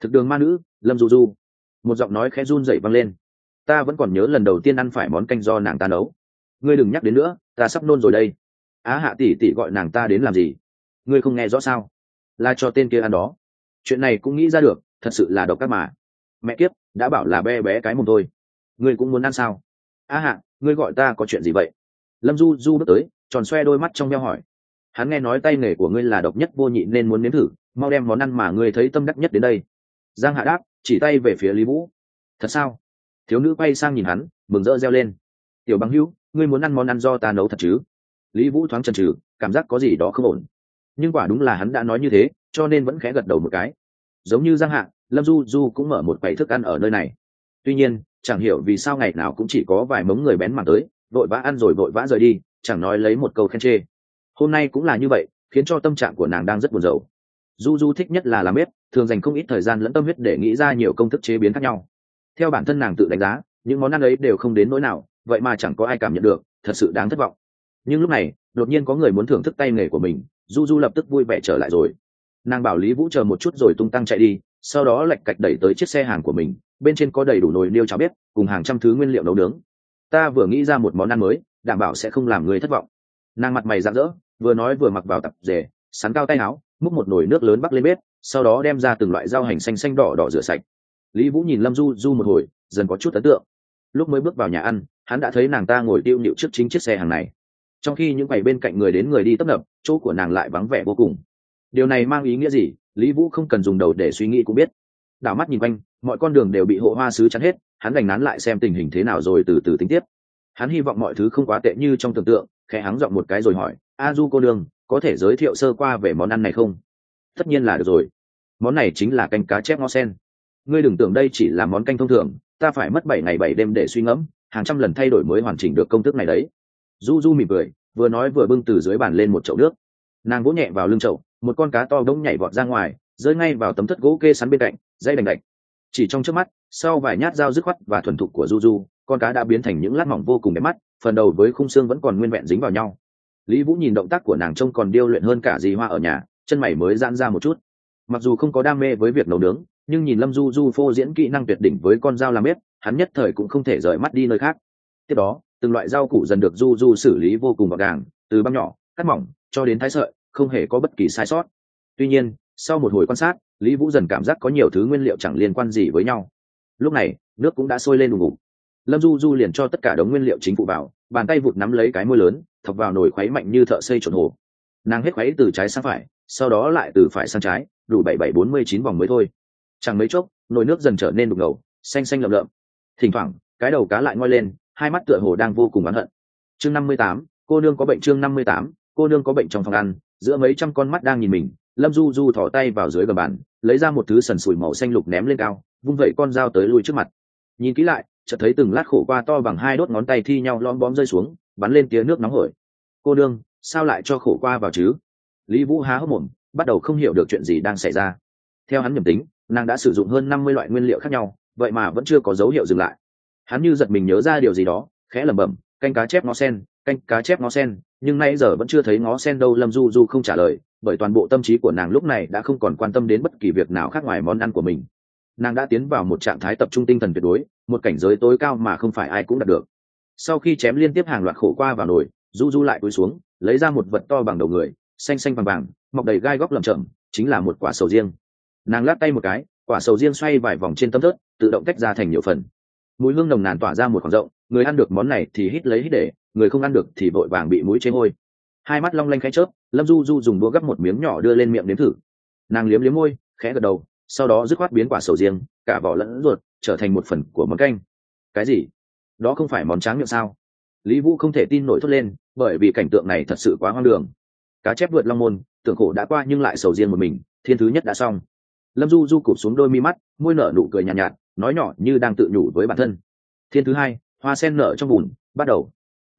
Thực đường ma nữ, lâm du du. Một giọng nói khẽ run dậy vang lên. Ta vẫn còn nhớ lần đầu tiên ăn phải món canh do nàng ta nấu. Ngươi đừng nhắc đến nữa, ta sắp nôn rồi đây. Á hạ tỷ tỷ gọi nàng ta đến làm gì? Ngươi không nghe rõ sao? Là cho tên kia ăn đó. Chuyện này cũng nghĩ ra được, thật sự là độc các mà. Mẹ kiếp, đã bảo là bé bé cái mồm thôi. Ngươi cũng muốn ăn sao? A hạ, ngươi gọi ta có chuyện gì vậy? Lâm du du bước tới, tròn xoe đôi mắt trong veo hỏi. Hắn nghe nói tay nghề của ngươi là độc nhất vô nhị nên muốn nếm thử, mau đem món ăn mà ngươi thấy tâm đắc nhất đến đây. Giang hạ đáp, chỉ tay về phía lý vũ. Thật sao? Thiếu nữ quay sang nhìn hắn, mừng rỡ reo lên. Tiểu bằng hữu, ngươi muốn ăn món ăn do ta nấu thật chứ? Lý vũ thoáng chần chừ, cảm giác có gì đó không ổn. Nhưng quả đúng là hắn đã nói như thế, cho nên vẫn khẽ gật đầu một cái. Giống như giang hạ, lâm du du cũng mở một quầy thức ăn ở nơi này tuy nhiên, chẳng hiểu vì sao ngày nào cũng chỉ có vài mống người bén mảng tới, vội vã ăn rồi vội vã rời đi, chẳng nói lấy một câu khen chê. Hôm nay cũng là như vậy, khiến cho tâm trạng của nàng đang rất buồn rầu. Du du thích nhất là làm bếp, thường dành không ít thời gian lẫn tâm huyết để nghĩ ra nhiều công thức chế biến khác nhau. Theo bản thân nàng tự đánh giá, những món ăn ấy đều không đến nỗi nào, vậy mà chẳng có ai cảm nhận được, thật sự đáng thất vọng. Nhưng lúc này, đột nhiên có người muốn thưởng thức tay nghề của mình du du lập tức vui vẻ trở lại rồi. Nàng bảo lý vũ chờ một chút rồi tung tăng chạy đi sau đó lạch cạch đẩy tới chiếc xe hàng của mình, bên trên có đầy đủ nồi niêu cháo bếp, cùng hàng trăm thứ nguyên liệu nấu nướng. Ta vừa nghĩ ra một món ăn mới, đảm bảo sẽ không làm người thất vọng. Nàng mặt mày rạng rỡ, vừa nói vừa mặc vào tập rể, sắn cao tay áo, múc một nồi nước lớn bắc lên bếp, sau đó đem ra từng loại rau hành xanh xanh đỏ đỏ rửa sạch. Lý vũ nhìn lâm du du một hồi, dần có chút ấn tượng. Lúc mới bước vào nhà ăn, hắn đã thấy nàng ta ngồi tiêu nhịu trước chính chiếc xe hàng này. Trong khi những quầy bên cạnh người đến người đi tấp nập, chỗ của nàng lại vắng vẻ vô cùng. Điều này mang ý nghĩa gì? Lý vũ không cần dùng đầu để suy nghĩ cũng biết. Đảo mắt nhìn quanh, mọi con đường đều bị hộ hoa sứ chắn hết, hắn đành nán lại xem tình hình thế nào rồi từ từ tính tiếp. Hắn hy vọng mọi thứ không quá tệ như trong tưởng tượng, khẽ hắng giọng một cái rồi hỏi, a du cô đường có thể giới thiệu sơ qua về món ăn này không? Tất nhiên là được rồi. Món này chính là canh cá chép ngó sen. Ngươi đừng tưởng đây chỉ là món canh thông thường, ta phải mất bảy ngày bảy đêm để suy ngẫm, hàng trăm lần thay đổi mới hoàn chỉnh được công thức này đấy. Du du mỉm cười, vừa nói vừa bưng từ dưới bàn lên một chậu nước. Nàng vỗ nhẹ vào lưng chậu một con cá to đông nhảy vọt ra ngoài, rơi ngay vào tấm thất gỗ kê sắn bên cạnh, dây đành đạch. Chỉ trong trước mắt, sau vài nhát dao dứt khoát và thuần thục của du du con cá đã biến thành những lát mỏng vô cùng đẹp mắt, phần đầu với khung xương vẫn còn nguyên vẹn dính vào nhau. Lý vũ nhìn động tác của nàng trông còn điêu luyện hơn cả gì hoa ở nhà, chân mày mới giãn ra một chút. Mặc dù không có đam mê với việc nấu nướng, nhưng nhìn lâm du du phô diễn kỹ năng tuyệt đỉnh với con dao làm bếp, hắn nhất thời cũng không thể rời mắt đi nơi khác. Tiếp đó, từng loại rau củ dần được du du xử lý vô cùng gọn gàng, từ băm nhỏ, cắt mỏng, cho đến thái sợi không hề có bất kỳ sai sót. Tuy nhiên, sau một hồi quan sát, lý vũ dần cảm giác có nhiều thứ nguyên liệu chẳng liên quan gì với nhau. Lúc này, nước cũng đã sôi lên ùng ùng lâm du du liền cho tất cả đống nguyên liệu chính phụ vào, bàn tay vụt nắm lấy cái môi lớn, thọc vào nồi khuấy mạnh như thợ xây trộn hồ. Nàng hết khuấy từ trái sang phải, sau đó lại từ phải sang trái, đủ bảy bảy bốn mươi chín vòng mới thôi. Chẳng mấy chốc, nồi nước dần trở nên đục ngầu, xanh xanh lợm lợm. Thỉnh thoảng, cái đầu cá lại ngoi lên, hai mắt tựa hồ đang vô cùng oán hận. Chương năm mươi tám, cô nương có bệnh chương năm mươi tám, cô nương có bệnh trong phòng ăn giữa mấy trăm con mắt đang nhìn mình, lâm du du thỏ tay vào dưới gầm bàn, lấy ra một thứ sần sùi màu xanh lục ném lên cao, vung vẩy con dao tới lui trước mặt. Nhìn kỹ lại, chợt thấy từng lát khổ qua to bằng hai đốt ngón tay thi nhau lom bóm rơi xuống, bắn lên tía nước nóng hổi. Cô đương sao lại cho khổ qua vào chứ? Lý vũ há hốc mồm, bắt đầu không hiểu được chuyện gì đang xảy ra. Theo hắn nhầm tính, nàng đã sử dụng hơn năm mươi loại nguyên liệu khác nhau, vậy mà vẫn chưa có dấu hiệu dừng lại. Hắn như giật mình nhớ ra điều gì đó, khẽ lẩm bẩm, canh cá chép ngó sen, canh cá chép ngó sen nhưng nay giờ vẫn chưa thấy ngó sen đâu, lâm du du không trả lời, bởi toàn bộ tâm trí của nàng lúc này đã không còn quan tâm đến bất kỳ việc nào khác ngoài món ăn của mình. Nàng đã tiến vào một trạng thái tập trung tinh thần tuyệt đối, một cảnh giới tối cao mà không phải ai cũng đạt được. Sau khi chém liên tiếp hàng loạt khổ qua vào nồi, du du lại cúi xuống, lấy ra một vật to bằng đầu người, xanh xanh vàng vàng, mọc đầy gai góc lầm chậm chính là một quả sầu riêng. Nàng lát tay một cái, quả sầu riêng xoay vài vòng trên tấm thớt, tự động tách ra thành nhiều phần. Mùi hương nồng nàn tỏa ra một khoảng rộng người ăn được món này thì hít lấy hít để người không ăn được thì vội vàng bị mũi chế hôi. Hai mắt long lanh khẽ chớp lâm du du dùng đũa gấp một miếng nhỏ đưa lên miệng nếm thử. Nàng liếm liếm môi khẽ gật đầu sau đó dứt khoát biến quả sầu riêng cả vỏ lẫn ruột trở thành một phần của món canh. Cái gì? Đó không phải món tráng miệng sao? Lý vũ không thể tin nổi thốt lên bởi vì cảnh tượng này thật sự quá hoang đường. Cá chép vượt long môn tưởng khổ đã qua nhưng lại sầu riêng một mình thiên thứ nhất đã xong. Lâm du du cụp xuống đôi mi mắt môi nở nụ cười nhạt, nhạt nói nhỏ như đang tự nhủ với bản thân. Thiên thứ hai hoa sen nở trong bùn, bắt đầu.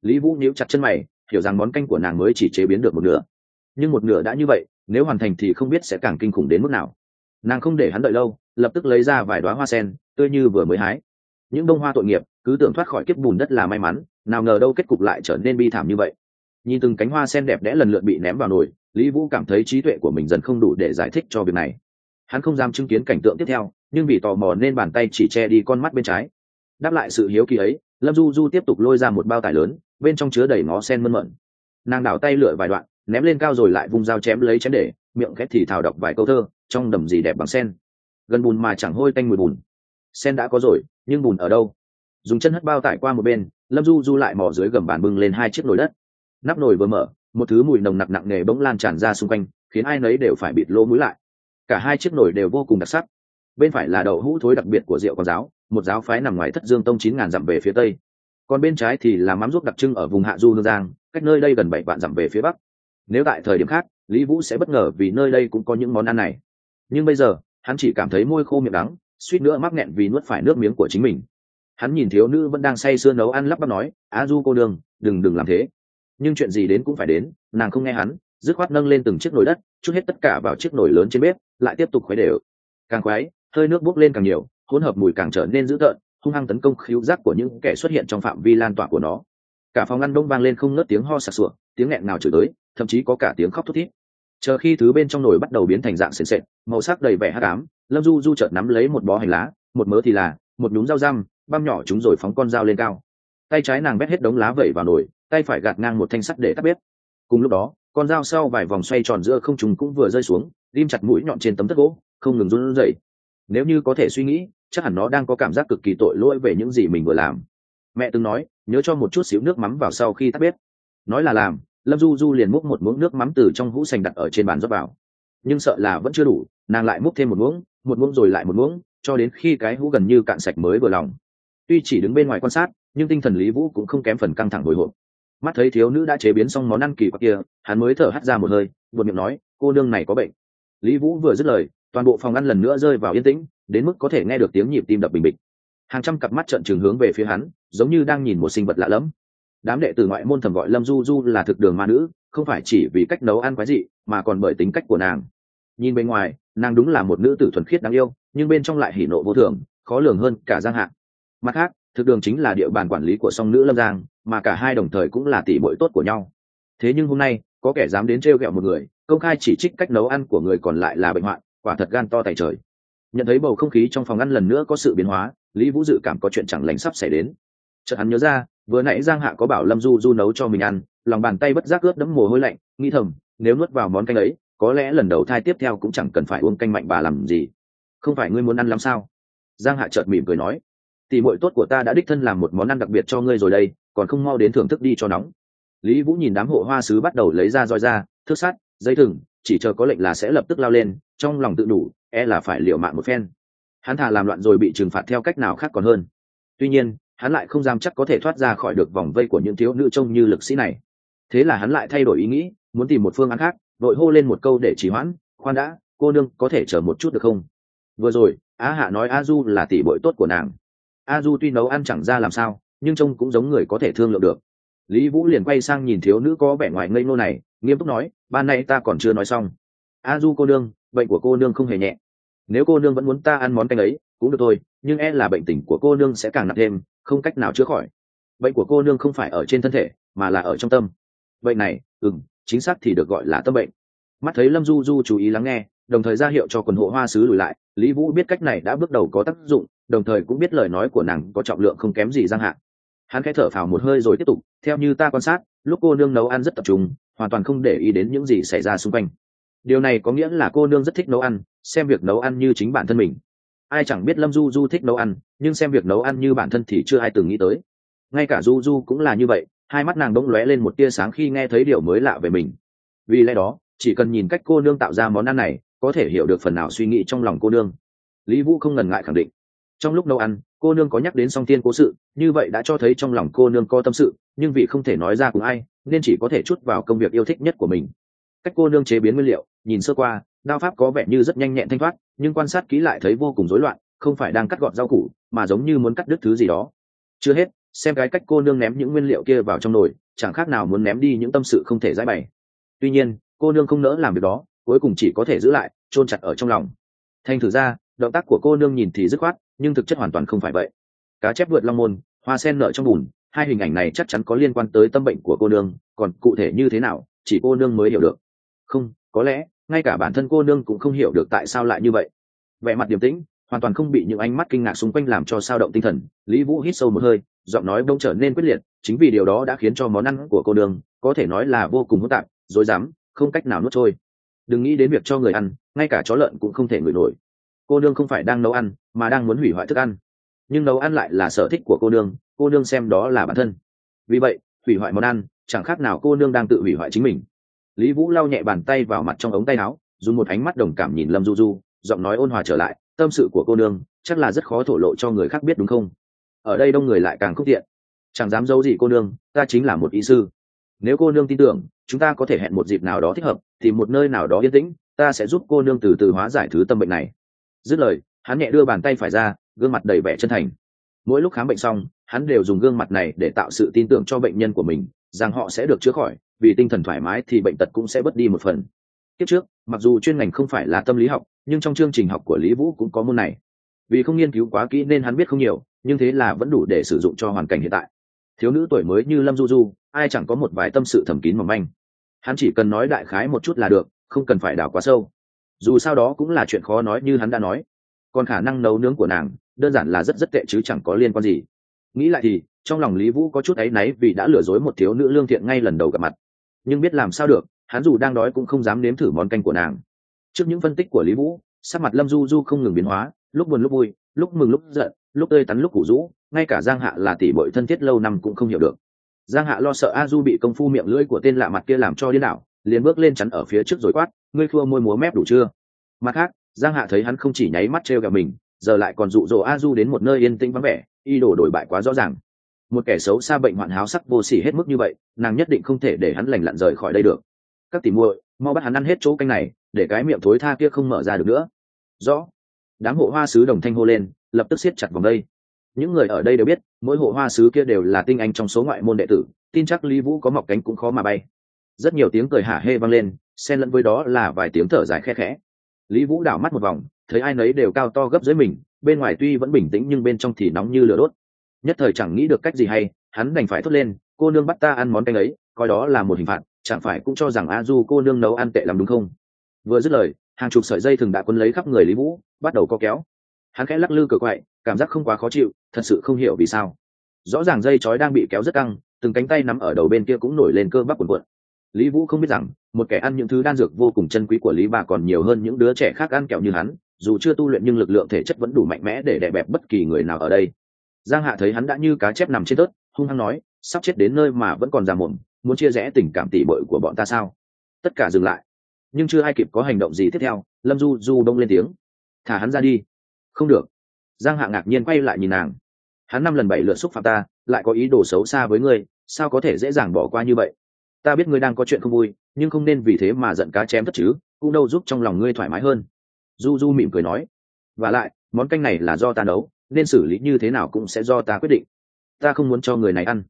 Lý vũ níu chặt chân mày, hiểu rằng món canh của nàng mới chỉ chế biến được một nửa. Nhưng một nửa đã như vậy, nếu hoàn thành thì không biết sẽ càng kinh khủng đến mức nào. Nàng không để hắn đợi lâu, lập tức lấy ra vài đoá hoa sen, tươi như vừa mới hái. Những bông hoa tội nghiệp, cứ tưởng thoát khỏi kiếp bùn đất là may mắn, nào ngờ đâu kết cục lại trở nên bi thảm như vậy. Nhìn từng cánh hoa sen đẹp đẽ lần lượt bị ném vào nồi, lý vũ cảm thấy trí tuệ của mình dần không đủ để giải thích cho việc này. Hắn không dám chứng kiến cảnh tượng tiếp theo, nhưng vì tò mò nên bàn tay chỉ che đi con mắt bên trái. Đáp lại sự hiếu kỳ ấy lâm du du tiếp tục lôi ra một bao tải lớn, bên trong chứa đầy ngó sen mơn mận nàng đảo tay lựa vài đoạn, ném lên cao rồi lại vung dao chém lấy chém để, miệng khét thì thào đọc vài câu thơ, trong đầm gì đẹp bằng sen. Gần bùn mà chẳng hôi tanh mùi bùn. Sen đã có rồi, nhưng bùn ở đâu? Dùng chân hất bao tải qua một bên, lâm du du lại mò dưới gầm bàn bưng lên hai chiếc nồi đất. Nắp nồi vừa mở, một thứ mùi nồng nặc nặng nề bỗng lan tràn ra xung quanh, khiến ai nấy đều phải bịt lỗ mũi lại. Cả hai chiếc nồi đều vô cùng đặc sắc. Bên phải là đậu hũ thối đặc biệt của rượu con giáo một giáo phái nằm ngoài thất dương tông chín ngàn dặm về phía tây. Còn bên trái thì là mắm ruốc đặc trưng ở vùng hạ du hương giang, cách nơi đây gần bảy vạn dặm về phía bắc. Nếu tại thời điểm khác, lý vũ sẽ bất ngờ vì nơi đây cũng có những món ăn này. Nhưng bây giờ, hắn chỉ cảm thấy môi khô miệng đắng, suýt nữa mắc nghẹn vì nuốt phải nước miếng của chính mình. Hắn nhìn thiếu nữ vẫn đang say sưa nấu ăn lắp bắp nói, "A du cô đường đừng đừng làm thế. Nhưng chuyện gì đến cũng phải đến, nàng không nghe hắn, dứt khoát nâng lên từng chiếc nồi đất, chút hết tất cả vào chiếc nồi lớn trên bếp, lại tiếp tục khuấy đều. Càng khoái hơi nước bốc lên càng nhiều hỗn hợp mùi càng trở nên dữ tợn, hung hăng tấn công khíu giác của những kẻ xuất hiện trong phạm vi lan tỏa của nó. Cả phòng ngăn đông vang lên không ngớt tiếng ho sặc sụa, tiếng nghẹn nào chửi tới, thậm chí có cả tiếng khóc thút thít. Chờ khi thứ bên trong nồi bắt đầu biến thành dạng sền sệt, màu sắc đầy vẻ hát ám, lâm du du chợt nắm lấy một bó hành lá, một mớ thì là, một nhúm rau răm, băm nhỏ chúng rồi phóng con dao lên cao. Tay trái nàng bét hết đống lá vẩy vào nồi, tay phải gạt ngang một thanh sắt để tắt bếp. Cùng lúc đó, con dao sau vài vòng xoay tròn giữa không trùng cũng vừa rơi xuống, ghim chặt mũi nhọn trên tấm tất gỗ, không ngừng run rẩy nếu như có thể suy nghĩ, chắc hẳn nó đang có cảm giác cực kỳ tội lỗi về những gì mình vừa làm. Mẹ từng nói, nhớ cho một chút xíu nước mắm vào sau khi tắt bếp. Nói là làm, lâm du du liền múc một muỗng nước mắm từ trong hũ sành đặt ở trên bàn rót vào. Nhưng sợ là vẫn chưa đủ, nàng lại múc thêm một muỗng một muỗng rồi lại một muỗng, cho đến khi cái hũ gần như cạn sạch mới vừa lòng. Tuy chỉ đứng bên ngoài quan sát, nhưng tinh thần lý vũ cũng không kém phần căng thẳng hồi hộp. Mắt thấy thiếu nữ đã chế biến xong món ăn kỳ quặc kia, hắn mới thở hắt ra một hơi buồn miệng nói, cô nương này có bệnh. Lý vũ vừa dứt lời toàn bộ phòng ăn lần nữa rơi vào yên tĩnh, đến mức có thể nghe được tiếng nhịp tim đập bình bịch. Hàng trăm cặp mắt trợn trừng hướng về phía hắn, giống như đang nhìn một sinh vật lạ lẫm. Đám đệ tử ngoại môn thầm gọi lâm du du là thực đường ma nữ, không phải chỉ vì cách nấu ăn quái dị, mà còn bởi tính cách của nàng. Nhìn bên ngoài, nàng đúng là một nữ tử thuần khiết đáng yêu, nhưng bên trong lại hỉ nộ vô thường, khó lường hơn cả giang hạng mặt khác, thực đường chính là địa bàn quản lý của song nữ lâm giang, mà cả hai đồng thời cũng là tỷ bội tốt của nhau. Thế nhưng hôm nay, có kẻ dám đến t r ghẹo một người, công khai chỉ trích cách nấu ăn của người còn lại là bệnh hoạn quả thật gan to tại trời. Nhận thấy bầu không khí trong phòng ăn lần nữa có sự biến hóa, lý vũ dự cảm có chuyện chẳng lành sắp xảy đến. Chợt hắn nhớ ra, vừa nãy giang hạ có bảo lâm du du nấu cho mình ăn, lòng bàn tay bất giác ướt đẫm mồ hôi lạnh, nghĩ thầm, nếu nuốt vào món canh ấy, có lẽ lần đầu thai tiếp theo cũng chẳng cần phải uống canh mạnh bà làm gì. Không phải ngươi muốn ăn lắm sao? Giang hạ chợt mỉm cười nói, tỷ muội tốt của ta đã đích thân làm một món ăn đặc biệt cho ngươi rồi đây, còn không mau đến thưởng thức đi cho nóng. Lý vũ nhìn đám hộ hoa sứ bắt đầu lấy ra roi ra, thước sắt, dây thừng chỉ chờ có lệnh là sẽ lập tức lao lên, trong lòng tự đủ e là phải liệu mạng một phen. Hắn thà làm loạn rồi bị trừng phạt theo cách nào khác còn hơn. Tuy nhiên, hắn lại không dám chắc có thể thoát ra khỏi được vòng vây của những thiếu nữ trông như lực sĩ này. Thế là hắn lại thay đổi ý nghĩ, muốn tìm một phương án khác, đội hô lên một câu để trì hoãn, khoan đã, cô nương, có thể chờ một chút được không? Vừa rồi, á hạ nói a du là tỷ bội tốt của nàng. A du tuy nấu ăn chẳng ra làm sao, nhưng trông cũng giống người có thể thương lượng được. Lý vũ liền quay sang nhìn thiếu nữ có vẻ ngoài ngây ngô này nghiêm túc nói ban nay ta còn chưa nói xong. A du cô nương, bệnh của cô nương không hề nhẹ. Nếu cô nương vẫn muốn ta ăn món canh ấy, cũng được thôi, nhưng e là bệnh tình của cô nương sẽ càng nặng thêm, không cách nào chữa khỏi. Bệnh của cô nương không phải ở trên thân thể, mà là ở trong tâm. Bệnh này ừ chính xác thì được gọi là tâm bệnh. Mắt thấy lâm du du chú ý lắng nghe, đồng thời ra hiệu cho quần hộ hoa sứ lùi lại, lý vũ biết cách này đã bước đầu có tác dụng, đồng thời cũng biết lời nói của nàng có trọng lượng không kém gì giang hạn hắn khẽ thở phào một hơi rồi tiếp tục, theo như ta quan sát, lúc cô nương nấu ăn rất tập trung hoàn toàn không để ý đến những gì xảy ra xung quanh. Điều này có nghĩa là cô nương rất thích nấu ăn, xem việc nấu ăn như chính bản thân mình. Ai chẳng biết lâm du du thích nấu ăn, nhưng xem việc nấu ăn như bản thân thì chưa ai từng nghĩ tới. Ngay cả du du cũng là như vậy, hai mắt nàng bỗng lóe lên một tia sáng khi nghe thấy điều mới lạ về mình. Vì lẽ đó, chỉ cần nhìn cách cô nương tạo ra món ăn này, có thể hiểu được phần nào suy nghĩ trong lòng cô nương. Lý vũ không ngần ngại khẳng định. Trong lúc nấu ăn, cô nương có nhắc đến song tiên cố sự, như vậy đã cho thấy trong lòng cô nương có tâm sự, nhưng vì không thể nói ra cùng ai nên chỉ có thể chút vào công việc yêu thích nhất của mình. Cách cô nương chế biến nguyên liệu, nhìn sơ qua, đao pháp có vẻ như rất nhanh nhẹn thanh thoát, nhưng quan sát kỹ lại thấy vô cùng rối loạn, không phải đang cắt gọn rau củ, mà giống như muốn cắt đứt thứ gì đó. Chưa hết, xem cái cách cô nương ném những nguyên liệu kia vào trong nồi, chẳng khác nào muốn ném đi những tâm sự không thể giải bày. Tuy nhiên, cô nương không nỡ làm việc đó, cuối cùng chỉ có thể giữ lại, chôn chặt ở trong lòng. Thành thử ra, động tác của cô nương nhìn thì dứt khoát, nhưng thực chất hoàn toàn không phải vậy. Cá chép vượt long môn, hoa sen nợ trong bùn hai hình ảnh này chắc chắn có liên quan tới tâm bệnh của cô nương, còn cụ thể như thế nào, chỉ cô nương mới hiểu được. Không, có lẽ, ngay cả bản thân cô nương cũng không hiểu được tại sao lại như vậy. Vẻ mặt điềm tĩnh, hoàn toàn không bị những ánh mắt kinh ngạc xung quanh làm cho sao động tinh thần, lý vũ hít sâu một hơi, giọng nói bỗng trở nên quyết liệt, chính vì điều đó đã khiến cho món ăn của cô nương, có thể nói là vô cùng hỗn tạp, dối dám không cách nào nuốt trôi. Đừng nghĩ đến việc cho người ăn, ngay cả chó lợn cũng không thể ngửi nổi. Cô nương không phải đang nấu ăn, mà đang muốn hủy hoại thức ăn nhưng nấu ăn lại là sở thích của cô nương cô nương xem đó là bản thân. Vì vậy, hủy hoại món ăn, chẳng khác nào cô nương đang tự hủy hoại chính mình. Lý vũ lau nhẹ bàn tay vào mặt trong ống tay áo, dùng một ánh mắt đồng cảm nhìn lâm du du, giọng nói ôn hòa trở lại, tâm sự của cô nương chắc là rất khó thổ lộ cho người khác biết đúng không? Ở đây đông người lại càng khúc tiện. Chẳng dám giấu gì cô nương, ta chính là một ý sư. Nếu cô nương tin tưởng, chúng ta có thể hẹn một dịp nào đó thích hợp tìm một nơi nào đó yên tĩnh, ta sẽ giúp cô nương từ từ hóa giải thứ tâm bệnh này. Dứt lời, hắn nhẹ đưa bàn tay phải ra gương mặt đầy vẻ chân thành. Mỗi lúc khám bệnh xong, hắn đều dùng gương mặt này để tạo sự tin tưởng cho bệnh nhân của mình, rằng họ sẽ được chữa khỏi, vì tinh thần thoải mái thì bệnh tật cũng sẽ bớt đi một phần. Tiếp trước, mặc dù chuyên ngành không phải là tâm lý học, nhưng trong chương trình học của lý vũ cũng có môn này. Vì không nghiên cứu quá kỹ nên hắn biết không nhiều, nhưng thế là vẫn đủ để sử dụng cho hoàn cảnh hiện tại. Thiếu nữ tuổi mới như lâm du du, ai chẳng có một vài tâm sự thầm kín mỏng manh. Hắn chỉ cần nói đại khái một chút là được, không cần phải đào quá sâu. Dù sao đó cũng là chuyện khó nói như hắn đã nói. Còn khả năng nấu nướng của nàng đơn giản là rất rất tệ chứ chẳng có liên quan gì. Nghĩ lại thì, trong lòng lý vũ có chút áy náy vì đã lừa dối một thiếu nữ lương thiện ngay lần đầu gặp mặt. Nhưng biết làm sao được, hắn dù đang đói cũng không dám nếm thử món canh của nàng. Trước những phân tích của lý vũ, sắc mặt lâm du du không ngừng biến hóa, lúc buồn lúc vui, lúc mừng lúc giận, lúc tươi tắn lúc củ rũ, ngay cả giang hạ là tỷ bội thân thiết lâu năm cũng không hiểu được. Giang hạ lo sợ a du bị công phu miệng lưỡi của tên lạ mặt kia làm cho điên đảo, liền bước lên chắn ở phía trước rồi quát, ngươi khua môi múa mép đủ chưa? Mặt khác, giang hạ thấy hắn không chỉ nháy mắt t r gặp mình giờ lại còn dụ dỗ a du đến một nơi yên tĩnh vắng vẻ, y đổ đổi bại quá rõ ràng. Một kẻ xấu xa bệnh hoạn háo sắc vô sỉ hết mức như vậy, nàng nhất định không thể để hắn lành lặn rời khỏi đây được. Các tỉ muội, mau bắt hắn ăn hết chỗ canh này, để cái miệng thối tha kia không mở ra được nữa. Rõ. Đám hộ hoa sứ đồng thanh hô lên, lập tức siết chặt vòng đây. Những người ở đây đều biết, mỗi hộ hoa sứ kia đều là tinh anh trong số ngoại môn đệ tử, tin chắc lý vũ có mọc cánh cũng khó mà bay. Rất nhiều tiếng cười hả hê vang lên, xen lẫn với đó là vài tiếng thở dài khe khẽ. Lý vũ đảo mắt một vòng thấy ai nấy đều cao to gấp dưới mình, bên ngoài tuy vẫn bình tĩnh nhưng bên trong thì nóng như lửa đốt. Nhất thời chẳng nghĩ được cách gì hay, hắn đành phải thốt lên, cô nương bắt ta ăn món canh ấy, coi đó là một hình phạt, chẳng phải cũng cho rằng a du cô nương nấu ăn tệ làm đúng không? Vừa dứt lời, hàng chục sợi dây thường đã quân lấy khắp người lý vũ, bắt đầu co kéo. Hắn khẽ lắc lư cờ quậy, cảm giác không quá khó chịu, thật sự không hiểu vì sao. Rõ ràng dây chói đang bị kéo rất căng, từng cánh tay nắm ở đầu bên kia cũng nổi lên cơ bắp quần quận lý vũ không biết rằng, một kẻ ăn những thứ đan dược vô cùng chân quý của lý bà còn nhiều hơn những đứa trẻ khác ăn kẹo như hắn dù chưa tu luyện nhưng lực lượng thể chất vẫn đủ mạnh mẽ để đè bẹp bất kỳ người nào ở đây. Giang hạ thấy hắn đã như cá chép nằm trên tớt hung hăng nói, sắp chết đến nơi mà vẫn còn già mồm, muốn chia rẽ tình cảm tỉ bội của bọn ta sao? Tất cả dừng lại. Nhưng chưa ai kịp có hành động gì tiếp theo, lâm du du đông lên tiếng, thả hắn ra đi. Không được. Giang hạ ngạc nhiên quay lại nhìn nàng. Hắn năm lần bảy lượt xúc phạm ta, lại có ý đồ xấu xa với ngươi, sao có thể dễ dàng bỏ qua như vậy? Ta biết ngươi đang có chuyện không vui, nhưng không nên vì thế mà giận cá chém tất chứ, cũng đâu giúp trong lòng ngươi thoải mái hơn du du mỉm cười nói, và lại, món canh này là do ta nấu, nên xử lý như thế nào cũng sẽ do ta quyết định. Ta không muốn cho người này ăn.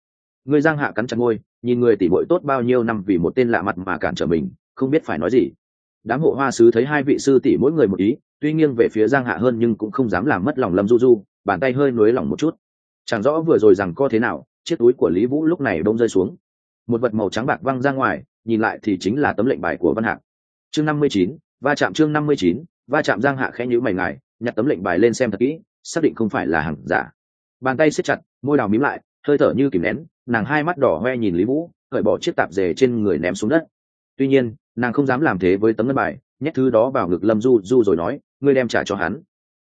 Người giang hạ cắn chặt ngôi nhìn người tỉ bội tốt bao nhiêu năm vì một tên lạ mặt mà cản trở mình, không biết phải nói gì. Đám hộ hoa sứ thấy hai vị sư tỷ mỗi người một ý, tuy nghiêng về phía giang hạ hơn nhưng cũng không dám làm mất lòng lâm du du, bàn tay hơi nối lỏng một chút. Chẳng rõ vừa rồi rằng co thế nào, chiếc túi của lý vũ lúc này đông rơi xuống. Một vật màu trắng bạc văng ra ngoài, nhìn lại thì chính là tấm lệnh bài của văn hạc chương năm mươi chín, va chạm chương năm mươi chín va chạm giang hạ khẽ nhữ mày ngài, nhặt tấm lệnh bài lên xem thật kỹ, xác định không phải là hàng giả. Bàn tay siết chặt, môi đào mím lại, hơi thở như kìm nén, nàng hai mắt đỏ hoe nhìn lý vũ, cởi bỏ chiếc tạp dề trên người ném xuống đất. Tuy nhiên, nàng không dám làm thế với tấm ngân bài, nhét thứ đó vào ngực lâm du du rồi nói, ngươi đem trả cho hắn.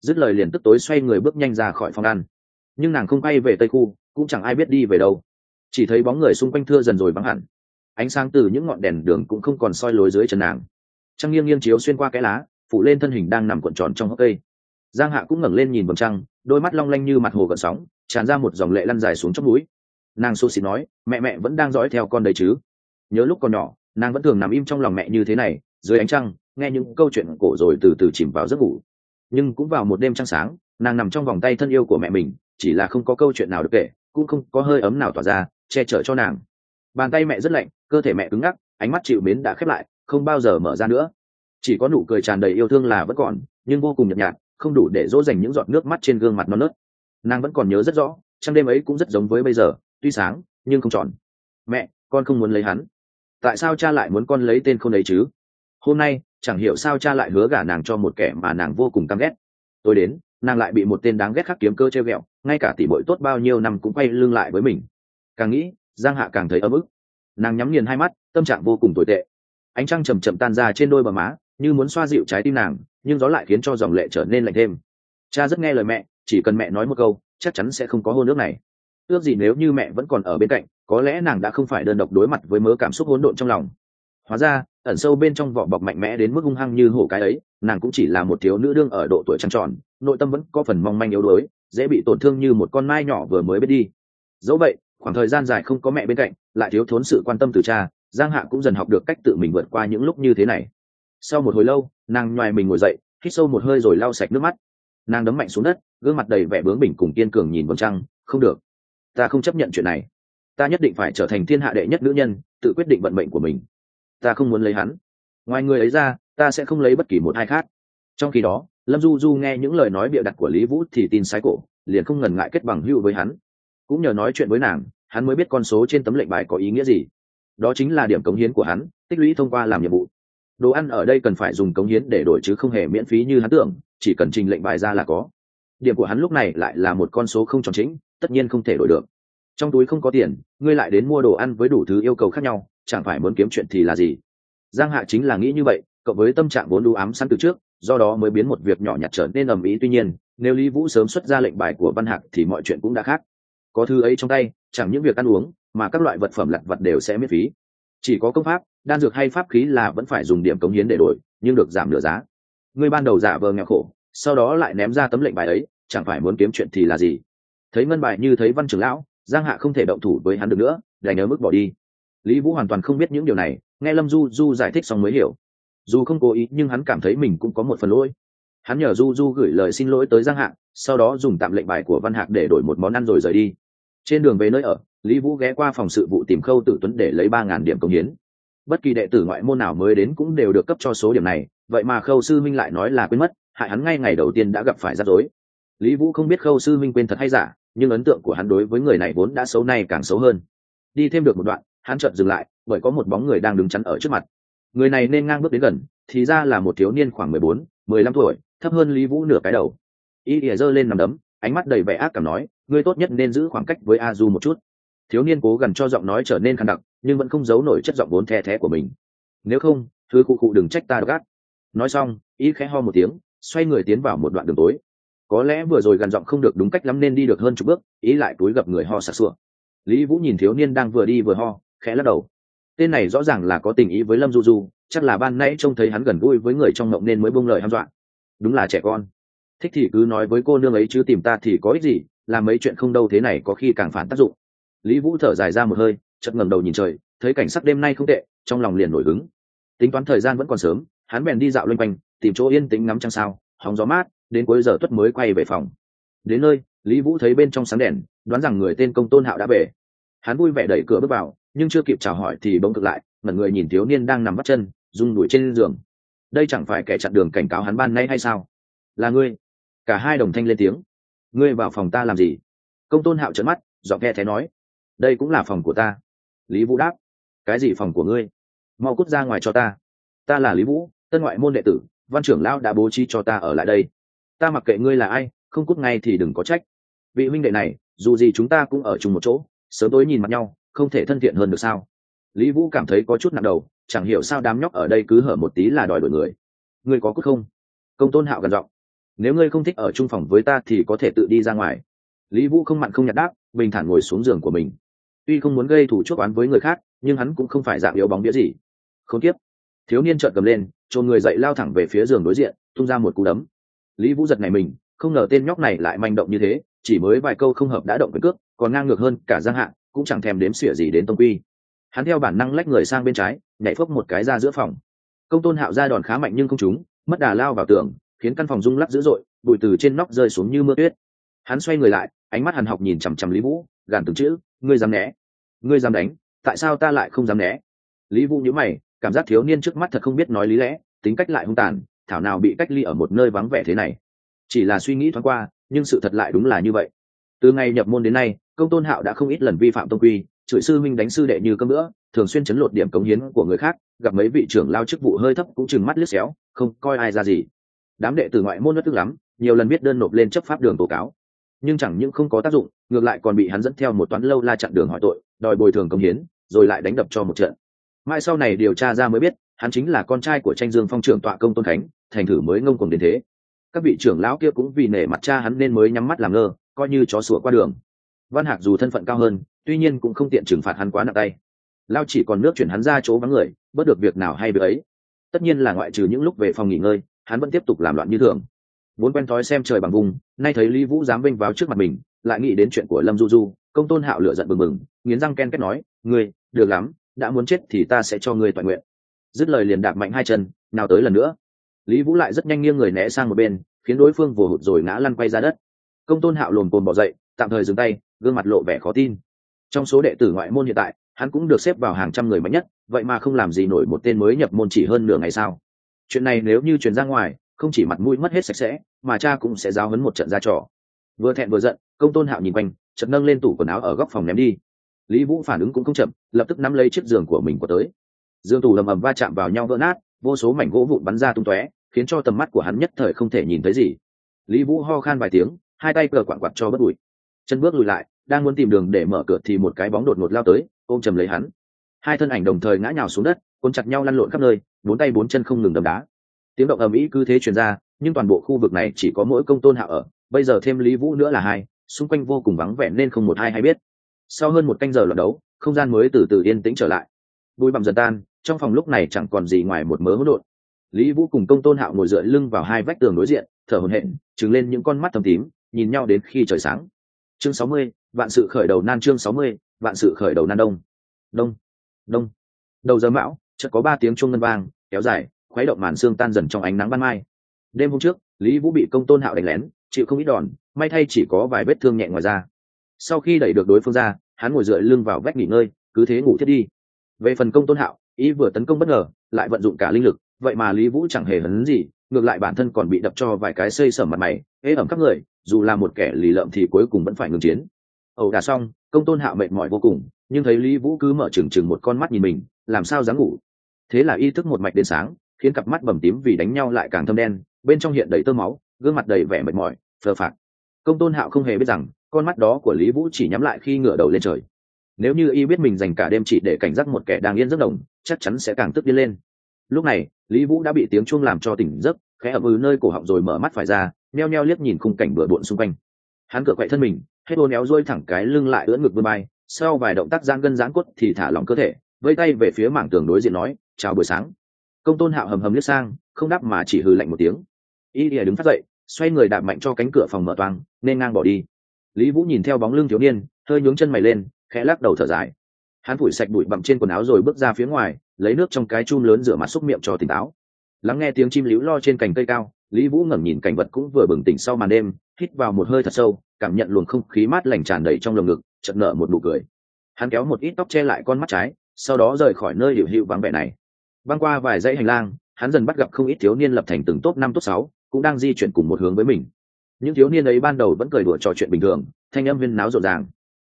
Dứt lời liền tức tối xoay người bước nhanh ra khỏi phòng ăn. Nhưng nàng không bay về tây khu, cũng chẳng ai biết đi về đâu. Chỉ thấy bóng người xung quanh thưa dần rồi vắng hẳn. Ánh sáng từ những ngọn đèn đường cũng không còn soi lối dưới chân nàng. Trăng nghiêng nghiêng chiếu xuyên qua cái lá phủ lên thân hình đang nằm cuộn tròn trong hốc cây. Giang hạ cũng ngẩng lên nhìn vầng trăng, đôi mắt long lanh như mặt hồ gợn sóng, tràn ra một dòng lệ lăn dài xuống trong núi nàng xô xịt nói, mẹ mẹ vẫn đang dõi theo con đấy chứ? Nhớ lúc còn nhỏ, nàng vẫn thường nằm im trong lòng mẹ như thế này, dưới ánh trăng, nghe những câu chuyện cổ rồi từ từ chìm vào giấc ngủ. Nhưng cũng vào một đêm trăng sáng, nàng nằm trong vòng tay thân yêu của mẹ mình, chỉ là không có câu chuyện nào được kể, cũng không có hơi ấm nào tỏa ra, che chở cho nàng. Bàn tay mẹ rất lạnh, cơ thể mẹ cứng ngắc, ánh mắt chịu mến đã khép lại, không bao giờ mở ra nữa chỉ có nụ cười tràn đầy yêu thương là vẫn còn, nhưng vô cùng nhợt nhạt, không đủ để dỗ dành những giọt nước mắt trên gương mặt non nớt. Nàng vẫn còn nhớ rất rõ, trăng đêm ấy cũng rất giống với bây giờ, tuy sáng, nhưng không tròn. Mẹ, con không muốn lấy hắn. Tại sao cha lại muốn con lấy tên không ấy chứ? Hôm nay, chẳng hiểu sao cha lại hứa gả nàng cho một kẻ mà nàng vô cùng căm ghét. Tôi đến, nàng lại bị một tên đáng ghét khác kiếm cơ treo ghẹo, ngay cả tỷ bội tốt bao nhiêu năm cũng quay lưng lại với mình. Càng nghĩ, giang hạ càng thấy ấm ức. Nàng nhắm nghiền hai mắt, tâm trạng vô cùng tồi tệ. Ánh trăng chầm chậm tan ra trên đôi bờ má như muốn xoa dịu trái tim nàng, nhưng gió lại khiến cho dòng lệ trở nên lạnh thêm. Cha rất nghe lời mẹ, chỉ cần mẹ nói một câu, chắc chắn sẽ không có hôn nước này. Ước gì nếu như mẹ vẫn còn ở bên cạnh, có lẽ nàng đã không phải đơn độc đối mặt với mớ cảm xúc hỗn độn trong lòng. Hóa ra, ẩn sâu bên trong vỏ bọc mạnh mẽ đến mức hung hăng như hổ cái ấy, nàng cũng chỉ là một thiếu nữ đương ở độ tuổi trăng tròn, nội tâm vẫn có phần mong manh yếu đuối, dễ bị tổn thương như một con mai nhỏ vừa mới biết đi. Dẫu vậy, khoảng thời gian dài không có mẹ bên cạnh, lại thiếu thốn sự quan tâm từ cha, giang hạ cũng dần học được cách tự mình vượt qua những lúc như thế này sau một hồi lâu, nàng nhoài mình ngồi dậy, hít sâu một hơi rồi lau sạch nước mắt. Nàng đấm mạnh xuống đất, gương mặt đầy vẻ bướng bỉnh cùng kiên cường nhìn vầng trăng, không được, ta không chấp nhận chuyện này. Ta nhất định phải trở thành thiên hạ đệ nhất nữ nhân, tự quyết định vận mệnh của mình. Ta không muốn lấy hắn. Ngoài người ấy ra, ta sẽ không lấy bất kỳ một ai khác. Trong khi đó, lâm du du nghe những lời nói bịa đặt của lý vũ thì tin sái cổ, liền không ngần ngại kết bằng hưu với hắn. Cũng nhờ nói chuyện với nàng, hắn mới biết con số trên tấm lệnh bài có ý nghĩa gì. Đó chính là điểm cống hiến của hắn, tích lũy thông qua làm nhiệm vụ đồ ăn ở đây cần phải dùng cống hiến để đổi chứ không hề miễn phí như hắn tưởng, chỉ cần trình lệnh bài ra là có. Điểm của hắn lúc này lại là một con số không tròn chính, tất nhiên không thể đổi được. Trong túi không có tiền, ngươi lại đến mua đồ ăn với đủ thứ yêu cầu khác nhau, chẳng phải muốn kiếm chuyện thì là gì? Giang hạ chính là nghĩ như vậy, cộng với tâm trạng vốn đu ám sẵn từ trước, do đó mới biến một việc nhỏ nhặt trở nên ầm ĩ. Tuy nhiên, nếu lý vũ sớm xuất ra lệnh bài của văn hạc thì mọi chuyện cũng đã khác. Có thứ ấy trong tay, chẳng những việc ăn uống, mà các loại vật phẩm lặt vặt đều sẽ miễn phí. Chỉ có công pháp đan dược hay pháp khí là vẫn phải dùng điểm cống hiến để đổi, nhưng được giảm nửa giá. Ngươi ban đầu giả vờ nghèo khổ, sau đó lại ném ra tấm lệnh bài ấy, chẳng phải muốn kiếm chuyện thì là gì? Thấy ngân bài như thấy văn trưởng lão, giang hạ không thể động thủ với hắn được nữa, đành nhớ mức bỏ đi. Lý vũ hoàn toàn không biết những điều này, nghe lâm du du giải thích xong mới hiểu. Dù không cố ý, nhưng hắn cảm thấy mình cũng có một phần lỗi. Hắn nhờ du du gửi lời xin lỗi tới giang hạng sau đó dùng tạm lệnh bài của văn hạc để đổi một món ăn rồi rời đi. Trên đường về nơi ở, lý vũ ghé qua phòng sự vụ tìm khâu tử tuấn để lấy ba ngàn điểm công hiến bất kỳ đệ tử ngoại môn nào mới đến cũng đều được cấp cho số điểm này, vậy mà khâu sư minh lại nói là quên mất, hại hắn ngay ngày đầu tiên đã gặp phải rắc rối. Lý vũ không biết khâu sư minh quên thật hay giả, nhưng ấn tượng của hắn đối với người này vốn đã xấu nay càng xấu hơn. Đi thêm được một đoạn, hắn chợt dừng lại, bởi có một bóng người đang đứng chắn ở trước mặt. Người này nên ngang bước đến gần, thì ra là một thiếu niên khoảng mười bốn, mười lăm tuổi, thấp hơn lý vũ nửa cái đầu. Y ỉa giơ lên nằm đấm, ánh mắt đầy vẻ ác cảm nói, ngươi tốt nhất nên giữ khoảng cách với a du một chút. Thiếu niên cố gần cho giọng nói trở nên khăn đặc nhưng vẫn không giấu nổi chất giọng vốn the thé của mình. Nếu không thứ cụ cụ đừng trách ta gắt nói xong ý khẽ ho một tiếng, xoay người tiến vào một đoạn đường tối. Có lẽ vừa rồi gần giọng không được đúng cách lắm nên đi được hơn chục bước ý lại túi gập người ho sặc sụa. Lý vũ nhìn thiếu niên đang vừa đi vừa ho, khẽ lắc đầu. Tên này rõ ràng là có tình ý với lâm du du, chắc là ban nãy trông thấy hắn gần gũi với người trong mộng nên mới buông lời hăm dọa. Đúng là trẻ con. Thích thì cứ nói với cô nương ấy chứ tìm ta thì có ích gì, làm mấy chuyện không đâu thế này có khi càng phản tác dụng. Lý vũ thở dài ra một hơi chợt ngẩng đầu nhìn trời, thấy cảnh sắc đêm nay không tệ, trong lòng liền nổi hứng. Tính toán thời gian vẫn còn sớm, hắn bèn đi dạo loanh quanh, tìm chỗ yên tĩnh ngắm trăng sao, hóng gió mát, đến cuối giờ tuất mới quay về phòng. Đến nơi, lý vũ thấy bên trong sáng đèn, đoán rằng người tên công tôn hạo đã về. Hắn vui vẻ đẩy cửa bước vào, nhưng chưa kịp chào hỏi thì bỗng cực lại, ngẩn người nhìn thiếu niên đang nằm bắt chân, rung đuổi trên giường. Đây chẳng phải kẻ chặn đường cảnh cáo hắn ban nay hay sao? Là ngươi. Cả hai đồng thanh lên tiếng. Ngươi vào phòng ta làm gì? Công tôn hạo trợn mắt dọn nghe thế nói. Đây cũng là phòng của ta lý vũ đáp, cái gì phòng của ngươi? Mau cút ra ngoài cho ta. Ta là lý vũ, tân ngoại môn đệ tử, văn trưởng lão đã bố trí cho ta ở lại đây. Ta mặc kệ ngươi là ai, không cút ngay thì đừng có trách. Vị huynh đệ này, dù gì chúng ta cũng ở chung một chỗ, sớm tối nhìn mặt nhau, không thể thân thiện hơn được sao? Lý vũ cảm thấy có chút nặng đầu, chẳng hiểu sao đám nhóc ở đây cứ hở một tí là đòi đổi người. Ngươi có cút không? Công tôn hạo gần giọng. Nếu ngươi không thích ở chung phòng với ta thì có thể tự đi ra ngoài. Lý vũ không mặn không nhặt đáp, bình thản ngồi xuống giường của mình tuy không muốn gây thủ chuốc oán với người khác, nhưng hắn cũng không phải dạng yếu bóng đĩa gì. Không tiếp thiếu niên trợn cầm lên trồn người dậy lao thẳng về phía giường đối diện, tung ra một cú đấm. Lý vũ giật này mình, không ngờ tên nhóc này lại manh động như thế, chỉ mới vài câu không hợp đã động với cước, còn ngang ngược hơn cả giang Hạ, cũng chẳng thèm đếm xỉa gì đến tông quy. Hắn theo bản năng lách người sang bên trái, nhảy phốc một cái ra giữa phòng. Công tôn hạo ra đòn khá mạnh nhưng không trúng, mất đà lao vào tường, khiến căn phòng rung lắc dữ dội, bụi từ trên nóc rơi xuống như mưa tuyết. Hắn xoay người lại, ánh mắt hằn học nhìn chằm chằm lý vũ gàn từng chữ, ngươi dám né, ngươi dám đánh, tại sao ta lại không dám né? Lý vũ nhữ mày, cảm giác thiếu niên trước mắt thật không biết nói lý lẽ, tính cách lại hung tàn, thảo nào bị cách ly ở một nơi vắng vẻ thế này. Chỉ là suy nghĩ thoáng qua, nhưng sự thật lại đúng là như vậy. Từ ngày nhập môn đến nay, công tôn hạo đã không ít lần vi phạm tông quy, chửi sư minh đánh sư đệ như cơm nữa thường xuyên chấn lột điểm cống hiến của người khác, gặp mấy vị trưởng lao chức vụ hơi thấp cũng chừng mắt liếc xéo, không coi ai ra gì. Đám đệ từ ngoại môn rất tức lắm, nhiều lần biết đơn nộp lên chấp pháp đường tố cáo nhưng chẳng những không có tác dụng, ngược lại còn bị hắn dẫn theo một toán lâu la chặn đường hỏi tội, đòi bồi thường công hiến, rồi lại đánh đập cho một trận. Mai sau này điều tra ra mới biết, hắn chính là con trai của tranh dương phong trưởng tọa công tôn khánh thành thử mới ngông cuồng đến thế. Các vị trưởng lão kia cũng vì nể mặt cha hắn nên mới nhắm mắt làm ngơ, coi như chó sủa qua đường. Văn hạc dù thân phận cao hơn, tuy nhiên cũng không tiện trừng phạt hắn quá nặng tay. Lao chỉ còn nước chuyển hắn ra chỗ vắng người, bớt được việc nào hay việc ấy. Tất nhiên là ngoại trừ những lúc về phòng nghỉ ngơi, hắn vẫn tiếp tục làm loạn như thường vốn quen thói xem trời bằng vùng, nay thấy lý vũ dám vênh vào trước mặt mình, lại nghĩ đến chuyện của lâm du du, công tôn hạo lựa giận bừng bừng, nghiến răng ken kết nói, ngươi, được lắm, đã muốn chết thì ta sẽ cho ngươi toàn nguyện. Dứt lời liền đạp mạnh hai chân, nào tới lần nữa. Lý vũ lại rất nhanh nghiêng người né sang một bên, khiến đối phương vồ hụt rồi ngã lăn quay ra đất. Công tôn hạo lồn cồn bỏ dậy, tạm thời dừng tay, gương mặt lộ vẻ khó tin. Trong số đệ tử ngoại môn hiện tại, hắn cũng được xếp vào hàng trăm người mạnh nhất, vậy mà không làm gì nổi một tên mới nhập môn chỉ hơn nửa ngày sao? Chuyện này nếu như truyền ra ngoài không chỉ mặt mũi mất hết sạch sẽ, mà cha cũng sẽ giáo hấn một trận ra trò. Vừa thẹn vừa giận, công tôn hạo nhìn quanh, chợt nâng lên tủ quần áo ở góc phòng ném đi. Lý vũ phản ứng cũng không chậm, lập tức nắm lấy chiếc giường của mình của tới. Giường tủ lầm ầm va chạm vào nhau vỡ nát, vô số mảnh gỗ vụn bắn ra tung tóe, khiến cho tầm mắt của hắn nhất thời không thể nhìn thấy gì. Lý vũ ho khan vài tiếng, hai tay cờ quặn quặt cho bất bụi. Chân bước lùi lại, đang muốn tìm đường để mở cửa thì một cái bóng đột ngột lao tới, ôm chầm lấy hắn. Hai thân ảnh đồng thời ngã nhào xuống đất, cuốn chặt nhau lăn lộn khắp nơi, bốn tay bốn chân không ngừng đấm đá tiếng động ầm ĩ cứ thế truyền ra, nhưng toàn bộ khu vực này chỉ có mỗi công tôn hạ ở, bây giờ thêm lý vũ nữa là hai, xung quanh vô cùng vắng vẻ nên không một ai hay biết. Sau hơn một canh giờ luận đấu, không gian mới từ từ yên tĩnh trở lại. Bụi bặm dần tan, trong phòng lúc này chẳng còn gì ngoài một mớ hỗn độn. Lý vũ cùng công tôn hạo ngồi dựa lưng vào hai vách tường đối diện, thở hổn hển, trừng lên những con mắt thâm tím, nhìn nhau đến khi trời sáng. Chương sáu mươi, vạn sự khởi đầu nan chương sáu mươi, vạn sự khởi đầu nan đông. Đông đông. Đầu giờ mão, chợt có ba tiếng chuông ngân vang, kéo dài khuấy động màn xương tan dần trong ánh nắng ban mai. Đêm hôm trước, lý vũ bị công tôn hạo đánh lén, chịu không ít đòn, may thay chỉ có vài vết thương nhẹ ngoài da. Sau khi đẩy được đối phương ra, hắn ngồi dựa lưng vào vách nghỉ ngơi, cứ thế ngủ thiết đi. Về phần công tôn hạo, ý vừa tấn công bất ngờ, lại vận dụng cả linh lực, vậy mà lý vũ chẳng hề hấn gì, ngược lại bản thân còn bị đập cho vài cái xây sở mặt mày ế ẩm các người, dù là một kẻ lì lợm thì cuối cùng vẫn phải ngừng chiến. Ẩu đà xong, công tôn hạo mệt mỏi vô cùng, nhưng thấy lý vũ cứ mở trừng trừng một con mắt nhìn mình, làm sao dám ngủ? Thế là ý thức một mạch đến sáng khiến cặp mắt bầm tím vì đánh nhau lại càng thâm đen, bên trong hiện đầy tơ máu, gương mặt đầy vẻ mệt mỏi, phờ phạt. công tôn hạo không hề biết rằng, con mắt đó của lý vũ chỉ nhắm lại khi ngửa đầu lên trời. Nếu như y biết mình dành cả đêm chỉ để cảnh giác một kẻ đang yên giấc đồng, chắc chắn sẽ càng tức điên lên. Lúc này, lý vũ đã bị tiếng chuông làm cho tỉnh giấc, khẽ ập ừ nơi cổ họng rồi mở mắt phải ra neo neo liếc nhìn khung cảnh bừa bộn xung quanh. Hắn cựa quậy thân mình, hết ô néo rôi thẳng cái lưng lại ưỡn ngực vươn bay sau vài động tác giãn gân giãn cốt thì thả lỏng cơ thể vây tay về phía mảng tường đối diện nói, chào buổi sáng công tôn hạo hầm hầm liếc sang, không đáp mà chỉ hừ lạnh một tiếng. Y lìa đứng phát dậy, xoay người đạp mạnh cho cánh cửa phòng mở toang, nên ngang bỏ đi. Lý vũ nhìn theo bóng lưng thiếu niên, hơi nhướng chân mày lên, khẽ lắc đầu thở dài. Hắn phủi sạch bụi bặm trên quần áo rồi bước ra phía ngoài, lấy nước trong cái chum lớn rửa mặt xúc miệng cho tỉnh táo. Lắng nghe tiếng chim líu lo trên cành cây cao, lý vũ ngẩng nhìn cảnh vật cũng vừa bừng tỉnh sau màn đêm, hít vào một hơi thật sâu, cảm nhận luồng không khí mát lành tràn đầy trong lồng ngực, chợt nở một nụ cười. Hắn kéo một ít tóc che lại con mắt trái, sau đó rời khỏi nơi hiểu hữu vắng vẻ này băng qua vài dãy hành lang, hắn dần bắt gặp không ít thiếu niên lập thành từng top năm top sáu, cũng đang di chuyển cùng một hướng với mình. Những thiếu niên ấy ban đầu vẫn cười đùa trò chuyện bình thường, thanh âm viên náo rộn ràng.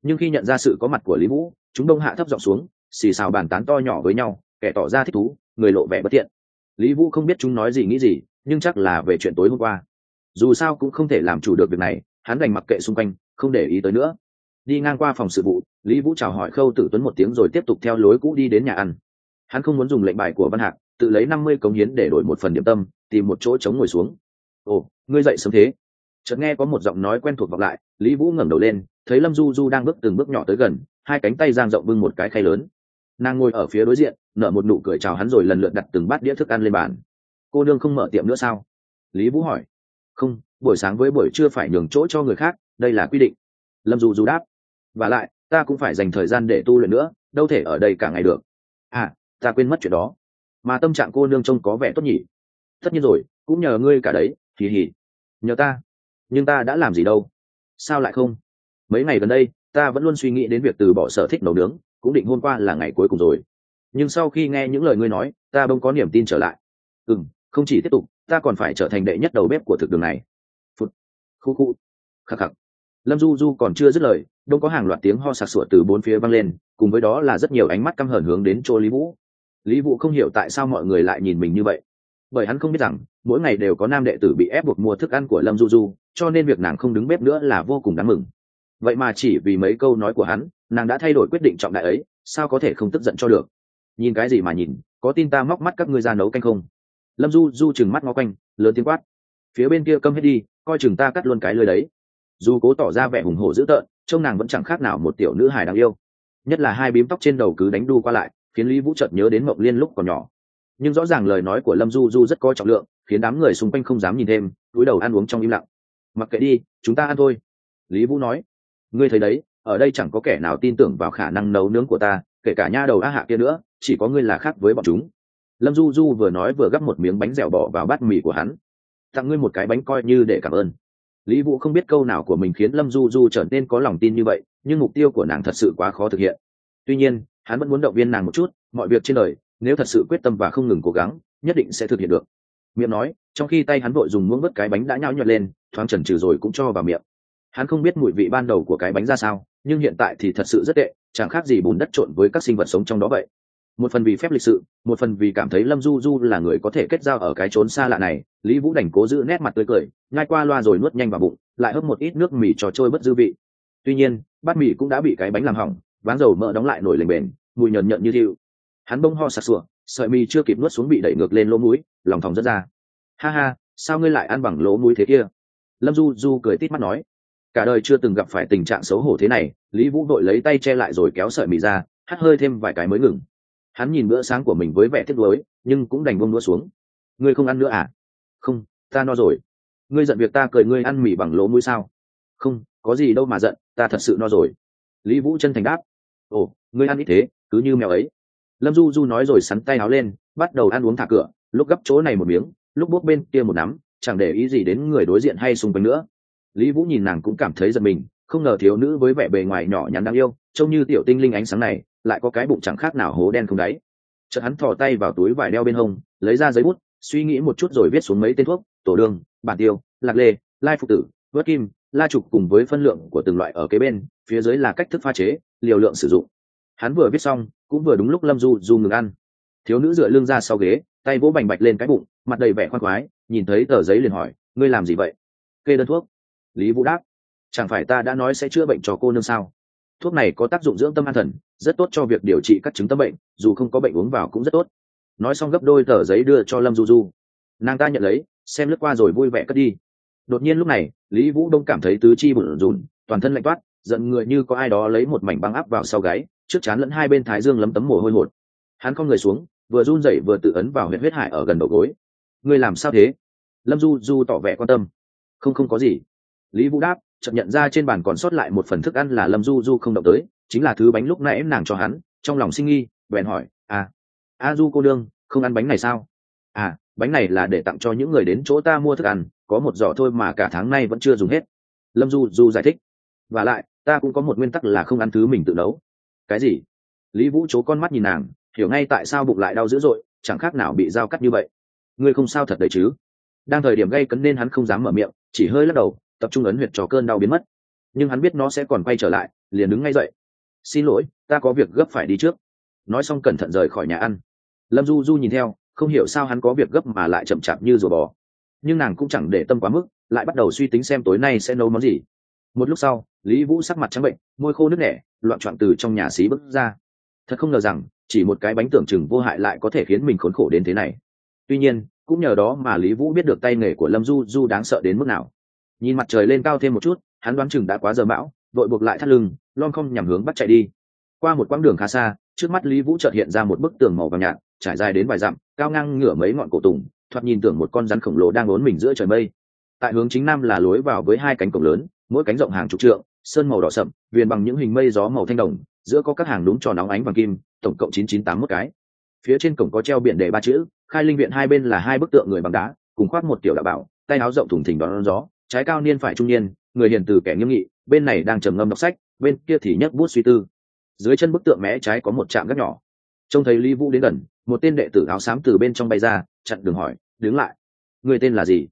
Nhưng khi nhận ra sự có mặt của lý vũ, chúng đông hạ thấp giọng xuống, xì xào bàn tán to nhỏ với nhau, kẻ tỏ ra thích thú, người lộ vẻ bất tiện lý vũ không biết chúng nói gì nghĩ gì, nhưng chắc là về chuyện tối hôm qua. Dù sao cũng không thể làm chủ được việc này, hắn đành mặc kệ xung quanh, không để ý tới nữa. Đi ngang qua phòng sự vụ, lý vũ chào hỏi khâu tử tuấn một tiếng rồi tiếp tục theo lối cũ đi đến nhà ăn hắn không muốn dùng lệnh bài của văn hạc, tự lấy năm mươi cống hiến để đổi một phần điểm tâm, tìm một chỗ chống ngồi xuống. Ồ, ngươi dậy sớm thế. Chợt nghe có một giọng nói quen thuộc vọng lại, lý vũ ngẩng đầu lên, thấy lâm du du đang bước từng bước nhỏ tới gần, hai cánh tay giang rộng bưng một cái khay lớn. Nàng ngồi ở phía đối diện, nở một nụ cười chào hắn rồi lần lượt đặt từng bát đĩa thức ăn lên bàn. Cô nương không mở tiệm nữa sao? Lý vũ hỏi. Không, buổi sáng với buổi trưa phải nhường chỗ cho người khác, đây là quy định. Lâm du du đáp. Và lại, ta cũng phải dành thời gian để tu luyện nữa, đâu thể ở đây cả ngày được. À ta quên mất chuyện đó. Mà tâm trạng cô nương trông có vẻ tốt nhỉ. Tất nhiên rồi, cũng nhờ ngươi cả đấy kỳ hỉ nhờ ta. Nhưng ta đã làm gì đâu? Sao lại không? Mấy ngày gần đây, ta vẫn luôn suy nghĩ đến việc từ bỏ sở thích nấu nướng, cũng định hôm qua là ngày cuối cùng rồi. Nhưng sau khi nghe những lời ngươi nói, ta bỗng có niềm tin trở lại. Ừ không chỉ tiếp tục, ta còn phải trở thành đệ nhất đầu bếp của thực đường này. Phút khu khu. Khắc khắc. Lâm du du còn chưa dứt lời đông có hàng loạt tiếng ho sặc sụa từ bốn phía vang lên, cùng với đó là rất nhiều ánh mắt căm hờn hướng đến chỗ lý vũ lý vũ không hiểu tại sao mọi người lại nhìn mình như vậy. Bởi hắn không biết rằng, mỗi ngày đều có nam đệ tử bị ép buộc mua thức ăn của lâm du du cho nên việc nàng không đứng bếp nữa là vô cùng đáng mừng. Vậy mà chỉ vì mấy câu nói của hắn, nàng đã thay đổi quyết định trọng đại ấy, sao có thể không tức giận cho được? Nhìn cái gì mà nhìn, có tin ta móc mắt các ngươi ra nấu canh không? Lâm du du chừng mắt ngó quanh, lớn tiếng quát. Phía bên kia câm hết đi, coi chừng ta cắt luôn cái lưới đấy. Dù cố tỏ ra vẻ hùng hổ dữ tợn, trông nàng vẫn chẳng khác nào một tiểu nữ hài đáng yêu. Nhất là hai bím tóc trên đầu cứ đánh đu qua lại khiến lý vũ chợt nhớ đến mộng liên lúc còn nhỏ. Nhưng rõ ràng lời nói của lâm du du rất có trọng lượng, khiến đám người xung quanh không dám nhìn thêm cúi đầu ăn uống trong im lặng. Mặc kệ đi, chúng ta ăn thôi. Lý vũ nói. Ngươi thấy đấy, ở đây chẳng có kẻ nào tin tưởng vào khả năng nấu nướng của ta, kể cả nha đầu a hạ kia nữa, chỉ có ngươi là khác với bọn chúng. Lâm du du vừa nói vừa gắp một miếng bánh dẻo bỏ vào bát mì của hắn. Tặng ngươi một cái bánh coi như để cảm ơn. Lý vũ không biết câu nào của mình khiến lâm du du trở nên có lòng tin như vậy, nhưng mục tiêu của nàng thật sự quá khó thực hiện. Tuy nhiên hắn vẫn muốn động viên nàng một chút, mọi việc trên đời, nếu thật sự quyết tâm và không ngừng cố gắng, nhất định sẽ thực hiện được. Miệng nói, trong khi tay hắn vội dùng muỗng vớt cái bánh đã nhao nhọt lên, thoáng trần trừ rồi cũng cho vào miệng. Hắn không biết mùi vị ban đầu của cái bánh ra sao, nhưng hiện tại thì thật sự rất tệ, chẳng khác gì bùn đất trộn với các sinh vật sống trong đó vậy. Một phần vì phép lịch sự, một phần vì cảm thấy lâm du du là người có thể kết giao ở cái trốn xa lạ này, lý vũ đành cố giữ nét mặt tươi cười ngay qua loa rồi nuốt nhanh vào bụng, lại hớp một ít nước mì trò trôi bất dư vị. Tuy nhiên, bát mì cũng đã bị cái bánh làm hỏng váng dầu mỡ đóng lại nổi lềnh bềnh, mùi nhờn nhợn như thiêu. Hắn bông ho sặc sủa sợi mì chưa kịp nuốt xuống bị đẩy ngược lên lỗ mũi lòng thòng rất ra. Ha ha sao ngươi lại ăn bằng lỗ mũi thế kia? Lâm du du cười tít mắt nói. Cả đời chưa từng gặp phải tình trạng xấu hổ thế này lý vũ đội lấy tay che lại rồi kéo sợi mì ra hắt hơi thêm vài cái mới ngừng. Hắn nhìn bữa sáng của mình với vẻ tiếc nuối nhưng cũng đành bông đũa xuống. Ngươi không ăn nữa à? Không ta no rồi. Ngươi giận việc ta cười ngươi ăn mì bằng lỗ mũi sao? Không có gì đâu mà giận ta thật sự no rồi. Lý vũ chân thành đáp ồ, ngươi ăn ít thế, cứ như mèo ấy. Lâm du du nói rồi sắn tay áo lên, bắt đầu ăn uống thả cửa, lúc gấp chỗ này một miếng, lúc bốc bên kia một nắm, chẳng để ý gì đến người đối diện hay xung quanh nữa. Lý vũ nhìn nàng cũng cảm thấy giật mình, không ngờ thiếu nữ với vẻ bề ngoài nhỏ nhắn đáng yêu, trông như tiểu tinh linh ánh sáng này, lại có cái bụng chẳng khác nào hố đen không đáy. Chợt hắn thò tay vào túi vải đeo bên hông, lấy ra giấy bút, suy nghĩ một chút rồi viết xuống mấy tên thuốc, tổ đường, bản tiêu, lạc lê, lai phụ tử vớt kim, la trục cùng với phân lượng của từng loại ở kế bên, phía dưới là cách thức pha chế, liều lượng sử dụng. Hắn vừa viết xong, cũng vừa đúng lúc lâm du du ngừng ăn. Thiếu nữ dựa lưng ra sau ghế, tay vỗ bành bạch lên cái bụng, mặt đầy vẻ khoan khoái, nhìn thấy tờ giấy liền hỏi, ngươi làm gì vậy? Kê đơn thuốc. Lý vũ đáp, chẳng phải ta đã nói sẽ chữa bệnh cho cô nương sao? Thuốc này có tác dụng dưỡng tâm an thần, rất tốt cho việc điều trị các chứng tâm bệnh, dù không có bệnh uống vào cũng rất tốt. Nói xong gấp đôi tờ giấy đưa cho lâm du du. Nàng ta nhận lấy, xem lướt qua rồi vui vẻ cất đi đột nhiên lúc này, lý vũ đông cảm thấy tứ chi bụn rùn toàn thân lạnh toát, giận người như có ai đó lấy một mảnh băng áp vào sau gáy, trước chán lẫn hai bên thái dương lấm tấm mồ hôi hột. Hắn con người xuống, vừa run rẩy vừa tự ấn vào huyệt huyết hải ở gần đầu gối. Ngươi làm sao thế? Lâm du du tỏ vẻ quan tâm. Không không có gì. Lý vũ đáp, chợt nhận ra trên bàn còn sót lại một phần thức ăn là lâm du du không động tới, chính là thứ bánh lúc nãy nàng cho hắn, trong lòng sinh nghi, bèn hỏi à a du cô đương không ăn bánh này sao? À bánh này là để tặng cho những người đến chỗ ta mua thức ăn có một giỏ thôi mà cả tháng nay vẫn chưa dùng hết. Lâm du du giải thích. Và lại, ta cũng có một nguyên tắc là không ăn thứ mình tự nấu. Cái gì? Lý vũ chố con mắt nhìn nàng, hiểu ngay tại sao bụng lại đau dữ dội, chẳng khác nào bị dao cắt như vậy. Ngươi không sao thật đấy chứ? Đang thời điểm gây cấn nên hắn không dám mở miệng, chỉ hơi lắc đầu, tập trung ấn huyệt cho cơn đau biến mất. Nhưng hắn biết nó sẽ còn quay trở lại, liền đứng ngay dậy. Xin lỗi, ta có việc gấp phải đi trước. Nói xong cẩn thận rời khỏi nhà ăn. Lâm du du nhìn theo, không hiểu sao hắn có việc gấp mà lại chậm chạp như rùa bò nhưng nàng cũng chẳng để tâm quá mức, lại bắt đầu suy tính xem tối nay sẽ nấu món gì. Một lúc sau, lý vũ sắc mặt trắng bệnh, môi khô nước nẻ, loạn trọn từ trong nhà xí bước ra. Thật không ngờ rằng, chỉ một cái bánh tưởng chừng vô hại lại có thể khiến mình khốn khổ đến thế này. Tuy nhiên, cũng nhờ đó mà lý vũ biết được tay nghề của lâm du du đáng sợ đến mức nào. Nhìn mặt trời lên cao thêm một chút, hắn đoán chừng đã quá giờ bão đội buộc lại thắt lưng, lon không nhằm hướng bắt chạy đi. Qua một quãng đường khá xa, trước mắt lý vũ chợt hiện ra một bức tường màu vàng nhạt, trải dài đến vài dặm, cao ngang ngửa mấy ngọn cổ tùng thoạt nhìn tưởng một con rắn khổng lồ đang ốn mình giữa trời mây. Tại hướng chính nam là lối vào với hai cánh cổng lớn, mỗi cánh rộng hàng chục trượng, sơn màu đỏ sậm, viền bằng những hình mây gió màu thanh đồng, giữa có các hàng đúng tròn nóng ánh vàng kim, tổng cộng chín chín tám một cái. Phía trên cổng có treo biển đề ba chữ, khai linh viện hai bên là hai bức tượng người bằng đá, cùng khoác một tiểu đạo bảo, tay áo rộng thủng thỉnh đón gió, trái cao niên phải trung niên, người hiền từ kẻ nghiêm nghị, bên này đang trầm ngâm đọc sách, bên kia thì nhấc bút suy tư. Dưới chân bức tượng mé trái có một trạm gác nhỏ. Trông thấy lý vũ đến gần, một tên đệ tử áo xám từ bên trong bay ra chặn đường hỏi, đứng lại. Người tên là gì?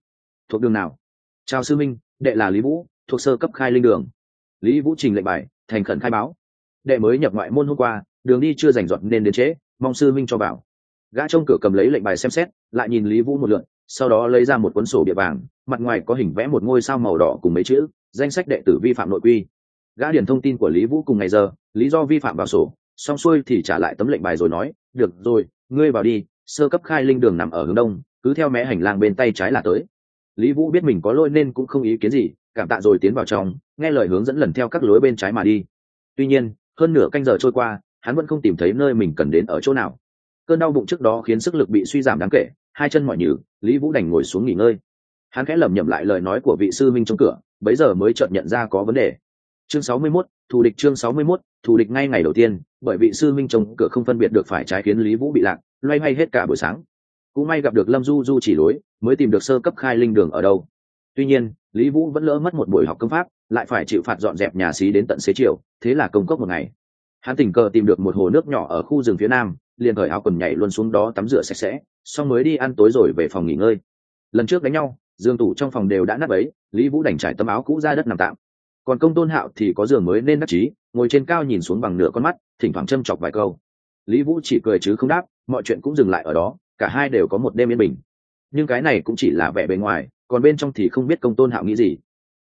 Thuộc đường nào? Chào sư minh, đệ là lý vũ, thuộc sơ cấp khai linh đường. Lý vũ trình lệnh bài, thành khẩn khai báo. Đệ mới nhập ngoại môn hôm qua, đường đi chưa rành giọt nên đến trễ, mong sư minh cho vào. Gã trông cửa cầm lấy lệnh bài xem xét, lại nhìn lý vũ một lượn, sau đó lấy ra một cuốn sổ địa vàng, mặt ngoài có hình vẽ một ngôi sao màu đỏ cùng mấy chữ, danh sách đệ tử vi phạm nội quy. Gã điền thông tin của lý vũ cùng ngày giờ, lý do vi phạm vào sổ, xong xuôi thì trả lại tấm lệnh bài rồi nói, được rồi, ngươi vào đi sơ cấp khai linh đường nằm ở hướng đông cứ theo mé hành lang bên tay trái là tới. Lý vũ biết mình có lỗi nên cũng không ý kiến gì cảm tạ rồi tiến vào trong nghe lời hướng dẫn lần theo các lối bên trái mà đi. Tuy nhiên hơn nửa canh giờ trôi qua hắn vẫn không tìm thấy nơi mình cần đến ở chỗ nào. Cơn đau bụng trước đó khiến sức lực bị suy giảm đáng kể hai chân mỏi nhừ lý vũ đành ngồi xuống nghỉ ngơi. Hắn khẽ lẩm nhẩm lại lời nói của vị sư minh trong cửa bấy giờ mới chợt nhận ra có vấn đề. Chương sáu mươi 61, thù địch chương sáu mươi 61, thù địch ngay ngày đầu tiên bởi vị sư minh trong cửa không phân biệt được phải trái khiến lý vũ bị lạc loay hoay hết cả buổi sáng. Cũng may gặp được lâm du du chỉ lối, mới tìm được sơ cấp khai linh đường ở đâu. Tuy nhiên, lý vũ vẫn lỡ mất một buổi học công pháp, lại phải chịu phạt dọn dẹp nhà xí đến tận xế chiều, thế là công cốc một ngày. Hắn tình cờ tìm được một hồ nước nhỏ ở khu rừng phía nam, liền cởi áo quần nhảy luôn xuống đó tắm rửa sạch sẽ, xong mới đi ăn tối rồi về phòng nghỉ ngơi. Lần trước đánh nhau giường tủ trong phòng đều đã nắp ấy lý vũ đành trải tấm áo cũ ra đất nằm tạm. Còn công tôn hạo thì có giường mới nên đắc chí, ngồi trên cao nhìn xuống bằng nửa con mắt, thỉnh thoảng châm chọc vài câu lý vũ chỉ cười chứ không đáp, mọi chuyện cũng dừng lại ở đó, cả hai đều có một đêm yên bình. Nhưng cái này cũng chỉ là vẻ bề ngoài, còn bên trong thì không biết công tôn hạo nghĩ gì.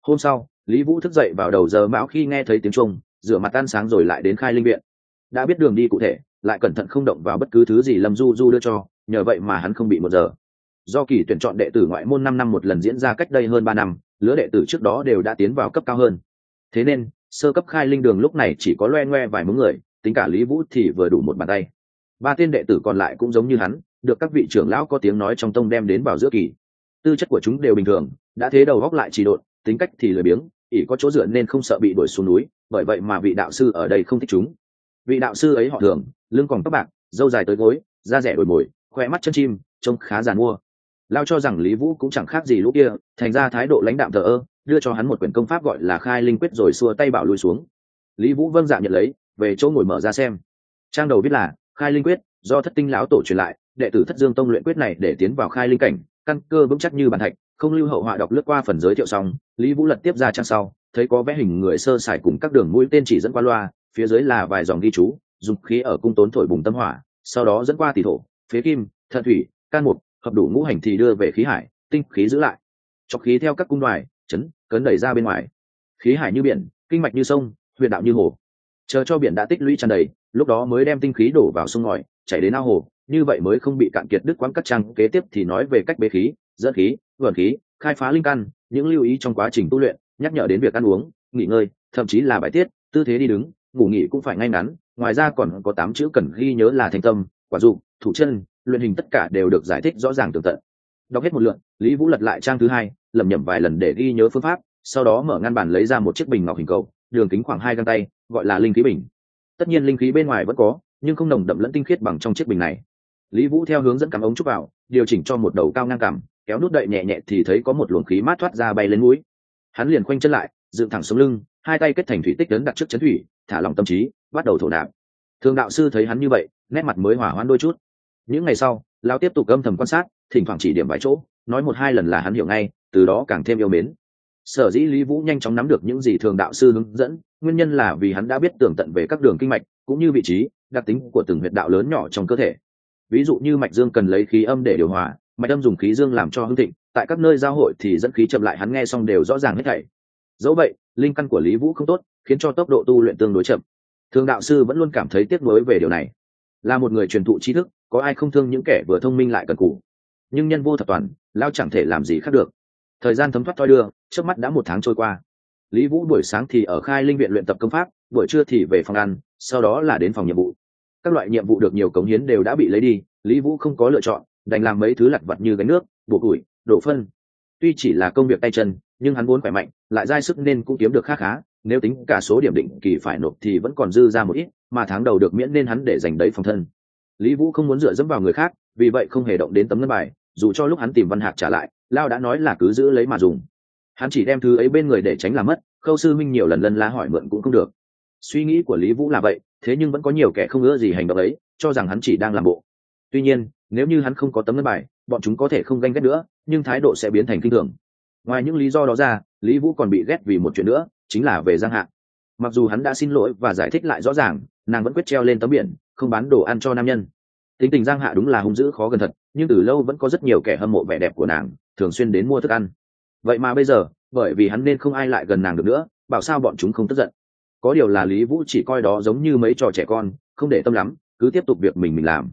Hôm sau, lý vũ thức dậy vào đầu giờ mão khi nghe thấy tiếng trung rửa mặt tan sáng rồi lại đến khai linh viện. Đã biết đường đi cụ thể, lại cẩn thận không động vào bất cứ thứ gì lâm du du đưa cho, nhờ vậy mà hắn không bị một giờ. Do kỳ tuyển chọn đệ tử ngoại môn năm năm một lần diễn ra cách đây hơn ba năm, lứa đệ tử trước đó đều đã tiến vào cấp cao hơn. Thế nên, sơ cấp khai linh đường lúc này chỉ có loe ngoe vài mớ người tính cả lý vũ thì vừa đủ một bàn tay. Ba tên đệ tử còn lại cũng giống như hắn, được các vị trưởng lão có tiếng nói trong tông đem đến vào giữa kỳ. Tư chất của chúng đều bình thường, đã thế đầu góc lại trì độn, tính cách thì lười biếng ỉ có chỗ dựa nên không sợ bị đuổi xuống núi, bởi vậy mà vị đạo sư ở đây không thích chúng. Vị đạo sư ấy họ thường, lưng còn tóc bạc dâu dài tới gối, da rẻ đổi mồi, khoe mắt chân chim, trông khá giàn mua lao cho rằng lý vũ cũng chẳng khác gì lúc kia, thành ra thái độ lãnh đạm thờ ơ, đưa cho hắn một quyển công pháp gọi là khai linh quyết rồi xua tay bảo lui xuống. Lý vũ vâng dạ nhận lấy về chỗ ngồi mở ra xem. Trang đầu viết là, khai linh quyết, do thất tinh lão tổ truyền lại, đệ tử thất dương tông luyện quyết này để tiến vào khai linh cảnh, căn cơ vững chắc như bàn thạch, không lưu hậu họa đọc lướt qua phần giới thiệu xong, lý vũ lật tiếp ra trang sau, thấy có vẽ hình người sơ sài cùng các đường mũi tên chỉ dẫn qua loa, phía dưới là vài dòng ghi chú, dùng khí ở cung tốn thổi bùng tâm hỏa, sau đó dẫn qua tỷ thổ, phế kim, thận thủy, can mục, hợp đủ ngũ hành thì đưa về khí hải, tinh khí giữ lại. Cho khí theo các cung đoài, chấn, cấn đẩy ra bên ngoài. Khí hải như biển, kinh mạch như sông huyện đạo như hồ chờ cho biển đã tích lũy tràn đầy, lúc đó mới đem tinh khí đổ vào sông ngòi, chảy đến ao hồ. Như vậy mới không bị cạn kiệt đứt quãng các trang kế tiếp thì nói về cách bế khí, dẫn khí vẩn khí, khai phá linh căn, những lưu ý trong quá trình tu luyện, nhắc nhở đến việc ăn uống, nghỉ ngơi, thậm chí là bài tiết, tư thế đi đứng, ngủ nghỉ cũng phải ngay ngắn. Ngoài ra còn có tám chữ cần ghi nhớ là thành tâm, quả dụng thủ chân, luyện hình tất cả đều được giải thích rõ ràng tường tận. Đọc hết một lượn lý vũ lật lại trang thứ hai, lẩm nhẩm vài lần để ghi nhớ phương pháp, sau đó mở ngăn bàn lấy ra một chiếc bình ngọc hình cầu, đường kính khoảng hai găng tay gọi là linh khí bình. Tất nhiên linh khí bên ngoài vẫn có, nhưng không nồng đậm lẫn tinh khiết bằng trong chiếc bình này. Lý vũ theo hướng dẫn cắm ống trúc vào, điều chỉnh cho một đầu cao ngang cằm, kéo nút đậy nhẹ nhẹ thì thấy có một luồng khí mát thoát ra bay lên mũi. Hắn liền khoanh chân lại, dựng thẳng sống lưng, hai tay kết thành thủy tích lớn đặt trước chấn thủy, thả lòng tâm trí, bắt đầu thổ nạp. Thường đạo sư thấy hắn như vậy, nét mặt mới hỏa hoãn đôi chút. Những ngày sau, lão tiếp tục âm thầm quan sát, thỉnh thoảng chỉ điểm vài chỗ, nói một hai lần là hắn hiểu ngay, từ đó càng thêm yêu mến. Sở dĩ lý vũ nhanh chóng nắm được những gì thường đạo sư hướng dẫn nguyên nhân là vì hắn đã biết tường tận về các đường kinh mạch, cũng như vị trí, đặc tính của từng huyệt đạo lớn nhỏ trong cơ thể. Ví dụ như mạch dương cần lấy khí âm để điều hòa, mạch âm dùng khí dương làm cho hưng thịnh, tại các nơi giao hội thì dẫn khí chậm lại, hắn nghe xong đều rõ ràng hết thảy. Dẫu vậy, linh căn của lý vũ không tốt, khiến cho tốc độ tu luyện tương đối chậm. Thường đạo sư vẫn luôn cảm thấy tiếc nuối về điều này. Là một người truyền thụ tri thức, có ai không thương những kẻ vừa thông minh lại cần cù. Nhưng nhân vô thập toàn lao chẳng thể làm gì khác được. Thời gian thấm thoát thoi đưa, trước mắt đã một tháng trôi qua lý vũ buổi sáng thì ở khai linh viện luyện tập công pháp, buổi trưa thì về phòng ăn, sau đó là đến phòng nhiệm vụ. Các loại nhiệm vụ được nhiều cống hiến đều đã bị lấy đi, lý vũ không có lựa chọn, đành làm mấy thứ lặt vặt như gánh nước, buộc củi đổ phân. Tuy chỉ là công việc tay chân, nhưng hắn muốn khỏe mạnh, lại dai sức nên cũng kiếm được khá khá, nếu tính cả số điểm định kỳ phải nộp thì vẫn còn dư ra một ít, mà tháng đầu được miễn nên hắn để dành đấy phòng thân. Lý vũ không muốn dựa dẫm vào người khác, vì vậy không hề động đến tấm ngân bài, dù cho lúc hắn tìm văn hạc trả lại, lao đã nói là cứ giữ lấy mà dùng hắn chỉ đem thứ ấy bên người để tránh làm mất, khâu sư minh nhiều lần lân la hỏi mượn cũng không được. Suy nghĩ của lý vũ là vậy, thế nhưng vẫn có nhiều kẻ không ưa gì hành động ấy, cho rằng hắn chỉ đang làm bộ. Tuy nhiên, nếu như hắn không có tấm ngân bài, bọn chúng có thể không ganh ghét nữa, nhưng thái độ sẽ biến thành kinh thường. Ngoài những lý do đó ra, lý vũ còn bị ghét vì một chuyện nữa, chính là về giang hạ. Mặc dù hắn đã xin lỗi và giải thích lại rõ ràng, nàng vẫn quyết treo lên tấm biển, không bán đồ ăn cho nam nhân. Tính tình giang hạ đúng là hung dữ khó gần thật, nhưng từ lâu vẫn có rất nhiều kẻ hâm mộ vẻ đẹp của nàng, thường xuyên đến mua thức ăn vậy mà bây giờ, bởi vì hắn nên không ai lại gần nàng được nữa, bảo sao bọn chúng không tức giận? Có điều là lý vũ chỉ coi đó giống như mấy trò trẻ con, không để tâm lắm, cứ tiếp tục việc mình mình làm.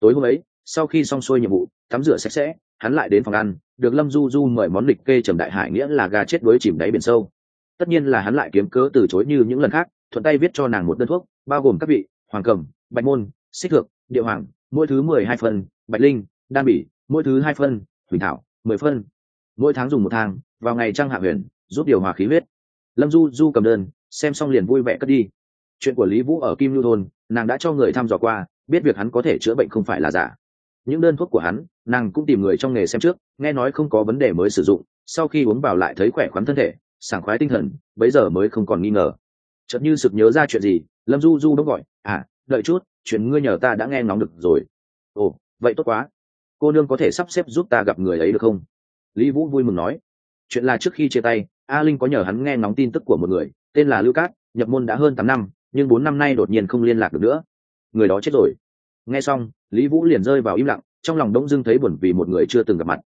Tối hôm ấy, sau khi xong xuôi nhiệm vụ, tắm rửa sạch sẽ, hắn lại đến phòng ăn, được lâm du du mời món lịch kê trầm đại hải nghĩa là gà chết đuối chìm đáy biển sâu. Tất nhiên là hắn lại kiếm cớ từ chối như những lần khác, thuận tay viết cho nàng một đơn thuốc, bao gồm các vị, hoàng cầm, bạch môn, xích thượng địa hoàng, mỗi thứ mười hai phân bạch linh, đan bỉ, mỗi thứ hai phân huỳnh thảo, mười phân mỗi tháng dùng một thang, vào ngày trăng hạ huyền, giúp điều hòa khí huyết. Lâm du du cầm đơn, xem xong liền vui vẻ cất đi. Chuyện của lý vũ ở kim lưu thôn, nàng đã cho người thăm dò qua, biết việc hắn có thể chữa bệnh không phải là giả. Những đơn thuốc của hắn, nàng cũng tìm người trong nghề xem trước, nghe nói không có vấn đề mới sử dụng, sau khi uống vào lại thấy khỏe khoắn thân thể, sảng khoái tinh thần, bấy giờ mới không còn nghi ngờ. Chợt như sực nhớ ra chuyện gì, lâm du du đốc gọi à đợi chút, chuyện ngươi nhờ ta đã nghe ngóng được rồi. Ồ, vậy tốt quá. Cô nương có thể sắp xếp giúp ta gặp người ấy được không? Lý vũ vui mừng nói, chuyện là trước khi chia tay, a linh có nhờ hắn nghe ngóng tin tức của một người, tên là lưu cát, nhập môn đã hơn tám năm, nhưng bốn năm nay đột nhiên không liên lạc được nữa. Người đó chết rồi. Nghe xong, lý vũ liền rơi vào im lặng, trong lòng đông dưng thấy buồn vì một người chưa từng gặp mặt.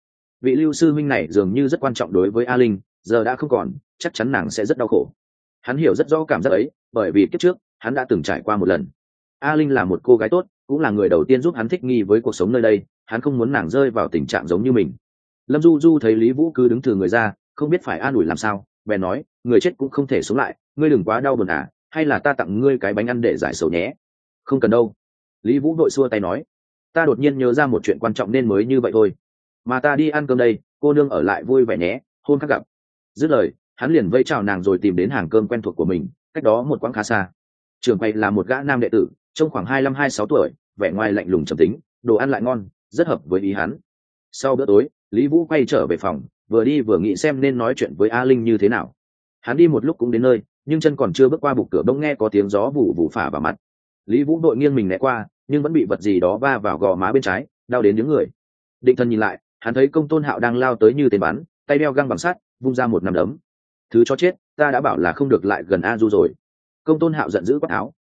Vị lưu sư huynh này dường như rất quan trọng đối với a linh, giờ đã không còn, chắc chắn nàng sẽ rất đau khổ. Hắn hiểu rất rõ cảm giác ấy, bởi vì kiếp trước, hắn đã từng trải qua một lần. A linh là một cô gái tốt, cũng là người đầu tiên giúp hắn thích nghi với cuộc sống nơi đây, hắn không muốn nàng rơi vào tình trạng giống như mình lâm du du thấy lý vũ cứ đứng thừa người ra, không biết phải an ủi làm sao, bèn nói, người chết cũng không thể sống lại, ngươi đừng quá đau buồn à hay là ta tặng ngươi cái bánh ăn để giải sầu nhé. Không cần đâu. Lý vũ đội xua tay nói, ta đột nhiên nhớ ra một chuyện quan trọng nên mới như vậy thôi. Mà ta đi ăn cơm đây, cô nương ở lại vui vẻ nhé hôn khác gặp. Dứt lời, hắn liền vây chào nàng rồi tìm đến hàng cơm quen thuộc của mình, cách đó một quãng khá xa. Trường quay là một gã nam đệ tử, trông khoảng hai mươi hai sáu tuổi, vẻ ngoài lạnh lùng trầm tính, đồ ăn lại ngon, rất hợp với ý hắn. Sau bữa tối lý vũ quay trở về phòng, vừa đi vừa nghĩ xem nên nói chuyện với a linh như thế nào. Hắn đi một lúc cũng đến nơi, nhưng chân còn chưa bước qua bục cửa bỗng nghe có tiếng gió vụ vụ phả vào mặt. Lý vũ đội nghiêng mình né qua, nhưng vẫn bị vật gì đó va vào gò má bên trái, đau đến những người. Định thần nhìn lại, hắn thấy công tôn hạo đang lao tới như tên bắn, tay đeo găng bằng sắt, vung ra một nằm đấm. Thứ cho chết, ta đã bảo là không được lại gần a du rồi. Công tôn hạo giận dữ quát áo.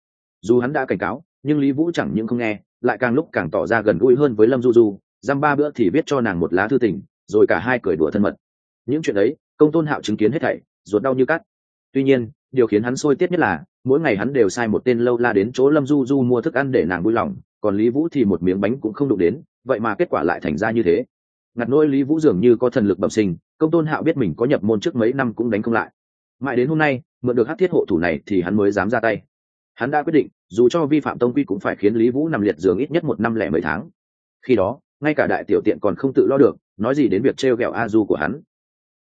Dù hắn đã cảnh cáo, nhưng lý vũ chẳng những không nghe, lại càng lúc càng tỏ ra gần gũi hơn với lâm du du dăm ba bữa thì viết cho nàng một lá thư tình, rồi cả hai cười đùa thân mật. Những chuyện ấy, công tôn hạo chứng kiến hết thảy, ruột đau như cắt. Tuy nhiên, điều khiến hắn sôi tiết nhất là, mỗi ngày hắn đều sai một tên lâu la đến chỗ lâm du du mua thức ăn để nàng vui lòng, còn lý vũ thì một miếng bánh cũng không đụng đến, vậy mà kết quả lại thành ra như thế. Ngặt nỗi lý vũ dường như có thần lực bẩm sinh, công tôn hạo biết mình có nhập môn trước mấy năm cũng đánh không lại. Mãi đến hôm nay, mượn được hát thiết hộ thủ này thì hắn mới dám ra tay. Hắn đã quyết định, dù cho vi phạm tông quy cũng phải khiến lý vũ nằm liệt giường ít nhất một năm lẻ mấy tháng. Khi đó ngay cả đại tiểu tiện còn không tự lo được, nói gì đến việc t r e o g ẹ o a du của hắn.